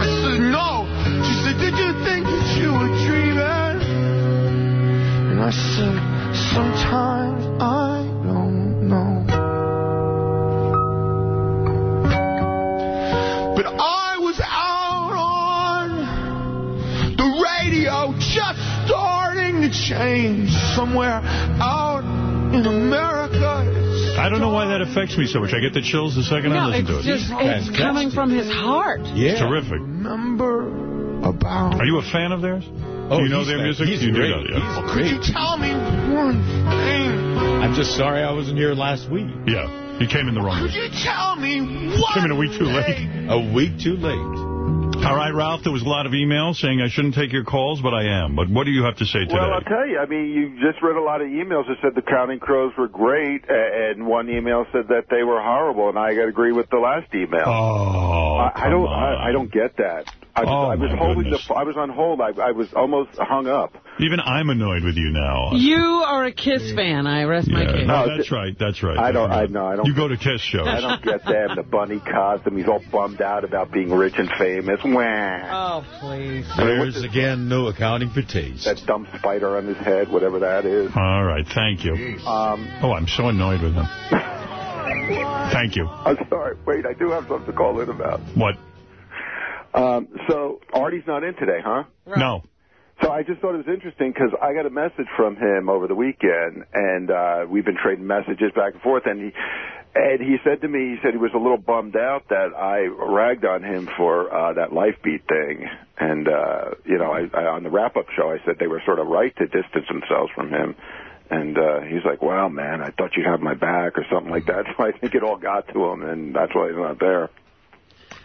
I said no. She said, did you think that you were dreaming? And I said, sometimes I radio just starting to change somewhere out in America. I don't know why that affects me so much. I get the chills the second I listen to it. just it's coming from his heart. Yeah. It's terrific. Remember about. Are you a fan of theirs? Oh, do you know he's their fan- music? he's you do great. know, yeah. He's Could you tell me one thing? I'm just sorry I wasn't here last week. Yeah, You came in the wrong Could week. you tell me one Came in a week too late. A week too late. All right, Ralph, there was a lot of emails saying I shouldn't take your calls, but I am. But what do you have to say today? Well, I'll tell you. I mean, you just read a lot of emails that said the Counting Crows were great, and one email said that they were horrible, and I got to agree with the last email. Oh, I, I don't. on. I, I don't get that. I was, Oh, I was holding goodness. the. I was on hold. I, I was almost hung up. Even I'm annoyed with you now. You are a Kiss fan. I rest my Yeah, case. no, that's right. That's right. I don't. I know. I don't. You go to Kiss shows. I don't get them. The bunny costume. He's all bummed out about being rich and famous. Wah. Oh, please. There's, again, no accounting for taste. That dumb spider on his head, whatever that is. All right, thank you. Um, Oh, I'm so annoyed with him. *laughs* Thank you. I'm sorry. Wait, I do have something to call in about. What? Um, so Artie's not in today, huh? No. So I just thought it was interesting because I got a message from him over the weekend, and uh, we've been trading messages back and forth. And he and he said to me, he said he was a little bummed out that I ragged on him for uh, that Lifebeat thing. And uh, you know, I, I on the wrap up show, I said they were sort of right to distance themselves from him. And uh, he's like, "Well, man, I thought you'd have my back or something like that." *laughs* So I think it all got to him, and that's why he's not there.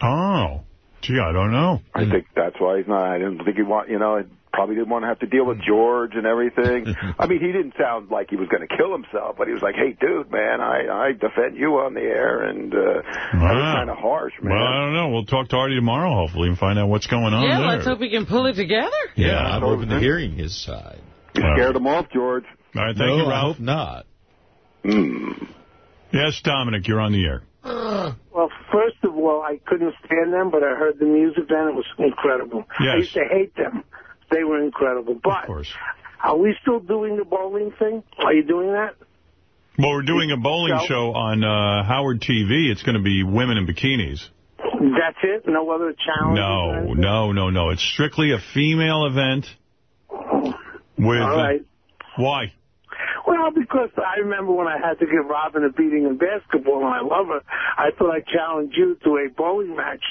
Oh, gee, I don't know. I think that's why he's not. I didn't think he want, you know, probably didn't want to have to deal with hmm. George and everything. *laughs* I mean, he didn't sound like he was going to kill himself, but he was like, "Hey, dude, man, I I defend you on the air," and uh, that was ah. kind of harsh, man. Well, I don't know. We'll talk to Artie tomorrow, hopefully, and find out what's going on Yeah, there. let's hope we can pull it together. Yeah, I'm open to hearing his side. Uh, you scared him off, George. All right, thank no, you, I Ralph. hope not. Hmm. Yes, Dominic, you're on the air. *sighs* Well, first of all, I couldn't stand them, but I heard the music then. It was incredible. I used to hate them. They were incredible. But are we still doing the bowling thing? Are you doing that? Well, we're doing a bowling show on uh, Howard TV. It's going to be women in bikinis. That's it? No other challenge? No, no, no, no. It's strictly a female event. With All right. why? Well, because I remember when I had to give Robin a beating in basketball, and I love her, I thought I'd challenge you to a bowling match,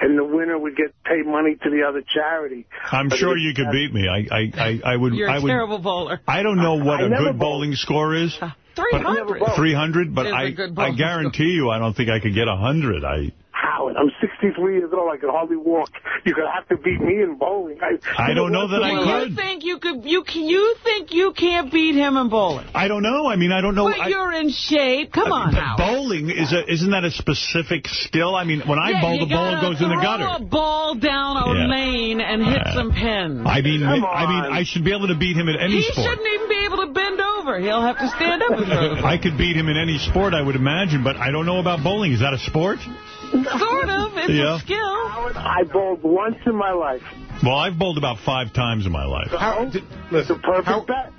and the winner would get paid money to the other charity. I'm But sure you could beat me. I, I, I, I would. You're I a would. terrible bowler. I don't know what I a never good bowling score is. Uh, 300. 300, but Is a I, good I guarantee you, I don't think I could get 100. I. Howard, I'm 63 years old. I could hardly walk. You could have to beat me in bowling. I, I don't know that I could. You think you could? You you think you can't beat him in bowling? I don't know. I mean, I don't know. But I- you're in shape. Come uh, on, But Howard. bowling is a isn't that a specific skill? I mean, when I Yeah, bowl, the ball goes in the throw gutter. a ball down a Yeah. lane and hit Yeah. some pins. I mean, Come I mean, on. I should be able to beat him at any he sport. shouldn't even be able to bend over. He'll have to stand up and throw the *laughs* ball. I could beat him in any sport, I would imagine, but I don't know about bowling. Is that a sport? Sort of. It's Yeah. a skill. I bowled once in my life. Well, I've bowled about five times in my life. How, listen, perfect bet.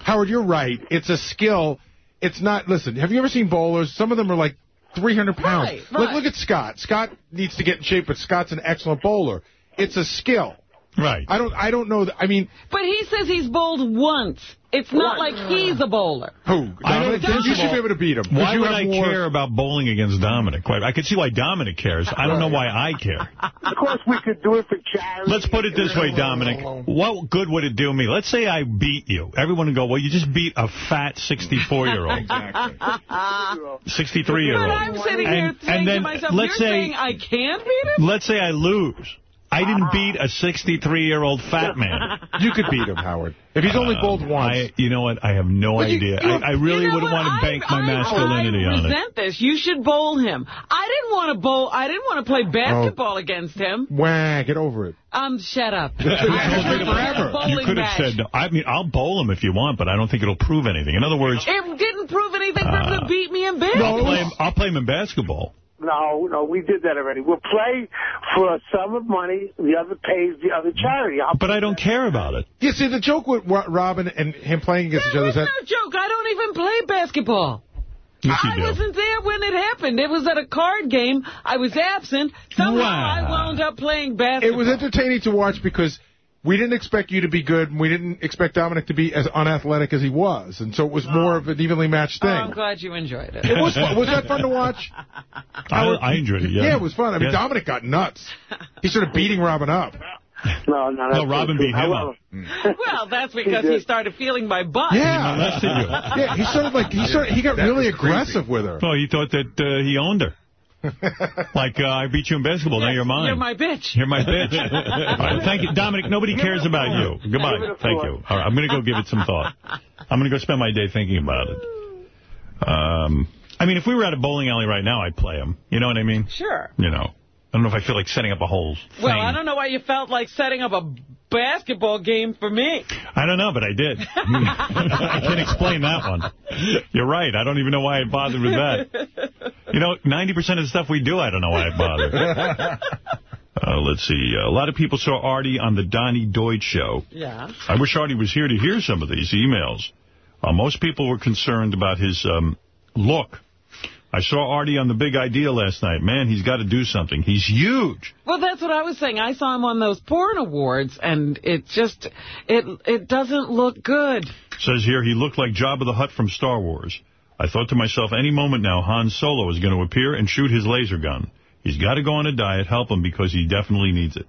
Howard, you're right. It's a skill. It's not. Listen, have you ever seen bowlers? Some of them are like 300 pounds. Right, Look, right. look at Scott. Scott needs to get in shape, but Scott's an excellent bowler. It's a skill. Right. I don't. I don't know. That, I mean, But he says he's bowled once. It's not like he's a bowler. who? I Dominic? You should be able to beat him. Why you would I more- care about bowling against Dominic? I could see why Dominic cares. I don't know why I care. Of course, we could do it for charity. Let's put it this way, Dominic. What good would it do me? Let's say I beat you. Everyone would go, well, you just beat a fat 64-year-old, 63-year-old. *laughs* But I'm sitting here And- saying and then to myself, let's you're say- saying I can't beat him? Let's say I lose. I didn't beat a 63-year-old fat man. *laughs* You could beat him, Howard. If he's only bowled once. I, you know what? I have no But idea. you- I, I really you know wouldn't what? want to bank my masculinity on it. I resent this. You should bowl him. I didn't want to bowl. I didn't want to play basketball against him. Wah, get over it. Um, shut up. *laughs* You could have said, no. I mean, I'll bowl him if you want, but I don't think it'll prove anything. In other words, It didn't prove anything for him to beat me in I'll, play him, I'll play him in basketball. No, no, we did that already. We'll play for a sum of money. The other pays the other charity. I'll But I don't care about it. You see, the joke with Ro- Robin and him playing against each other is that no joke. I don't even play basketball. Yes, I do. wasn't there when it happened. It was at a card game. I was absent. Somehow I wound up playing basketball. it was entertaining to watch because we didn't expect you to be good, and we didn't expect Dominic to be as unathletic as he was, and so it was more of an evenly matched Oh, thing. I'm glad you enjoyed it. It was fun. Was that fun to watch? *laughs* I, I enjoyed it, yeah. Yeah, it was fun. I mean, Yeah. Dominic got nuts. He started beating Robin up. No, no, No, Robin beat him up. well, *laughs* that's because he started feeling my butt. Yeah. molested you. Yeah, he started like he started. He got really aggressive with her. Well, he thought that uh, he owned her. *laughs* like, uh, I beat you in basketball, now you're mine. You're my bitch. You're my bitch. *laughs* Right, thank you. Dominic, nobody cares about you. Goodbye. Thank you. All right, I'm going to go give it some thought. I'm going to go spend my day thinking about it. Um, I mean, if we were at a bowling alley right now, I'd play him. You know what I mean? Sure. You know. I don't know if I feel like setting up a whole thing. Well, I don't know why you felt like setting up a basketball game for me. I don't know, but I did. *laughs* I can't explain that one. You're right. I don't even know why I bothered with that. You know, 90% of the stuff we do, I don't know why I bothered. *laughs* Uh, let's see. a lot of people saw Artie on the Donny Deutsch show. Yeah. I wish Artie was here to hear some of these emails. Uh, most people were concerned about his um, look. I saw Artie on The Big Idea last night. Man, he's got to do something. He's huge. Well, that's what I was saying. I saw him on those porn awards, and it just, it it doesn't look good. Says here he looked like Jabba the Hutt from Star Wars. I thought to myself, any moment now, Han Solo is going to appear and shoot his laser gun. He's got to go on a diet, help him, because he definitely needs it.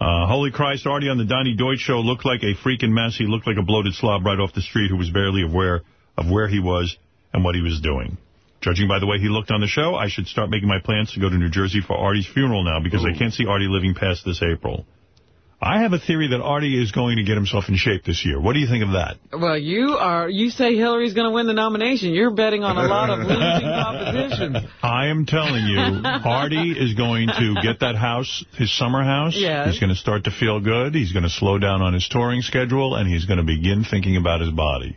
Uh, Holy Christ, Artie on the Donny Deutsch show looked like a freaking mess. He looked like a bloated slob right off the street who was barely aware of where he was and what he was doing. Judging by the way he looked on the show, I should start making my plans to go to New Jersey for Artie's funeral now because I can't see Artie living past this April. I have a theory that Artie is going to get himself in shape this year. What do you think of that? Well, you are, you say Hillary's going to win the nomination. You're betting on a lot of losing propositions. *laughs* I am telling you, Artie is going to get that house, his summer house. Yes. He's going to start to feel good. He's going to slow down on his touring schedule, and he's going to begin thinking about his body.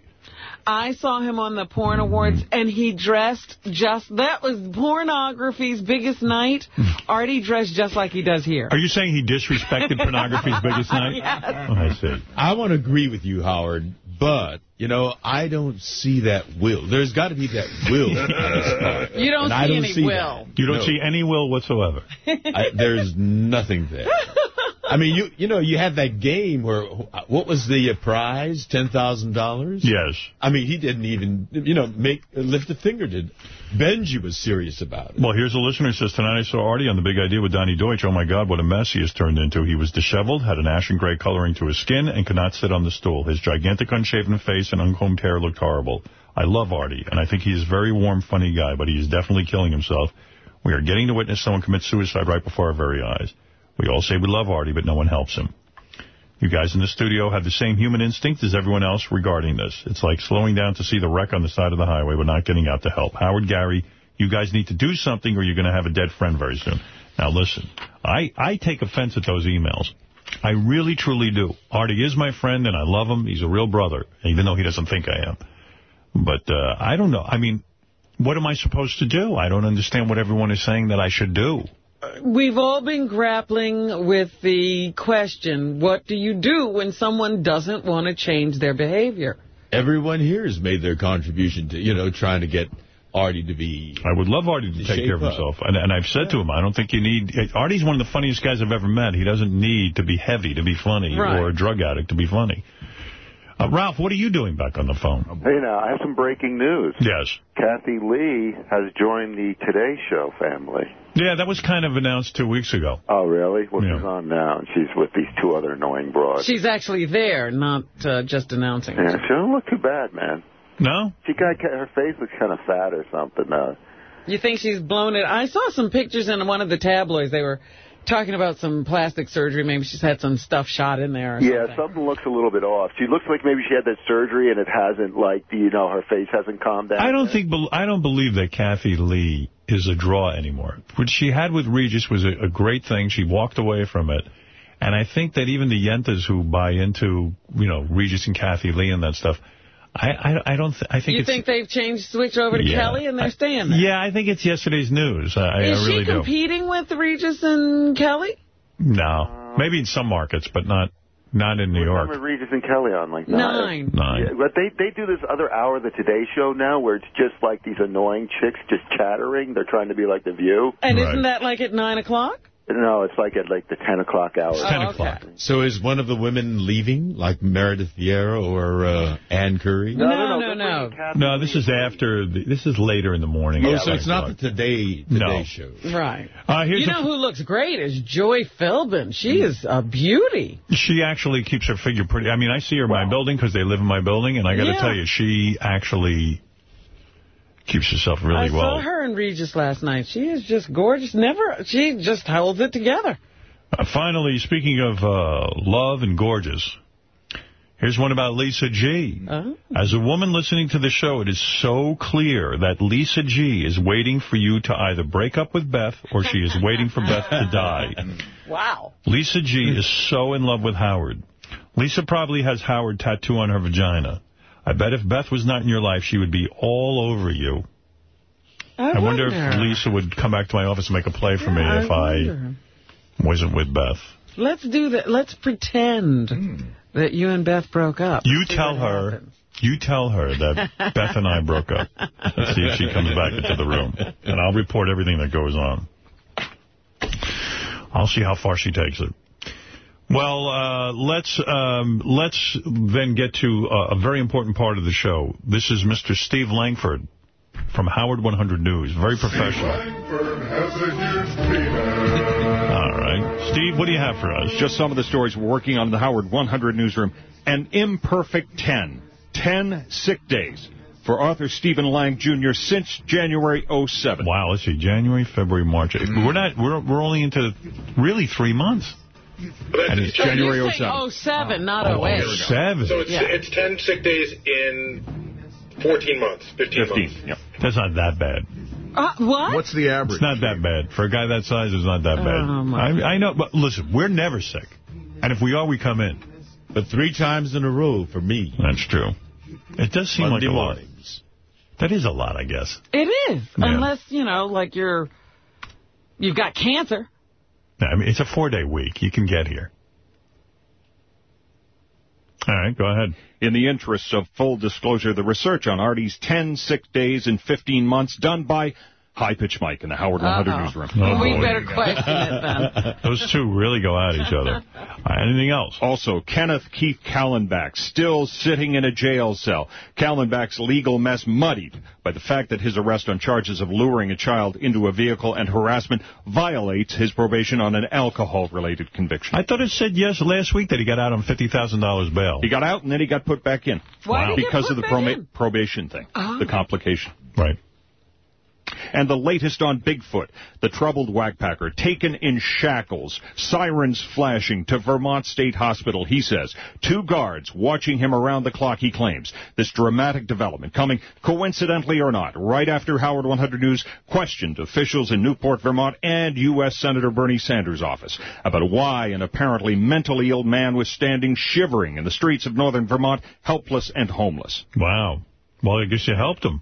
I saw him on the porn awards, and he dressed just, that was pornography's biggest night. Hmm. Artie dressed just like he does here. Are you saying he disrespected *laughs* pornography's biggest night? Yes. Oh, I see. I want to agree with you, Howard, but, you know, I don't see that will. There's got to be that will. on his *laughs* part. You don't And see don't any see will. that. You don't No. see any will whatsoever. I, there's nothing there. *laughs* I mean, you you know, you had that game where, what was the uh, prize? $10,000? Yes. I mean, he didn't even, you know, make lift a finger, did Benjy was serious about it. Well, here's a listener who says, tonight I saw Artie on The Big Idea with Donny Deutsch. Oh, my God, what a mess he has turned into. He was disheveled, had an ashen gray coloring to his skin, and could not sit on the stool. His gigantic unshaven face and uncombed hair looked horrible. I love Artie, and I think he is a very warm, funny guy, but he is definitely killing himself. We are getting to witness someone commit suicide right before our very eyes. We all say we love Artie, but no one helps him. You guys in the studio have the same human instinct as everyone else regarding this. It's like slowing down to see the wreck on the side of the highway, but not getting out to help. Howard, Gary, you guys need to do something or you're going to have a dead friend very soon. Now, listen, I, I take offense at those emails. I really, truly do. Artie is my friend, and I love him. He's a real brother, even though he doesn't think I am. But uh, I don't know. I mean, what am I supposed to do? I don't understand what everyone is saying that I should do. We've all been grappling with the question, what do you do when someone doesn't want to change their behavior? Everyone here has made their contribution to, you know, trying to get Artie to be... I would love Artie to take care of himself. And, and I've said to him, I don't think you need... Artie's one of the funniest guys I've ever met. He doesn't need to be heavy to be funny Right. or a drug addict to be funny. Uh, Ralph, what are you doing back on the phone? Hey, now, I have some breaking news. Yes. Kathie Lee has joined the Today Show family. Yeah, that was kind of announced two weeks ago. Oh, really? Well, she's on now, and she's with these two other annoying broads. She's actually there, not uh, just announcing. Yeah, she don't look too bad, man. No? She got her face looks kind of fat or something. Uh, You think she's blown it? I saw some pictures in one of the tabloids. They were talking about some plastic surgery. Maybe she's had some stuff shot in there or yeah, something. something looks a little bit off. She looks like maybe she had that surgery and it hasn't, like, you know, her face hasn't calmed down. I don't think I don't believe that Kathie Lee is a draw anymore. What she had with Regis was a, a great thing. She walked away from it. And I think that even the Yentas who buy into, you know, Regis and Kathie Lee and that stuff, I I, I don't th I think you think they've changed, switched over to Yeah. Kelly and they're staying there? Yeah, I think it's yesterday's news. I, I Is really she do. competing with Regis and Kelly? No. Maybe in some markets, but not not in New York. Remember Regis and Kelly on like Nine. Nine. Yeah, but they they do this other hour of the Today Show now, where it's just like these annoying chicks just chattering. They're trying to be like the View. And isn't that like at 9 o'clock? No, it's like at like the ten o'clock hour. It's 10 Oh, o'clock. So is one of the women leaving, like Meredith Vieira or uh, Ann Curry? No, no, no. no, No, this is after. The, this is later in the morning. Oh, so it's not the o'clock. Today, No. today show. Right. Uh, you know who looks great is Joy Philbin. She is a beauty. She actually keeps her figure pretty. I mean, I see her in my building because they live in my building, and I got to Yeah. tell you, she actually keeps herself really I well. I saw her in Regis last night. She is just gorgeous. Never, she just holds it together. Uh, finally, speaking of uh, love and gorgeous, here's one about Lisa G. Uh-huh. As a woman listening to the show, it is so clear that Lisa G is waiting for you to either break up with Beth or she is waiting for Beth to die. *laughs* Wow. Lisa G is so in love with Howard. Lisa probably has Howard tattoo on her vagina. I bet if Beth was not in your life, she would be all over you. I, wonder, if. Lisa would come back to my office and make a play for me Yeah, if I I wasn't with Beth. Let's do that. Let's pretend hmm. that you and Beth broke up. You tell her, you tell her that *laughs* Beth and I broke up. Let's see if she comes back into the room. And I'll report everything that goes on. I'll see how far she takes it. Well, uh, let's um, let's then get to uh, a very important part of the show. This is Mr. Steve Langford from Howard 100 News. Very professional. All right. Steve, what do you have for us? Just some of the stories we're working on in the Howard 100 newsroom. An imperfect 10. 10 sick days for Arthur Stephen Lange Jr. since January 07. Wow, let's see. January, February, March. We're not. We're we're only into really three months. And it's So January you're saying 07, not Oh, 08. 07. So it's, Yeah. it's 10 sick days in 14 months, 15, months. Yep. That's not that bad. Uh, what? What's the average? It's not that bad. For a guy that size, it's not that bad. Oh, my I, I know, but listen, we're never sick. And if we are, we come in. But three times in a row for me. That's true. It does seem Monday like a lot. mornings. That is a lot, I guess. It is. Yeah. Unless, you know, like you're, you've got cancer. I mean, it's a four-day week. You can get here. All right, go ahead. In the interests of full disclosure, the research on Artie's 10 sick days in 15 months done by High Pitch Mike in the Howard 100 Uh-oh. newsroom. Oh, we boy. better question it then. *laughs* Those two really go at each other. *laughs* Uh, anything else? Also, Kenneth Keith Kallenbach still sitting in a jail cell. Kallenbach's legal mess muddied by the fact that his arrest on charges of luring a child into a vehicle and harassment violates his probation on an alcohol-related conviction. I thought it said yes last week that he got out on $50,000 bail. He got out and then he got put back in. Why did he Because put of the proba- in? probation thing, Oh. the complication. Right. And the latest on Bigfoot, the troubled whackpacker taken in shackles, sirens flashing to Vermont State Hospital, he says. Two guards watching him around the clock, he claims. This dramatic development coming, coincidentally or not, right after Howard 100 News questioned officials in Newport, Vermont and U.S. Senator Bernie Sanders' office about why an apparently mentally ill man was standing shivering in the streets of northern Vermont, helpless and homeless. Wow. Well, I guess you helped him.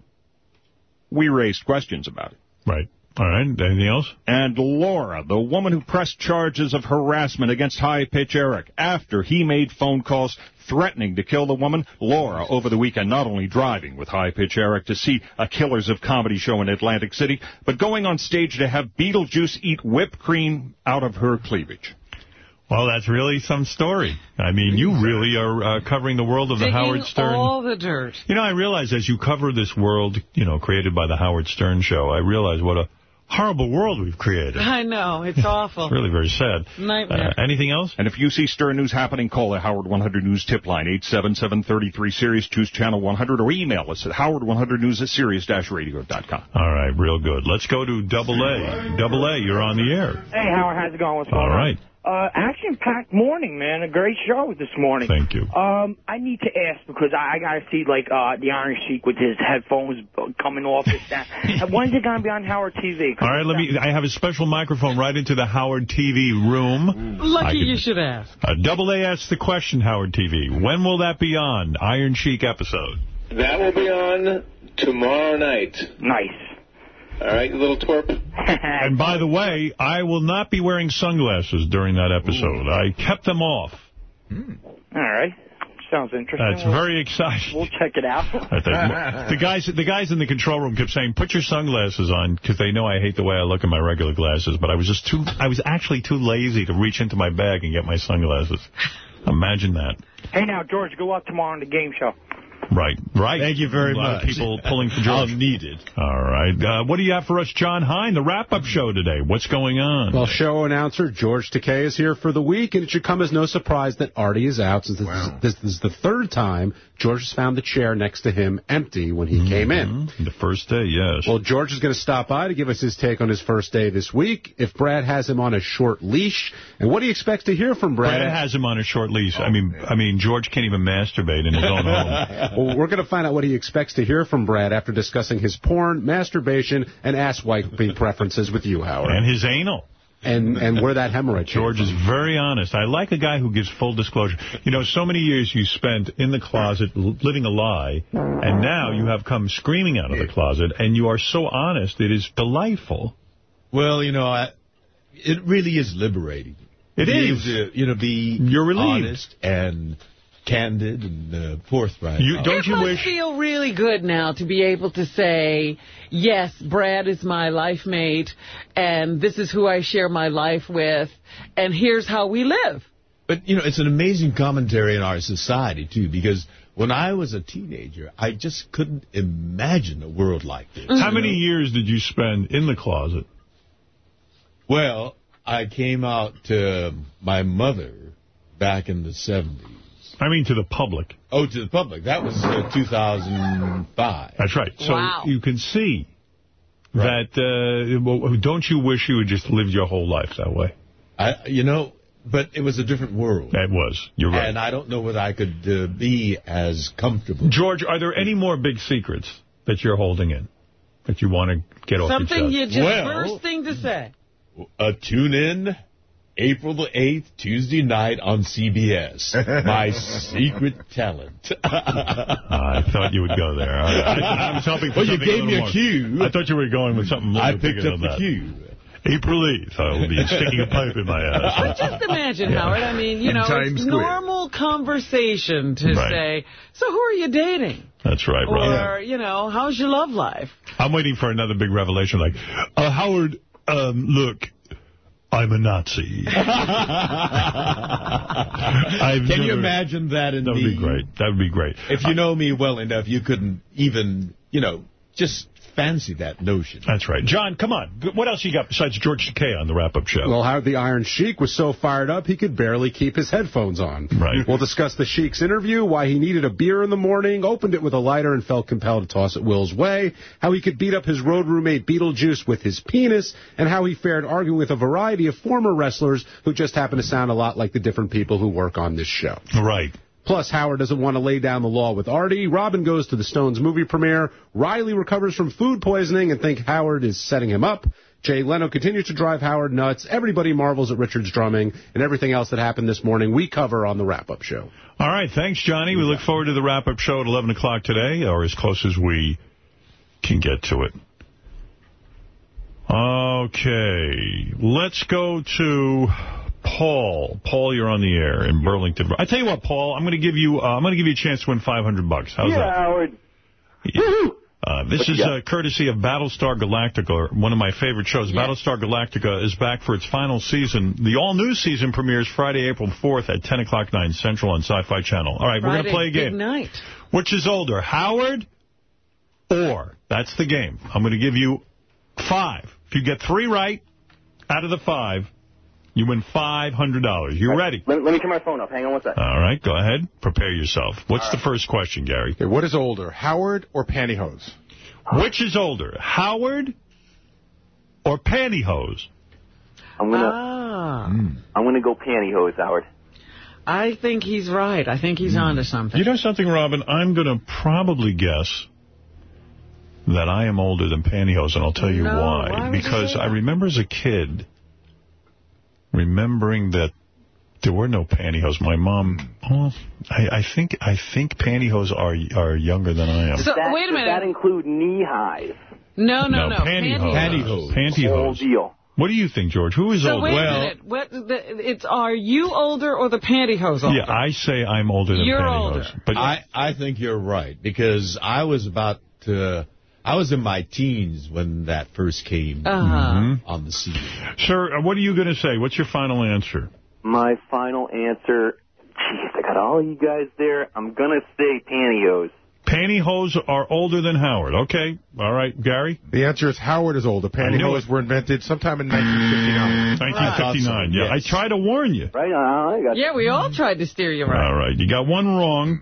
We raised questions about it. Right. All right. Anything else? And Laura, the woman who pressed charges of harassment against High Pitch Eric after he made phone calls threatening to kill the woman, Laura, over the weekend, not only driving with High Pitch Eric to see a Killers of Comedy show in Atlantic City, but going on stage to have Beetlejuice eat whipped cream out of her cleavage. Well, that's really some story. I mean, you really are uh, covering the world of the Digging Howard Stern. all the dirt. You know, I realize as you cover this world, you know, created by the Howard Stern show, I realize what a horrible world we've created. I know. It's *laughs* awful. It's really very sad. Nightmare. Uh, anything else? And if you see Stern News happening, call the Howard 100 News tip line, 877-33-SIRIUS, choose channel 100, or email us at howard100news at sirius-radio.com. All right, real good. Let's go to Double A. Double A, you're on the air. Hey, Howard, how's it going? What's All going on? Uh, action-packed morning, man. A great show this morning. Thank you. Um, I need to ask because I, I got to see like uh the Iron Sheik with his headphones coming off. This that. *laughs* When's it gonna be on Howard TV? 'Cause All right, let me. I have a special microphone right into the Howard TV room. Lucky can- you should ask. Uh, Double A asks the question, Howard TV. When will that be on? Iron Sheik episode. That will be on tomorrow night. Nice. All right, you little twerp. *laughs* And by the way, I will not be wearing sunglasses during that episode. I kept them off. Hmm. All right. Sounds interesting. That's We'll- very exciting. We'll check it out. *laughs* The guys, the guys in the control room kept saying, "Put your sunglasses on," because they know I hate the way I look in my regular glasses. But I was just too, I was actually too lazy to reach into my bag and get my sunglasses. Imagine that. Hey, now, George, go out tomorrow on the game show. Right, right. Thank you very much. People pulling for George. *laughs* I'll need it. All right. Uh, what do you have for us, Jon Hein? The wrap-up show today. What's going on? Well, show announcer George Takei is here for the week, and it should come as no surprise that Artie is out, since this, is, this is the third time George has found the chair next to him empty when he came in. The first day, yes. Well, George is going to stop by to give us his take on his first day this week. If Brad has him on a short leash, and what he expects to hear from Brad. Brad has him on a short leash. I mean, I mean, George can't even masturbate in his own home. *laughs* well, we're going to find out what he expects to hear from Brad after discussing his porn, masturbation, and ass wiping preferences with you, Howard. And his anal. And and where that hemorrhage George is very honest. I like a guy who gives full disclosure. You know, so many years you spent in the closet living a lie, and now you have come screaming out of the closet, and you are so honest. It is delightful. Well, you know, I, it really is liberating. It Be is. to, uh, you know, be You're relieved. honest and candid and uh, forthright. You, don't it must feel really good now to be able to say, yes, Brad is my life mate, and this is who I share my life with, and here's how we live. But, you know, it's an amazing commentary in our society, too, because when I was a teenager, I just couldn't imagine a world like this. How many years did you spend in the closet? Well, I came out to my mother back in the 70s. I mean to the public. Oh, to the public. That was uh, 2005. That's right. So Wow. you can see that, uh, well, don't you wish you had just lived your whole life that way? I, you know, but it was a different world. It was. You're right. And I don't know whether I could uh, be as comfortable. George, are there any more big secrets that you're holding in that you want to get off Something you just Well- first thing to say. Uh, tune in April the 8th, Tuesday night on CBS. My secret talent. *laughs* I thought you would go there. I, I, I was hoping for Well, you gave a me a more. cue. I thought you were going with something a little I picked up the that. cue. April 8th, I will be *laughs* sticking a pipe in my ass. But just imagine, Howard, I mean, you In know, Times it's Square. normal conversation to Right. say, so who are you dating? That's right, Or, right. you know, how's your love life? I'm waiting for another big revelation like, uh, Howard, um, look, I'm a Nazi. *laughs* Can you imagine that in That would me? be great. That would be great. If you know me well enough, you couldn't even, you know, just fancy that notion. That's right. John, come on. What else you got besides George Takei on the wrap-up show? Well, how the Iron Sheik was so fired up he could barely keep his headphones on. Right. We'll discuss the Sheik's interview, why he needed a beer in the morning, opened it with a lighter and felt compelled to toss it Will's way, how he could beat up his road roommate Beetlejuice with his penis, and how he fared arguing with a variety of former wrestlers who just happen to sound a lot like the different people who work on this show. Right. Plus, Howard doesn't want to lay down the law with Artie. Robin goes to the Stones movie premiere. Riley recovers from food poisoning and think Howard is setting him up. Jay Leno continues to drive Howard nuts. Everybody marvels at Richard's drumming and everything else that happened this morning. We cover on the wrap-up show. All right. Thanks, Johnny. We look forward to the wrap-up show at 11 o'clock today, or as close as we can get to it. Okay. Let's go to Paul. Paul, you're on the air in Burlington. I tell you what, Paul, I'm going to give you uh, I'm going to give you a chance to win 500 bucks. How's yeah, that? Howard. Uh, this What is got? uh, courtesy of Battlestar Galactica, one of my favorite shows. Battlestar Galactica is back for its final season. The all-new season premieres Friday, April 4th at 10 o'clock 9 Central on Sci-Fi Channel. All right, we're going to play a Big game. night. Which is older, Howard or? That's the game. I'm going to give you five. If you get three right out of the five, you win $500. You ready? Let, let me turn my phone off. Hang on one second. All right, go ahead. Prepare yourself. What's the first question, Gary? what is older, Howard or pantyhose? Which is older, Howard or pantyhose? I'm gonna Ah. I'm gonna go pantyhose, Howard. I think he's right. I think he's onto something. You know something, Robin? I'm going to probably guess that I am older than pantyhose, and I'll tell you No, why. why because I remember as a kid remembering that there were no pantyhose. My mom, well, I, I think I think pantyhose are are younger than I am. So, that, wait a does minute. that include knee highs? No, no, no. pantyhose. Pantyhose. Pantyhose. Whole deal. What do you think, George? Who is So older? well. What, the, it's are you older or the pantyhose older? yeah, I say I'm older than You're pantyhose. older. But I, I think you're right, because I was about to, I was in my teens when that first came Uh-huh. on the scene. Sir, uh, what are you going to say? What's your final answer? My final answer. Jeez, I got all you guys there. I'm gonna say pantyhose. Pantyhose are older than Howard. Okay. All right, Gary? The answer is Howard is older. I Pantyhose were invented sometime in 1959. 1959. Yeah, I tried to warn you. Right on. I got Yeah, we all tried to steer you right. All right, you got one wrong.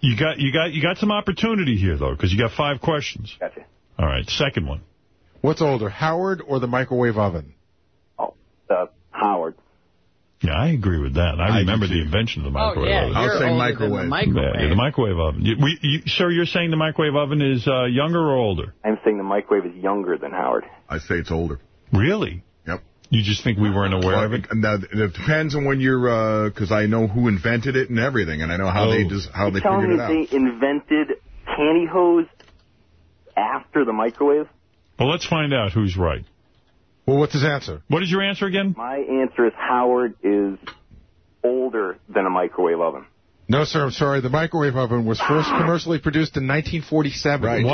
You got you got you got some opportunity here though, because you got five questions. Gotcha. All right, second one. What's older, Howard or the microwave oven? Oh, uh, Howard. Yeah, I agree with that. I, I remember the invention of the microwave Oh, microwave yeah, oven. I'll you're say older than microwave. The microwave. Yeah, the microwave oven. You, we, you, sir, you're saying the microwave oven is uh, younger or older? I'm saying the microwave is younger than Howard. I say it's older. Really? Yep. You just think we weren't aware of it? Now, it depends on when you're, uh, because I know who invented it and everything, and I know how they Oh. just how they you telling figured me it out. they invented pantyhose after the microwave? Well, let's find out who's right. Well, what's his answer? What is your answer again? My answer is Howard is older than a microwave oven. No, sir, I'm sorry. The microwave oven was first ah. commercially produced in 1947. Right. Wow.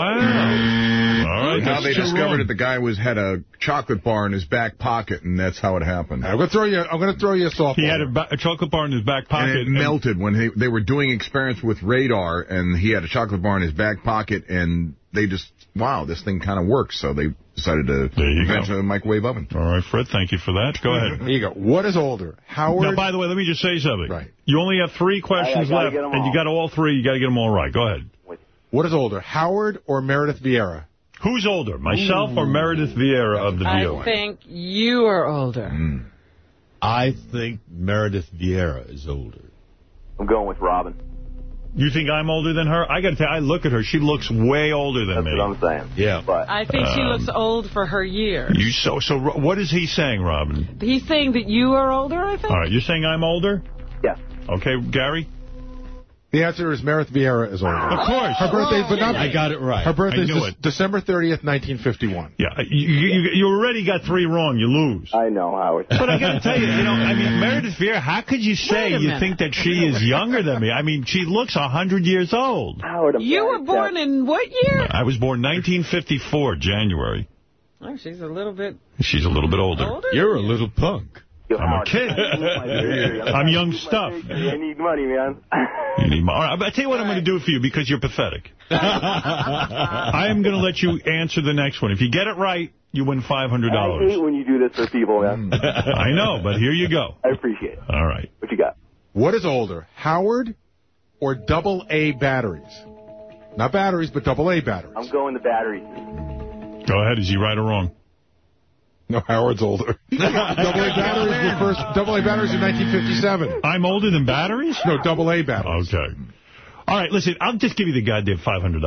All right, how they discovered wrong. it, the guy was had a chocolate bar in his back pocket, and that's how it happened. I'm gonna throw you. I'm gonna throw you a softball. He had a, a chocolate bar in his back pocket. And pocket. it melted when they, they were doing experiments with radar, and he had a chocolate bar in his back pocket, and they just, wow, this thing kind of works. So they decided to There invent go. a microwave oven. All right, Fred, thank you for that. Go ahead. There you go. What is older, Howard? Now, by the way, let me just say something. Right. You only have three questions gotta left, and you got all three. You got to get them all right. Go ahead. what is older, Howard or Meredith Vieira? Who's older, myself or Meredith Vieira of the deal? I think you are older. Hmm. I think Meredith Vieira is older. I'm going with Robin. You think I'm older than her? I got to tell you, I look at her. She looks way older than That's me. what I'm saying. Yeah. But I think she Um, looks old for her years. You so so. What is he saying, Robin? He's saying that you are older, I think? All right, you're saying I'm older? yes. Okay, Gary. The answer is Meredith Vieira is older. Of course. Her birthday, but not. I got it right. Her birthday I is knew Dec- it. December 30th, 1951. Yeah, you, you, you already got three wrong. You lose. I know, Howard. But I got to tell you, you know, I mean, *laughs* Meredith Vieira, how could you say you minute. think that she is younger than me? I mean, she looks 100 years old. Howard, I'm You were born in what year? I was born 1954, January. Oh, she's a little bit She's a little bit older. older. You're a little punk. Yo, I'm a kid. *laughs* I'm young stuff. I need money, man. *laughs* You need more. All right, I'll tell you what I'm going to do for you because you're pathetic. *laughs* I am going to let you answer the next one. If you get it right, you win $500. I hate when you do this for people, man. I know, but here you go. I appreciate it. All right. What you got? What is older, Howard or double A batteries? Not batteries, but double A batteries. I'm going the batteries. Go ahead. Is he right or wrong? No, Howard's older. *laughs* double A batteries were first. Double A batteries in 1957. I'm older than batteries? No, double A batteries. Okay. All right, listen, I'll just give you the goddamn $500.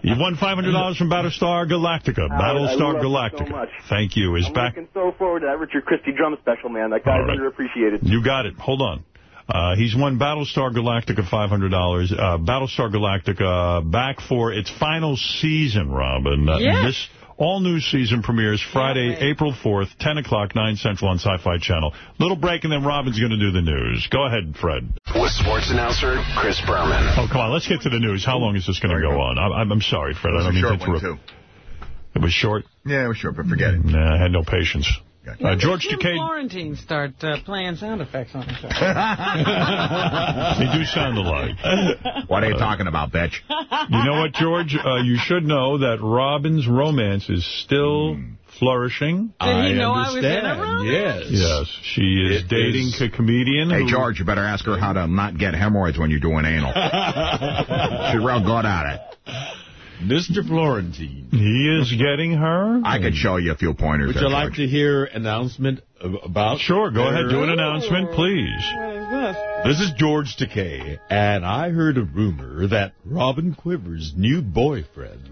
*laughs* You won $500 from Battlestar Galactica. Battlestar love you Galactica. so much. Thank you. Is I'm back. looking so forward to that Richard Christy drum special, man. That guy's All right. underappreciated. You got it. Hold on. Uh, he's won Battlestar Galactica $500. Uh, Battlestar Galactica back for its final season, Robin. Uh, Yes. This all-new season premieres Friday, April 4th, 10 o'clock, 9 Central on Sci-Fi Channel. Little break, and then Robin's going to do the news. Go ahead, Fred. With sports announcer Chris Berman. Oh, come on. Let's get to the news. How long is this going to go on? I'm, I'm sorry, Fred. I It was don't a mean to short one, interrupt. It was short? Yeah, it was short, but forget it. Nah, I had no patience. Uh, George Jim Takei... Florentine start uh, playing sound effects on himself. *laughs* They do sound alike. What are you talking about, bitch? You know what, George? Uh, you should know that Robin's romance is still flourishing. Did he know I was in a understand, romance? Yes. Yes, she is It dating is- a comedian. Hey, who- George, you better ask her how to not get hemorrhoids when you're doing anal. *laughs* She's real good at it. Mr. Florentine. He is getting her. I could show you a few pointers Would you like George. to hear announcement about? Sure, go ahead, do an announcement, please. This is George Takei, and I heard a rumor that Robin Quivers' new boyfriend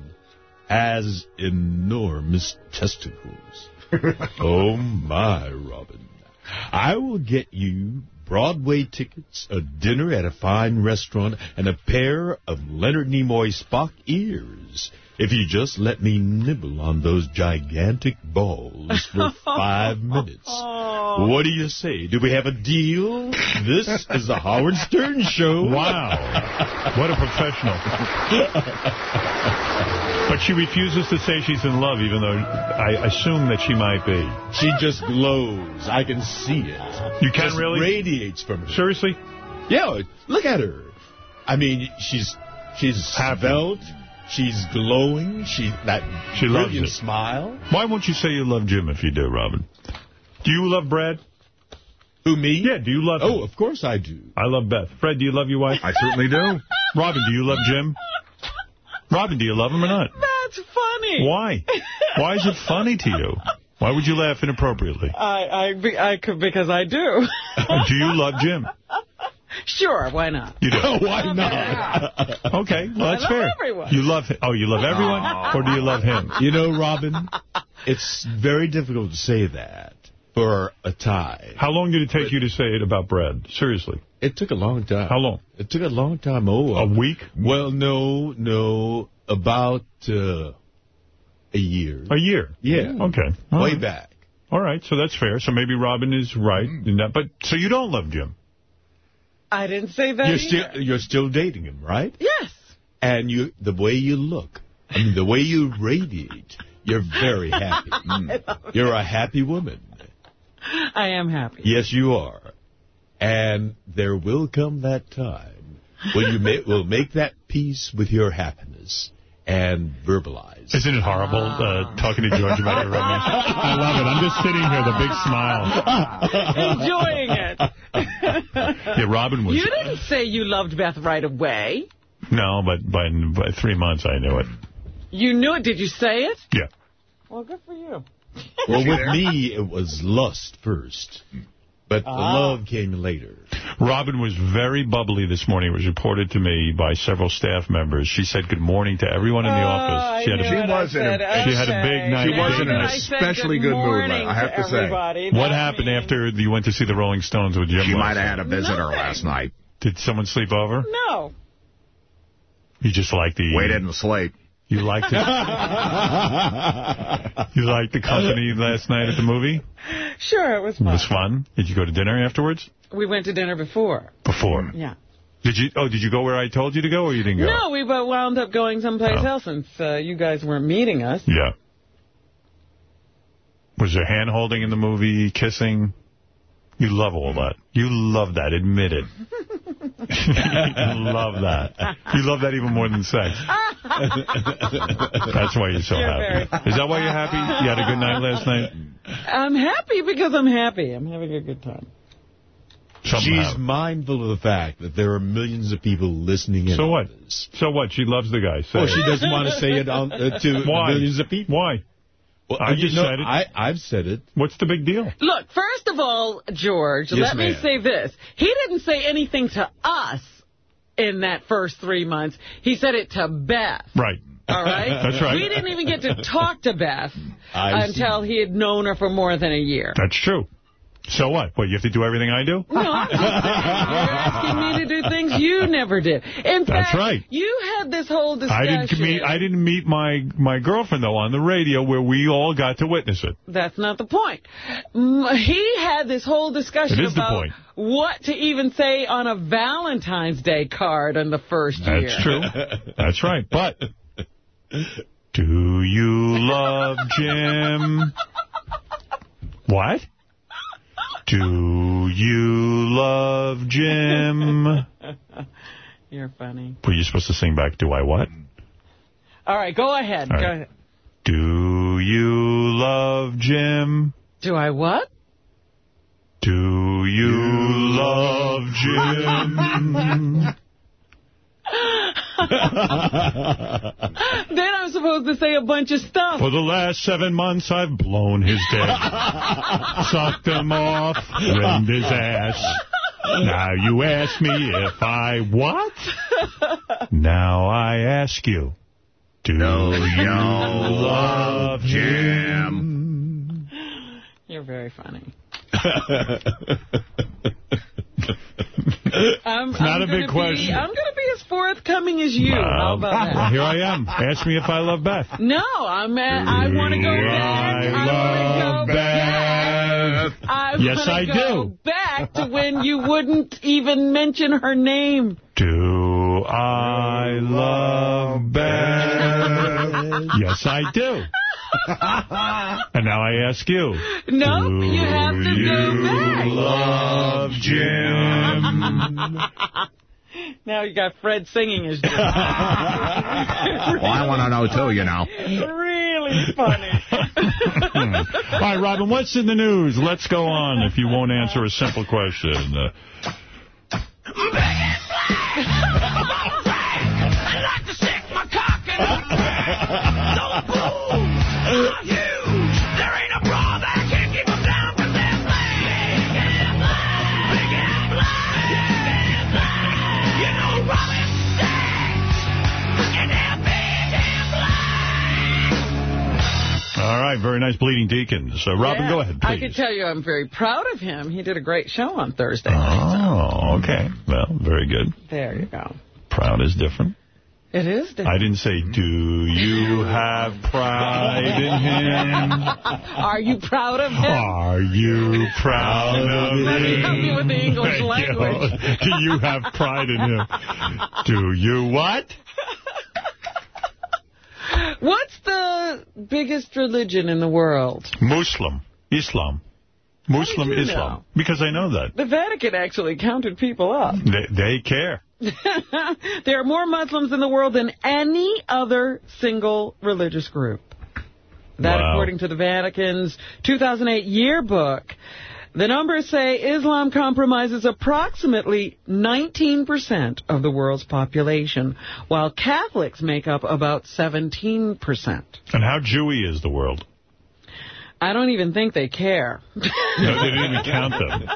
has enormous testicles. *laughs* oh, my, Robin. I will get you Broadway tickets, a dinner at a fine restaurant, and a pair of Leonard Nimoy Spock ears. If you just let me nibble on those gigantic balls for *laughs* five minutes. What do you say? Do we have a deal? This is the Howard Stern Show. Wow. What a professional. But she refuses to say she's in love, even though I assume that she might be. She just glows. I can see it. You can Just really? radiates from her. Seriously? Yeah, look at her. I mean, she's she's svelte. She's glowing. She that She loves brilliant it. smile. Why won't you say you love Jim if you do, Robin? Do you love Brad? Who, me? Yeah, do you love oh, him? Oh, of course I do. I love Beth. Fred, do you love your wife? I certainly do. Robin, do you love Jim? Robin, do you love him or not? That's funny. Why? Why is it funny to you? Why would you laugh inappropriately? I, I, be- I could, because I do. *laughs* do you love Jim? *laughs* Sure, why not? You do. Why not? *laughs* Okay, well, that's I love fair. everyone. You love him. Oh, you love everyone? Or do you love him? You know, Robin, it's very difficult to say that for a tie. How long did it take you to say it about Brad? Seriously. It took a long time. How long? It took a long time. Oh, A week? Well, no, no, about uh, a year. A year? Yeah. Okay. All Way right. back. All right, so that's fair. So maybe Robin is right in that. But so you don't love Jim? I didn't say that You're either. still you're still dating him, right? Yes. And you the way you look, I mean the way you radiate, you're very *laughs* happy. Mm. You're a happy woman. I am happy. Yes, you are. And there will come that time when you ma- will make that peace with your happiness and verbalize. Isn't it horrible uh, talking to George about your romance? *laughs* I love it. I'm just sitting here, the big smile. Enjoying it. *laughs* Yeah, Robin was... You didn't say you loved Beth right away. No, but by, by three months I knew it. You knew it. Did you say it? Yeah. Well, good for you. Well, with me, it was lust first. But the Ah. love came later. Robin was very bubbly this morning. It was reported to me by several staff members. She said good morning to everyone in the Oh, office. She had a, She was in a, she had a big night. She was in an I said especially good good mood, I have to say. What That happened means- after you went to see the Rolling Stones with Jim? She might have had a visitor Nothing. last night. Did someone sleep over? No. You just like the... Waited in the slate. You liked it? *laughs* you liked the company last night at the movie? Sure, it was It fun. was fun. Did you go to dinner afterwards? We went to dinner before. Before. Yeah. Did you? Oh, did you go where I told you to go, or you didn't go? No, we bo- wound up going someplace Oh. else since uh, you guys weren't meeting us. Yeah. Was there hand-holding in the movie, kissing? You love all that. You love that. Admit it. *laughs* you *laughs* love that. You love that even more than sex. That's why you're so You're happy. Is that why you're happy? You had a good night last night? I'm happy because I'm happy. I'm having a good time. She's mindful of the fact that there are millions of people listening in. So what? this. So what? She loves the guy. Say Well, it. she doesn't want to say it on, uh, to Why? millions of people. Why? Well, I you just know, said it. I, I've said it. What's the big deal? Look, first of all, George, Yes, let me say this. He didn't say anything to us in that first three months. He said it to Beth. Right. All right? *laughs* That's right. We didn't even get to talk to Beth *laughs* I until he had known her for more than a year. That's true. So what? What, you have to do everything I do? No, I'm just saying. You're asking me to do things you never did. In That's fact, right. you had this whole I discussion. didn't meet I didn't meet my my girlfriend though on the radio where we all got to witness it. That's not the point. He had this whole discussion It is the about point. what to even say on a Valentine's Day card on the first year. That's true. *laughs* That's right. But do you love Jim? *laughs* What? Do you love Jim? *laughs* You're funny. Were you supposed to sing back, do I what? All right, go ahead. All Go ahead. Do you love Jim? Do I what? Do you love Jim? *laughs* *laughs* then I'm supposed to say a bunch of stuff. For the last seven months, I've blown his dick, *laughs* sucked him off, rimmed his ass. Now you ask me if I what? Now I ask you, do you love Jim? You're very funny. *laughs* I'm, It's not I'm a big be- question. I'm going to be as forthcoming as you. How about that? *laughs* here I am. Ask me if I love Beth. No, I'm. At, I want to go back. I, want to go back. I Yes, I go do. Back to when you wouldn't even mention her name. Do I love Ben? *laughs* yes, I do. *laughs* and now I ask you. No, do you have to you go back. love Jim? *laughs* Now you got Fred singing his. Well, I want to know, too, you know. really funny. All right, Robin, what's in the news? Let's go on if you won't answer a simple question. Uh, about rag. I like to shake my cock in the rag. No boo. All right, very nice bleeding deacon. So, Robin, Yeah, go ahead, please. I can tell you I'm very proud of him. He did a great show on Thursday. Oh, okay. Well, very good. There you go. Proud is different. It is different. I didn't say, do you have pride in him? *laughs* Are you proud of him? Are you proud of him? Let me help you with the English language. Do you have pride in him? Do you what? *laughs* What's the biggest religion in the world? Muslim. Islam. Muslim How did you Islam. know? Because I know that. The Vatican actually counted people up. They, they care. *laughs* there are more Muslims in the world than any other single religious group. That, Wow. according to the Vatican's 2008 yearbook, the numbers say Islam compromises approximately 19% of the world's population, while Catholics make up about 17%. And how Jewy is the world? I don't even think they care. No, they didn't even count them.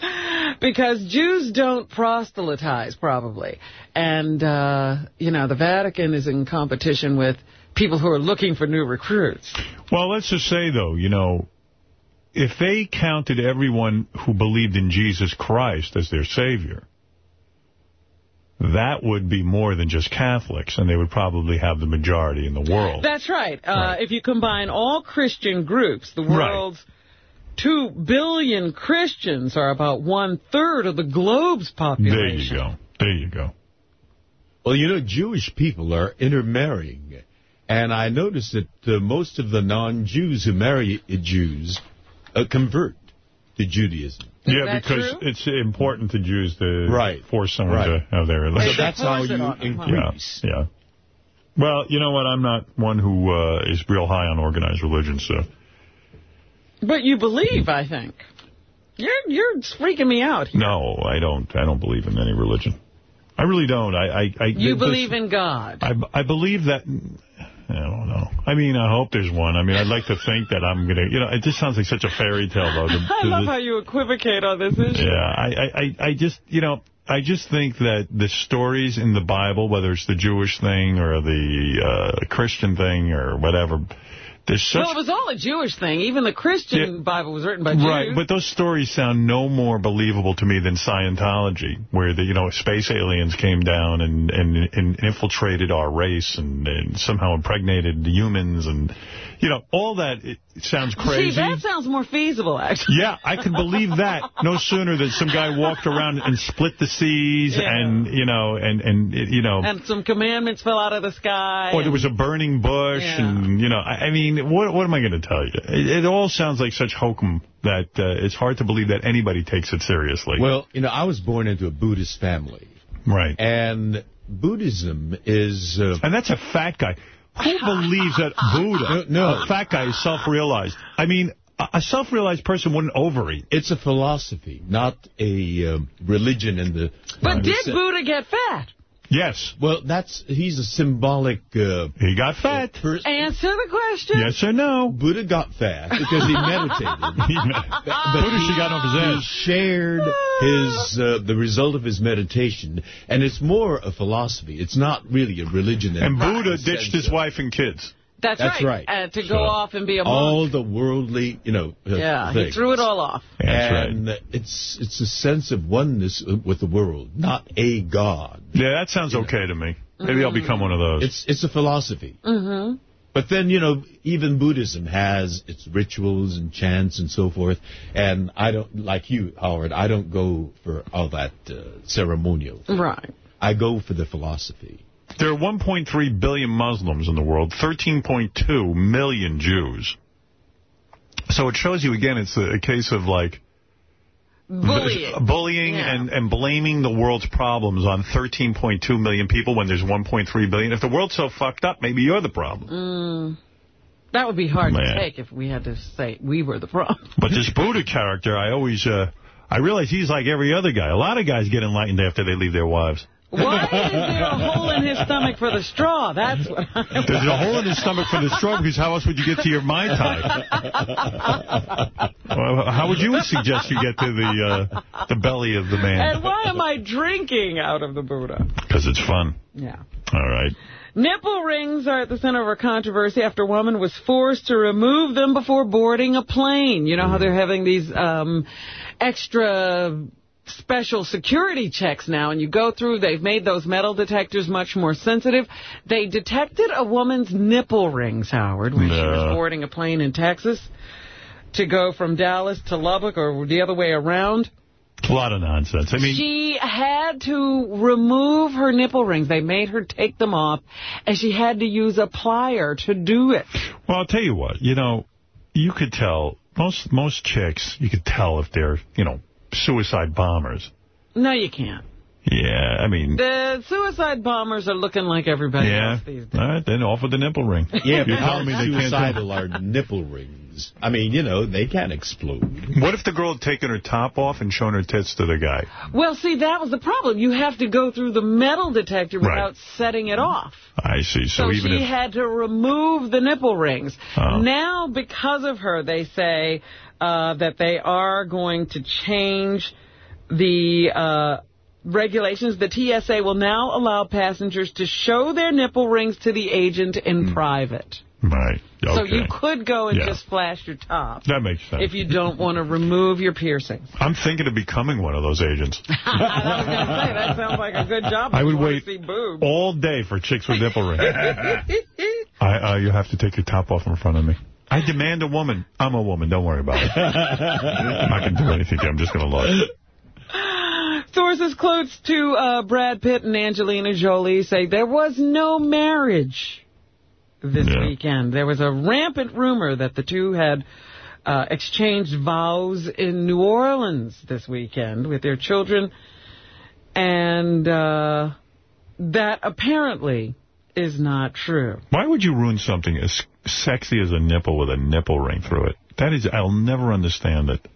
*laughs* because Jews don't proselytize, probably. And, uh, you know, the Vatican is in competition with people who are looking for new recruits. Well, let's just say, though, you know, if they counted everyone who believed in Jesus Christ as their Savior, that would be more than just Catholics, and they would probably have the majority in the world. That's right. Uh, If you combine all Christian groups, the world's two billion Christians are about one-third of the globe's population. There you go. There you go. Well, you know, Jewish people are intermarrying And I noticed that uh, most of the non-Jews who marry uh, Jews uh, convert to Judaism. yeah, because it's important to Jews to Right. force someone Right. to have their religion. So that's how you increase. Yeah, yeah. Well, you know what? I'm not one who uh, is real high on organized religion, so... But you believe, I think. You're you're freaking me out. here. No, I don't. I don't believe in any religion. I really don't. I, I, I You this- believe in God. I, I believe that. I don't know. I mean, I hope there's one. I mean, I'd like to think that I'm gonna. You know, it just sounds like such a fairy tale, though. to- *laughs* I to love this- how you equivocate on this issue. yeah, I, I, I I just, you know, I just think that the stories in the Bible, whether it's the Jewish thing or the uh, Christian thing or whatever, there's such well, it was all a Jewish thing. Even the Christian Bible was written by Jews. Right, but those stories sound no more believable to me than Scientology, where the you know space aliens came down and and, and infiltrated our race and, and somehow impregnated the humans and you know all that it sounds crazy. See, that sounds more feasible, actually. yeah, I can believe that. No sooner than some guy walked around and split the seas Yeah. and you know and and you know And some commandments fell out of the sky. or there was a burning bush, Yeah. and, you know, I, I mean, what what am I going to tell you? It, it all sounds like such hokum that uh, it's hard to believe that anybody takes it seriously. Well, you know, I was born into a Buddhist family. Right. And Buddhism is... Uh, and that's a fat guy. Who *laughs* believes that Buddha, No, no. a fat guy, is self-realized? I mean, a a self-realized person wouldn't overeat. It's a philosophy, not a um, religion in the... But did Buddha get fat? Yes. Well, that's he's a symbolic... Uh, he got fat. Answer the question. Yes or no? Buddha got fat because he *laughs* meditated. Buddha she got off his ass. He ass. shared his uh, the result of his meditation, and it's more a philosophy. It's not really a religion. And Buddha ditched his wife and kids. That's, That's right. right. Uh, to So, go off and be a monk. all the worldly, you know. uh, yeah, he threw it all off. That's and it's it's a sense of oneness with the world, not a god. Yeah, that sounds okay to me. Maybe I'll become one of those. It's it's a philosophy. Mm-hmm. But then, you know, even Buddhism has its rituals and chants and so forth. And I don't, like you, Howard, I don't go for all that uh, ceremonial. Right. I go for the philosophy. There are 1.3 billion Muslims in the world, 13.2 million Jews. So it shows you, again, it's a, a case of, like, Bullying. bullying Yeah. and, and blaming the world's problems on 13.2 million people when there's 1.3 billion. If the world's so fucked up, maybe you're the problem. Mm, that would be hard Man. to take if we had to say we were the problem. But this *laughs* Buddha character, I always, uh, I realize he's like every other guy. A lot of guys get enlightened after they leave their wives. Why is there a hole in his stomach for the straw? That's what I There's a hole in his stomach for the straw because how else would you get to your Mai Tai? *laughs* Well, how would you suggest you get to the uh, the belly of the man? And why am I drinking out of the Buddha? Because it's fun. Yeah. All right. Nipple rings are at the center of a controversy after a woman was forced to remove them before boarding a plane. You know how they're having these um, extra special security checks now, and you go through, they've made those metal detectors much more sensitive. They detected a woman's nipple rings, Howard, when she was boarding a plane in Texas to go from Dallas to Lubbock or the other way around. A lot of nonsense. I mean, she had to remove her nipple rings. They made her take them off, and she had to use a plier to do it. well, I'll tell you what. You know, you could tell most most chicks. You could tell if they're you know suicide bombers. No, you can't. Yeah, I mean. The suicide bombers are looking like everybody Yeah. else these days. All right, then off with the nipple ring. Yeah, You're but how telling me they can't suicidal are nipple rings? I mean, you know, they can't explode. What if the girl had taken her top off and shown her tits to the guy? Well, see, that was the problem. You have to go through the metal detector Right. without setting it off. I see. So, So, even she if had to remove the nipple rings. Oh. Now, because of her, they say uh, that they are going to change the uh, regulations. The TSA will now allow passengers to show their nipple rings to the agent in private. right, okay, So you could go and Yeah. just flash your top that makes sense. if you don't want to remove your piercings. I'm thinking of becoming one of those agents. *laughs* I was going to say, that sounds like a good job. I would wait all day for chicks with nipple rings. *laughs* I, uh, you have to take your top off in front of me. I demand a woman. I'm a woman. Don't worry about it. I'm not going to do anything. I'm just going to look. Sources close to uh, Brad Pitt and Angelina Jolie say there was no marriage. this Yeah. weekend. There was a rampant rumor that the two had uh, exchanged vows in New Orleans this weekend with their children, and uh, that apparently is not true. Why would you ruin something as sexy as a nipple with a nipple ring through it? That is, I'll never understand it.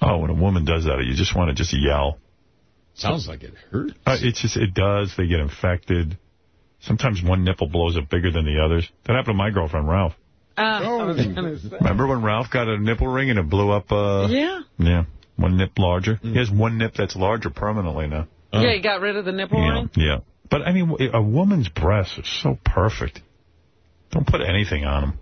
Oh, when a woman does that, you just want to just yell. Sounds like it hurts. Uh, it's just, it does. They get infected. Sometimes one nipple blows up bigger than the others. That happened to my girlfriend, Ralph. Uh, I was gonna say. Remember when Ralph got a nipple ring and it blew up? Uh, Yeah. Yeah. One nip larger. He has one nip that's larger permanently now. Yeah, he got rid of the nipple Yeah, ring? yeah. But, I mean, a woman's breasts are so perfect. Don't put anything on them.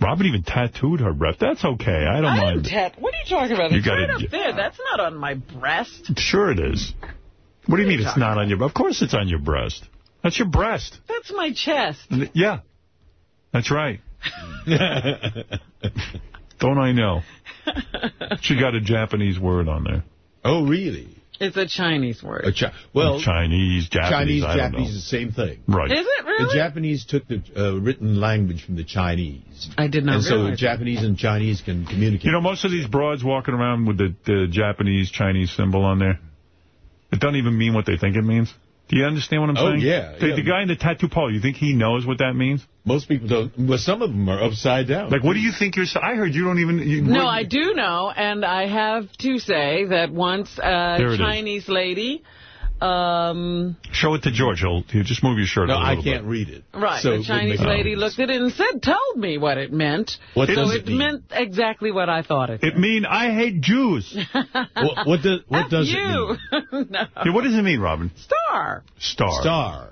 Robin even tattooed her breast. That's okay. I don't I mind. didn't tat- What are you talking about? You It's gotta- right up there. That's not on my breast. Sure it is. What do you mean it's not on your... Of course it's on your breast. That's your breast. That's my chest. Yeah. That's right. *laughs* Don't I know? *laughs* She got a Japanese word on there. Oh, really? It's a Chinese word. A chi well, Chinese, Japanese, Chinese, I don't Japanese know. is the same thing. Right. Is it really? The Japanese took the uh, written language from the Chinese. I did not And so realize that. Japanese and Chinese can communicate. You know, most of these broads walking around with the, the Japanese, Chinese symbol on there, it doesn't even mean what they think it means. Do you understand what I'm Oh, saying? yeah, The, yeah. the guy in the tattoo parlor, you think he knows what that means? Most people don't. Well, some of them are upside down. Like, what do you think you're... I heard you don't even... You, No, I do know, and I have to say that once a There it is. Chinese lady, um, Show it to George. He'll, he'll just move your shirt No, a I little can't bit. read it. right, So it the Chinese make- lady looked at it and said, told me what it meant. What so does it it mean? meant exactly what I thought it meant. It mean I hate Jews. *laughs* what, what does what F does it mean? *laughs* no. Yeah, what does it mean, Robin? Star. Star. Star.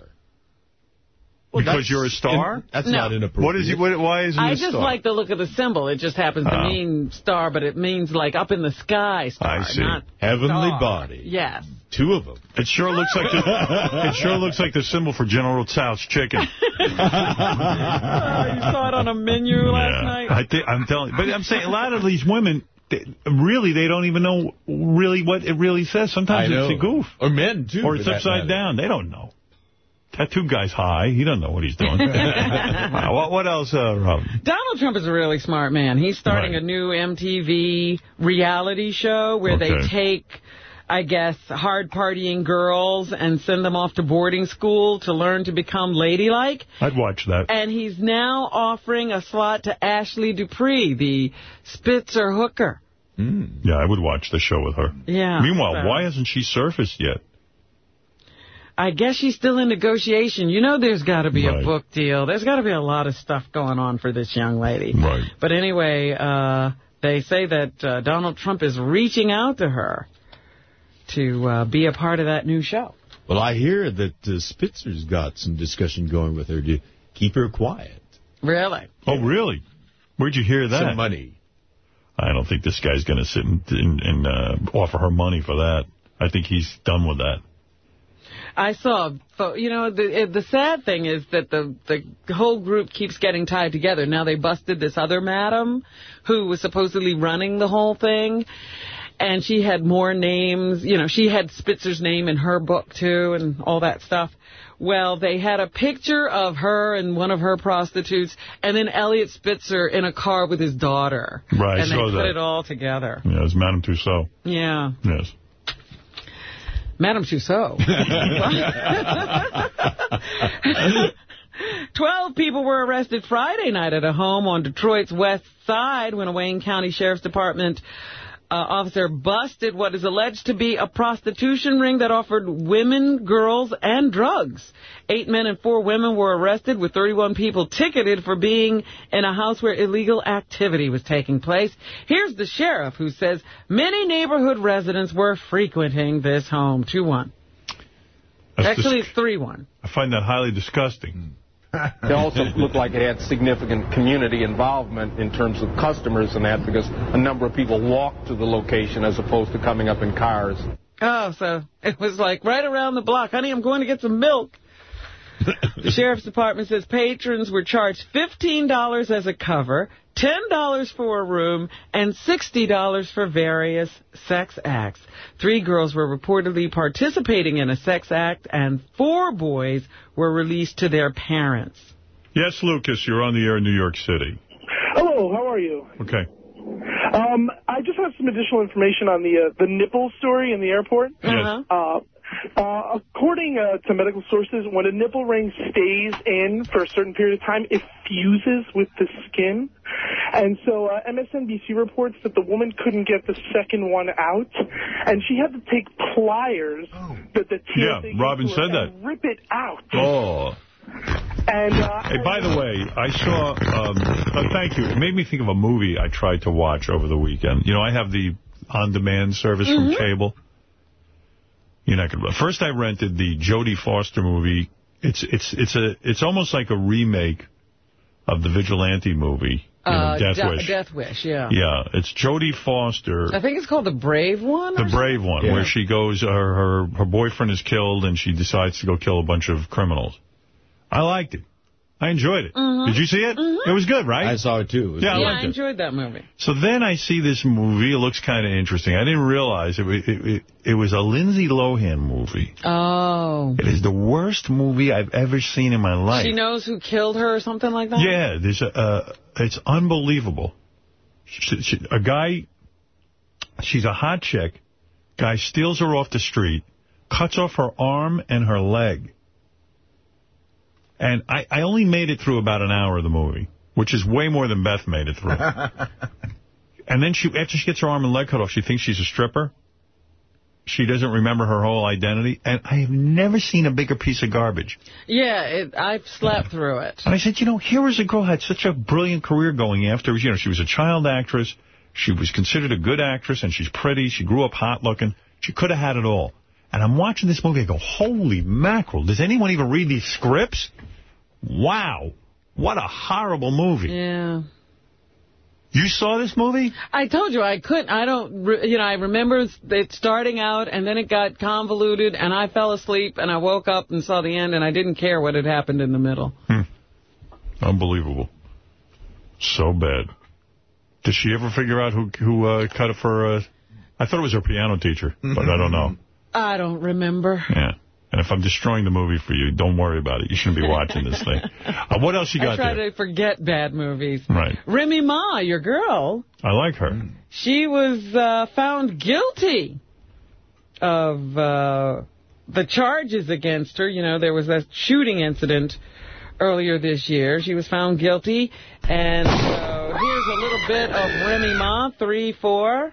Because you're a star? in- that's No. not inappropriate. what is he, what, why is he I just star? like the look of the symbol. It just happens to Oh. mean star, but it means like up in the sky star, I see. not Heavenly star. body. Yes. Two of them. It sure looks like the, *laughs* it sure looks like the symbol for General Tso's chicken. Oh, *laughs* you saw it on a menu last night? I think I'm telling, but I'm saying a lot of these women, they, really, they don't even know really what it really says. Sometimes it's a goof, Or men, too. or it's upside matter. down. They don't know. Tattoo guy's high. He doesn't know what he's doing. *laughs* What, what else, uh, Rob? Donald Trump is a really smart man. He's starting Right. a new MTV reality show where they take, I guess, hard partying girls and send them off to boarding school to learn to become ladylike. I'd watch that. And he's now offering a slot to Ashley Dupré, the Spitzer hooker. Yeah, I would watch the show with her. Yeah. Meanwhile, so- why hasn't she surfaced yet? I guess she's still in negotiation. You know there's got to be Right. a book deal. There's got to be a lot of stuff going on for this young lady. Right. But anyway, uh, they say that uh, Donald Trump is reaching out to her to uh, be a part of that new show. Well, I hear that uh, Spitzer's got some discussion going with her to keep her quiet. Really? Oh, really? Where'd you hear that? Some money. I don't think this guy's going to sit and, and, and uh, offer her money for that. I think he's done with that. I saw, you know, the eh, the sad thing is that the the whole group keeps getting tied together. Now they busted this other madam who was supposedly running the whole thing, and she had more names. You know, she had Spitzer's name in her book too, and all that stuff. Well, they had a picture of her and one of her prostitutes, and then Eliot Spitzer in a car with his daughter. Right, and they put that. it all together. Yeah, it's Madame Tussauds. Yeah. Yes. Madame Tussaud. *laughs* *laughs* Twelve people were arrested Friday night at a home on Detroit's west side when a Wayne County Sheriff's Department uh, officer busted what is alleged to be a prostitution ring that offered women, girls, and drugs. Eight men and four women were arrested with 31 people ticketed for being in a house where illegal activity was taking place. Here's the sheriff who says many neighborhood residents were frequenting this home. 2-1. Actually, it's 3-1. I find that highly disgusting. *laughs* It also looked like it had significant community involvement in terms of customers and that because a number of people walked to the location as opposed to coming up in cars. Oh, so it was like right around the block. Honey, I'm going to get some milk. The Sheriff's Department says patrons were charged $15 as a cover, $10 for a room, and $60 for various sex acts. Three girls were reportedly participating in a sex act, and four boys were released to their parents. Yes, Lucas, you're on the air in New York City. Hello, how are you? Okay. Um, I just have some additional information on the uh, the nipple story in the airport. Yes. Uh, uh, according uh, to medical sources, when a nipple ring stays in for a certain period of time, it fuses with the skin. And so uh, MSNBC reports that the woman couldn't get the second one out, and she had to take pliers that the Yeah, TSA Robin to said that. rip it out. Oh. And uh, Hey, by the way, I saw, um, uh, thank you. It made me think of a movie I tried to watch over the weekend. You know, I have the on-demand service from cable. You're not gonna. First, I rented the Jodie Foster movie. It's it's it's a it's almost like a remake of the Vigilante movie, you know, Uh, Death De- Wish. Death Wish, yeah. Yeah, it's Jodie Foster. I think it's called The Brave One. The brave one, Yeah. where she goes, her, her her boyfriend is killed, and she decides to go kill a bunch of criminals. I liked it. I enjoyed it. Mhm. Did you see it? It was good, right? I saw it, too. It Yeah, I yeah, liked I it. enjoyed that movie. So then I see this movie. It looks kind of interesting. I didn't realize it, it, it, it was a Lindsay Lohan movie. Oh. It is the worst movie I've ever seen in my life. She knows who killed her or something like that? Yeah, there's a, uh, it's unbelievable. She, she, a guy, she's a hot chick, guy steals her off the street, cuts off her arm and her leg. And I, I only made it through about an hour of the movie, which is way more than Beth made it through. *laughs* and then she, after she gets her arm and leg cut off, she thinks she's a stripper. She doesn't remember her whole identity. And I have never seen a bigger piece of garbage. Yeah, it, I've slept through it. And I said, you know, here was a girl who had such a brilliant career going after. You know, she was a child actress. She was considered a good actress, and she's pretty. She grew up hot looking. She could have had it all. And I'm watching this movie. I go, holy mackerel. Does anyone even read these scripts? Wow. What a horrible movie. Yeah. You saw this movie? I told you I couldn't. I don't. You know, I remember it starting out, and then it got convoluted, and I fell asleep, and I woke up and saw the end, and I didn't care what had happened in the middle. Unbelievable. So bad. Did she ever figure out who who uh, cut it for... Uh, I thought it was her piano teacher, but I don't know. I don't remember. Yeah. And if I'm destroying the movie for you, don't worry about it. You shouldn't be watching this thing. *laughs* Uh, what else you got I got try there? to forget bad movies. Right. Remy Ma, your girl, I like her. she was uh, found guilty of uh, the charges against her. You know, there was that shooting incident earlier this year. She was found guilty. And uh, here's a little bit of Remy Ma, 3-4.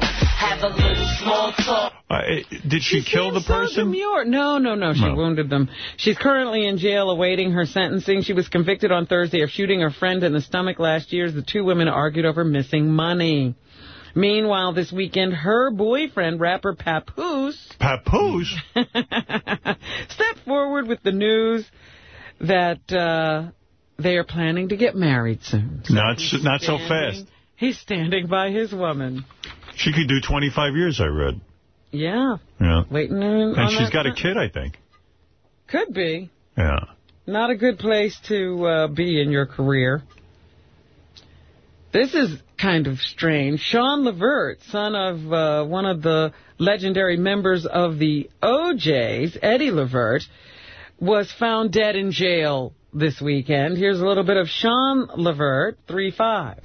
Have a little small talk. Uh, eh, did she, kill the So person? demure. No, no, no. She No. wounded them. She's currently in jail awaiting her sentencing. She was convicted on Thursday of shooting her friend in the stomach last year as the two women argued over missing money. Meanwhile, this weekend, her boyfriend, rapper Papoose, *laughs* Papoose? stepped forward with the news that uh, they are planning to get married soon. Not, s- not so fast. He's standing by his woman. She could do 25 years, I read. Yeah, Yeah. waiting on And she's that got a kid, I think. Could be. Yeah. Not a good place to uh, be in your career. This is kind of strange. Sean Levert, son of uh, one of the legendary members of the O'Jays, Eddie Levert, was found dead in jail this weekend. Here's a little bit of Sean Levert, 3-5.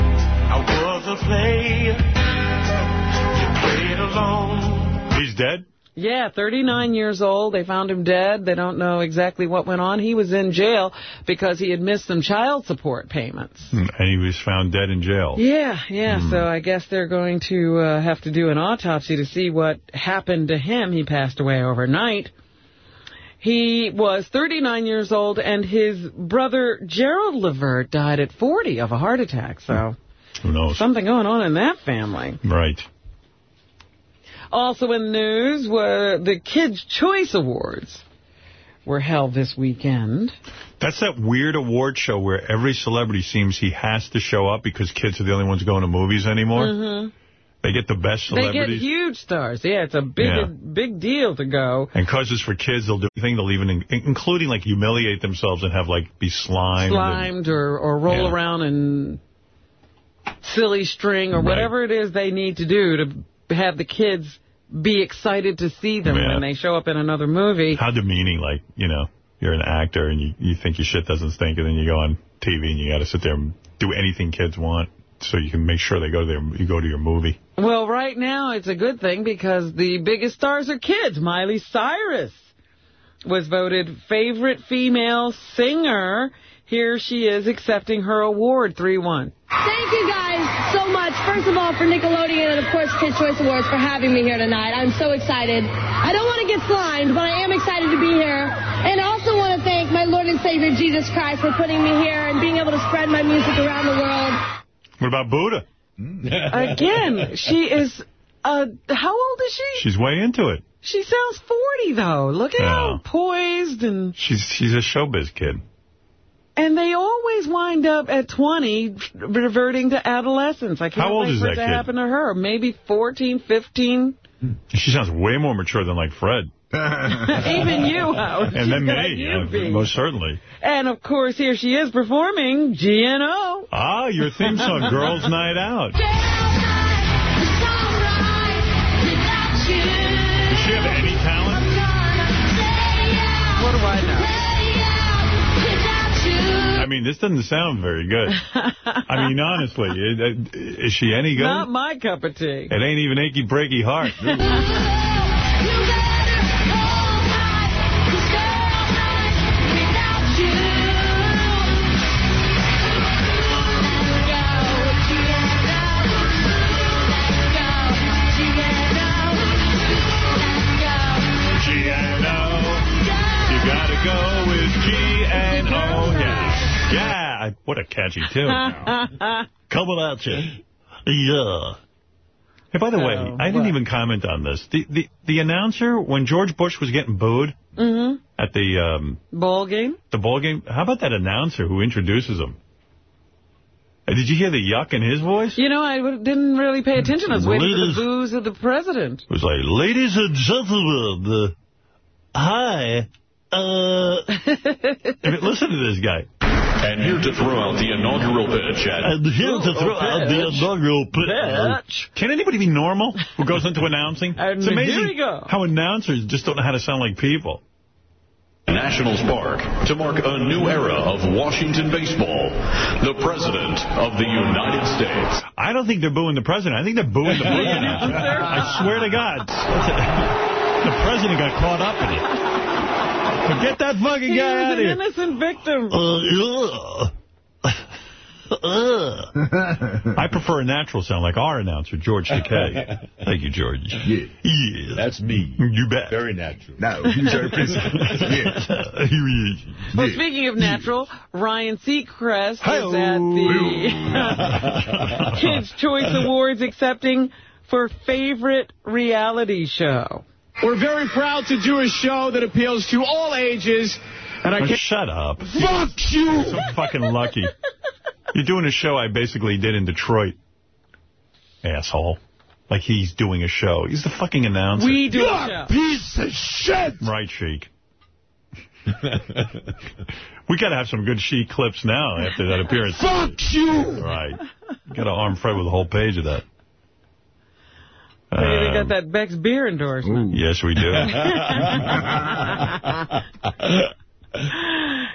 Alone. He's dead? Yeah, 39 years old. They found him dead. They don't know exactly what went on. He was in jail because he had missed some child support payments. Hmm, And he was found dead in jail. Yeah, yeah. So I guess they're going to uh, have to do an autopsy to see what happened to him. He passed away overnight. He was 39 years old, and his brother Gerald Levert died at 40 of a heart attack. So Who knows? something going on in that family. Right. Also in the news were the Kids' Choice Awards were held this weekend. That's that weird award show where every celebrity seems he has to show up because kids are the only ones going to movies anymore. Mhm. They get the best celebrities. They get huge stars. Yeah, it's a big, Yeah. big deal to go. and because it's for kids, they'll do anything. They'll even, in- including like humiliate themselves and have like be slimed. and- Slimed or, or roll Yeah. around in silly string or Right. whatever it is they need to do to have the kids be excited to see them Yeah. when they show up in another movie. How demeaning, like, you know, you're an actor and you, you think your shit doesn't stink and then you go on TV and you got to sit there and do anything kids want so you can make sure they go to their, you go to your movie. Well, right now it's a good thing because the biggest stars are kids. Miley Cyrus was voted favorite female singer. Here she is accepting her award, 3-1. Thank you guys so much. First of all, for Nickelodeon and, of course, Kids' Choice Awards for having me here tonight. I'm so excited. I don't want to get slimed, but I am excited to be here. And I also want to thank my Lord and Savior, Jesus Christ, for putting me here and being able to spread my music around the world. What about Buddha? *laughs* Again, she is, uh, how old is she? She's way into it. She sounds 40, though. Look at Yeah. how poised and... She's she's a showbiz kid. And they always wind up at 20, reverting to adolescence. I can't How old wait is for that it to kid? happen to her. Maybe 14, 15. She sounds way more mature than like Fred. *laughs* Even you, Howard. *laughs* And then *laughs* me, you uh, most certainly. And, of course, here she is performing GNO. Ah, your theme song, Girls Night Out. Does she have any I mean, this doesn't sound very good. I mean, honestly, is, is she any good? Not my cup of tea. It ain't even achy breaky heart. *laughs* What a catchy tune. Coming at you. Yeah. Hey, by the way, Oh, I didn't what? even comment on this. The, the the announcer, when George Bush was getting booed Mm-hmm. at the um, Ball game? the ball game, how about that announcer who introduces him? Uh, Did you hear the yuck in his voice? You know, I didn't really pay attention. I was waiting for the booze of the president. It was like, ladies and gentlemen, uh, hi. Uh, *laughs* listen to this guy. And here to throw out the inaugural pitch at... And here to throw oh, out the inaugural pitch. Can anybody be normal who goes into announcing? *laughs* And it's amazing here go. how announcers just don't know how to sound like people. Nationals Park to mark a new era of Washington baseball. The President of the United States. I don't think they're booing the president. I think they're booing the *laughs* booze announcer. I swear to God. *laughs* The president got caught up in it. But get that fucking He guy out of here. an innocent victim. Uh, uh. *laughs* I prefer a natural sound like our announcer, George Takei. *laughs* Thank you, George. Yeah. Yeah. That's me. You bet. Very natural. No, he's our *laughs* principal. Yeah. Here he is. Well, speaking of natural, Ryan Seacrest is at the Kids' Choice Awards accepting for favorite reality show. We're very proud to do a show that appeals to all ages. And I Oh, can't... shut up. Fuck you! You're so fucking lucky. You're doing a show I basically did in Detroit. Asshole. Like he's doing a show. He's the fucking announcer. We do You're a show. a piece of shit! Right, Sheik. we got to have some good Sheik clips now after that appearance. Fuck you! Right. Got to arm Fred with a whole page of that. They even Um, got that Beck's beer endorsement. Yes, we do. *laughs*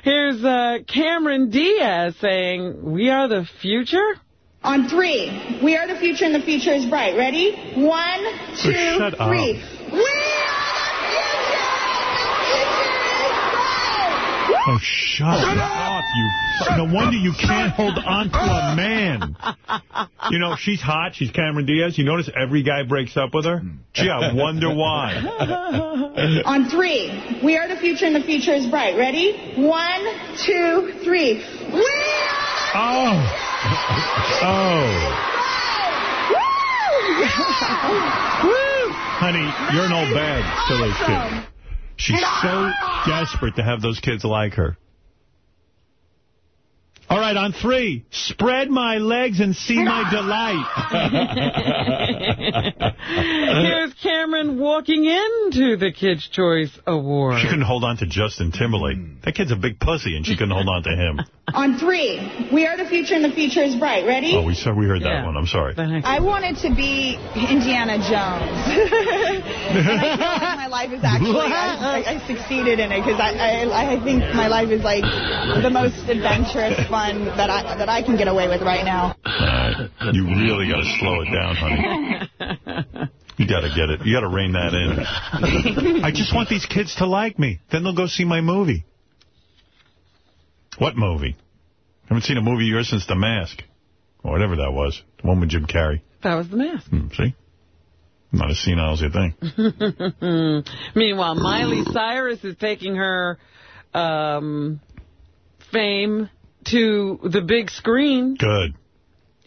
Here's uh, Cameron Diaz saying, we are the future? On three, we are the future and the future is bright. Ready? One, two, shut up. three. Oh, shut up, you... fu- No wonder you can't hold on to a *laughs* man. You know, she's hot. She's Cameron Diaz. You notice every guy breaks up with her? Gee, I wonder why. *laughs* On three, we are the future and the future is bright. Ready? One, two, three. We Oh. *laughs* Oh. Woo! Honey, you're an old bag to those kids. She's so desperate to have those kids like her. All right, on three, spread my legs and see my delight. *laughs* Here's Cameron walking into the Kids' Choice Award. She couldn't hold on to Justin Timberlake. That kid's a big pussy, and she couldn't hold on to him. On three, we are the future and the future is bright. Ready? Oh, we saw we heard that Yeah. one. I'm sorry. I wanted to be Indiana Jones. *laughs* and I my life is actually, I, I, I succeeded in it because I, I, I think my life is like the most adventurous fun that I, that I can get away with right now. All right. You really got to slow it down, honey. *laughs* You got to get it. You got to rein that in. I just want these kids to like me. Then they'll go see my movie. What movie? Haven't seen a movie of yours since The Mask. Or whatever that was. The one with Jim Carrey. That was the mask. Hmm, see? Not as senile as you think. *laughs* Meanwhile, Miley Cyrus is taking her um, fame to the big screen. Good.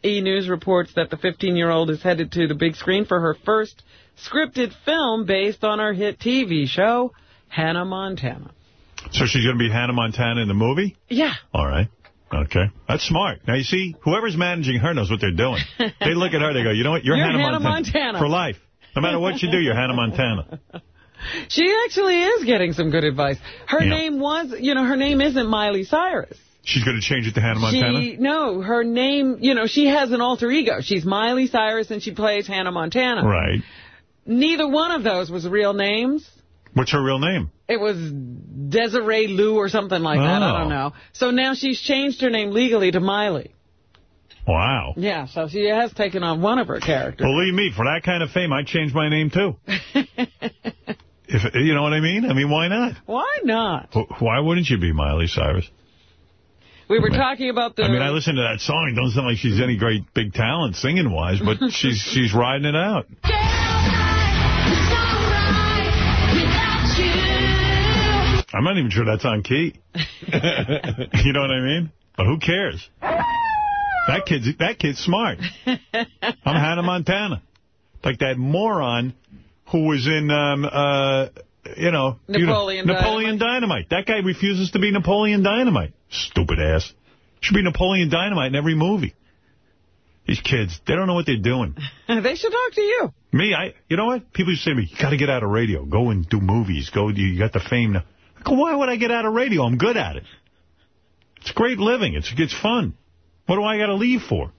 E! News reports that the 15-year-old is headed to the big screen for her first scripted film based on her hit TV show, Hannah Montana. So she's going to be Hannah Montana in the movie? Yeah. All right. Okay. That's smart. Now, you see, whoever's managing her knows what they're doing. They look at her, they go, you know what, you're, You're Hannah, Hannah Montana. For life. No matter what you do, you're Hannah Montana. *laughs* She actually is getting some good advice. Her Yeah. name was, you know, her name isn't Miley Cyrus. She's going to change it to Hannah Montana? She, no, her name, you know, she has an alter ego. She's Miley Cyrus and she plays Hannah Montana. Right. Neither one of those was real names. What's her real name? It was Desiree Lou or something like that. I Oh. don't know. So now she's changed her name legally to Miley. Wow. Yeah, so she has taken on one of her characters. Believe me, for that kind of fame, I'd change my name, too. *laughs* if You know what I mean? I mean, why not? Why not? Why wouldn't you be Miley Cyrus? We were talking about the... I mean, I listen to that song. It doesn't sound like she's any great big talent singing-wise, but *laughs* she's she's riding it out. I'm not even sure that's on key. *laughs* you know what I mean? But who cares? That kid's that kid's smart. I'm Hannah Montana. Like that moron who was in, um, uh, you know... you know, Napoleon Napoleon Dynamite. That guy refuses to be Napoleon Dynamite. Stupid ass. Should be Napoleon Dynamite in every movie. These kids, they don't know what they're doing. *laughs* they should talk to you. Me, I, you know what? People used to say to me, you got to get out of radio. Go and do movies. Go, you got the fame now. I go, why would I get out of radio? I'm good at it. It's great living. It's it's fun. What do I got to leave for?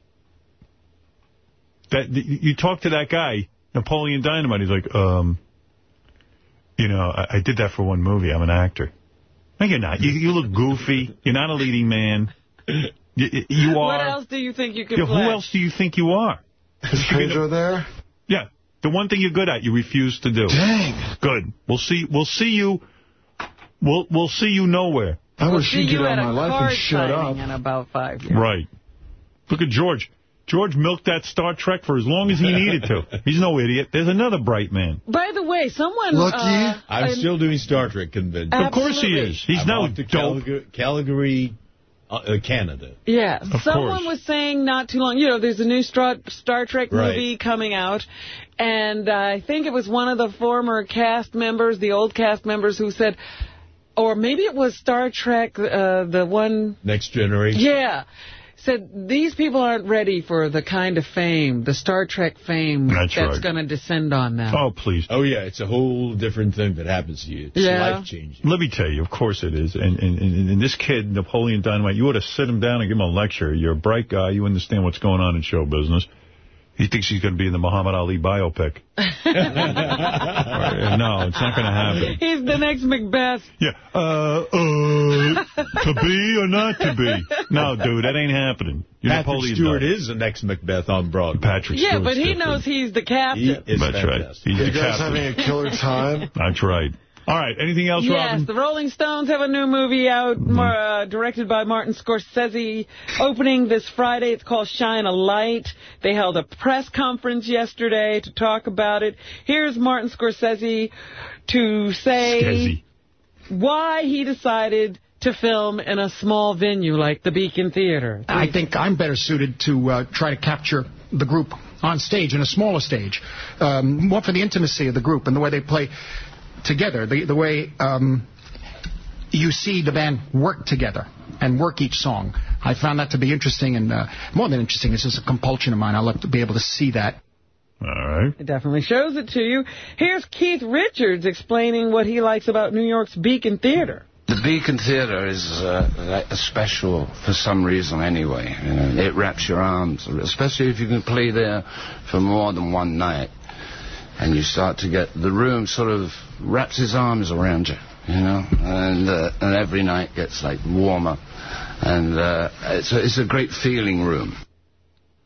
That You talk to that guy, Napoleon Dynamite, he's like, um, you know, I, I did that for one movie. I'm an actor. No, you're not. You, you look goofy. You're not a leading man. You, you are. What else do you think you can Yeah, play? who else do you think you are? Is Pedro there? Yeah. The one thing you're good at, you refuse to do. Dang. Good. We'll see We'll see you we'll we'll see you nowhere. I We'll wish see you'd get out at of my a life card and shut up. in about five years. Right. Look at George. George milked that Star Trek for as long as he needed to. *laughs* He's no idiot. There's another bright man. By the way, someone... Lucky. Uh, I'm an- still doing Star Trek convention. Of course he is. He's I'm no off to dope. Calgary, Calgary uh, uh, Canada. Yeah, Of someone course. was saying not too long, you know, there's a new Star, Star Trek Right. movie coming out, and I think it was one of the former cast members, the old cast members, who said, or maybe it was Star Trek, uh, the one, Next generation. yeah, said these people aren't ready for the kind of fame, the Star Trek fame That's right. going to descend on them. Oh, please. Oh, yeah, it's a whole different thing that happens to you. It's Yeah. life-changing. Let me tell you, of course it is. And, and, and, and this kid, Napoleon Dynamite, you ought to sit him down and give him a lecture. You're a bright guy. You understand what's going on in show business. He thinks he's going to be in the Muhammad Ali biopic. *laughs* No, it's not going to happen. He's the next Macbeth. Yeah. Uh, uh, to be or not to be? No, dude, that ain't happening. You're Patrick Napoleon Stewart Dynamite. is the next Macbeth on Broadway. Patrick Yeah, Stewart's but he different. knows he's the captain. He is That's right. He's You the guys captain. having a killer time? That's right. All right. Anything else, Yes, Robin? the Rolling Stones have a new movie out, Mm-hmm. uh, directed by Martin Scorsese, opening this Friday. It's called Shine a Light. They held a press conference yesterday to talk about it. Here's Martin Scorsese to say Skezzy. why he decided to film in a small venue like the Beacon Theater. I think I'm better suited to uh, try to capture the group on stage, in a smaller stage. Um, more for the intimacy of the group and the way they play together, the, the way um, you see the band work together and work each song. I found that to be interesting, and uh, more than interesting, it's just a compulsion of mine. I love to be able to see that. All right. It definitely shows it to you. Here's Keith Richards explaining what he likes about New York's Beacon Theater. The Beacon Theatre is uh, a special for some reason anyway. You know, it wraps your arms, especially if you can play there for more than one night. And you start to get, the room sort of wraps his arms around you, you know, and, uh, and every night gets like warmer. And uh, it's, a, it's a great feeling room.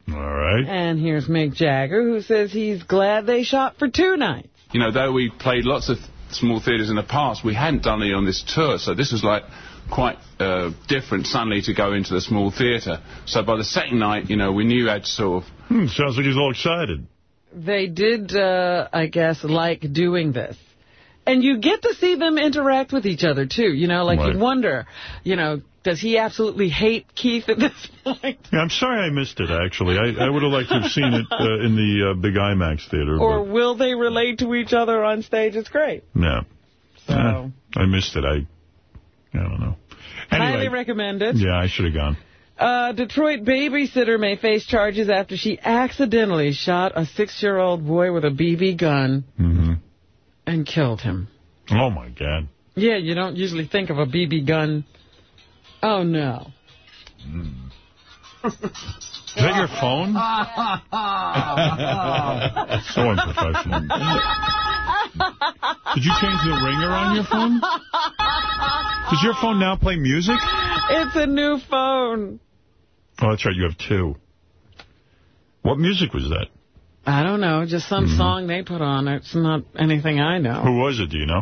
All right. And here's Mick Jagger, who says he's glad they shot for two nights. You know, though we played lots of small theatres in the past, we hadn't done any on this tour, so this was like quite uh, different suddenly to go into the small theatre. So by the second night, you know, we knew I'd sort of... Hmm, sounds like he's all excited. They did, uh, I guess, like doing this. And you get to see them interact with each other, too. You know, like Right. you wonder, you know, does he absolutely hate Keith at this *laughs* point? Yeah, I'm sorry I missed it, actually. I, I would have liked to have seen it uh, in the uh, big IMAX theater. Or will they relate to each other on stage? It's great. but, no. So, Eh, I missed it. I I don't know. highly recommend it. yeah, I should have gone. Uh, Detroit babysitter may face charges after she accidentally shot a six-year-old boy with a BB gun hmm and killed him. Oh, my God. Yeah, you don't usually think of a BB gun. Oh, no. Is that your phone? so unprofessional. Did you change the ringer on your phone? Does your phone now play music? It's a new phone. Oh, that's right. You have two. What music was that? I don't know, just some song they put on. It's not anything I know. Who was it? Do you know?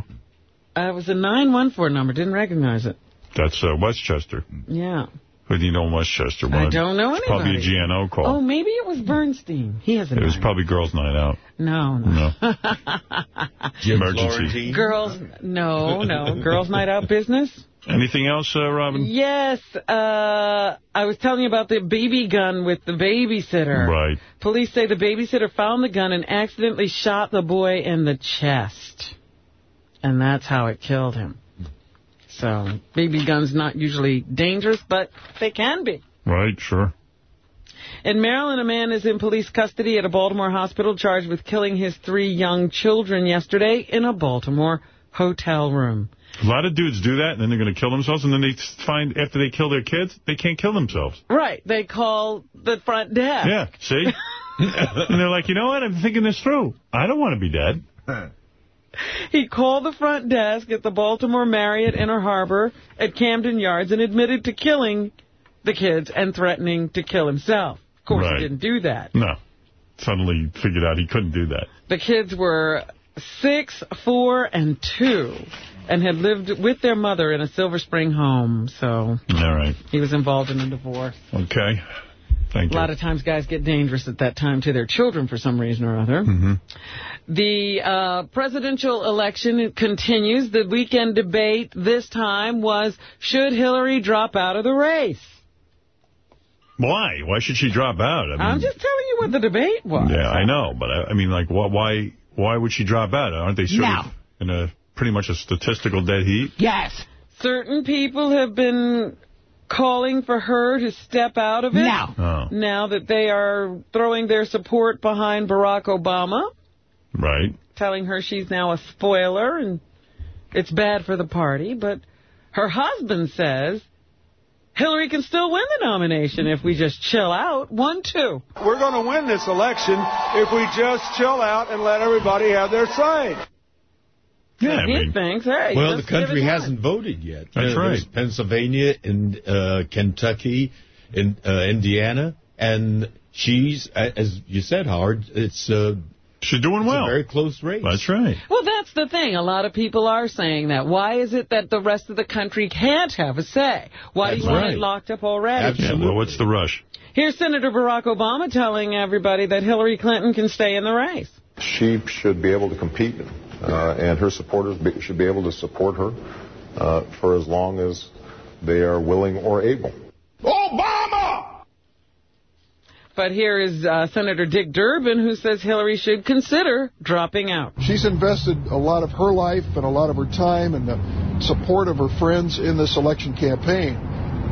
Uh, it was a 914 number. Didn't recognize it. That's uh, Westchester. Yeah. Who do you know in Westchester? I don't know it's Probably a anybody. GNO call. Oh, maybe it was Bernstein. He has a it was probably Girls' Night Out. No, no. No. *laughs* Emergency. Girls, no, no. Girls' night out business? Anything else, uh, Robin? Yes. Uh, I was telling you about the BB gun with the babysitter. Right. Police say the babysitter found the gun and accidentally shot the boy in the chest. And that's how it killed him. So, BB guns not usually dangerous, but they can be. Right, sure. In Maryland, a man is in police custody at a Baltimore hospital charged with killing his three young children yesterday in a Baltimore hotel room. A lot of dudes do that, and then they're going to kill themselves, and then they find after they kill their kids, they can't kill themselves. Right. They call the front desk. Yeah, see? *laughs* and they're like, you know what? I'm thinking this through. I don't want to be dead. *laughs* He called the front desk at the Baltimore Marriott Inner Harbor at Camden Yards and admitted to killing the kids and threatening to kill himself. Of course, Right. he didn't do that. No. Suddenly figured out he couldn't do that. The kids were six, four, and two, and had lived with their mother in a Silver Spring home. So All right. he was involved in a divorce. Okay. Thank you. A you. lot of times guys get dangerous at that time to their children for some reason or other. hmm The uh, presidential election continues. The weekend debate this time was, should Hillary drop out of the race? Why? Why should she drop out? I mean, I'm just telling you what the debate was. Yeah, I know, but I, I mean, like, why why would she drop out? Aren't they sort No. of in a pretty much a statistical dead heat? Yes. Certain people have been calling for her to step out of it. No. Oh. Now that they are throwing their support behind Barack Obama, Right. telling her she's now a spoiler and it's bad for the party. But her husband says Hillary can still win the nomination if we just chill out. One, two. We're going to win this election if we just chill out and let everybody have their say. Yeah, he thinks, hey, well, the country hasn't voted yet. That's Uh, right. Pennsylvania, and uh, Kentucky, and uh, Indiana, and she's, as you said, Howard, it's uh, she's doing it's well. A very close race. That's right. Well, that's the thing. A lot of people are saying that. Why is it that the rest of the country can't have a say? Why do That's you want it locked up already? Yeah, well, what's the rush? Here's Senator Barack Obama telling everybody that Hillary Clinton can stay in the race. She should be able to compete, and her supporters be, should be able to support her uh, for as long as they are willing or able. Obama! But here is uh, Senator Dick Durbin, who says Hillary should consider dropping out. She's invested a lot of her life and a lot of her time and the support of her friends in this election campaign.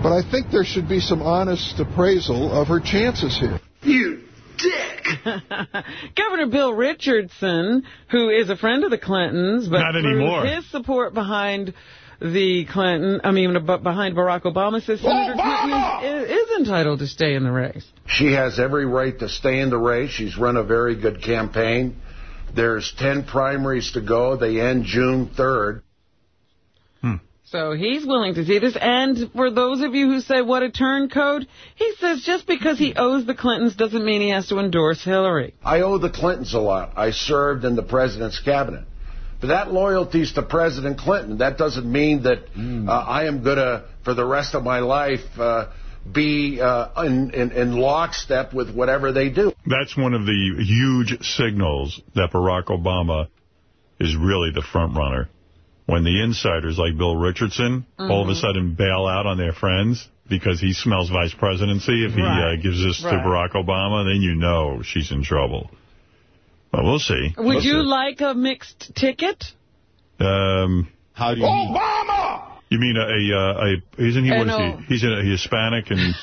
But I think there should be some honest appraisal of her chances here. You dick! *laughs* Governor Bill Richardson, who is a friend of the Clintons, but Not through anymore. his support behind the Clinton, I mean, behind Barack Obama, says Senator Clinton is, is entitled to stay in the race. She has every right to stay in the race. She's run a very good campaign. There's 10 primaries to go. They end June 3rd. So he's willing to see this. And for those of you who say, what a turncoat, he says just because he owes the Clintons doesn't mean he has to endorse Hillary. I owe the Clintons a lot. I served in the president's cabinet. But that loyalty's to President Clinton. That doesn't mean that uh, I am going to, for the rest of my life, uh, be uh, in, in, in lockstep with whatever they do. That's one of the huge signals that Barack Obama is really the front runner. When the insiders like Bill Richardson all of a Mhm. sudden bail out on their friends because he smells vice presidency, if he Right. uh, gives this to Barack Obama, then you know she's in trouble. But we'll see. Would We'll you see. like a mixed ticket? Um, How do you... Obama! You mean a, a, uh, a isn't he, I what is he? He's a, Hispanic and,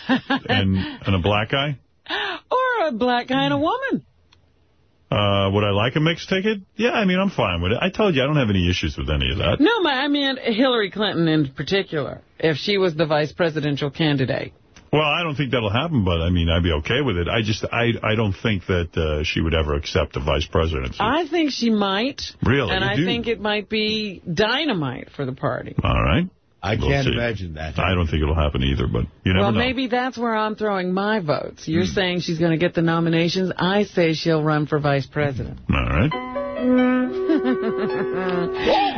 and, and a black guy? *laughs* Or a black guy and a woman? Uh, would I like a mixed ticket? Yeah, I mean, I'm fine with it. I told you I don't have any issues with any of that. No, my, I mean Hillary Clinton in particular, if she was the vice presidential candidate. Well, I don't think that'll happen, but I mean, I'd be okay with it. I just, I, I don't think that uh, she would ever accept the vice presidency. I think she might. Really? And You I do? think it might be dynamite for the party. All right. I We'll can't see. imagine that. I don't think it'll happen either, but you never well, know. maybe that's where I'm throwing my votes. You're saying she's going to get the nominations. I say she'll run for vice president. All right.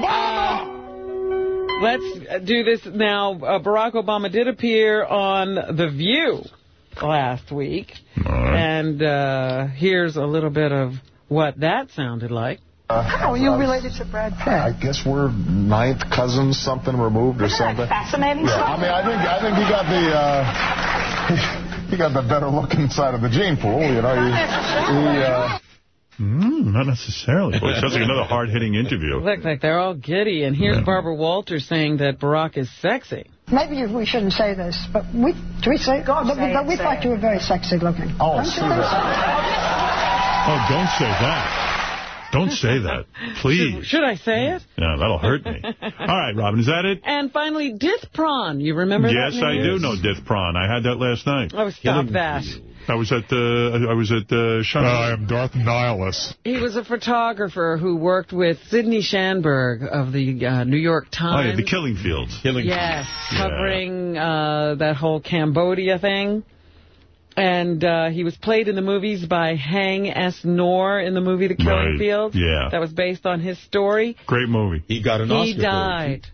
Uh, Let's do this now. Uh, Barack Obama did appear on The View last week. And uh, here's a little bit of what that sounded like. How are you related to Brad Pitt? I guess we're ninth cousins, something removed or something. Fascinating. Yeah, I mean, I think I think he got the uh, *laughs* he got the better looking side of the gene pool. You know, he, he uh, Mm, not necessarily. Boy, it sounds like another hard-hitting interview. Look like they're all giddy. And here's Barbara Walters saying that Barack is sexy. Maybe we shouldn't say this, but we do we say? but, say but it, we say thought it. you were very sexy looking. Oh, Don't see think Oh, don't say that. Don't say that. *laughs* Please. Should I say it? No, that'll hurt me. All right, Robin, is that it? And finally, Dith Pran. You remember yes, that I do know Dith Pran. I had that last night. Oh, stop that. I was at the. I was at the. I am Darth Nihilus. He was a photographer who worked with Sydney Schanberg of the uh, New York Times. Oh, Times. yeah, the Killing Fields. Killing Yes, covering uh, that whole Cambodia thing. And uh, he was played in the movies by Haing S. Ngor in the movie The Killing Right, Fields. yeah. That was based on his story. Great movie. He got an he Oscar He died.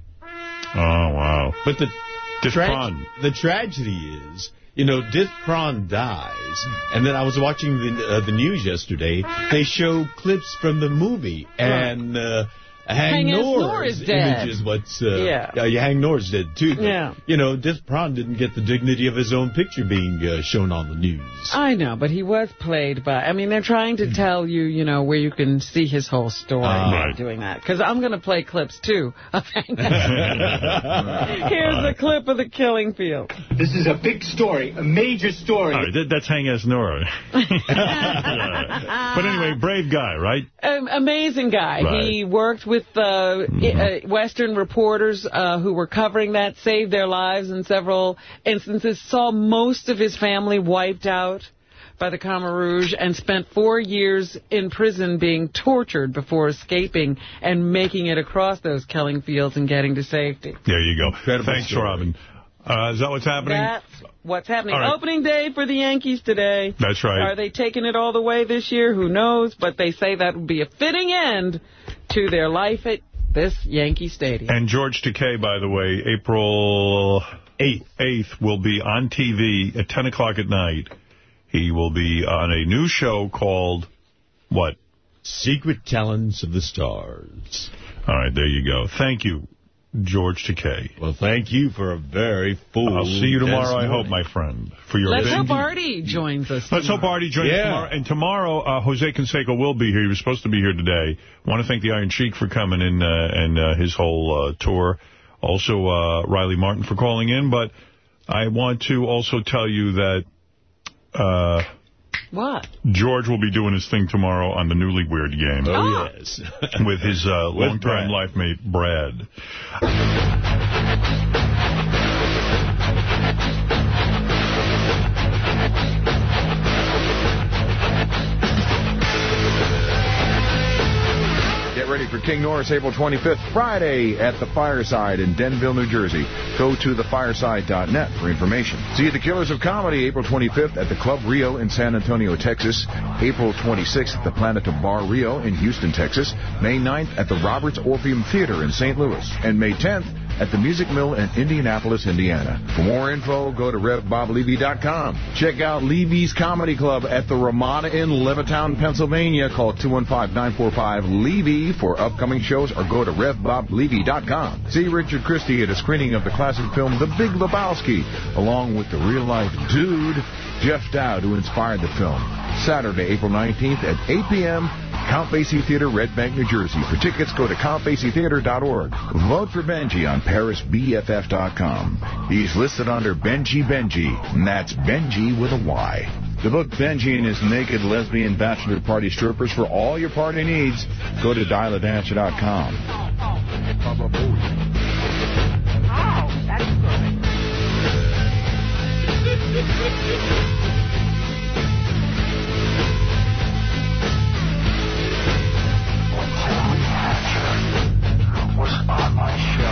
Oh, wow. But the, Dith trag- Pran. the tragedy is, you know, Dith Pran dies, and then I was watching the uh, the news yesterday. They show clips from the movie, and uh, Haing, Haing S. Ngor is dead. image is what's... Uh, Yeah. yeah. Haing Ngor's dead, too. But, Yeah. You know, Dith Pran didn't get the dignity of his own picture being uh, shown on the news. I know, but he was played by... I mean, they're trying to tell you, you know, where you can see his whole story by Right. doing that. Because I'm going to play clips, too. *laughs* of Haing S. *laughs* Here's a clip of The Killing Field. This is a big story, a major story. All right, that, that's Haing S. Nora. *laughs* but anyway, brave guy, right? Um, amazing guy. Right. He worked with uh, i- uh, Western reporters uh, who were covering that, saved their lives in several instances, saw most of his family wiped out by the Khmer Rouge, and spent four years in prison being tortured before escaping and making it across those killing fields and getting to safety. There you go. Incredible Thanks, story. Robin. Uh, is that what's happening? That's what's happening. All right. Opening day for the Yankees today. That's right. Are they taking it all the way this year? Who knows? But they say that would be a fitting end to their life at this Yankee Stadium. And George Takei, by the way, April 8th, 8th will be on TV at 10 o'clock at night. He will be on a new show called, what? Secret Talents of the Stars. All right, there you go. Thank you, George Takei. Well, thank you for a very full... I'll see you tomorrow, I hope, my friend, for your Let's hope Artie joins us. Let's hope tomorrow. Artie joins Yeah. tomorrow. And tomorrow, uh, Jose Canseco will be here. He was supposed to be here today. want to thank the Iron Sheik for coming in uh, and uh, his whole uh, tour. Also, uh, Riley Martin for calling in. But I want to also tell you that uh, What? George will be doing his thing tomorrow on the Newly Weird game. Oh, yes. *laughs* with his uh, With longtime Brad. life mate, Brad. For King Norris April 25th, Friday at the Fireside in Denville, New Jersey. Go to thefireside.net for information. See The Killers of Comedy April 25th at the Club Rio in San Antonio, Texas. April 26th at the Planet of Bar Rio in Houston, Texas. May 9th at the Roberts Orpheum Theater in St. Louis. And May 10th at the Music Mill in Indianapolis, Indiana. For more info, go to RevBobLevy.com. Check out Levy's Comedy Club at the Ramada in Levittown, Pennsylvania. Call 215-945-LEVY for upcoming shows or go to RevBobLevy.com. See Richard Christy at a screening of the classic film The Big Lebowski, along with the real-life dude, Jeff Dowd, who inspired the film. Saturday, April 19th at 8 p.m., Count Basie Theater, Red Bank, New Jersey. For tickets, go to CountBasieTheater.org. Vote for Benjy on ParisBFF.com. He's listed under Benjy Benjy, and that's Benjy with a Y. The book Benjy and his Naked Lesbian Bachelor Party Strippers for all your party needs. Go to dialadancer.com. Oh, that's good. *laughs* on my show.